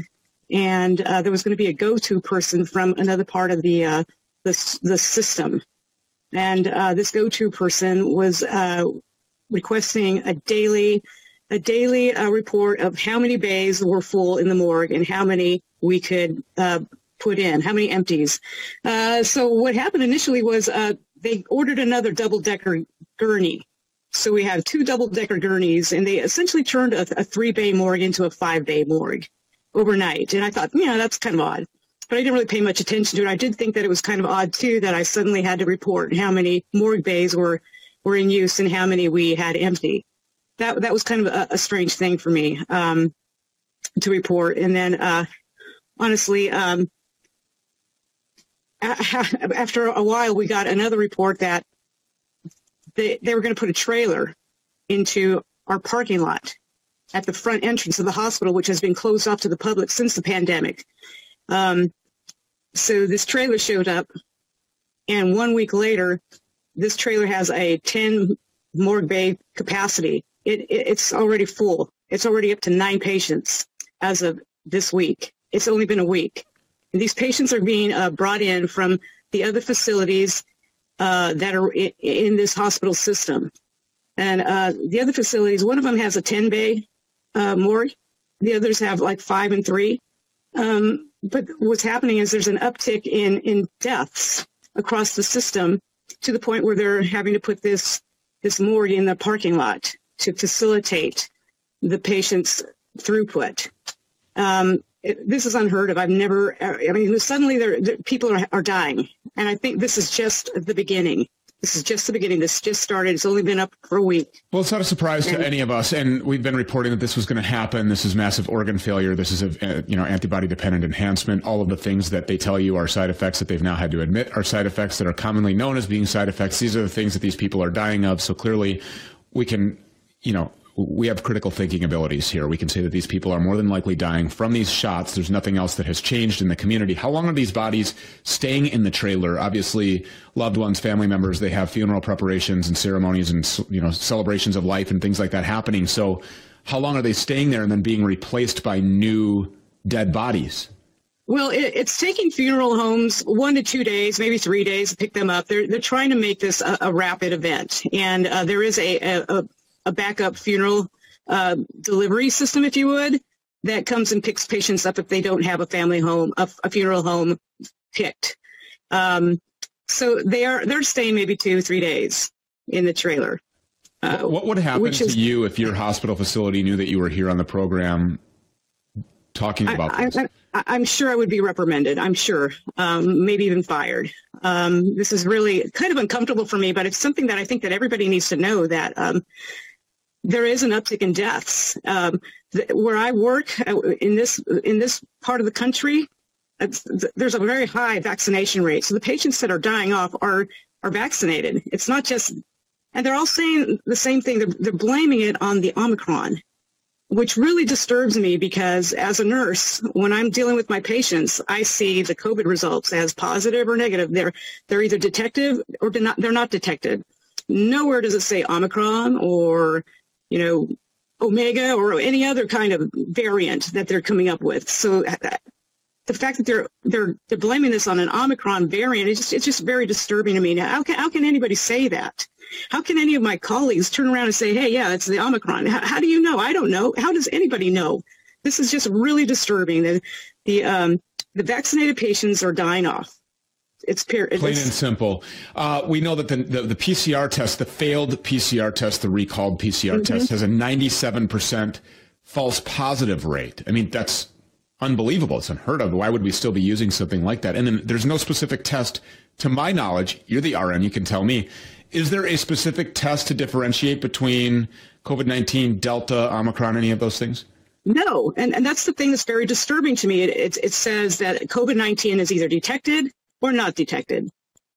and uh, there was going to be a go-to person from another part of the uh, the, the system, and uh, this go-to person was uh, requesting a daily a daily uh, report of how many bays were full in the morgue and how many we could uh, put in, how many empties. so what happened initially was they ordered another double-decker gurney. So we have two double-decker gurneys, and they essentially turned a, a three-bay morgue into a five-bay morgue overnight. And I thought, yeah, that's kind of odd. But I didn't really pay much attention to it. I did think that it was kind of odd too that I suddenly had to report how many morgue bays were were in use and how many we had empty. That that was kind of a, a strange thing for me um, to report. And then, uh, honestly, um, after a while, we got another report that they, they were going to put a trailer into our parking lot at the front entrance of the hospital, which has been closed off to the public since the pandemic. Um, so this trailer showed up, and one week later, this trailer has a 10 morgue bay capacity. It, it, it's already full. It's already up to nine patients as of this week. It's only been a week. And these patients are being uh, brought in from the other facilities uh, that are in, in, this hospital system. And uh, the other facilities, one of them has a 10 bay uh, more. The others have like five and three. Um, but what's happening is there's an uptick in, in deaths across the system to the point where they're having to put this, this morgue in the parking lot to facilitate the patient's throughput. Um, it, this is unheard of. I've never, I mean, suddenly there, there people are, are dying. And I think this is just the beginning. This is just the beginning. This just started. It's only been up for a week. Well, it's not a surprise to any of us, and we've been reporting that this was going to happen. This is massive organ failure. This is a, you know antibody dependent enhancement. All of the things that they tell you are side effects that they've now had to admit are side effects that are commonly known as being side effects. These are the things that these people are dying of. So clearly, we can, you know, we have critical thinking abilities here. We can say that these people are more than likely dying from these shots. There's nothing else that has changed in the community. How long are these bodies staying in the trailer? Obviously, loved ones, family members, they have funeral preparations and ceremonies and you know celebrations of life and things like that happening. So, how long are they staying there and then being replaced by new dead bodies? Well, it, it's taking funeral homes one to two days, maybe three days to pick them up. They're they're trying to make this a, a rapid event, and uh, there is a, a, a backup funeral uh, delivery system, if you would, that comes and picks patients up if they don't have a family home, a, a funeral home picked. Um, so they are they're staying maybe two, three days in the trailer. Uh, what would happen to you if your hospital facility knew that you were here on the program talking about I, this? I, am sure I would be reprimanded. I'm sure, um, maybe even fired. Um, this is really kind of uncomfortable for me, but it's something that I think that everybody needs to know that um, there is an uptick in deaths. Um, where I work uh, in this in this part of the country, there's a very high vaccination rate. So the patients that are dying off are are vaccinated. It's not just, and they're all saying the same thing. They're, they're blaming it on the Omicron, which really disturbs me because as a nurse, when I'm dealing with my patients, I see the COVID results as positive or negative. They're they're either detected or they're not detected. Nowhere does it say Omicron or you know, Omega or any other kind of variant that they're coming up with. So the fact that they're they're they're blaming this on an Omicron variant, it's just it's just very disturbing to me. Now, how can how can anybody say that? How can any of my colleagues turn around and say, "Hey, yeah, it's the Omicron"? How, how do you know? I don't know. How does anybody know? This is just really disturbing. The the um, the vaccinated patients are dying off. It's pure. Plain and simple. Uh, we know that the, the, the, PCR test, the failed PCR test, the recalled PCR mm-hmm. test, has a 97% false positive rate. I mean, that's unbelievable. It's unheard of. Why would we still be using something like that? And then there's no specific test, to my knowledge. You're the RN, you can tell me. Is there a specific test to differentiate between COVID 19, Delta, Omicron, any of those things? No, and, and that's the thing that's very disturbing to me. It, it, it says that COVID 19 is either detected or not detected,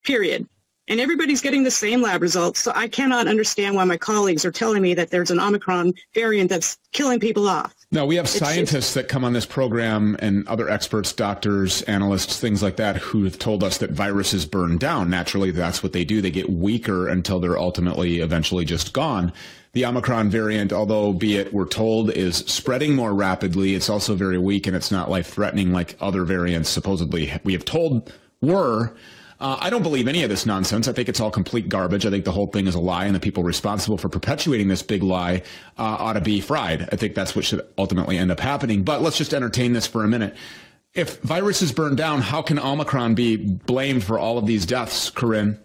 period. And everybody's getting the same lab results. So I cannot understand why my colleagues are telling me that there's an Omicron variant that's killing people off. No, we have it's scientists just, that come on this program and other experts, doctors, analysts, things like that, who have told us that viruses burn down. Naturally, that's what they do. They get weaker until they're ultimately eventually just gone. The Omicron variant, although be it we're told is spreading more rapidly, it's also very weak and it's not life threatening like other variants supposedly we have told were. Uh, I don't believe any of this nonsense. I think it's all complete garbage. I think the whole thing is a lie, and the people responsible for perpetuating this big lie uh, ought to be fried. I think that's what should ultimately end up happening. But let's just entertain this for a minute. If viruses burn down, how can Omicron be blamed for all of these deaths, Corinne?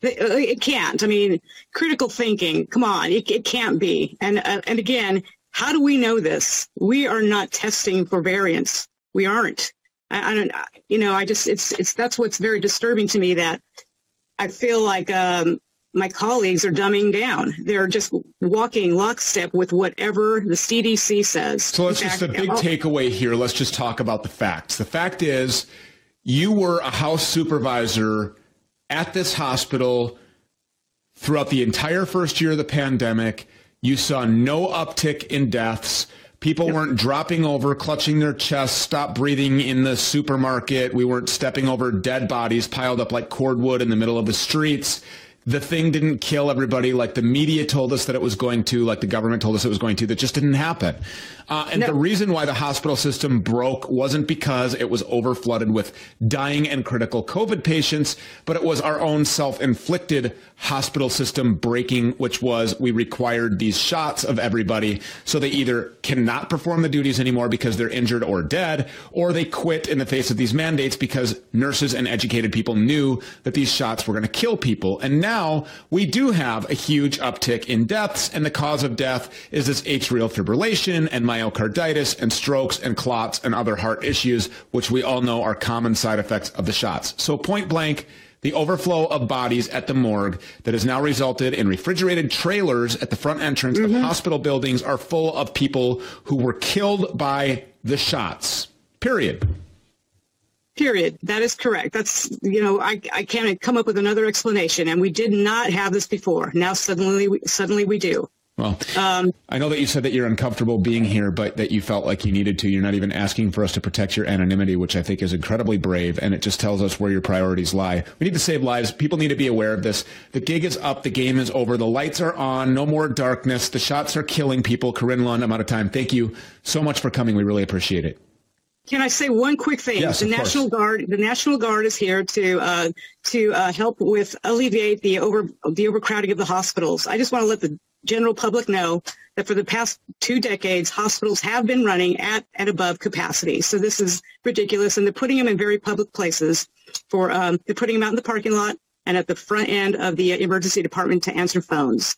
It can't. I mean, critical thinking. Come on, it, it can't be. And uh, and again, how do we know this? We are not testing for variants. We aren't. I, I don't, you know, I just, it's, it's, that's what's very disturbing to me that I feel like, um, my colleagues are dumbing down. They're just walking lockstep with whatever the CDC says. So let's just the big takeaway here. Let's just talk about the facts. The fact is, you were a house supervisor at this hospital throughout the entire first year of the pandemic. You saw no uptick in deaths. People weren't dropping over, clutching their chests, stop breathing in the supermarket. We weren't stepping over dead bodies piled up like cordwood in the middle of the streets the thing didn't kill everybody like the media told us that it was going to, like the government told us it was going to. That just didn't happen. Uh, and no. the reason why the hospital system broke wasn't because it was overflooded with dying and critical COVID patients, but it was our own self-inflicted hospital system breaking, which was we required these shots of everybody. So they either cannot perform the duties anymore because they're injured or dead, or they quit in the face of these mandates because nurses and educated people knew that these shots were going to kill people. And now we do have a huge uptick in deaths and the cause of death is this atrial fibrillation and myocarditis and strokes and clots and other heart issues which we all know are common side effects of the shots. So point blank the overflow of bodies at the morgue that has now resulted in refrigerated trailers at the front entrance mm-hmm. of hospital buildings are full of people who were killed by the shots. Period. Period. That is correct. That's, you know, I, I can't come up with another explanation. And we did not have this before. Now suddenly, we, suddenly we do. Well, um, I know that you said that you're uncomfortable being here, but that you felt like you needed to. You're not even asking for us to protect your anonymity, which I think is incredibly brave, and it just tells us where your priorities lie. We need to save lives. People need to be aware of this. The gig is up. The game is over. The lights are on. No more darkness. The shots are killing people. Corinne Lund, I'm out of time. Thank you so much for coming. We really appreciate it. Can I say one quick thing? Yes, the National course. Guard, the National Guard is here to uh, to uh, help with alleviate the over the overcrowding of the hospitals. I just want to let the general public know that for the past two decades, hospitals have been running at and above capacity. So this is ridiculous, and they're putting them in very public places. For um, they're putting them out in the parking lot and at the front end of the emergency department to answer phones.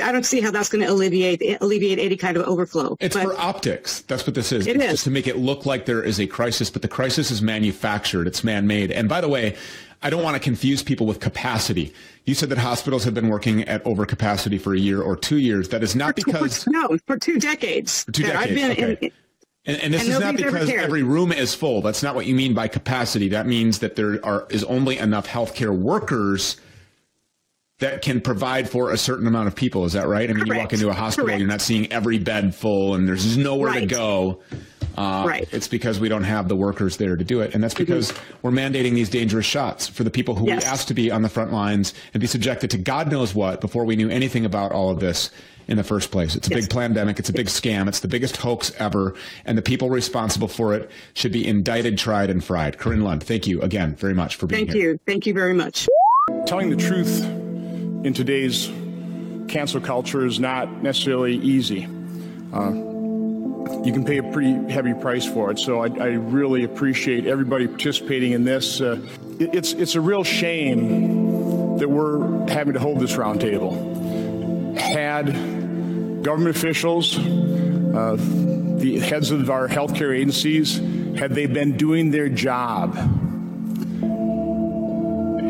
I don't see how that's going to alleviate alleviate any kind of overflow. It's but for optics. That's what this is. It it's is. just to make it look like there is a crisis, but the crisis is manufactured. It's man-made. And by the way, I don't want to confuse people with capacity. You said that hospitals have been working at overcapacity for a year or two years. That is not because for, no, for two decades. For two decades. I've been okay. in, and, and, this and is not because every room is full. That's not what you mean by capacity. That means that there are is only enough healthcare workers that can provide for a certain amount of people. Is that right? I mean, Correct. you walk into a hospital, Correct. you're not seeing every bed full, and there's nowhere Right. to go. Uh, Right. It's because we don't have the workers there to do it, and that's because we're mandating these dangerous shots for the people who Yes. we asked to be on the front lines and be subjected to God knows what before we knew anything about all of this in the first place. It's a big pandemic. It's a big scam. It's the biggest hoax ever, and the people responsible for it should be indicted, tried, and fried. Corinne Lund, thank you again very much for being Thank here. Thank you. Thank you very much. Telling the truth in today's cancel culture is not necessarily easy. Uh, you can pay a pretty heavy price for it. So I, I really appreciate everybody participating in this. Uh, it- it's it's a real shame that we're having to hold this roundtable. Had government officials, uh, the heads of our healthcare agencies, had they been doing their job,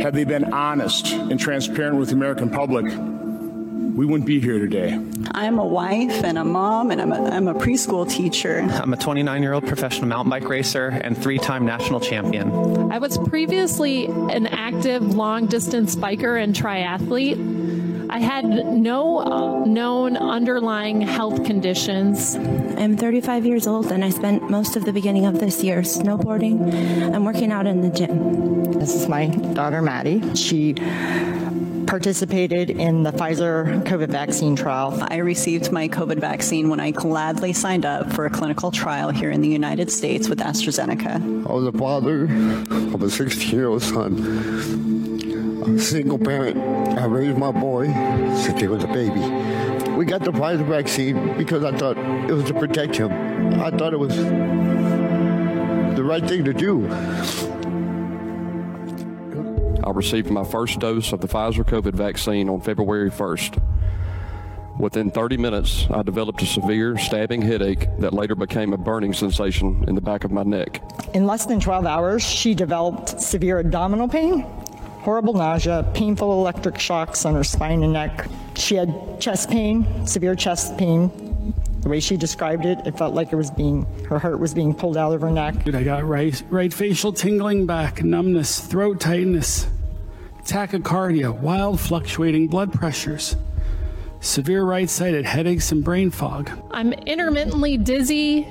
had they been honest and transparent with the American public, we wouldn't be here today. I'm a wife and a mom, and I'm a, I'm a preschool teacher. I'm a 29 year old professional mountain bike racer and three time national champion. I was previously an active long distance biker and triathlete. I had no uh, known underlying health conditions. I'm 35 years old and I spent most of the beginning of this year snowboarding and working out in the gym. This is my daughter Maddie. She participated in the Pfizer COVID vaccine trial. I received my COVID vaccine when I gladly signed up for a clinical trial here in the United States with AstraZeneca. I was a father of a 16-year-old son. A single parent. I raised my boy since he was a baby. We got the Pfizer vaccine because I thought it was to protect him. I thought it was the right thing to do. I received my first dose of the Pfizer COVID vaccine on February 1st. Within 30 minutes, I developed a severe stabbing headache that later became a burning sensation in the back of my neck. In less than 12 hours, she developed severe abdominal pain, horrible nausea, painful electric shocks on her spine and neck. She had chest pain, severe chest pain. The way she described it, it felt like it was being her heart was being pulled out of her neck. Dude, I got right, right facial tingling, back numbness, throat tightness, tachycardia, wild fluctuating blood pressures, severe right-sided headaches and brain fog. I'm intermittently dizzy.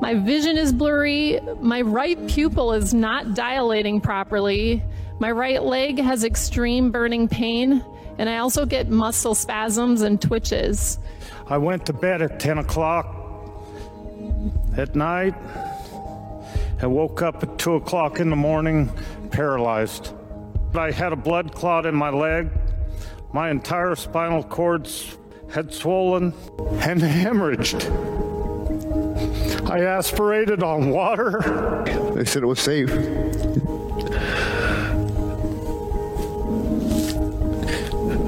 My vision is blurry. My right pupil is not dilating properly. My right leg has extreme burning pain, and I also get muscle spasms and twitches. I went to bed at 10 o'clock at night and woke up at 2 o'clock in the morning paralyzed. I had a blood clot in my leg. My entire spinal cords had swollen and hemorrhaged. I aspirated on water. They said it was safe.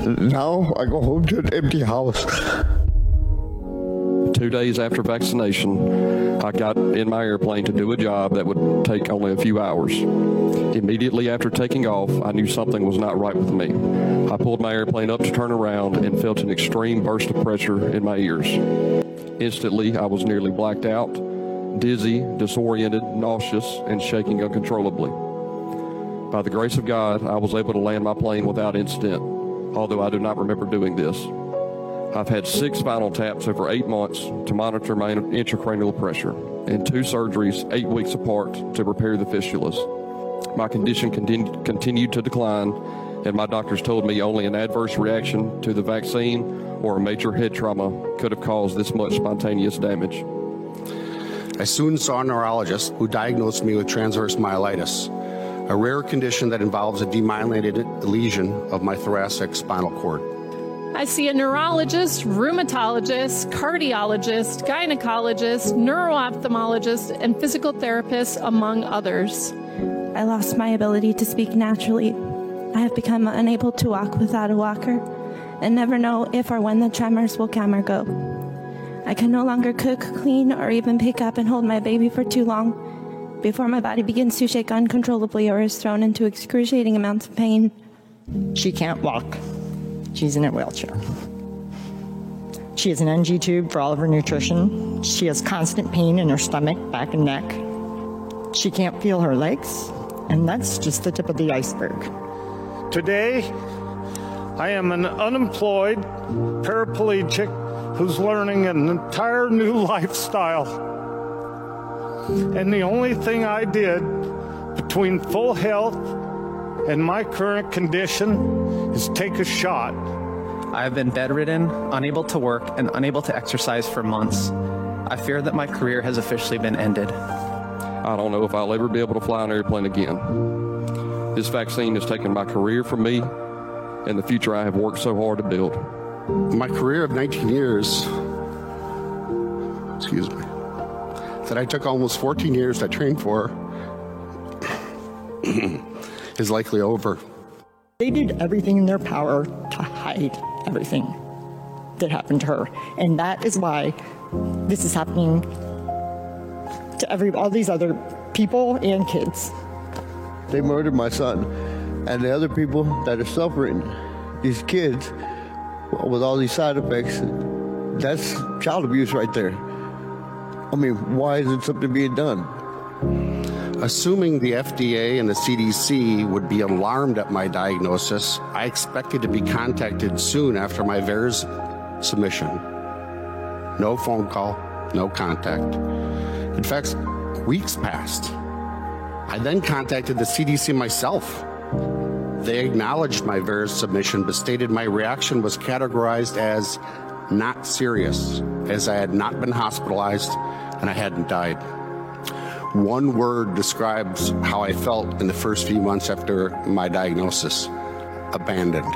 Now I go home to an empty house. Two days after vaccination, I got in my airplane to do a job that would take only a few hours. Immediately after taking off, I knew something was not right with me. I pulled my airplane up to turn around and felt an extreme burst of pressure in my ears. Instantly, I was nearly blacked out, dizzy, disoriented, nauseous, and shaking uncontrollably. By the grace of God, I was able to land my plane without incident, although I do not remember doing this. I've had six spinal taps over eight months to monitor my intracranial pressure and two surgeries eight weeks apart to repair the fistulas. My condition continu- continued to decline, and my doctors told me only an adverse reaction to the vaccine or a major head trauma could have caused this much spontaneous damage. I soon saw a neurologist who diagnosed me with transverse myelitis, a rare condition that involves a demyelinated lesion of my thoracic spinal cord. I see a neurologist, rheumatologist, cardiologist, gynecologist, neuroophthalmologist, and physical therapist, among others. I lost my ability to speak naturally. I have become unable to walk without a walker and never know if or when the tremors will come or go. I can no longer cook, clean, or even pick up and hold my baby for too long before my body begins to shake uncontrollably or is thrown into excruciating amounts of pain. She can't walk. She's in a wheelchair. She has an NG tube for all of her nutrition. She has constant pain in her stomach, back, and neck. She can't feel her legs, and that's just the tip of the iceberg. Today, I am an unemployed paraplegic who's learning an entire new lifestyle. And the only thing I did between full health and my current condition is take a shot. I have been bedridden, unable to work, and unable to exercise for months. I fear that my career has officially been ended. I don't know if I'll ever be able to fly an airplane again. This vaccine has taken my career from me and the future I have worked so hard to build. My career of 19 years, excuse me, that I took almost 14 years to train for, is likely over. They did everything in their power to hide everything that happened to her. And that is why this is happening to every all these other people and kids. They murdered my son. And the other people that are suffering, these kids, with all these side effects, that's child abuse right there. I mean, why isn't something being done? Assuming the FDA and the CDC would be alarmed at my diagnosis, I expected to be contacted soon after my VAERS submission. No phone call, no contact. In fact, weeks passed. I then contacted the CDC myself. They acknowledged my VAERS submission but stated my reaction was categorized as not serious, as I had not been hospitalized and I hadn't died. One word describes how I felt in the first few months after my diagnosis abandoned.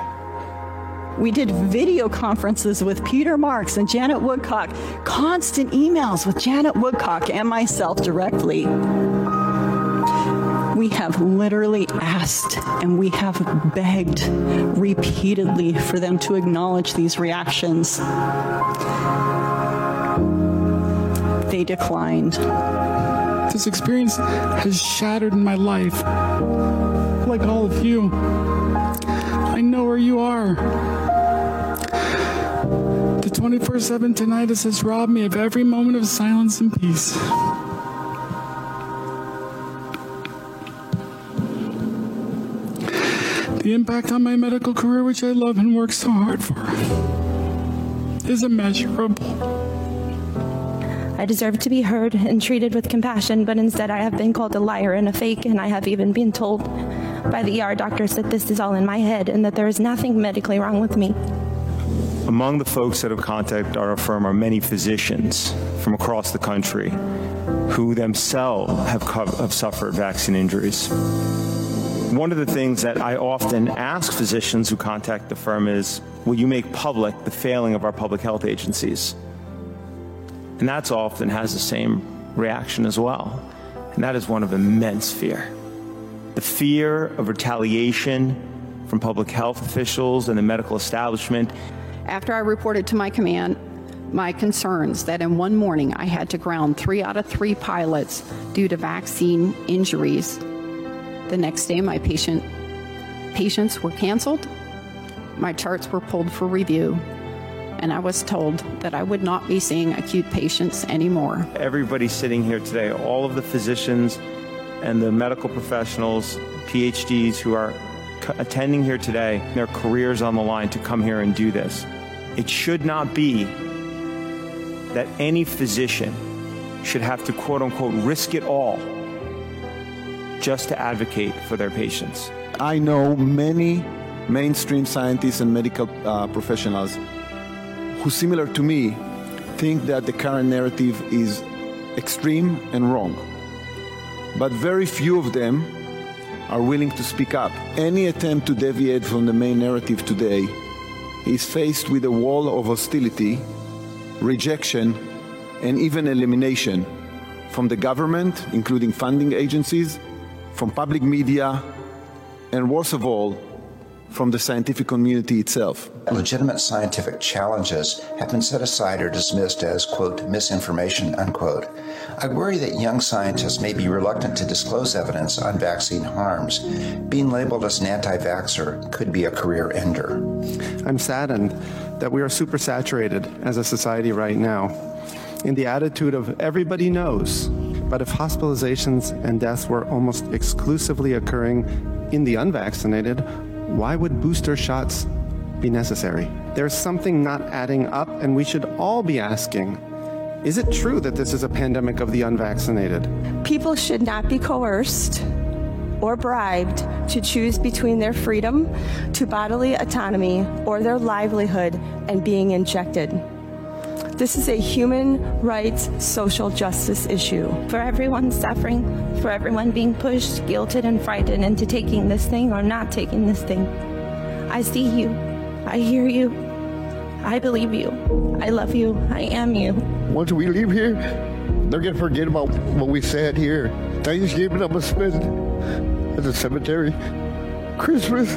We did video conferences with Peter Marks and Janet Woodcock, constant emails with Janet Woodcock and myself directly. We have literally asked and we have begged repeatedly for them to acknowledge these reactions. They declined. This experience has shattered my life. Like all of you, I know where you are. The 24 7 tinnitus has robbed me of every moment of silence and peace. The impact on my medical career, which I love and work so hard for, is immeasurable. I deserve to be heard and treated with compassion, but instead I have been called a liar and a fake, and I have even been told by the ER doctors that this is all in my head and that there is nothing medically wrong with me. Among the folks that have contacted our firm are many physicians from across the country who themselves have, have suffered vaccine injuries. One of the things that I often ask physicians who contact the firm is, will you make public the failing of our public health agencies? And that's often has the same reaction as well. And that is one of immense fear. The fear of retaliation from public health officials and the medical establishment. After I reported to my command my concerns that in one morning I had to ground three out of three pilots due to vaccine injuries, the next day my patient patients were canceled, my charts were pulled for review, and I was told that I would not be seeing acute patients anymore. Everybody sitting here today, all of the physicians and the medical professionals, PhDs who are attending here today, their careers on the line to come here and do this. It should not be that any physician should have to quote unquote risk it all just to advocate for their patients. I know many mainstream scientists and medical uh, professionals who, similar to me, think that the current narrative is extreme and wrong. But very few of them are willing to speak up. Any attempt to deviate from the main narrative today is faced with a wall of hostility, rejection, and even elimination from the government, including funding agencies, from public media, and worst of all, from the scientific community itself. Legitimate scientific challenges have been set aside or dismissed as, quote, misinformation, unquote. I worry that young scientists may be reluctant to disclose evidence on vaccine harms. Being labeled as an anti vaxxer could be a career ender. I'm saddened that we are supersaturated as a society right now in the attitude of everybody knows. But if hospitalizations and deaths were almost exclusively occurring in the unvaccinated, why would booster shots be necessary? There's something not adding up, and we should all be asking is it true that this is a pandemic of the unvaccinated? People should not be coerced or bribed to choose between their freedom to bodily autonomy or their livelihood and being injected. This is a human rights social justice issue. For everyone suffering, for everyone being pushed, guilted, and frightened into taking this thing or not taking this thing, I see you. I hear you. I believe you. I love you. I am you. Once we leave here, they're going to forget about what we said here. Thanksgiving, I'm going to spend at the cemetery. Christmas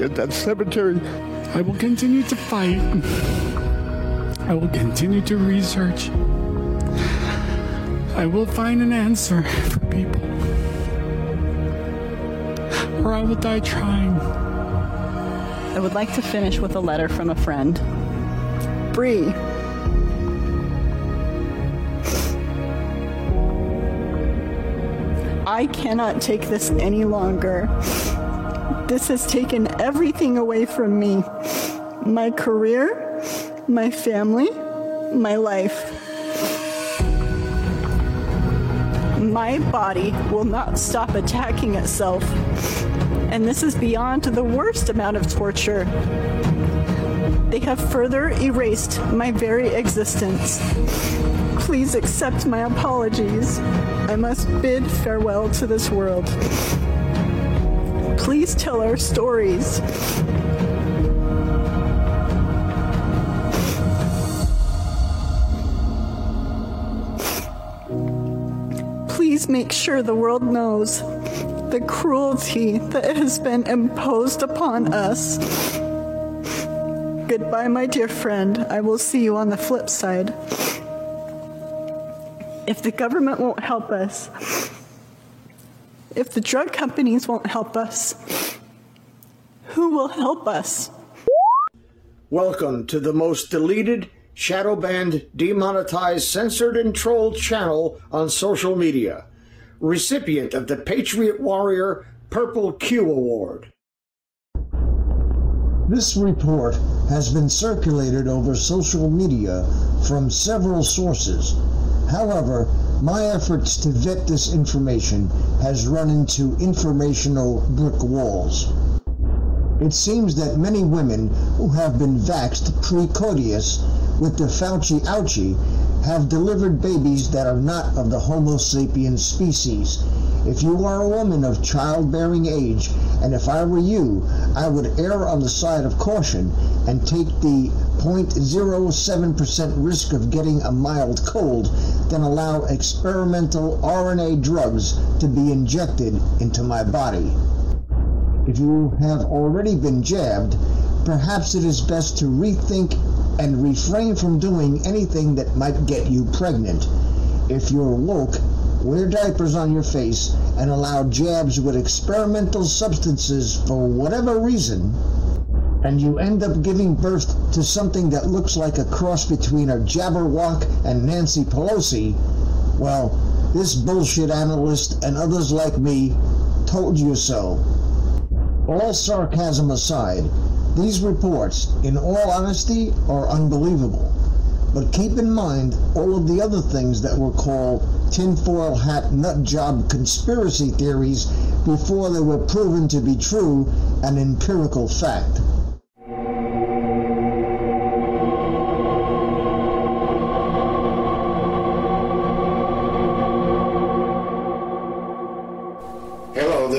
at that cemetery. I will continue to fight. I will continue to research. I will find an answer for people. Or I will die trying. I would like to finish with a letter from a friend. Bree. I cannot take this any longer. This has taken everything away from me. My career, my family, my life. My body will not stop attacking itself. And this is beyond the worst amount of torture. They have further erased my very existence. Please accept my apologies. I must bid farewell to this world. Please tell our stories. Please make sure the world knows the cruelty that has been imposed upon us. Goodbye, my dear friend. I will see you on the flip side. If the government won't help us, if the drug companies won't help us, who will help us? Welcome to the most deleted, shadow banned, demonetized, censored, and trolled channel on social media. Recipient of the Patriot Warrior Purple Q Award. This report has been circulated over social media from several sources. However, my efforts to vet this information has run into informational brick walls. It seems that many women who have been vaxxed precoitus with the Fauci ouchie have delivered babies that are not of the Homo sapiens species. If you are a woman of childbearing age, and if I were you, I would err on the side of caution and take the 0.07% risk of getting a mild cold than allow experimental RNA drugs to be injected into my body. If you have already been jabbed, perhaps it is best to rethink and refrain from doing anything that might get you pregnant. If you're woke, wear diapers on your face and allow jabs with experimental substances for whatever reason, and you end up giving birth to something that looks like a cross between a Jabberwock and Nancy Pelosi, well, this bullshit analyst and others like me told you so. All sarcasm aside, these reports, in all honesty, are unbelievable. But keep in mind all of the other things that were called tinfoil hat nut job conspiracy theories before they were proven to be true and empirical fact.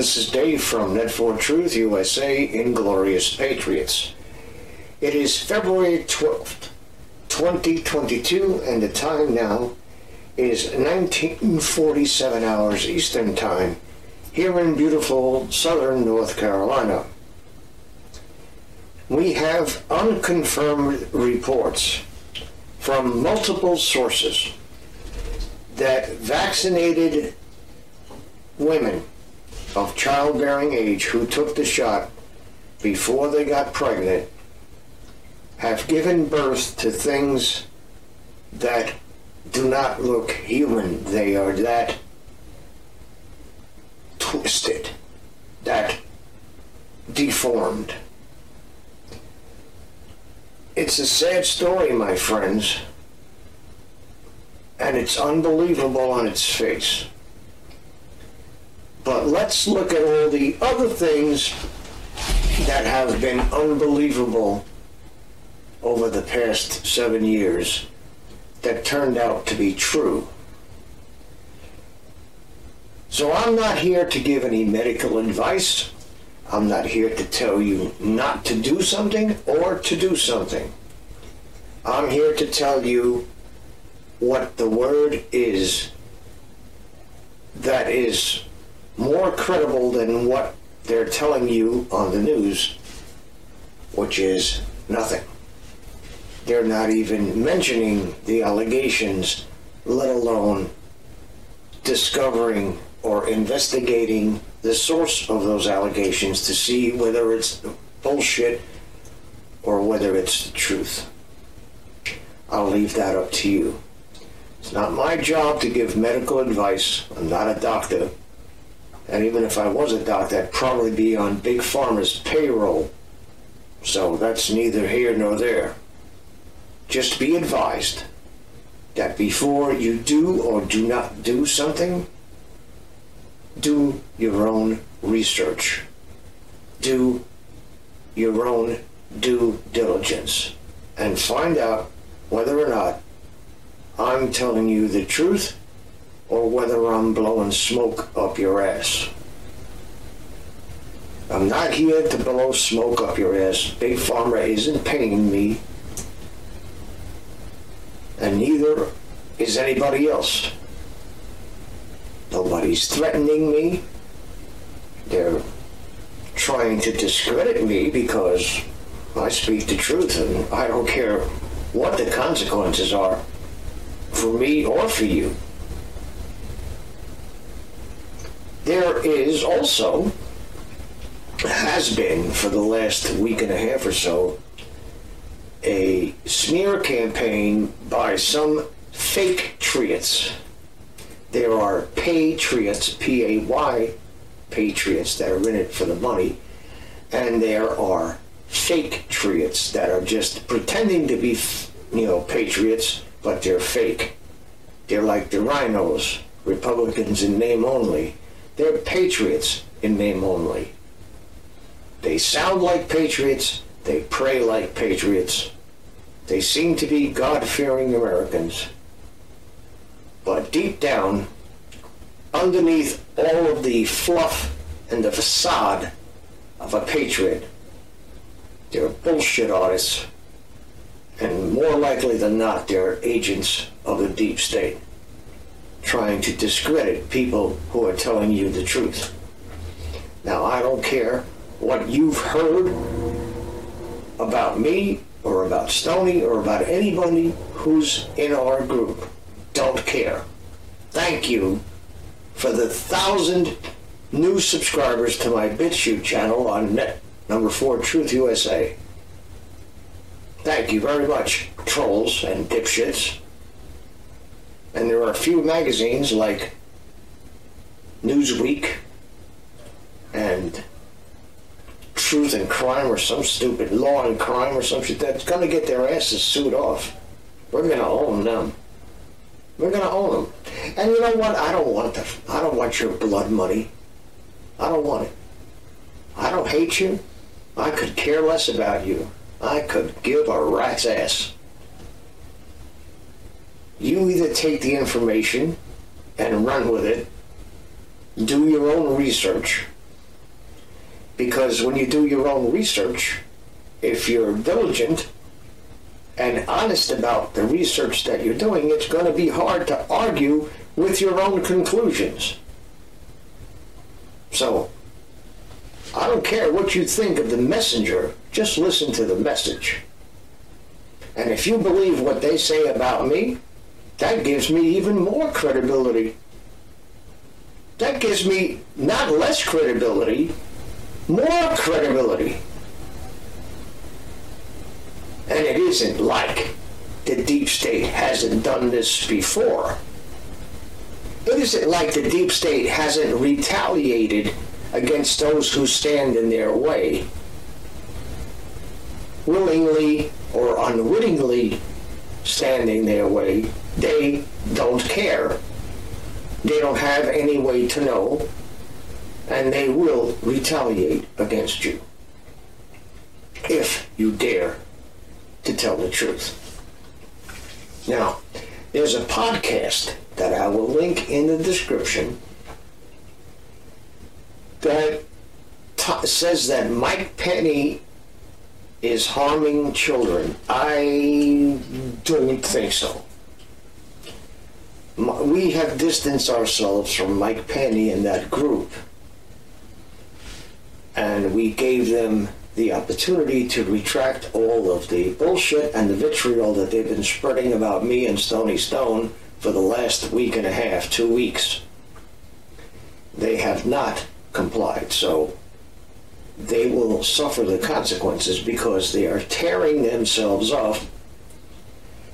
This is Dave from Net4 Truth USA Inglorious Patriots. It is February 12th, 2022, and the time now is 1947 hours Eastern Time here in beautiful southern North Carolina. We have unconfirmed reports from multiple sources that vaccinated women of childbearing age who took the shot before they got pregnant have given birth to things that do not look human. They are that twisted, that deformed. It's a sad story, my friends, and it's unbelievable on its face. But let's look at all the other things that have been unbelievable over the past seven years that turned out to be true. So I'm not here to give any medical advice. I'm not here to tell you not to do something or to do something. I'm here to tell you what the word is that is more credible than what they're telling you on the news, which is nothing. They're not even mentioning the allegations, let alone discovering or investigating the source of those allegations to see whether it's bullshit or whether it's the truth. I'll leave that up to you. It's not my job to give medical advice. I'm not a doctor. And even if I was a doctor, I'd probably be on Big Pharma's payroll. So that's neither here nor there. Just be advised that before you do or do not do something, do your own research. Do your own due diligence and find out whether or not I'm telling you the truth or whether I'm blowing smoke up your ass. I'm not here to blow smoke up your ass. Big Pharma isn't paying me, and neither is anybody else. Nobody's threatening me. They're trying to discredit me because I speak the truth and I don't care what the consequences are for me or for you. There is also, has been for the last week and a half or so, a smear campaign by some fake triots. There are patriots, P A Y, patriots that are in it for the money, and there are fake triots that are just pretending to be, you know, patriots, but they're fake. They're like the rhinos, Republicans in name only. They're patriots in name only. They sound like patriots, they pray like patriots, they seem to be God fearing Americans. But deep down, underneath all of the fluff and the facade of a patriot, they're bullshit artists. And more likely than not, they're agents of the deep state trying to discredit people who are telling you the truth. Now, I don't care what you've heard about me or about Stony or about anybody who's in our group. Don't care. Thank you for the thousand new subscribers to my BitChute channel on net number four Truth USA. Thank you very much, trolls and dipshits. And there are a few magazines like Newsweek and Truth and Crime or some stupid Law and Crime or some shit that's gonna get their asses sued off. We're gonna own them. We're gonna own them. And you know what? I don't want the I don't want your blood money. I don't want it. I don't hate you. I could care less about you. I could give a rat's ass. You either take the information and run with it, do your own research, because when you do your own research, if you're diligent and honest about the research that you're doing, it's going to be hard to argue with your own conclusions. So, I don't care what you think of the messenger, just listen to the message. And if you believe what they say about me, that gives me even more credibility. That gives me not less credibility, more credibility. And it isn't like the deep state hasn't done this before. It isn't like the deep state hasn't retaliated against those who stand in their way. Willingly or unwittingly standing their way, they don't care. They don't have any way to know, and they will retaliate against you if you dare to tell the truth. Now, there's a podcast that I will link in the description that says that Mike Penny is harming children. I don't think so. We have distanced ourselves from Mike Penny and that group, and we gave them the opportunity to retract all of the bullshit and the vitriol that they've been spreading about me and Stony Stone for the last week and a half, two weeks. They have not complied, so they will suffer the consequences because they are tearing themselves off.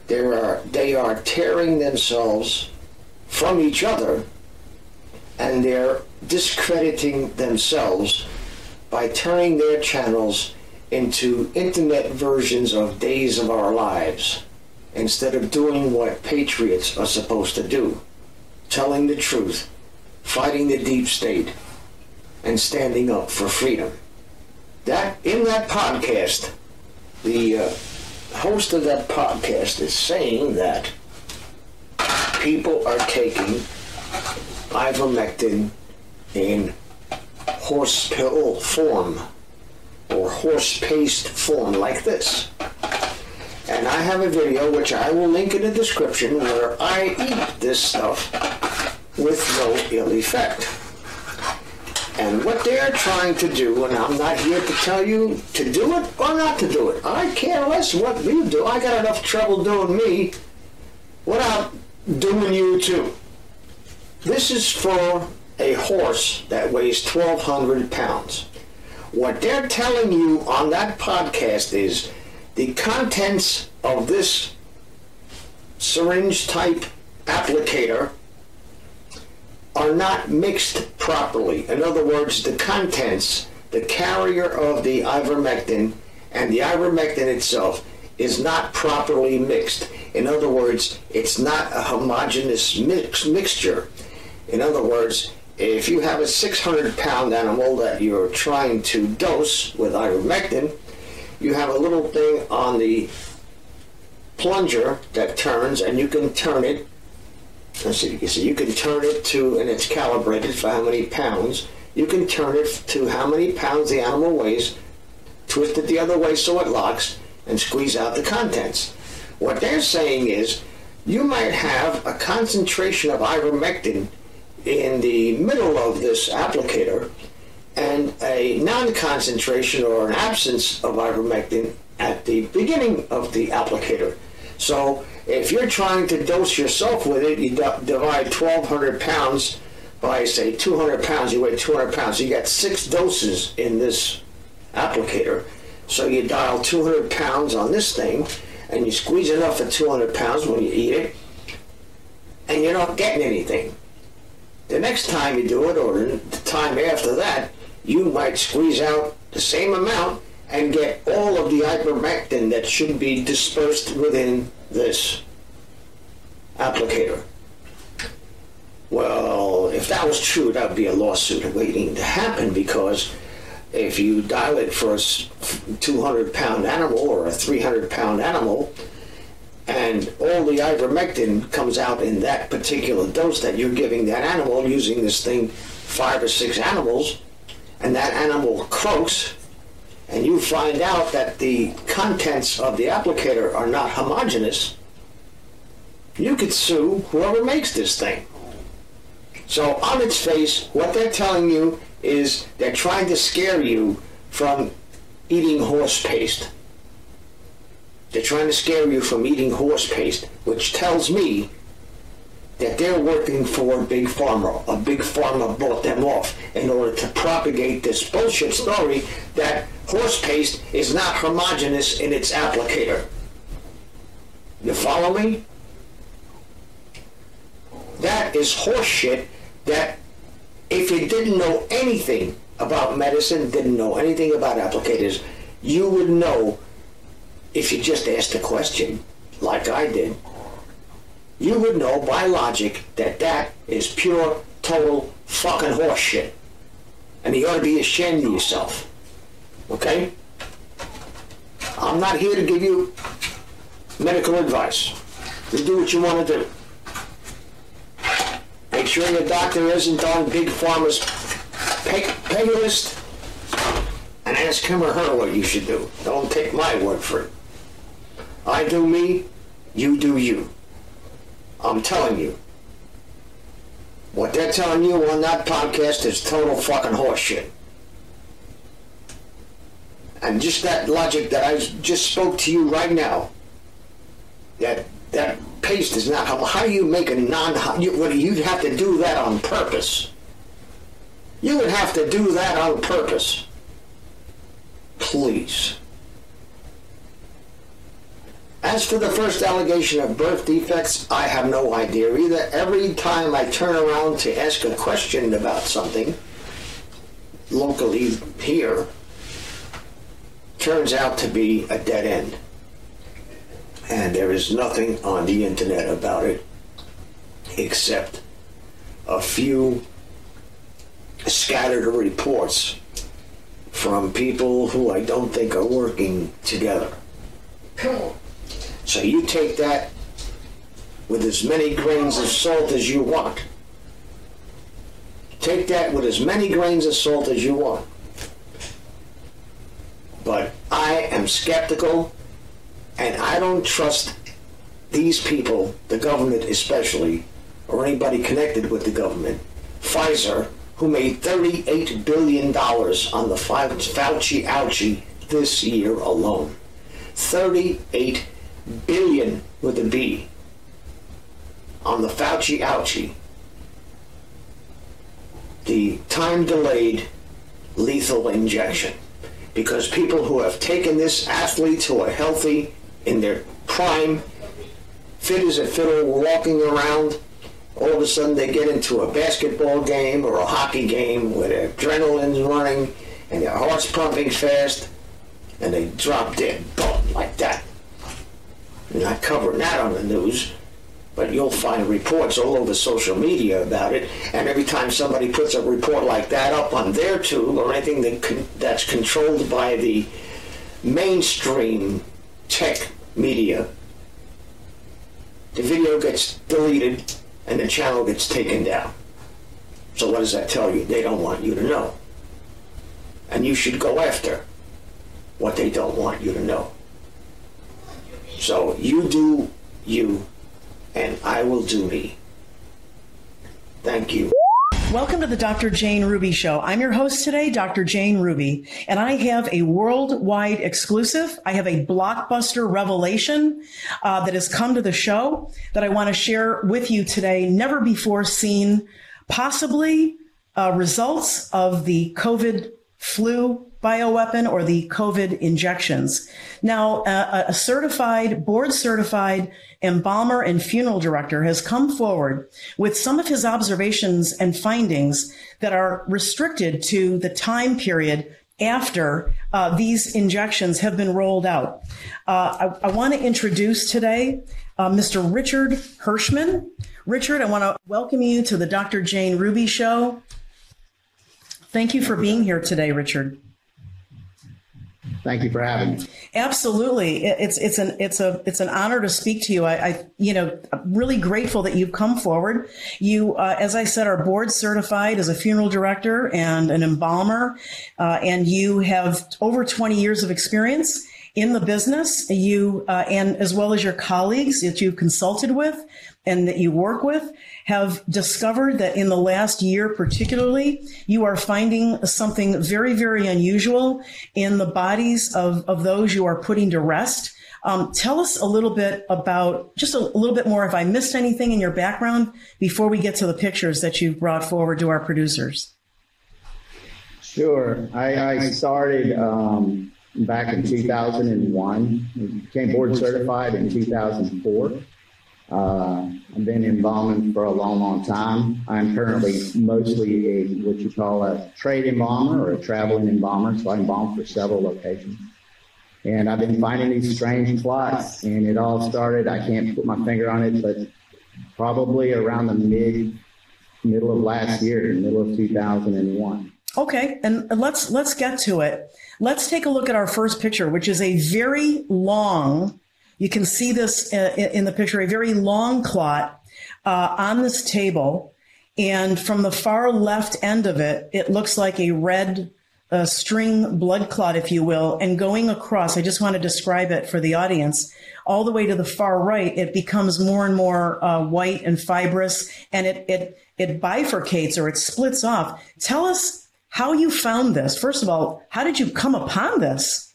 They are, they are tearing themselves from each other and they're discrediting themselves by turning their channels into internet versions of Days of Our Lives instead of doing what patriots are supposed to do telling the truth, fighting the deep state, and standing up for freedom. That in that podcast, the uh, host of that podcast is saying that people are taking ivermectin in horse pill form or horse paste form like this. And I have a video which I will link in the description where I eat this stuff with no ill effect. And what they're trying to do, and I'm not here to tell you to do it or not to do it. I care less what you do. I got enough trouble doing me without doing you too. This is for a horse that weighs 1,200 pounds. What they're telling you on that podcast is the contents of this syringe type applicator are not mixed properly. In other words, the contents, the carrier of the ivermectin and the ivermectin itself is not properly mixed. In other words, it's not a homogeneous mix, mixture. In other words, if you have a 600 pound animal that you're trying to dose with ivermectin, you have a little thing on the plunger that turns and you can turn it let's see, you see you can turn it to and it's calibrated for how many pounds you can turn it to how many pounds the animal weighs twist it the other way so it locks and squeeze out the contents what they're saying is you might have a concentration of ivermectin in the middle of this applicator and a non-concentration or an absence of ivermectin at the beginning of the applicator. So if you're trying to dose yourself with it, you divide 1,200 pounds by, say, 200 pounds. You weigh 200 pounds. You get six doses in this applicator. So you dial 200 pounds on this thing, and you squeeze enough for 200 pounds when you eat it, and you're not getting anything. The next time you do it, or the time after that, you might squeeze out the same amount and get all of the ivermectin that should be dispersed within this applicator. Well, if that was true, that would be a lawsuit waiting to happen because if you dial it for a 200 pound animal or a 300 pound animal, and all the ivermectin comes out in that particular dose that you're giving that animal using this thing five or six animals, and that animal croaks, and you find out that the contents of the applicator are not homogeneous, you could sue whoever makes this thing. So on its face, what they're telling you is they're trying to scare you from eating horse paste. They're trying to scare you from eating horse paste, which tells me that they're working for Big Pharma. A Big Pharma bought them off in order to propagate this bullshit story that horse paste is not homogeneous in its applicator. You follow me? That is horseshit that if you didn't know anything about medicine, didn't know anything about applicators, you would know if you just asked a question like I did you would know by logic that that is pure, total fucking horseshit. And you ought to be ashamed of yourself. Okay? I'm not here to give you medical advice. You do what you want to do. Make sure your doctor isn't on Big Pharma's pay, pay list and ask him or her what you should do. Don't take my word for it. I do me, you do you. I'm telling you. What they're telling you on that podcast is total fucking horseshit. And just that logic that I just spoke to you right now, that that paste is not how, how do you make a non you, you'd have to do that on purpose. You would have to do that on purpose. Please. As for the first allegation of birth defects, I have no idea either. Every time I turn around to ask a question about something, locally here, turns out to be a dead end. And there is nothing on the internet about it except a few scattered reports from people who I don't think are working together. So you take that with as many grains of salt as you want. Take that with as many grains of salt as you want. But I am skeptical and I don't trust these people, the government especially, or anybody connected with the government. Pfizer, who made $38 billion on the Fauci ouchie this year alone. 38 billion with a B on the Fauci ouchie, the time delayed lethal injection. Because people who have taken this, athlete who are healthy in their prime, fit as a fiddle, walking around, all of a sudden they get into a basketball game or a hockey game where their adrenaline's running and their heart's pumping fast, and they drop dead, boom, like that not covering that on the news, but you'll find reports all over social media about it. And every time somebody puts a report like that up on their tube or anything that con- that's controlled by the mainstream tech media, the video gets deleted and the channel gets taken down. So what does that tell you? They don't want you to know. And you should go after what they don't want you to know. So you do you, and I will do me. Thank you. Welcome to the Dr. Jane Ruby Show. I'm your host today, Dr. Jane Ruby, and I have a worldwide exclusive. I have a blockbuster revelation uh, that has come to the show that I want to share with you today. Never before seen, possibly uh, results of the COVID flu bioweapon or the COVID injections. Now, uh, a certified, board certified embalmer and funeral director has come forward with some of his observations and findings that are restricted to the time period after uh, these injections have been rolled out. Uh, I, I want to introduce today uh, Mr. Richard Hirschman. Richard, I want to welcome you to the Dr. Jane Ruby Show. Thank you for being here today, Richard. Thank you for having me. Absolutely, it's it's an it's a it's an honor to speak to you. I, I you know I'm really grateful that you've come forward. You, uh, as I said, are board certified as a funeral director and an embalmer, uh, and you have over 20 years of experience in the business. You uh, and as well as your colleagues that you've consulted with and that you work with have discovered that in the last year, particularly, you are finding something very, very unusual in the bodies of, of those you are putting to rest. Um, tell us a little bit about just a, a little bit more if I missed anything in your background before we get to the pictures that you've brought forward to our producers. Sure. I, I started um, back in 2001, became board certified in 2004. Uh, I've been embalming for a long, long time. I'm currently mostly a what you call a trade embalmer or a traveling embalmer, so I embalm for several locations. And I've been finding these strange clots, and it all started. I can't put my finger on it, but probably around the mid middle of last year, middle of 2001. Okay, and let's let's get to it. Let's take a look at our first picture, which is a very long you can see this uh, in the picture, a very long clot uh, on this table. And from the far left end of it, it looks like a red uh, string blood clot, if you will, and going across. I just want to describe it for the audience. All the way to the far right, it becomes more and more uh, white and fibrous, and it it it bifurcates or it splits off. Tell us how you found this. First of all, how did you come upon this?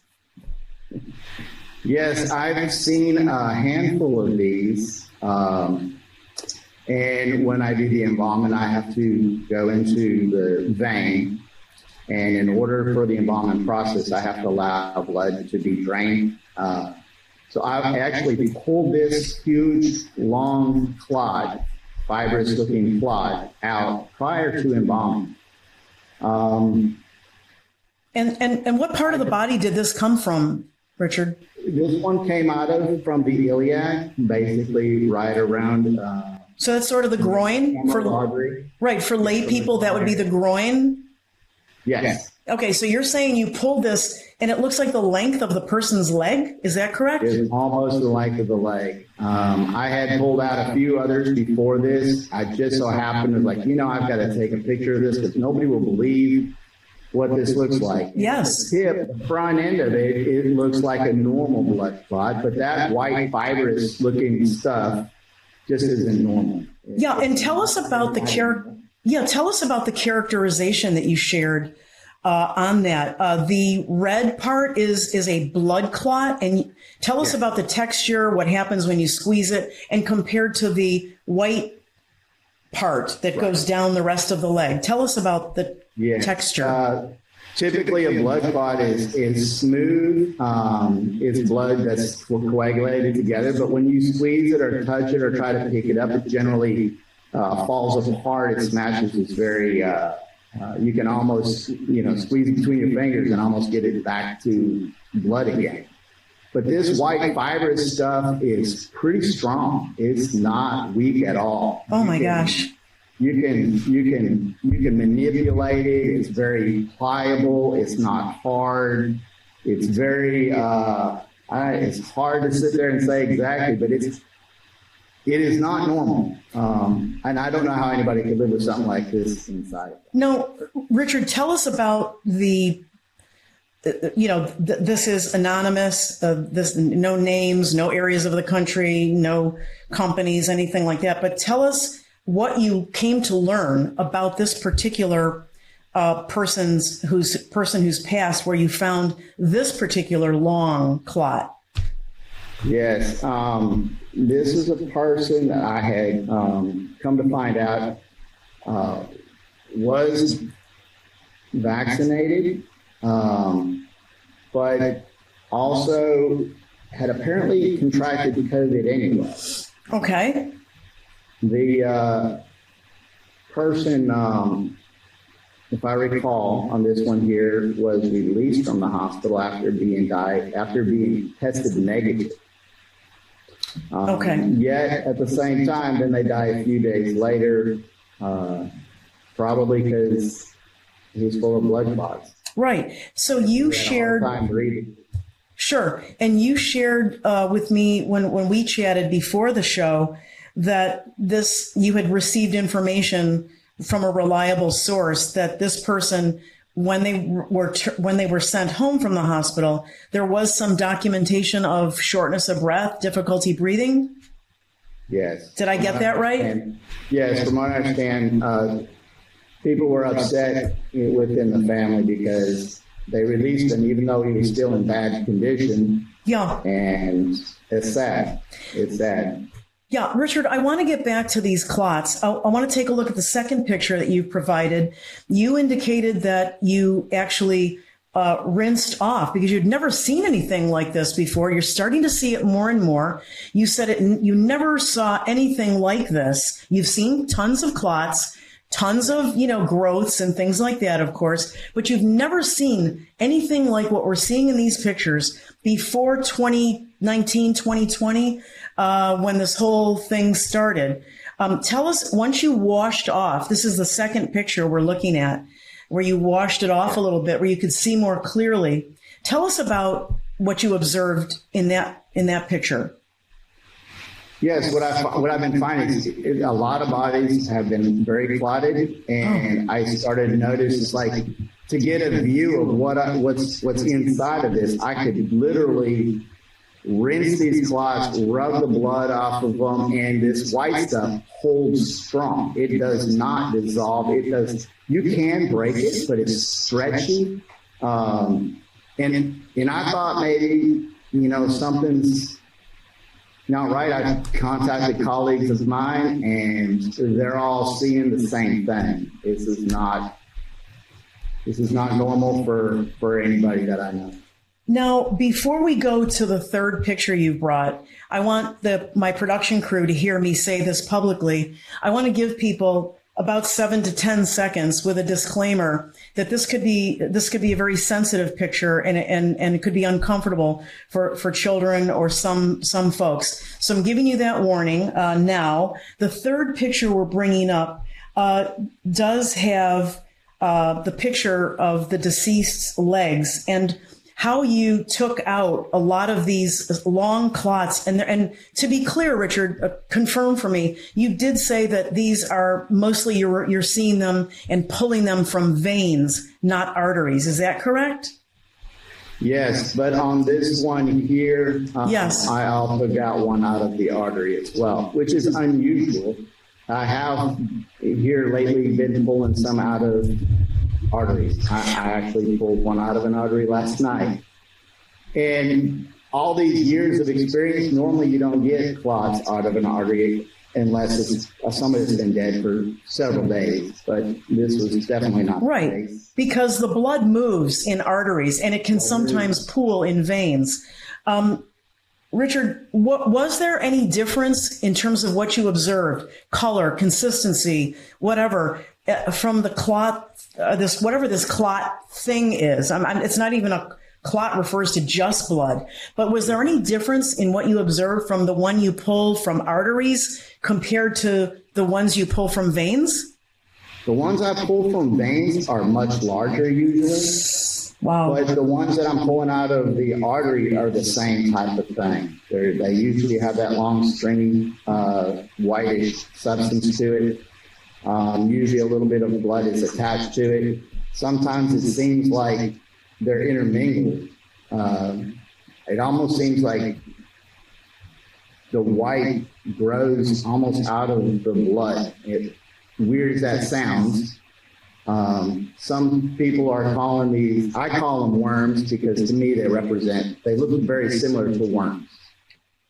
Yes, I've seen a handful of these. Um, and when I do the embalming, I have to go into the vein. And in order for the embalming process, I have to allow blood to be drained. Uh, so I actually pulled this huge, long clot, fibrous looking clot, out prior to embalming. Um, and, and, and what part of the body did this come from, Richard? This one came out of from the iliac, basically right around. Uh, so that's sort of the groin for artery. right for lay people. That would be the groin. Yes. Okay, so you're saying you pulled this, and it looks like the length of the person's leg. Is that correct? It's almost the length of the leg. Um, I had pulled out a few others before this. I just so happened to like, you know, I've got to take a picture of this because nobody will believe what this looks like. Yes. Tip, the front end of it, it looks like a normal blood clot, but that white fibrous looking stuff just isn't normal. Yeah, and tell us about the char- Yeah, tell us about the characterization that you shared uh, on that. Uh, the red part is is a blood clot, and tell us about the texture, what happens when you squeeze it, and compared to the white part that right. goes down the rest of the leg. Tell us about the yeah. texture. Uh, typically, a blood clot is is smooth. Um, it's blood that's coagulated together, but when you squeeze it or touch it or try to pick it up, it generally uh, falls apart. It smashes. It's very. Uh, uh, you can almost, you know, squeeze between your fingers and almost get it back to blood again. But this white fibrous stuff is pretty strong. It's not weak at all. Oh my gosh. You can you can you can manipulate it. It's very pliable. It's not hard. It's very uh, I, it's hard to sit there and say exactly, but it's it is not normal. Um, and I don't know how anybody could live with something like this inside. No, Richard, tell us about the you know, th- this is anonymous. Uh, this no names, no areas of the country, no companies, anything like that. But tell us what you came to learn about this particular uh, person's who's person who's passed, where you found this particular long clot. Yes, um, this is a person that I had um, come to find out uh, was vaccinated, um, but also had apparently contracted COVID anyway. Okay. The uh, person, um, if I recall, on this one here, was released from the hospital after being died after being tested negative. Um, Okay. Yet at the same time, then they die a few days later, uh, probably because he's full of blood clots. Right. So you shared. Sure. And you shared uh, with me when, when we chatted before the show that this, you had received information from a reliable source that this person, when they were, when they were sent home from the hospital, there was some documentation of shortness of breath, difficulty breathing. Yes. Did I get that right? And yes, from what I understand, uh, people were upset within the family because they released him even though he was still in bad condition. Yeah. And it's sad. It's sad. Yeah, Richard, I want to get back to these clots. I, I want to take a look at the second picture that you've provided. You indicated that you actually uh, rinsed off because you'd never seen anything like this before. You're starting to see it more and more. You said it, you never saw anything like this. You've seen tons of clots, tons of, you know, growths and things like that, of course, but you've never seen anything like what we're seeing in these pictures before 2019, 2020, uh, when this whole thing started. Um, tell us once you washed off, this is the second picture we're looking at, where you washed it off a little bit, where you could see more clearly. Tell us about what you observed in that in that picture. Yes, what I what I've been finding is a lot of bodies have been very clotted, and I started to notice like to get a view of what I, what's what's inside of this. I could literally rinse these clots, rub the blood off of them, and this white stuff holds strong. It does not dissolve. It does. You can break it, but it's stretchy. Um, and and I thought maybe you know something's not right. I contacted colleagues of mine, and they're all seeing the same thing. This is not this is not normal for for anybody that I know. Now, before we go to the third picture you brought, I want the my production crew to hear me say this publicly. I want to give people about seven to ten seconds with a disclaimer that this could be this could be a very sensitive picture and and and it could be uncomfortable for for children or some some folks. So I'm giving you that warning uh, now. The third picture we're bringing up uh, does have uh, the picture of the deceased's legs and how you took out a lot of these long clots. And, and to be clear, Richard, uh, confirm for me, you did say that these are mostly you're, you're seeing them and pulling them from veins, not arteries. Is that correct? Yes, but on this one here, uh, Yes. I also got one out of the artery as well, which is unusual. I have here lately been pulling some out of arteries. I, I actually pulled one out of an artery last night. And all these years of experience, normally you don't get clots out of an artery unless it's uh, somebody that's been dead for several days. But this was definitely not Right. Because the blood moves in arteries and it can sometimes pool in veins. Um, Richard, what, was there any difference in terms of what you observed? Color, consistency, whatever, uh, from the clot, uh, this, whatever this clot thing is. I'm, I'm, it's not even a clot refers to just blood, but was there any difference in what you observed from the one you pull from arteries compared to the ones you pull from veins? The ones I pull from veins are much larger usually. Wow. But the ones that I'm pulling out of the artery are the same type of thing. They're, they usually have that long, stringy, uh, whitish substance to it. Um, usually a little bit of blood is attached to it. Sometimes it seems like they're intermingled. Um, it almost seems like the white grows almost out of the blood. It, weird as that sounds, um, some people are calling these, I call them worms because to me they represent, they look very similar to worms.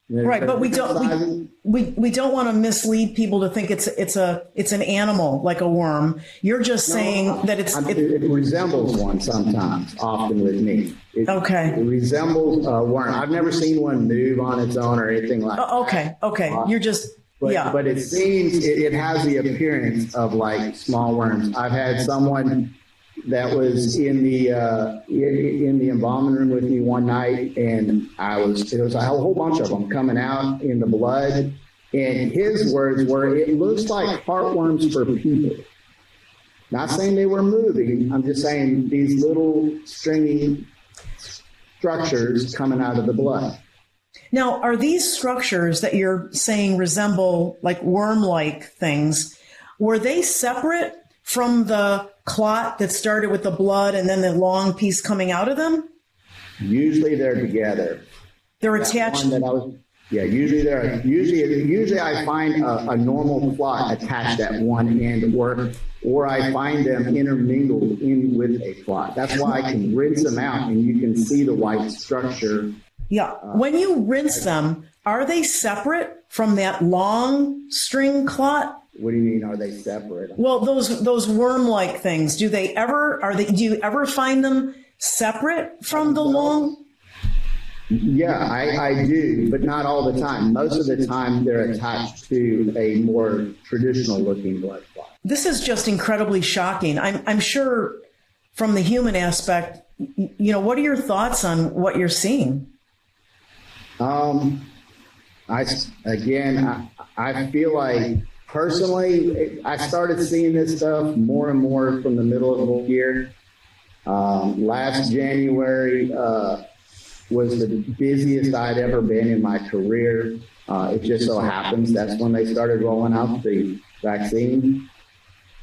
Right, but we don't we, we, we don't want to mislead people to think it's it's a it's an animal like a worm. You're just saying that it's it, it, resembles one sometimes, often with me. It, okay. It resembles a worm. I've never seen one move on its own or anything like. Oh, okay, okay. Uh, You're just but, yeah. But it seems it, it has the appearance of like small worms. I've had someone that was in the uh, in, in, the embalming room with me one night, and I was it was a whole bunch of them coming out in the blood, and his words were, "It looks like heartworms for people." Not saying they were moving. I'm just saying these little stringy structures coming out of the blood. Now, are these structures that you're saying resemble like worm-like things? Were they separate from the clot that started with the blood and then the long piece coming out of them? Usually they're together. They're that attached. Was, yeah, usually they're usually usually I find a, a, normal clot attached at one end, or or I find them intermingled in with a clot. That's why I can rinse them out and you can see the white structure. Yeah, uh, when you rinse them, are they separate from that long string clot? What do you mean? Are they separate? Well, those those worm-like things. Do they ever? Are they? Do you ever find them separate from the long? Yeah, I, I do, but not all the time. Most of the time, they're attached to a more traditional looking blood clot. This is just incredibly shocking. I'm I'm sure from the human aspect, you know, what are your thoughts on what you're seeing? Um, I again, I, I feel like personally, I started seeing this stuff more and more from the middle of the year. Um, last January uh, was the busiest I'd ever been in my career. Uh, it just so happens that's when they started rolling out the vaccine.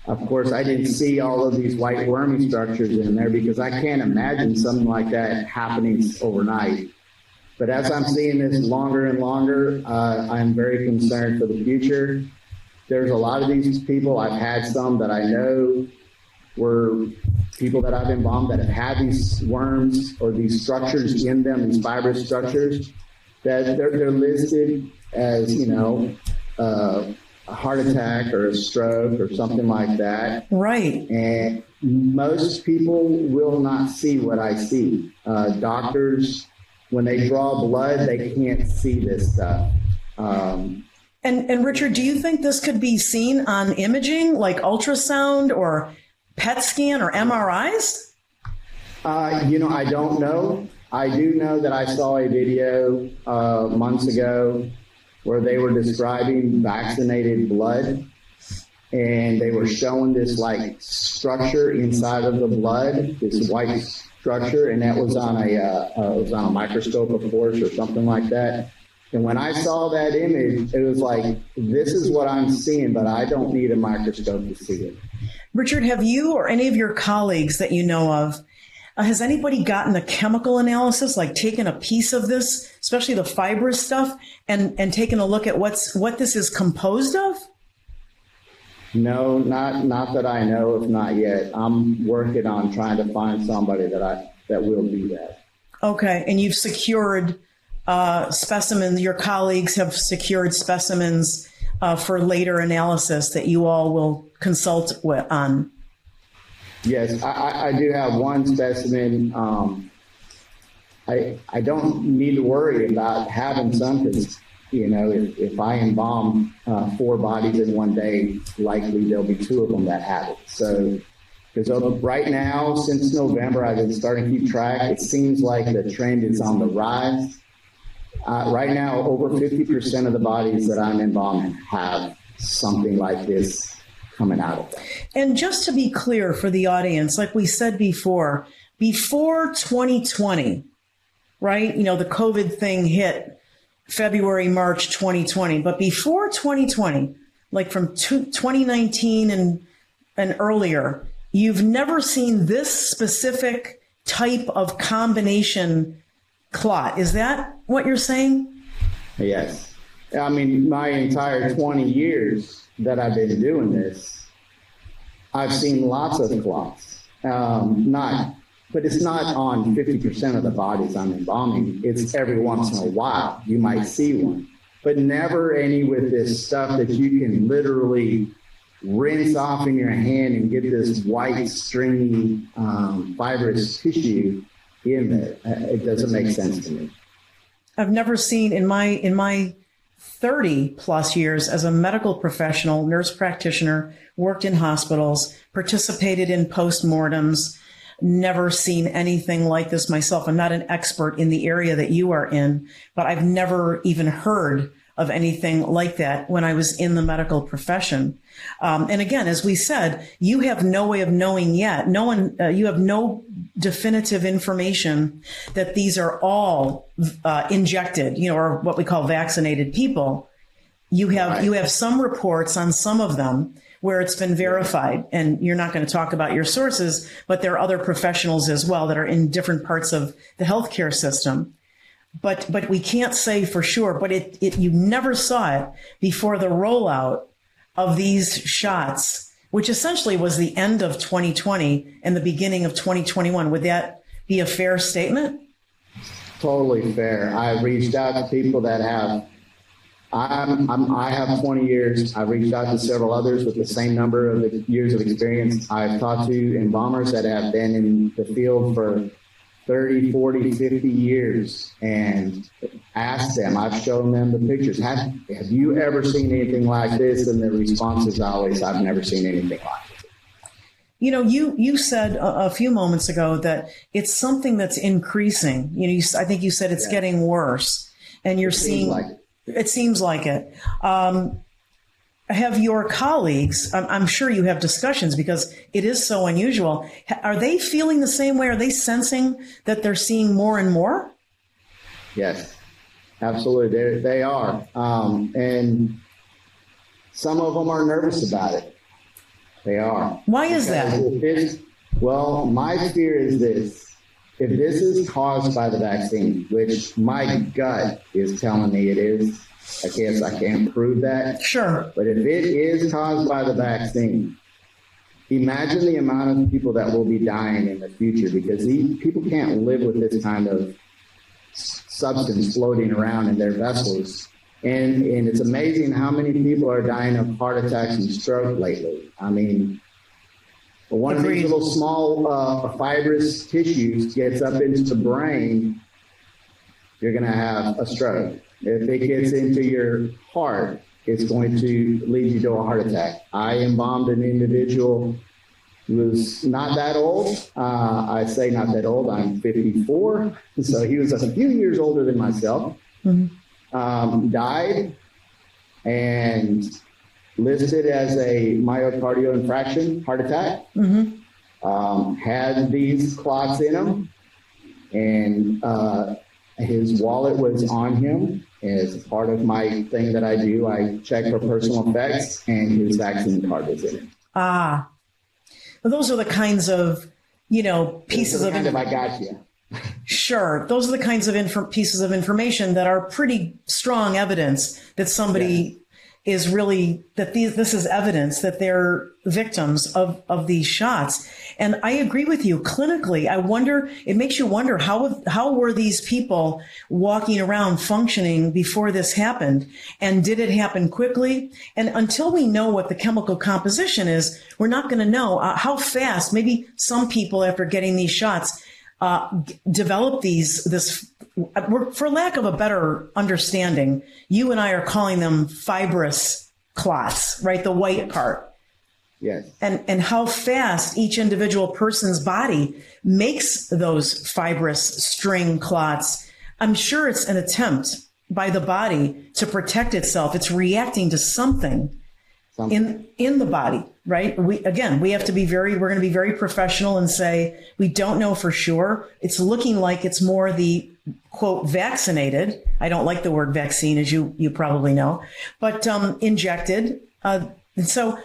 Of course, I didn't see all of these white wormy structures in there because I can't imagine something like that happening overnight. But as I'm seeing this longer and longer, uh, I'm very concerned for the future there's a lot of these people. I've had some that I know were people that I've embalmed that have had these worms or these structures in them, these fibrous structures, that they're, they're listed as, you know, uh, a heart attack or a stroke or something like that. Right. And most people will not see what I see. Uh, doctors, when they draw blood, they can't see this stuff. Um, and and Richard, do you think this could be seen on imaging like ultrasound or PET scan or MRIs? Uh, you know, I don't know. I do know that I saw a video uh, months ago where they were describing vaccinated blood and they were showing this like structure inside of the blood, this white structure, and that was on a uh, uh, was on a microscope, of course, or something like that. And when I saw that image, it was like, this is what I'm seeing, but I don't need a microscope to see it. Richard, have you or any of your colleagues that you know of, uh, has anybody gotten a chemical analysis, like taken a piece of this, especially the fibrous stuff, and, and taken a look at what's what this is composed of? No, not not that I know of, not yet. I'm working on trying to find somebody that I that will do that. Okay, and you've secured uh, specimens, your colleagues have secured specimens uh, for later analysis that you all will consult with, on. Yes, I, I do have one specimen. Um, I, I don't need to worry about having some because, you know, if, if I embalm uh, four bodies in one day, likely there'll be two of them that have it. So, because right now, since November, I've been starting to keep track. It seems like the trend is on the rise. Uh, right now, over 50% of the bodies that I'm embalming have something like this coming out of them. And just to be clear for the audience, like we said before, before 2020, right? You know, the COVID thing hit February, March 2020, but before 2020, like from 2019 and and earlier, you've never seen this specific type of combination clot. Is that what you're saying? Yes. I mean, my entire 20 years that I've been doing this, I've seen lots of clots. Um, not, but it's not on 50% of the bodies I'm embalming. It's every once in a while you might see one, but never any with this stuff that you can literally rinse off in your hand and get this white, stringy, um, fibrous tissue in there. Uh, it doesn't make sense to me. I've never seen in my in my 30 plus years as a medical professional, nurse practitioner, worked in hospitals, participated in postmortems, never seen anything like this myself. I'm not an expert in the area that you are in, but I've never even heard of anything like that when I was in the medical profession. Um, and again, as we said, you have no way of knowing yet. No one, uh, you have no definitive information that these are all uh, injected, you know, or what we call vaccinated people. You have right. you have some reports on some of them where it's been verified, and you're not going to talk about your sources, but there are other professionals as well that are in different parts of the healthcare system but but we can't say for sure. But it, it you never saw it before the rollout of these shots, which essentially was the end of 2020 and the beginning of 2021. Would that be a fair statement? Totally fair. I reached out to people that have. I'm, I'm, I have 20 years. I've reached out to several others with the same number of years of experience. I've talked to embalmers that have been in the field for 30, 40, 50 years and asked them, I've shown them the pictures. Have, have you ever seen anything like this? And the response is always, I've never seen anything like it. You know, you, you said a, a few moments ago that it's something that's increasing. You know, you, I think you said it's yeah. getting worse and you're it seeing, like it. seems like it. Um, have your colleagues, I'm, I'm, sure you have discussions because it is so unusual. Are they feeling the same way? Are they sensing that they're seeing more and more? Yes, absolutely. They're, they are. Um, and some of them are nervous about it. They are. Why is that? well, my fear is this. If this is caused by the vaccine, which my gut is telling me it is, I guess I can't prove that. Sure. But if it is caused by the vaccine, imagine the amount of people that will be dying in the future because these people can't live with this kind of substance floating around in their vessels. And, and it's amazing how many people are dying of heart attacks and stroke lately. I mean, one of these little small uh, fibrous tissues gets up into the brain, you're going to have a stroke. If it gets into your heart, it's going to lead you to a heart attack. I embalmed an individual who was not that old. Uh, I say not that old. I'm 54, so he was a few years older than myself. Mm-hmm. Um, died and listed as a myocardial infarction, heart attack. Mm-hmm. Um, had these clots in him, and uh, his wallet was on him. As part of my thing that I do, I check for personal effects, and his vaccine card was in it. Ah, well, those are the kinds of you know pieces of. Kind of I got you. Sure, those are the kinds of inf- pieces of information that are pretty strong evidence that somebody is really that these, this is evidence that they're victims of, of these shots. And I agree with you. Clinically, I wonder, it makes you wonder how, how were these people walking around functioning before this happened? And did it happen quickly? And until we know what the chemical composition is, we're not going to know uh, how fast, maybe some people after getting these shots, uh, develop these, this for lack of a better understanding, you and I are calling them fibrous clots, right? The white part. Yes. And and how fast each individual person's body makes those fibrous string clots. I'm sure it's an attempt by the body to protect itself. It's reacting to something, in in the body, right? We again, we have to be very we're going to be very professional and say we don't know for sure. It's looking like it's more the quote vaccinated. I don't like the word vaccine, as you you probably know, but um, injected. Uh, and so,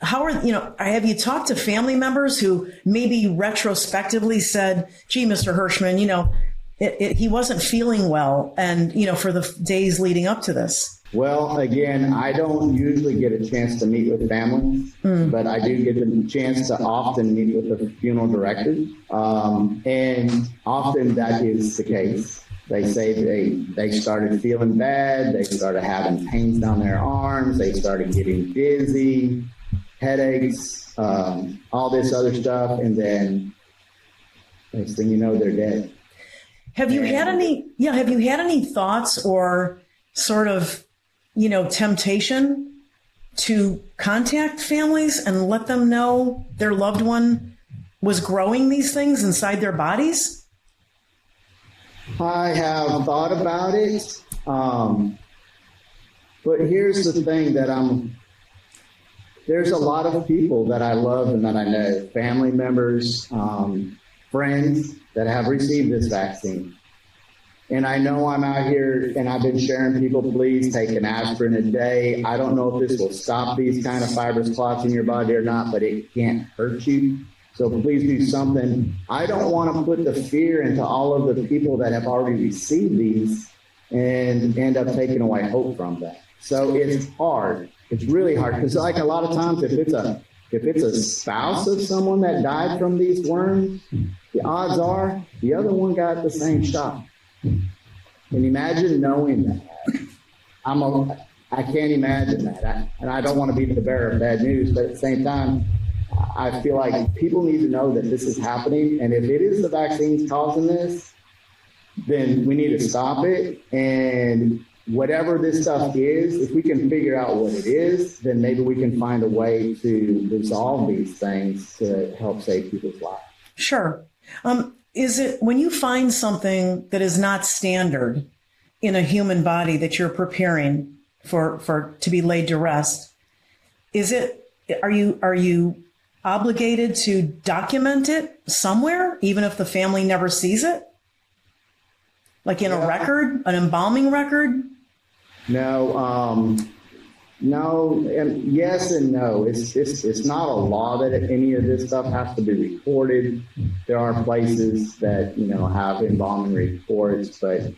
how are you know? Have you talked to family members who maybe retrospectively said, "Gee, Mr. Hirschman, you know." it, it, he wasn't feeling well, and you know, for the days leading up to this. Well, again, I don't usually get a chance to meet with families, mm. but I do get the chance to often meet with the funeral directors, um, and often that is the case. They say they they started feeling bad, they started having pains down their arms, they started getting dizzy, headaches, um, all this other stuff, and then next thing you know, they're dead. Have you had any? Yeah, have you had any thoughts or sort of, you know, temptation to contact families and let them know their loved one was growing these things inside their bodies? I have thought about it, um, but here's the thing that I'm. There's a lot of people that I love and that I know, family members, um, friends that have received this vaccine. And I know I'm out here and I've been sharing people, please take an aspirin a day. I don't know if this will stop these kind of fibrous clots in your body or not, but it can't hurt you. So please do something. I don't want to put the fear into all of the people that have already received these and end up taking away hope from them. So it's hard. It's really hard because, like a lot of times, if it's a if it's a spouse of someone that died from these worms, the odds are the other one got the same shot. Can you imagine knowing that? I'm a, I can't imagine that. I, and I don't want to be the bearer of bad news, but at the same time, I feel like people need to know that this is happening. And if it is the vaccines causing this, then we need to stop it. And whatever this stuff is, if we can figure out what it is, then maybe we can find a way to resolve these things to help save people's lives. Sure. Um, is it when you find something that is not standard in a human body that you're preparing for for to be laid to rest? Is it are you are you obligated to document it somewhere, even if the family never sees it? Like in yeah. a record, an embalming record? No, um, no, and yes and no. It's, it's it's not a law that any of this stuff has to be recorded. There are places that you know have embalming reports, but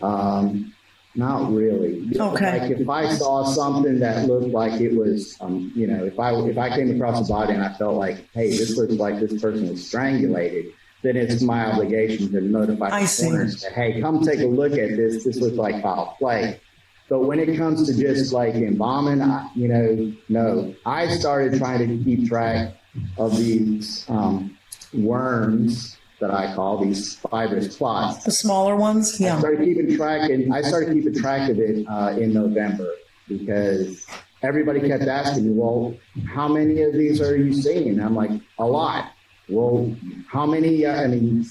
um, not really. Okay. Like if I saw something that looked like it was, um, you know, if I if I came across a body and I felt like, hey, this looks like this person was strangulated, then it's my obligation to notify I the coroner. Hey, come take a look at this. This looks like foul play. But when it comes to just like embalming, I, you know, no. I started trying to keep track of these um, worms that I call these fibrous clots. The smaller ones, yeah. I started keeping track, and I started keeping track of it uh, in November because everybody kept asking me, "Well, how many of these are you seeing?" I'm like, "A lot." Well, how many? Uh, I mean,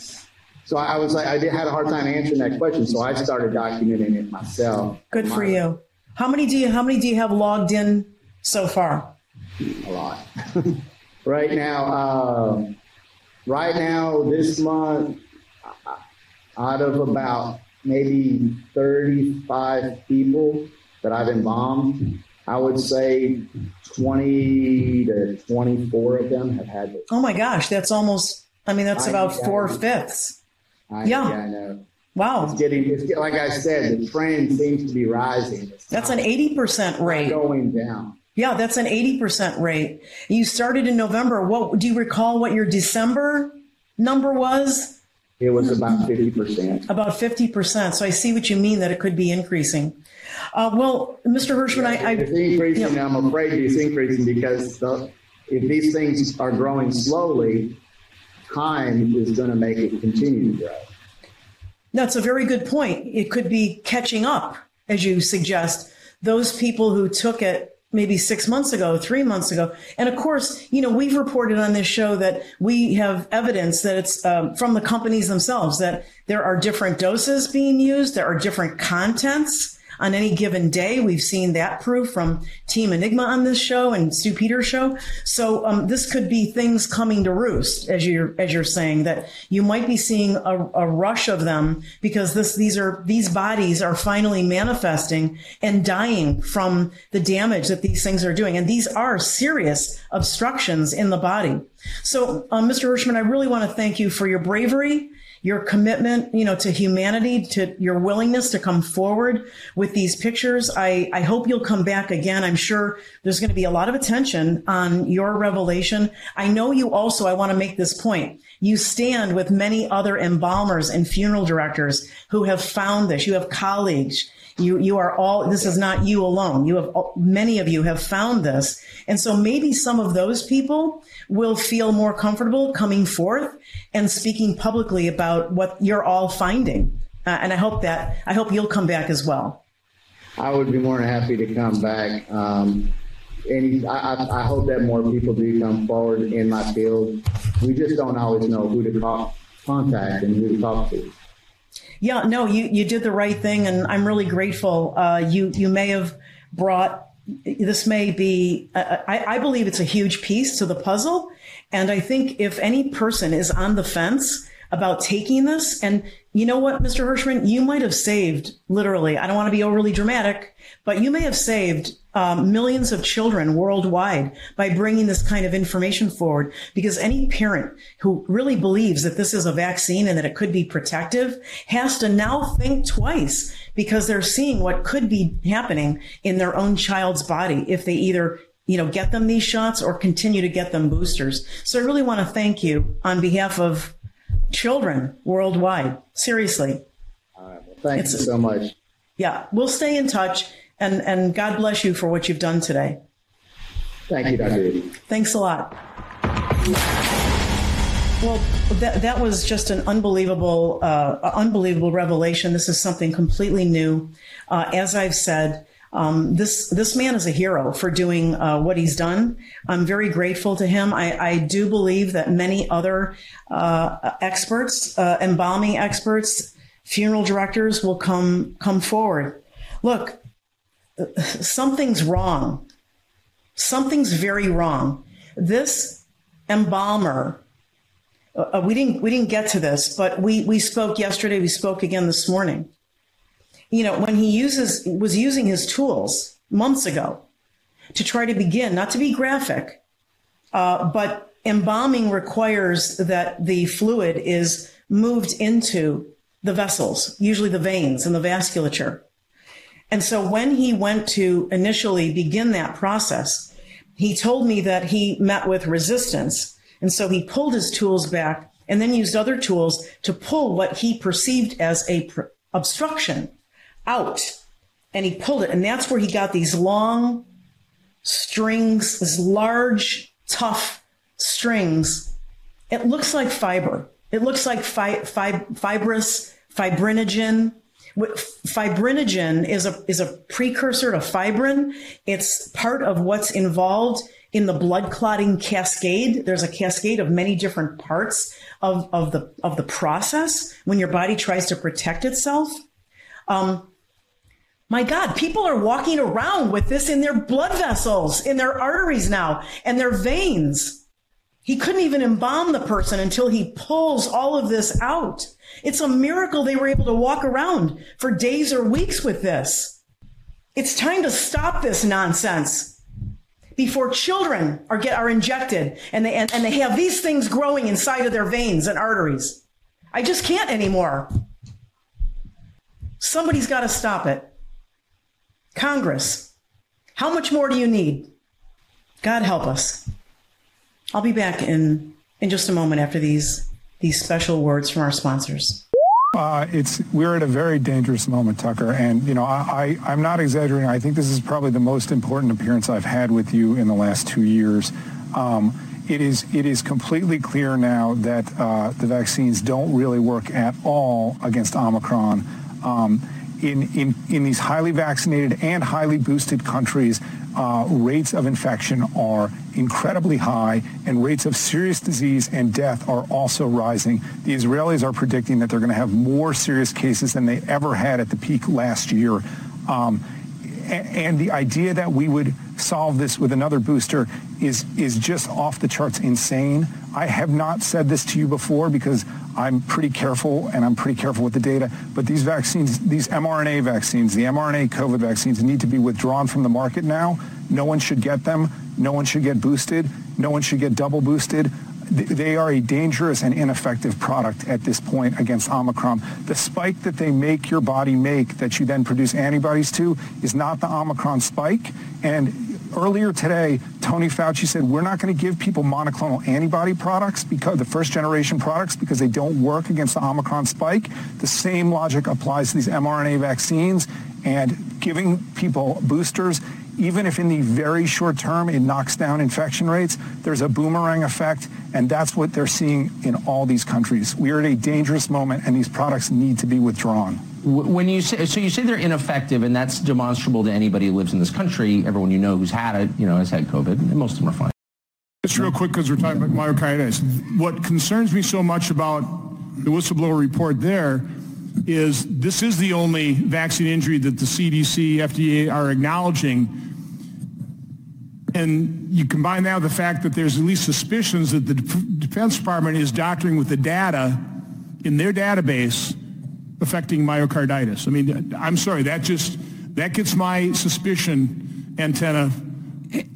so I was like, I did, had a hard time answering that question. So I started documenting it myself. Good for you. How many do you, how many do you have logged in so far? A lot. right now, uh, right now, this month, out of about maybe 35 people that I've embalmed, I would say 20 to 24 of them have had it. Oh my gosh, that's almost, I mean, that's about four fifths. I, yeah. yeah, I know. Wow. It's getting, it's like I said, the trend seems to be rising. That's an 80% rate. Going down. Yeah, that's an 80% rate. You started in November. What do you recall what your December number was? It was about 50%. About 50%. So I see what you mean that it could be increasing. Uh, well, Mr. Hirschman, yeah, I, I. It's increasing. I'm afraid it's increasing because the, if these things are growing slowly, time is going to make it continue to grow. That's a very good point. It could be catching up, as you suggest. Those people who took it maybe six months ago, three months ago. And of course, you know, we've reported on this show that we have evidence that it's um, from the companies themselves that there are different doses being used, there are different contents on any given day. We've seen that proof from Team Enigma on this show and Stew Peters show. So um, this could be things coming to roost, as you're as you're saying that you might be seeing a, a rush of them because this these are these bodies are finally manifesting and dying from the damage that these things are doing, and these are serious obstructions in the body. So, um, Mr. Hirschman, I really want to thank you for your bravery your commitment, you know, to humanity, to your willingness to come forward with these pictures. I, I hope you'll come back again. I'm sure there's going to be a lot of attention on your revelation. I know you also, I want to make this point. You stand with many other embalmers and funeral directors who have found this. You have colleagues. You, you are all, this is not you alone. You have, many of you have found this. And so maybe some of those people will feel more comfortable coming forth and speaking publicly about what you're all finding. Uh, and I hope that, I hope you'll come back as well. I would be more than happy to come back. Um, and I, I, hope that more people do come forward in my field. We just don't always know who to call, contact and who to talk to. Yeah, no, you, you did the right thing, and I'm really grateful. Uh, you you may have brought this may be uh, I, I believe it's a huge piece to the puzzle, and I think if any person is on the fence about taking this, and you know what, Mr. Hirschman, you might have saved literally. I don't want to be overly dramatic, but you may have saved um, millions of children worldwide by bringing this kind of information forward. Because any parent who really believes that this is a vaccine and that it could be protective has to now think twice because they're seeing what could be happening in their own child's body if they either you know, get them these shots or continue to get them boosters. So I really want to thank you on behalf of children worldwide. Seriously. All right. Well, thank it's, you so much. Yeah. We'll stay in touch and, and God bless you for what you've done today. Thank you, Dr. Thanks a lot. Well, that, that was just an unbelievable, uh, unbelievable revelation. This is something completely new. Uh, as I've said, um, this this man is a hero for doing uh, what he's done. I'm very grateful to him. I, I do believe that many other uh, experts, uh, embalming experts, funeral directors will come come forward. Look, something's wrong. Something's very wrong. This embalmer, uh, we didn't we didn't get to this, but we we spoke yesterday. We spoke again this morning. You know, when he uses was using his tools months ago to try to begin, not to be graphic, uh, but embalming requires that the fluid is moved into the vessels, usually the veins and the vasculature. And so when he went to initially begin that process, he told me that he met with resistance. And so he pulled his tools back and then used other tools to pull what he perceived as a pr- obstruction out. And he pulled it. And that's where he got these long strings, these large, tough strings. It looks like fiber. It looks like fi- fi- fibrous fibrinogen Fibrinogen is a is a precursor to fibrin. It's part of what's involved in the blood clotting cascade. There's a cascade of many different parts of, of the of the process when your body tries to protect itself. Um, my God, people are walking around with this in their blood vessels, in their arteries now, and their veins. He couldn't even embalm the person until he pulls all of this out. It's a miracle they were able to walk around for days or weeks with this. It's time to stop this nonsense before children are get are injected and they and, and they have these things growing inside of their veins and arteries. I just can't anymore. Somebody's got to stop it. Congress, how much more do you need? God help us. I'll be back in in just a moment after these these special words from our sponsors. Uh, it's we're at a very dangerous moment, Tucker, and you know I, I am not exaggerating. I think this is probably the most important appearance I've had with you in the last two years. Um, it is it is completely clear now that uh, the vaccines don't really work at all against Omicron. Um, in, in, in these highly vaccinated and highly boosted countries, uh, rates of infection are incredibly high and rates of serious disease and death are also rising. The Israelis are predicting that they're going to have more serious cases than they ever had at the peak last year. Um, and the idea that we would solve this with another booster is is just off the charts insane. I have not said this to you before because I'm pretty careful and I'm pretty careful with the data, but these vaccines, these mRNA vaccines, the mRNA COVID vaccines need to be withdrawn from the market now. No one should get them. No one should get boosted. No one should get double boosted. they are a dangerous and ineffective product at this point against Omicron. The spike that they make your body make that you then produce antibodies to is not the Omicron spike. And earlier today, Tony Fauci said we're not going to give people monoclonal antibody products because the first generation products because they don't work against the Omicron spike. The same logic applies to these mRNA vaccines and giving people boosters even if in the very short term it knocks down infection rates, there's a boomerang effect, and that's what they're seeing in all these countries. We are at a dangerous moment, and these products need to be withdrawn. When you say, so you say they're ineffective, and that's demonstrable to anybody who lives in this country. Everyone you know who's had it, you know, has had COVID, and most of them are fine. Just real quick, because we're talking about myocarditis. What concerns me so much about the whistleblower report there is this is the only vaccine injury that the CDC, FDA are acknowledging. And you combine that with the fact that there's at least suspicions that the Defense Department is doctoring with the data in their database affecting myocarditis. I mean, I'm sorry, that just that gets my suspicion antenna.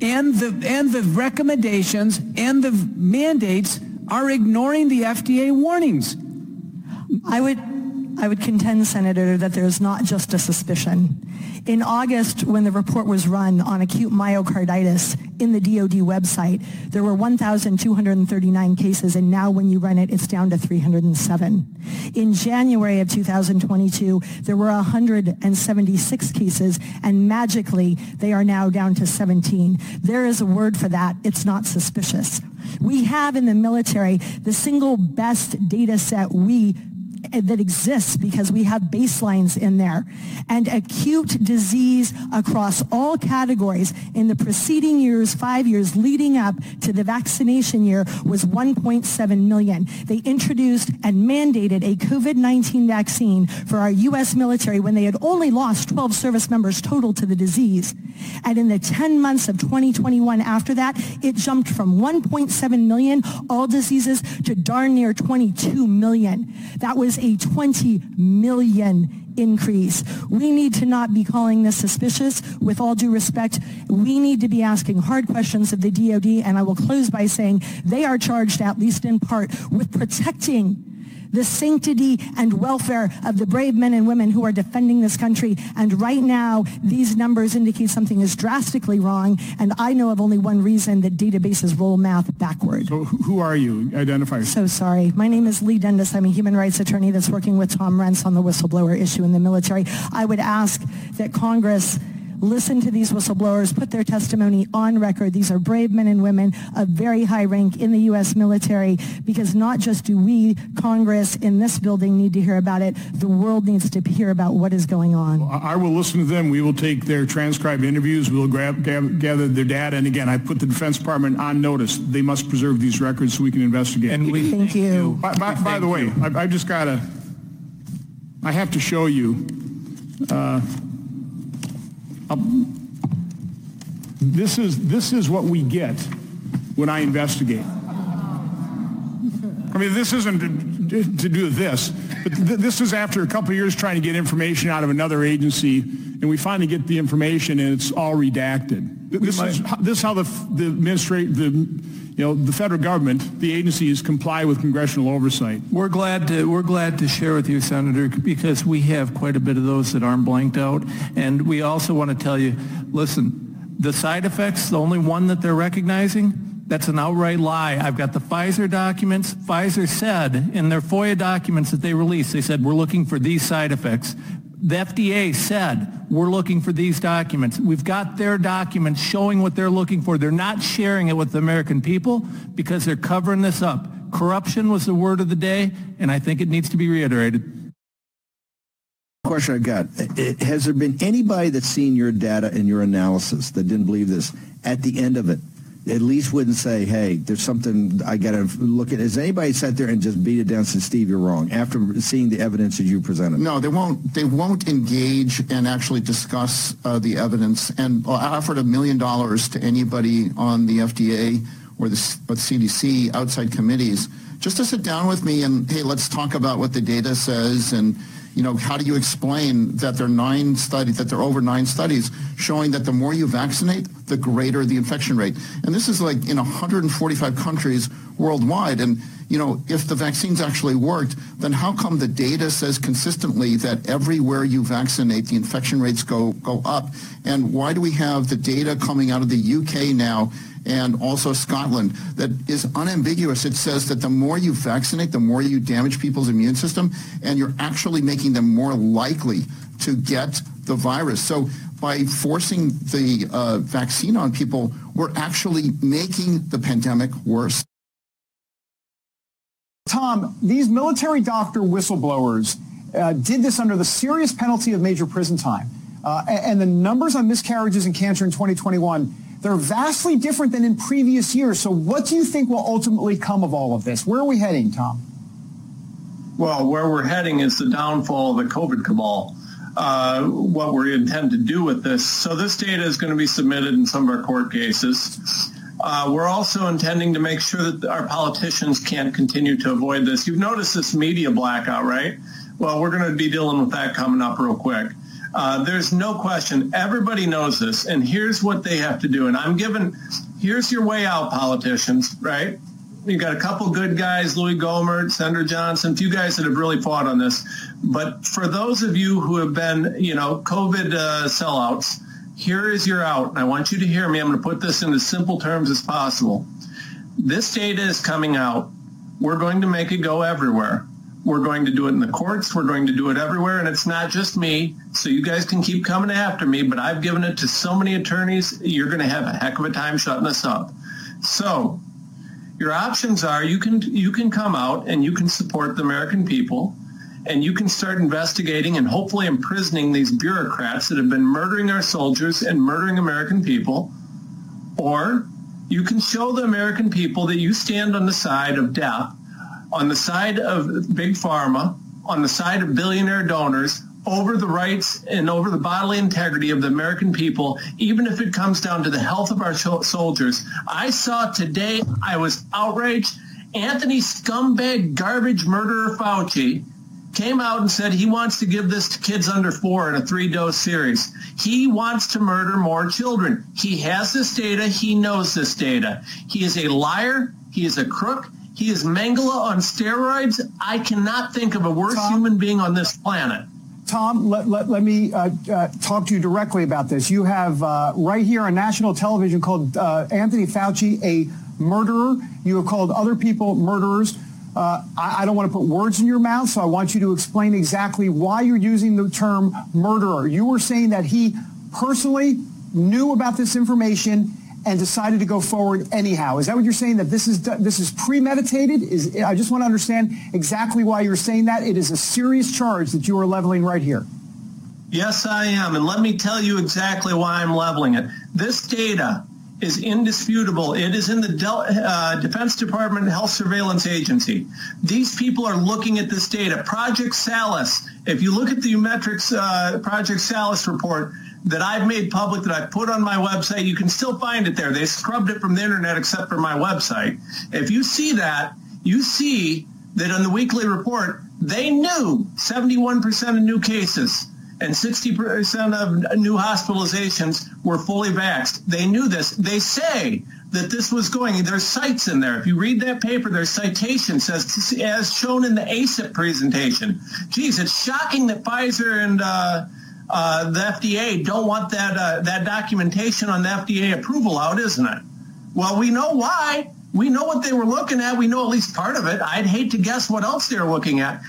And the and the recommendations and the mandates are ignoring the FDA warnings. I would I would contend, Senator, that there's not just a suspicion. In August, when the report was run on acute myocarditis in the DoD website, there were 1,239 cases, and now when you run it, it's down to 307. In January of 2022, there were 176 cases, and magically, they are now down to 17. There is a word for that. It's not suspicious. We have in the military the single best data set we that exists because we have baselines in there. And acute disease across all categories in the preceding years, five years leading up to the vaccination year was 1.7 million. They introduced and mandated a COVID-19 vaccine for our U.S. military when they had only lost 12 service members total to the disease. And in the 10 months of 2021 after that, it jumped from 1.7 million all diseases to darn near 22 million. That was a 20 million increase. We need to not be calling this suspicious. With all due respect, we need to be asking hard questions of the DOD, and I will close by saying they are charged, at least in part, with protecting the sanctity and welfare of the brave men and women who are defending this country. And right now, these numbers indicate something is drastically wrong. And I know of only one reason that databases roll math backward. So who are you? Identify yourself. So sorry. My name is Leigh Dundas. I'm a human rights attorney that's working with Tom Renz on the whistleblower issue in the military. I would ask that Congress listen to these whistleblowers, put their testimony on record. These are brave men and women of very high rank in the U.S. military because not just do we, Congress, in this building need to hear about it, the world needs to hear about what is going on. Well, I will listen to them. We will take their transcribed interviews. We'll grab, gather their data. And again, I put the Defense Department on notice. They must preserve these records so we can investigate. And we thank you. By, by, by the way, I, I just got to, I have to show you. Uh, um, this is this is what we get when I investigate. I mean, this isn't to, to do this, but th- this is after a couple years trying to get information out of another agency, and we finally get the information, and it's all redacted. This is this is how the the administrate the you know the federal government, the agencies comply with congressional oversight. We're glad to we're glad to share with you, Senator, because we have quite a bit of those that aren't blanked out, and we also want to tell you, listen, the side effects, the only one that they're recognizing. That's an outright lie. I've got the Pfizer documents. Pfizer said in their FOIA documents that they released, they said, we're looking for these side effects the FDA said, we're looking for these documents. We've got their documents showing what they're looking for. They're not sharing it with the American people because they're covering this up. Corruption was the word of the day, and I think it needs to be reiterated. Question I got. Has there been anybody that's seen your data and your analysis that didn't believe this at the end of it? At least wouldn't say, hey, there's something I got to look at. Has anybody sat there and just beat it down and said, Steve, you're wrong after seeing the evidence that you presented? No, they won't. They won't engage and actually discuss uh, the evidence. And I offered a million dollars to anybody on the FDA or the, or the CDC outside committees just to sit down with me and, hey, let's talk about what the data says and You know, how do you explain that there are nine studies, that there are over nine studies showing that the more you vaccinate, the greater the infection rate? And this is like in 145 countries worldwide. And, you know, if the vaccines actually worked, then how come the data says consistently that everywhere you vaccinate, the infection rates go, go up? And why do we have the data coming out of the UK now and also Scotland that is unambiguous. It says that the more you vaccinate, the more you damage people's immune system, and you're actually making them more likely to get the virus. So by forcing the uh, vaccine on people, we're actually making the pandemic worse. Tom, these military doctor whistleblowers uh, did this under the serious penalty of major prison time. Uh, and the numbers on miscarriages and cancer in 2021 they're vastly different than in previous years. So what do you think will ultimately come of all of this? Where are we heading, Tom? Well, where we're heading is the downfall of the COVID cabal. Uh, what we intend to do with this. So this data is going to be submitted in some of our court cases. Uh, we're also intending to make sure that our politicians can't continue to avoid this. You've noticed this media blackout, right? Well, we're going to be dealing with that coming up real quick. Uh, there's no question. Everybody knows this. And here's what they have to do. And I'm giving, here's your way out, politicians, right? You've got a couple good guys, Louis Gohmert, Senator Johnson, a few guys that have really fought on this. But for those of you who have been, you know, COVID uh, sellouts, here is your out. And I want you to hear me. I'm going to put this in as simple terms as possible. This data is coming out. We're going to make it go everywhere. We're going to do it in the courts. We're going to do it everywhere. And it's not just me. So you guys can keep coming after me, but I've given it to so many attorneys. You're going to have a heck of a time shutting us up. So your options are you can you can come out and you can support the American people and you can start investigating and hopefully imprisoning these bureaucrats that have been murdering our soldiers and murdering American people. Or you can show the American people that you stand on the side of death on the side of big pharma, on the side of billionaire donors, over the rights and over the bodily integrity of the American people, even if it comes down to the health of our soldiers. I saw today, I was outraged. Anthony scumbag garbage murderer Fauci came out and said he wants to give this to kids under four in a three dose series. He wants to murder more children. He has this data. He knows this data. He is a liar. He is a crook. He is Mengele on steroids. I cannot think of a worse Tom, human being on this planet. Tom, let, let, let me uh, uh, talk to you directly about this. You have uh, right here on national television called uh, Anthony Fauci a murderer. You have called other people murderers. Uh, I, I don't want to put words in your mouth, so I want you to explain exactly why you're using the term murderer. You were saying that he personally knew about this information and decided to go forward anyhow. Is that what you're saying? That this is this is premeditated? Is I just want to understand exactly why you're saying that. It is a serious charge that you are leveling right here. Yes, I am, and let me tell you exactly why I'm leveling it. This data is indisputable. It is in the Del- uh, Defense Department Health Surveillance Agency. These people are looking at this data. Project Salus, if you look at the Metrics uh, Project Salus report, that I've made public that I've put on my website. You can still find it there. They scrubbed it from the internet except for my website. If you see that, you see that on the weekly report, they knew 71% of new cases and 60% of new hospitalizations were fully vaxxed. They knew this. They say that this was going. There's cites in there. If you read that paper, there's citations as, as shown in the ACIP presentation. Geez, it's shocking that Pfizer and uh, uh, the FDA don't want that uh, that documentation on the FDA approval out, isn't it? Well, we know why. We know what they were looking at. We know at least part of it. I'd hate to guess what else they're looking at.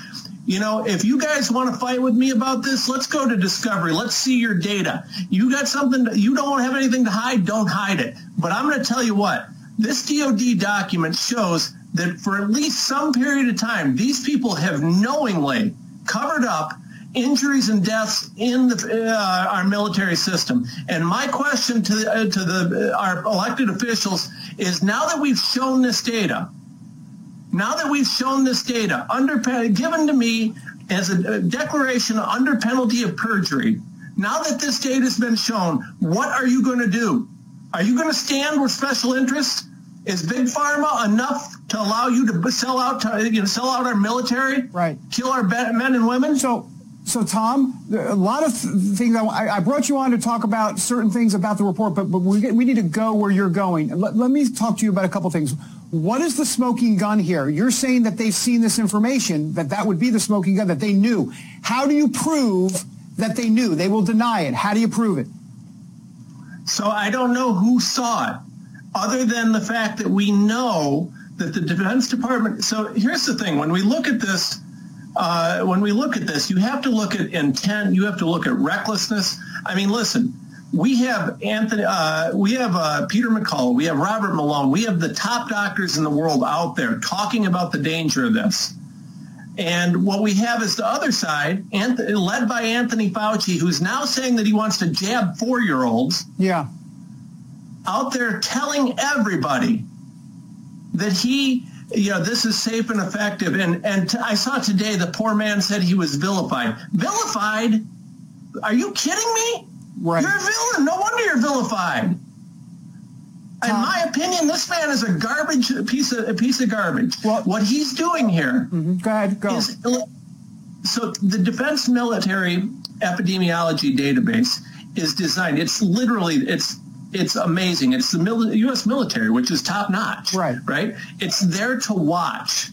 You know, if you guys want to fight with me about this, let's go to Discovery. Let's see your data. You got something, to, you don't have anything to hide, don't hide it. But I'm going to tell you what, this DOD document shows that for at least some period of time, these people have knowingly covered up injuries and deaths in the, uh, our military system. And my question to, uh, to the, uh, our elected officials is now that we've shown this data, now that we've shown this data under given to me as a declaration under penalty of perjury, now that this data has been shown, what are you going to do? Are you going to stand with special interests? Is big pharma enough to allow you to sell out to you know, sell out our military? Right. Kill our men and women? So So, Tom, a lot of things. I, I, brought you on to talk about certain things about the report, but, but we, we need to go where you're going. Let, let me talk to you about a couple things. What is the smoking gun here? You're saying that they've seen this information, that that would be the smoking gun, that they knew. How do you prove that they knew? They will deny it. How do you prove it? So I don't know who saw it, other than the fact that we know that the Defense Department. So here's the thing: when we look at this, uh, when we look at this, you have to look at intent. You have to look at recklessness. I mean, listen. We have Anthony. Uh, we have uh, Peter McCullough. We have Robert Malone. We have the top doctors in the world out there talking about the danger of this. And what we have is the other side, Anthony, led by Anthony Fauci, who's now saying that he wants to jab four-year-olds. Yeah. Out there telling everybody that he, you know, this is safe and effective. And and t- I saw today the poor man said he was vilified. Vilified? Are you kidding me? Right. You're a villain. No wonder you're vilified. In my opinion, this man is a garbage piece of a piece of garbage. what he's doing here Mm-hmm. Go ahead, go. is so the defense military epidemiology database is designed. It's literally it's it's amazing. It's the mil- U.S. military, which is top notch. Right. Right. It's there to watch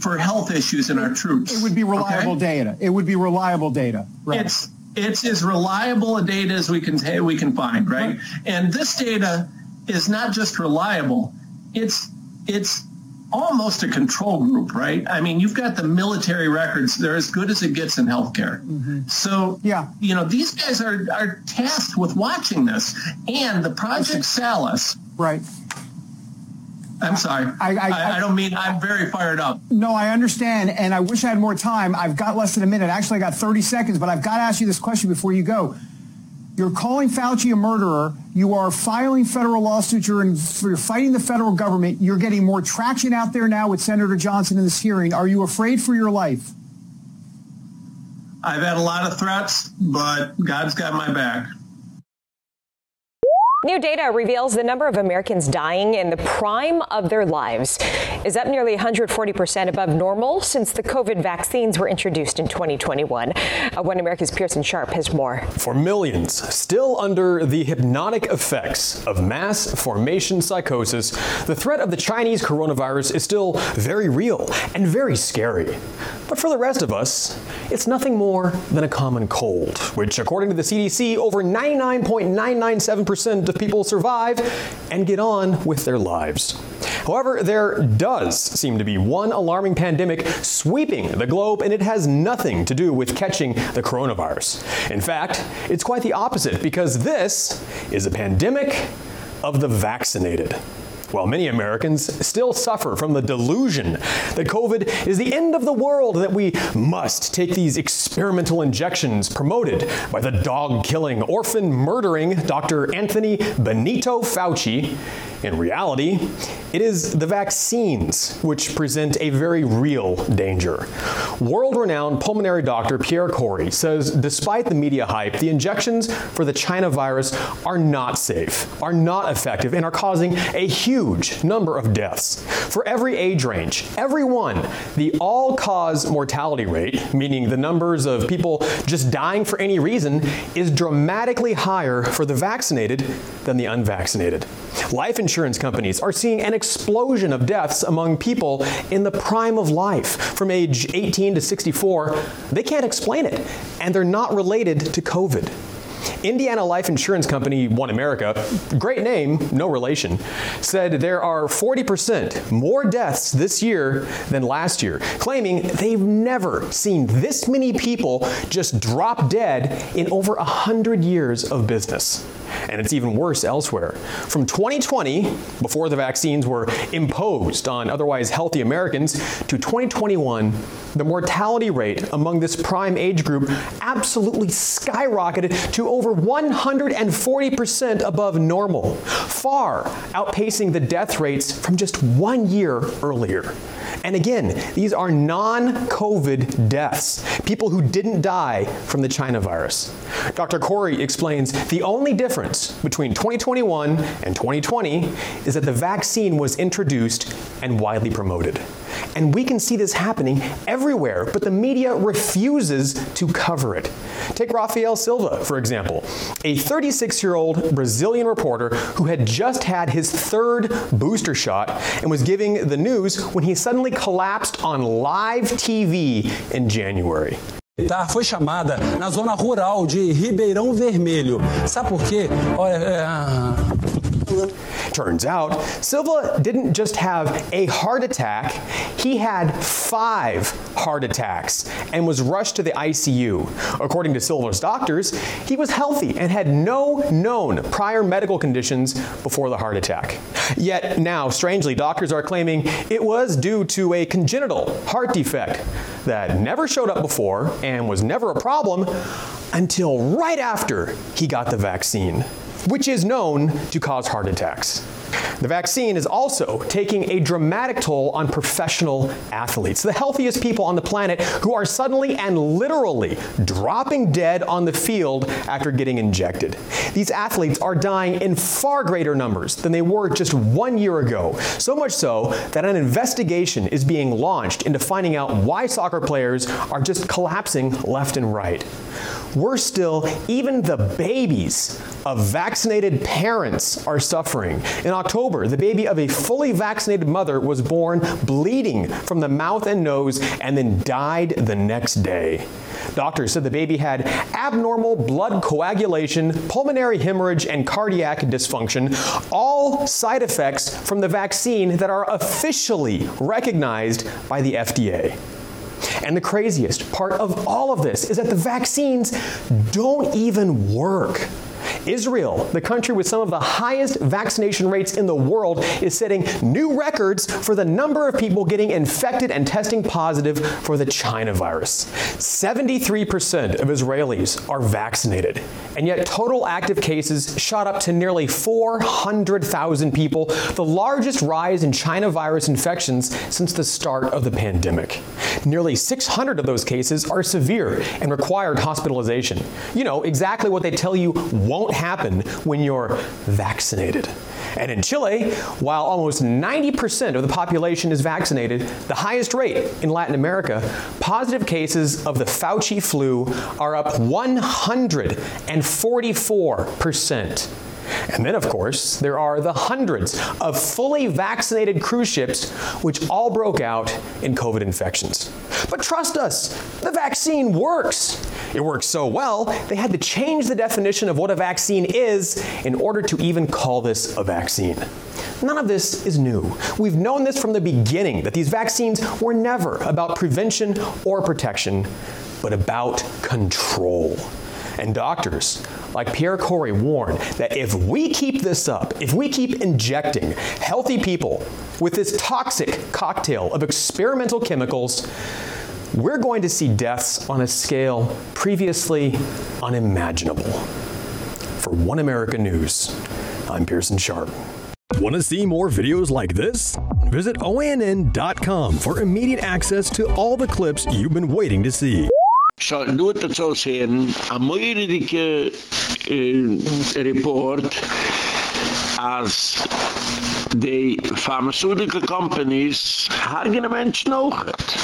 for health issues in our troops. It would be reliable okay? data. It would be reliable data. Right. It's it's as reliable a data as we can ta- we can find, right? And this data is not just reliable; it's it's almost a control group, right? I mean, you've got the military records; they're as good as it gets in healthcare. Mm-hmm. So, yeah, you know, these guys are are tasked with watching this, and the Project Salus, right? I'm sorry. I, I, I don't mean I'm very fired up. No, I understand, and I wish I had more time. I've got less than a minute. Actually, I got 30 seconds, but I've got to ask you this question before you go. You're calling Fauci a murderer. You are filing federal lawsuits. You're, in, you're fighting the federal government. You're getting more traction out there now with Senator Johnson in this hearing. Are you afraid for your life? I've had a lot of threats, but God's got my back. New data reveals the number of Americans dying in the prime of their lives is up nearly 140% above normal since the COVID vaccines were introduced in 2021. Uh, One America's Pearson Sharp has more. For millions still under the hypnotic effects of mass formation psychosis, the threat of the Chinese coronavirus is still very real and very scary. But for the rest of us, it's nothing more than a common cold, which according to the CDC, over 99.997% of people survive and get on with their lives. However, there does seem to be one alarming pandemic sweeping the globe and it has nothing to do with catching the coronavirus. In fact, it's quite the opposite because this is a pandemic of the vaccinated. While many Americans still suffer from the delusion that COVID is the end of the world that we must take these experimental injections promoted by the dog-killing, orphan-murdering Dr. Anthony Benito Fauci, in reality, it is the vaccines which present a very real danger. World-renowned pulmonary doctor Pierre Kory says despite the media hype, the injections for the China virus are not safe, are not effective and are causing a huge number of deaths. For every age range, everyone, the all-cause mortality rate, meaning the numbers of people just dying for any reason, is dramatically higher for the vaccinated than the unvaccinated. Life insurance companies are seeing an explosion of deaths among people in the prime of life from age 18 to 64. They can't explain it, and they're not related to COVID. Indiana Life Insurance Company, OneAmerica, great name, no relation, said there are 40% more deaths this year than last year, claiming they've never seen this many people just drop dead in over 100 years of business. And it's even worse elsewhere. From 2020, before the vaccines were imposed on otherwise healthy Americans, to 2021, the mortality rate among this prime age group absolutely skyrocketed to over 140% above normal, far outpacing the death rates from just 1 year earlier. And again, these are non-COVID deaths, people who didn't die from the China virus. Dr. Kory explains the only difference between 2021 and 2020 is that the vaccine was introduced and widely promoted. And we can see this happening everywhere, but the media refuses to cover it. Take Rafael Silva, for example, a 36-year-old Brazilian reporter who had just had his third booster shot and was giving the news when he suddenly collapsed on live TV in January. Tá, foi chamada na zona rural de Ribeirão Vermelho. Sabe por quê? Olha, é... Turns out, Silva didn't just have a heart attack, he had 5 heart attacks and was rushed to the ICU. According to Silva's doctors, he was healthy and had no known prior medical conditions before the heart attack. Yet now, strangely, doctors are claiming it was due to a congenital heart defect that never showed up before and was never a problem until right after he got the vaccine which is known to cause heart attacks. The vaccine is also taking a dramatic toll on professional athletes, the healthiest people on the planet who are suddenly and literally dropping dead on the field after getting injected. These athletes are dying in far greater numbers than they were just 1 year ago. So much so that an investigation is being launched into finding out why soccer players are just collapsing left and right. Worse still, even the babies of vaccinated parents are suffering. In October, the baby of a fully vaccinated mother was born bleeding from the mouth and nose and then died the next day. Doctors said the baby had abnormal blood coagulation, pulmonary hemorrhage and cardiac dysfunction, all side effects from the vaccine that are officially recognized by the FDA. And the craziest part of all of this is that the vaccines don't even work. Israel, the country with some of the highest vaccination rates in the world, is setting new records for the number of people getting infected and testing positive for the China virus. 73% of Israelis are vaccinated, and yet total active cases shot up to nearly 400,000 people, the largest rise in China virus infections since the start of the pandemic. Nearly 600 of those cases are severe and required hospitalization. You know, exactly what they tell you won't happen when you're vaccinated. And in Chile, while almost 90% of the population is vaccinated, the highest rate in Latin America, positive cases of the Fauci flu are up 144%. And then of course, there are the hundreds of fully vaccinated cruise ships which all broke out in COVID infections. But trust us, the vaccine works. It works so well, they had to change the definition of what a vaccine is in order to even call this a vaccine. None of this is new. We've known this from the beginning that these vaccines were never about prevention or protection, but about control. And doctors like Pierre Kory warn that if we keep this up, if we keep injecting healthy people with this toxic cocktail of experimental chemicals, we're going to see deaths on a scale previously unimaginable. For One America News, I'm Pearson Sharp. Want to see more videos like this? Visit onn.com for immediate access to all the clips you've been waiting to see. schalten nur dazu sehen, am mehrjährige äh, Report, als die pharmaceutical companies eigene Menschen auch hat.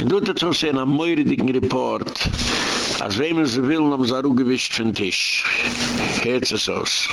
Und du dazu sehen, am mehrjährigen Report, als wem es will, um so gewischt von Tisch. Geht es aus.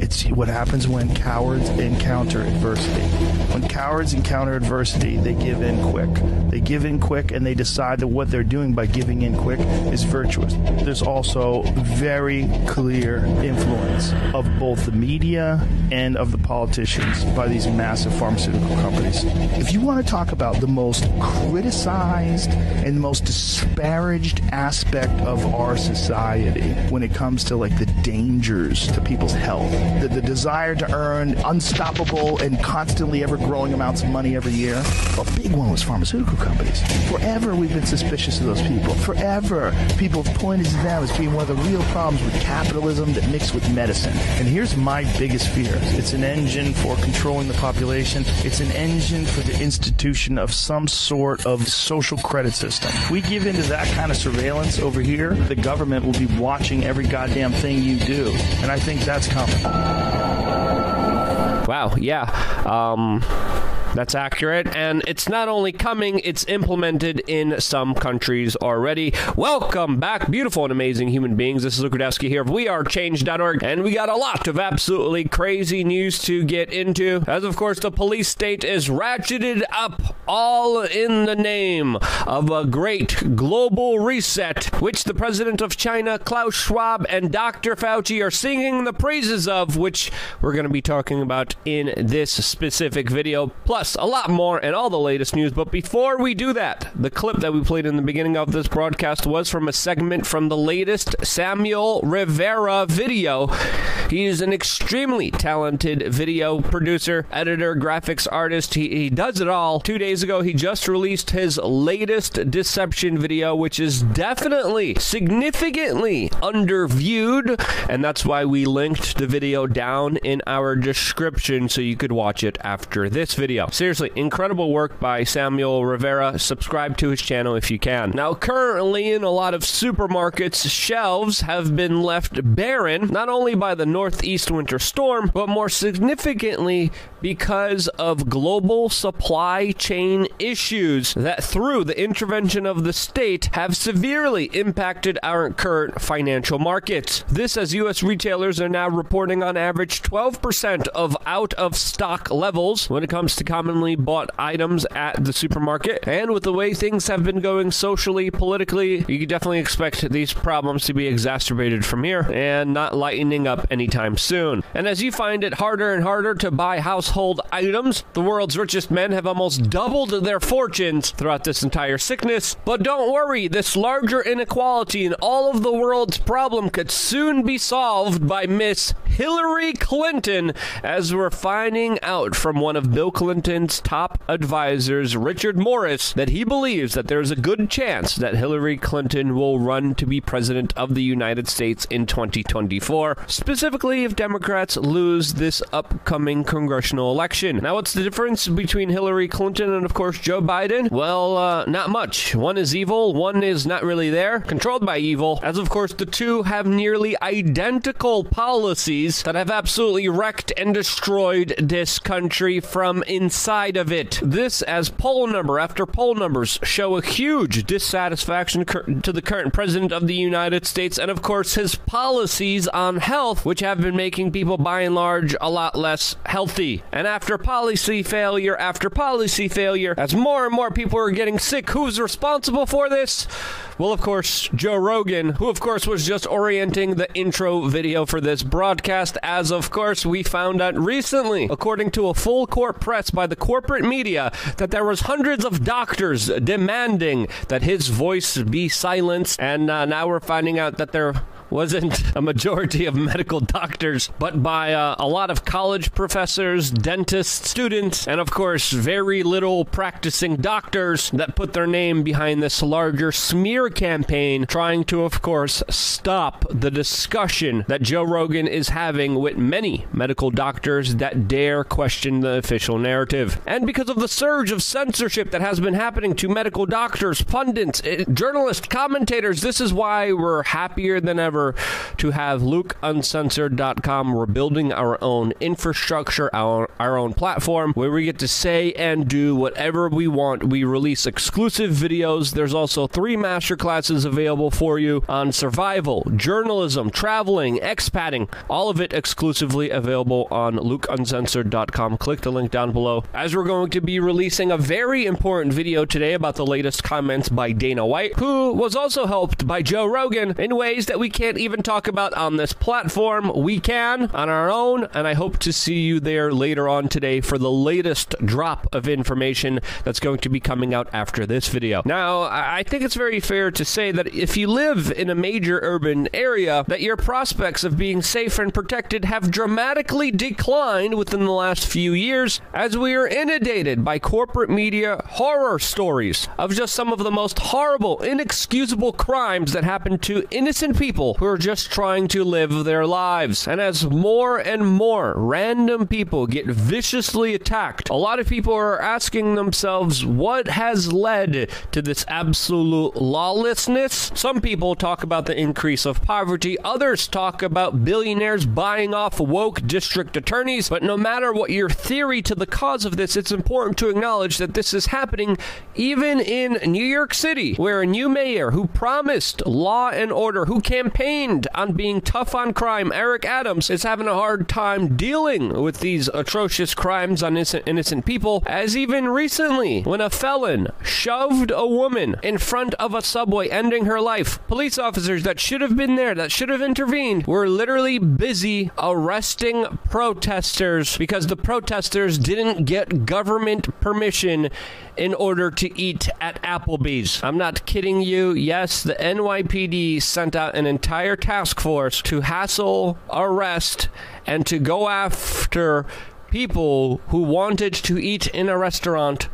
It's what happens when cowards encounter adversity. When cowards encounter adversity, they give in quick. They give in quick and they decide that what they're doing by giving in quick is virtuous. There's also very clear influence of both the media and of the politicians by these massive pharmaceutical companies. If you want to talk about the most criticized and most disparaged aspect of our society when it comes to like the dangers to people's health, the, the desire to earn unstoppable and constantly ever growing amounts of money every year. A big one was pharmaceutical companies. Forever we've been suspicious of those people. Forever people have pointed to them as being one of the real problems with capitalism that mixed with medicine. And here's my biggest fear. It's an engine for controlling the population. It's an engine for the institution of some sort of social credit system. If we give into that kind of surveillance over here, the government will be watching every goddamn thing you do. And I think that's coming. Wow, yeah. Um That's accurate. And it's not only coming, it's implemented in some countries already. Welcome back, beautiful and amazing human beings. This is Luke Rudkowski here of WeAreChange.org. And we got a lot of absolutely crazy news to get into. As, of course, the police state is ratcheted up all in the name of a great global reset, which the president of China, Klaus Schwab, and Dr. Fauci are singing the praises of, which we're going to be talking about in this specific video, plus a lot more and all the latest news. But before we do that, the clip that we played in the beginning of this broadcast was from a segment from the latest Samuel Rivera video. He is an extremely talented video producer, editor, graphics artist. He, he does it all. Two days ago, he just released his latest deception video, which is definitely significantly underviewed. And that's why we linked the video down in our description so you could watch it after this video. Seriously, incredible work by Samuel Rivera. Subscribe to his channel if you can. Now, currently in a lot of supermarkets, shelves have been left barren, not only by the northeast winter storm, but more significantly because of global supply chain issues that through the intervention of the state have severely impacted our current financial markets. This as US retailers are now reporting on average 12% of out of stock levels when it comes to commonly bought items at the supermarket. And with the way things have been going socially, politically, you definitely expect these problems to be exacerbated from here and not lightening up anytime soon. And as you find it harder and harder to buy household items, the world's richest men have almost doubled their fortunes throughout this entire sickness. But don't worry, this larger inequality in all of the world's problem could soon be solved by Miss Hillary Clinton as we're finding out from one of Bill Clinton's top advisors, Richard Morris, that he believes that there's a good chance that Hillary Clinton will run to be president of the United States in 2024, specifically if Democrats lose this upcoming congressional election. Now, what's the difference between Hillary Clinton and, of course, Joe Biden? Well, uh, not much. One is evil, one is not really there, controlled by evil, as, of course, the two have nearly identical policies that have absolutely wrecked and destroyed this country from inside of it. This, as poll number after poll numbers show a huge dissatisfaction to the current president of the United States, and of course, his policies on health, which have been making people by and large a lot less healthy. And after policy failure after policy failure, as more and more people are getting sick, who's responsible for this? Well, of course, Joe Rogan, who of course was just orienting the intro video for this broadcast, as of course we found out recently, according to a full court press by the corporate media, that there was hundreds of doctors demanding that his voice be silenced, and uh, now we're finding out that there wasn't a majority of medical doctors, but by uh, a lot of college professors, dentists, students, and of course, very little practicing doctors that put their name behind this larger smear campaign, trying to, of course, stop the discussion that Joe Rogan is having with many medical doctors that dare question the official narrative. And because of the surge of censorship that has been happening to medical doctors, pundits, eh, journalists, commentators, this is why we're happier than ever to have LukeUncensored.com. We're building our own infrastructure, our, our own platform where we get to say and do whatever we want. We release exclusive videos. There's also three master classes available for you on survival, journalism, traveling, expatting, all of it exclusively available on LukeUncensored.com. Click the link down below. As we're going to be releasing a very important video today about the latest comments by Dana White, who was also helped by Joe Rogan in ways that we can't even talk about on this platform. We can on our own, and I hope to see you there later on today for the latest drop of information that's going to be coming out after this video. Now, I think it's very fair to say that if you live in a major urban area, that your prospects of being safe and protected have dramatically declined within the last few years as we are inundated by corporate media horror stories of just some of the most horrible, inexcusable crimes that happen to innocent people who are just trying to live their lives. And as more and more random people get viciously attacked, a lot of people are asking themselves what has led to this absolute lawlessness. Some people talk about the increase of poverty, others talk about billionaires buying off woke district attorneys, but no matter what your theory to the cause of this, it's important to acknowledge that this is happening even in New York City, where a new mayor who promised law and order, who campaigned on being tough on crime, Eric Adams, is having a hard time dealing with these atrocious crimes on innocent, innocent people, as even recently, when a felon shoved a woman in front of a subway, ending her life. Police officers that should have been there, that should have intervened, were literally busy arresting protesters because the protesters didn't get government permission in order to eat at Applebee's. I'm not kidding you. Yes, the NYPD sent out an entire task force to hassle, arrest, and to go after people who wanted to eat in a restaurant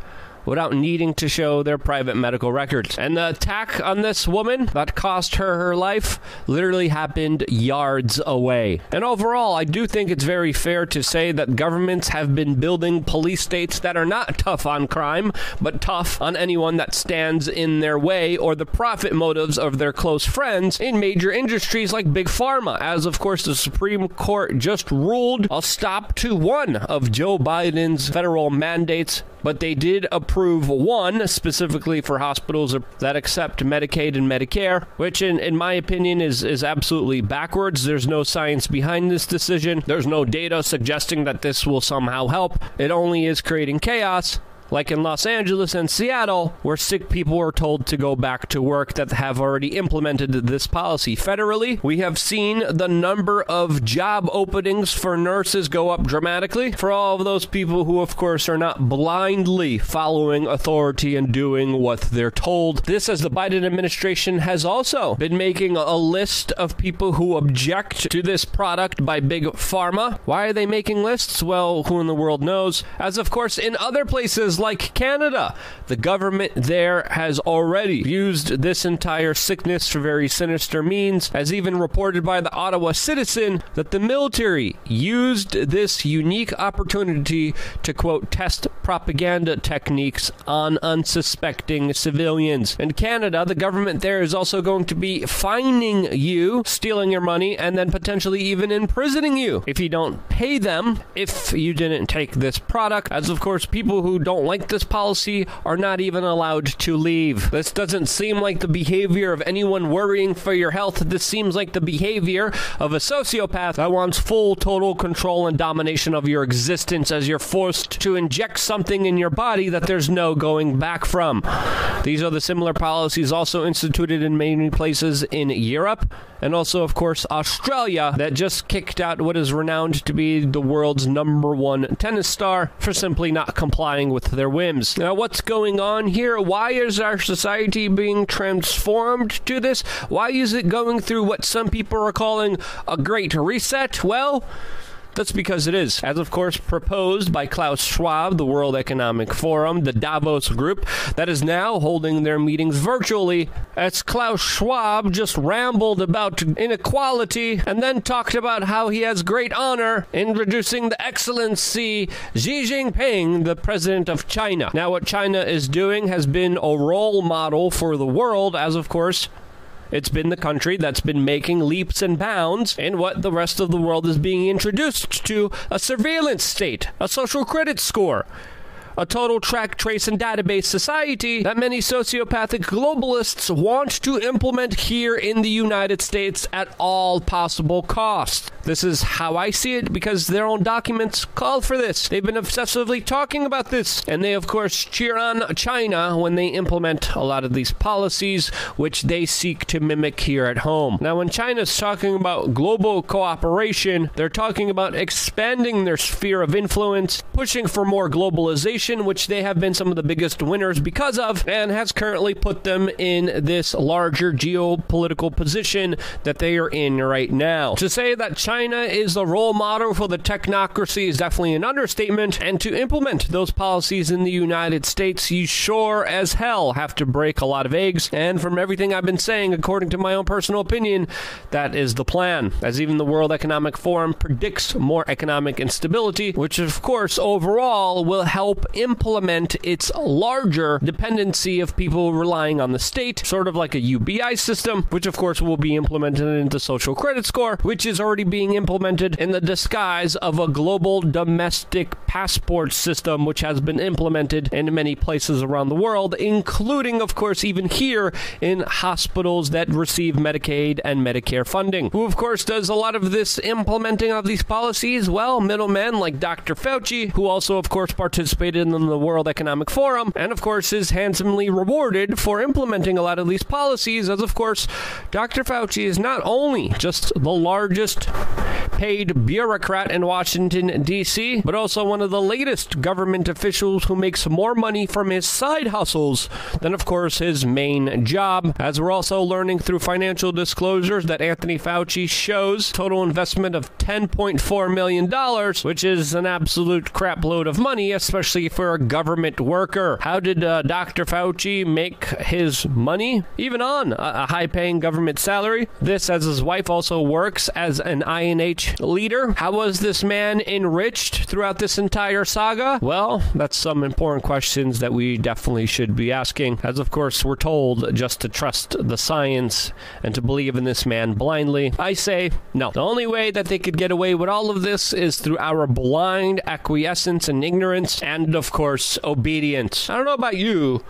without needing to show their private medical records. And the attack on this woman that cost her her life literally happened yards away. And overall, I do think it's very fair to say that governments have been building police states that are not tough on crime, but tough on anyone that stands in their way or the profit motives of their close friends in major industries like big pharma. As of course the Supreme Court just ruled a stop to one of Joe Biden's federal mandates but they did approve one specifically for hospitals that accept Medicaid and Medicare, which in, in my opinion is is absolutely backwards. There's no science behind this decision. There's no data suggesting that this will somehow help. It only is creating chaos like in Los Angeles and Seattle, where sick people are told to go back to work that have already implemented this policy. Federally, we have seen the number of job openings for nurses go up dramatically for all of those people who, of course, are not blindly following authority and doing what they're told. This, as the Biden administration has also been making a list of people who object to this product by big pharma. Why are they making lists? Well, who in the world knows? As, of course, in other places like Canada. The government there has already used this entire sickness for very sinister means, as even reported by the Ottawa Citizen that the military used this unique opportunity to quote test propaganda techniques on unsuspecting civilians. In Canada, the government there is also going to be fining you, stealing your money, and then potentially even imprisoning you if you don't pay them if you didn't take this product. As of course, people who don't like this policy are not even allowed to leave. This doesn't seem like the behavior of anyone worrying for your health. This seems like the behavior of a sociopath that wants full total control and domination of your existence as you're forced to inject something in your body that there's no going back from. These are the similar policies also instituted in many places in Europe and also of course Australia that just kicked out what is renowned to be the world's number 1 tennis star for simply not complying with their whims. Now, what's going on here? Why is our society being transformed to this? Why is it going through what some people are calling a great reset? Well, that's because it is. As of course proposed by Klaus Schwab, the World Economic Forum, the Davos group that is now holding their meetings virtually. As Klaus Schwab just rambled about inequality and then talked about how he has great honor in reducing the excellency Xi Jinping, the president of China. Now what China is doing has been a role model for the world as of course it's been the country that's been making leaps and bounds in what the rest of the world is being introduced to. A surveillance state, a social credit score a total track, trace, and database society that many sociopathic globalists want to implement here in the United States at all possible costs. This is how I see it because their own documents call for this. They've been obsessively talking about this, and they, of course, cheer on China when they implement a lot of these policies which they seek to mimic here at home. Now, when China's talking about global cooperation, they're talking about expanding their sphere of influence, pushing for more globalization which they have been some of the biggest winners because of, and has currently put them in this larger geopolitical position that they are in right now. To say that China is the role model for the technocracy is definitely an understatement, and to implement those policies in the United States, you sure as hell have to break a lot of eggs, and from everything I've been saying, according to my own personal opinion, that is the plan. As even the World Economic Forum predicts more economic instability, which of course overall will help implement its larger dependency of people relying on the state, sort of like a UBI system, which of course will be implemented into social credit score, which is already being implemented in the disguise of a global domestic passport system which has been implemented in many places around the world, including of course even here in hospitals that receive Medicaid and Medicare funding. Who of course does a lot of this implementing of these policies? Well, middlemen like Dr. Fauci, who also of course participated in the World Economic Forum and of course is handsomely rewarded for implementing a lot of these policies as of course Dr. Fauci is not only just the largest paid bureaucrat in Washington D.C., but also one of the latest government officials who makes more money from his side hustles than of course his main job. As we're also learning through financial disclosures that Anthony Fauci shows total investment of 10.4 million dollars, which is an absolute crapload of money especially for a government worker. How did uh, Dr. Fauci make his money even on a, a high-paying government salary? This as his wife also works as an NIH leader. How was this man enriched throughout this entire saga? Well, that's some important questions that we definitely should be asking. As of course we're told just to trust the science and to believe in this man blindly. I say no. The only way that they could get away with all of this is through our blind acquiescence and ignorance and of course obedience. I don't know about you,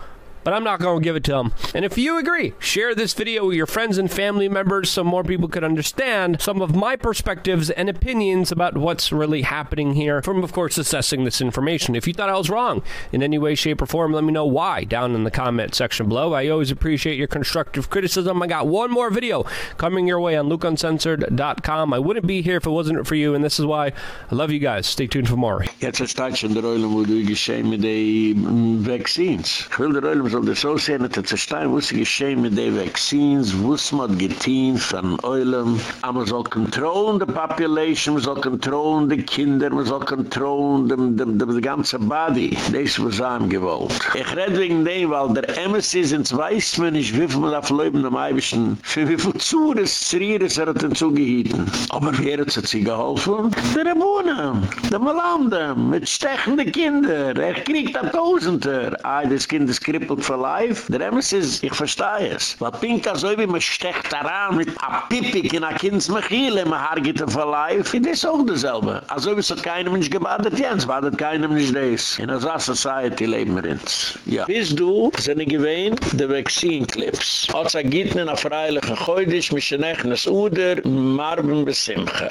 but I'm not going to give it to them. And if you agree, share this video with your friends and family members so more people could understand some of my perspectives and opinions about what's really happening here from, of course, assessing this information. If you thought I was wrong in any way, shape, or form, let me know why down in the comment section below. I always appreciate your constructive criticism. I got one more video coming your way on lukeuncensored.com. I wouldn't be here if it wasn't for you, and this is why I love you guys. Stay tuned for more. Jetzt ist der wo du geschehen mit den mm, Vaccines. Ich will der soll das so sehen, dass es stein, wo sie geschehen mit den Vaccines, wo es man getein von Eulen. Aber man soll kontrollen die Population, man soll kontrollen die Kinder, man soll kontrollen die, die, die, die ganze Body. Das was am gewollt. Ich red wegen dem, weil der MSC sind, weiß man nicht, wie viel man auf Leuben am Eibischen, für wie viel Zures, Zrieres er hat den zugehitten. Aber wer hat sich geholfen? Der Rebunen, der Melandem, mit stechende Kinder. Er kriegt da Tausender. Ah, das Kind ist krippelt for life. Der Emes ist, ich verstehe es. Weil Pinka so wie man stecht daran mit a Pipik in a Kinds Mechile, hargit er for life. Das ist auch dasselbe. Also wie es hat keinem nicht gebadet, Jens, badet keinem nicht das. In a Society leben wir ins. Ja. Bist du, sind ich gewähnt, die Vaccine-Clips. Als er gibt mir eine freiliche Geudisch, mich in Echnes Uder, Marben besimche.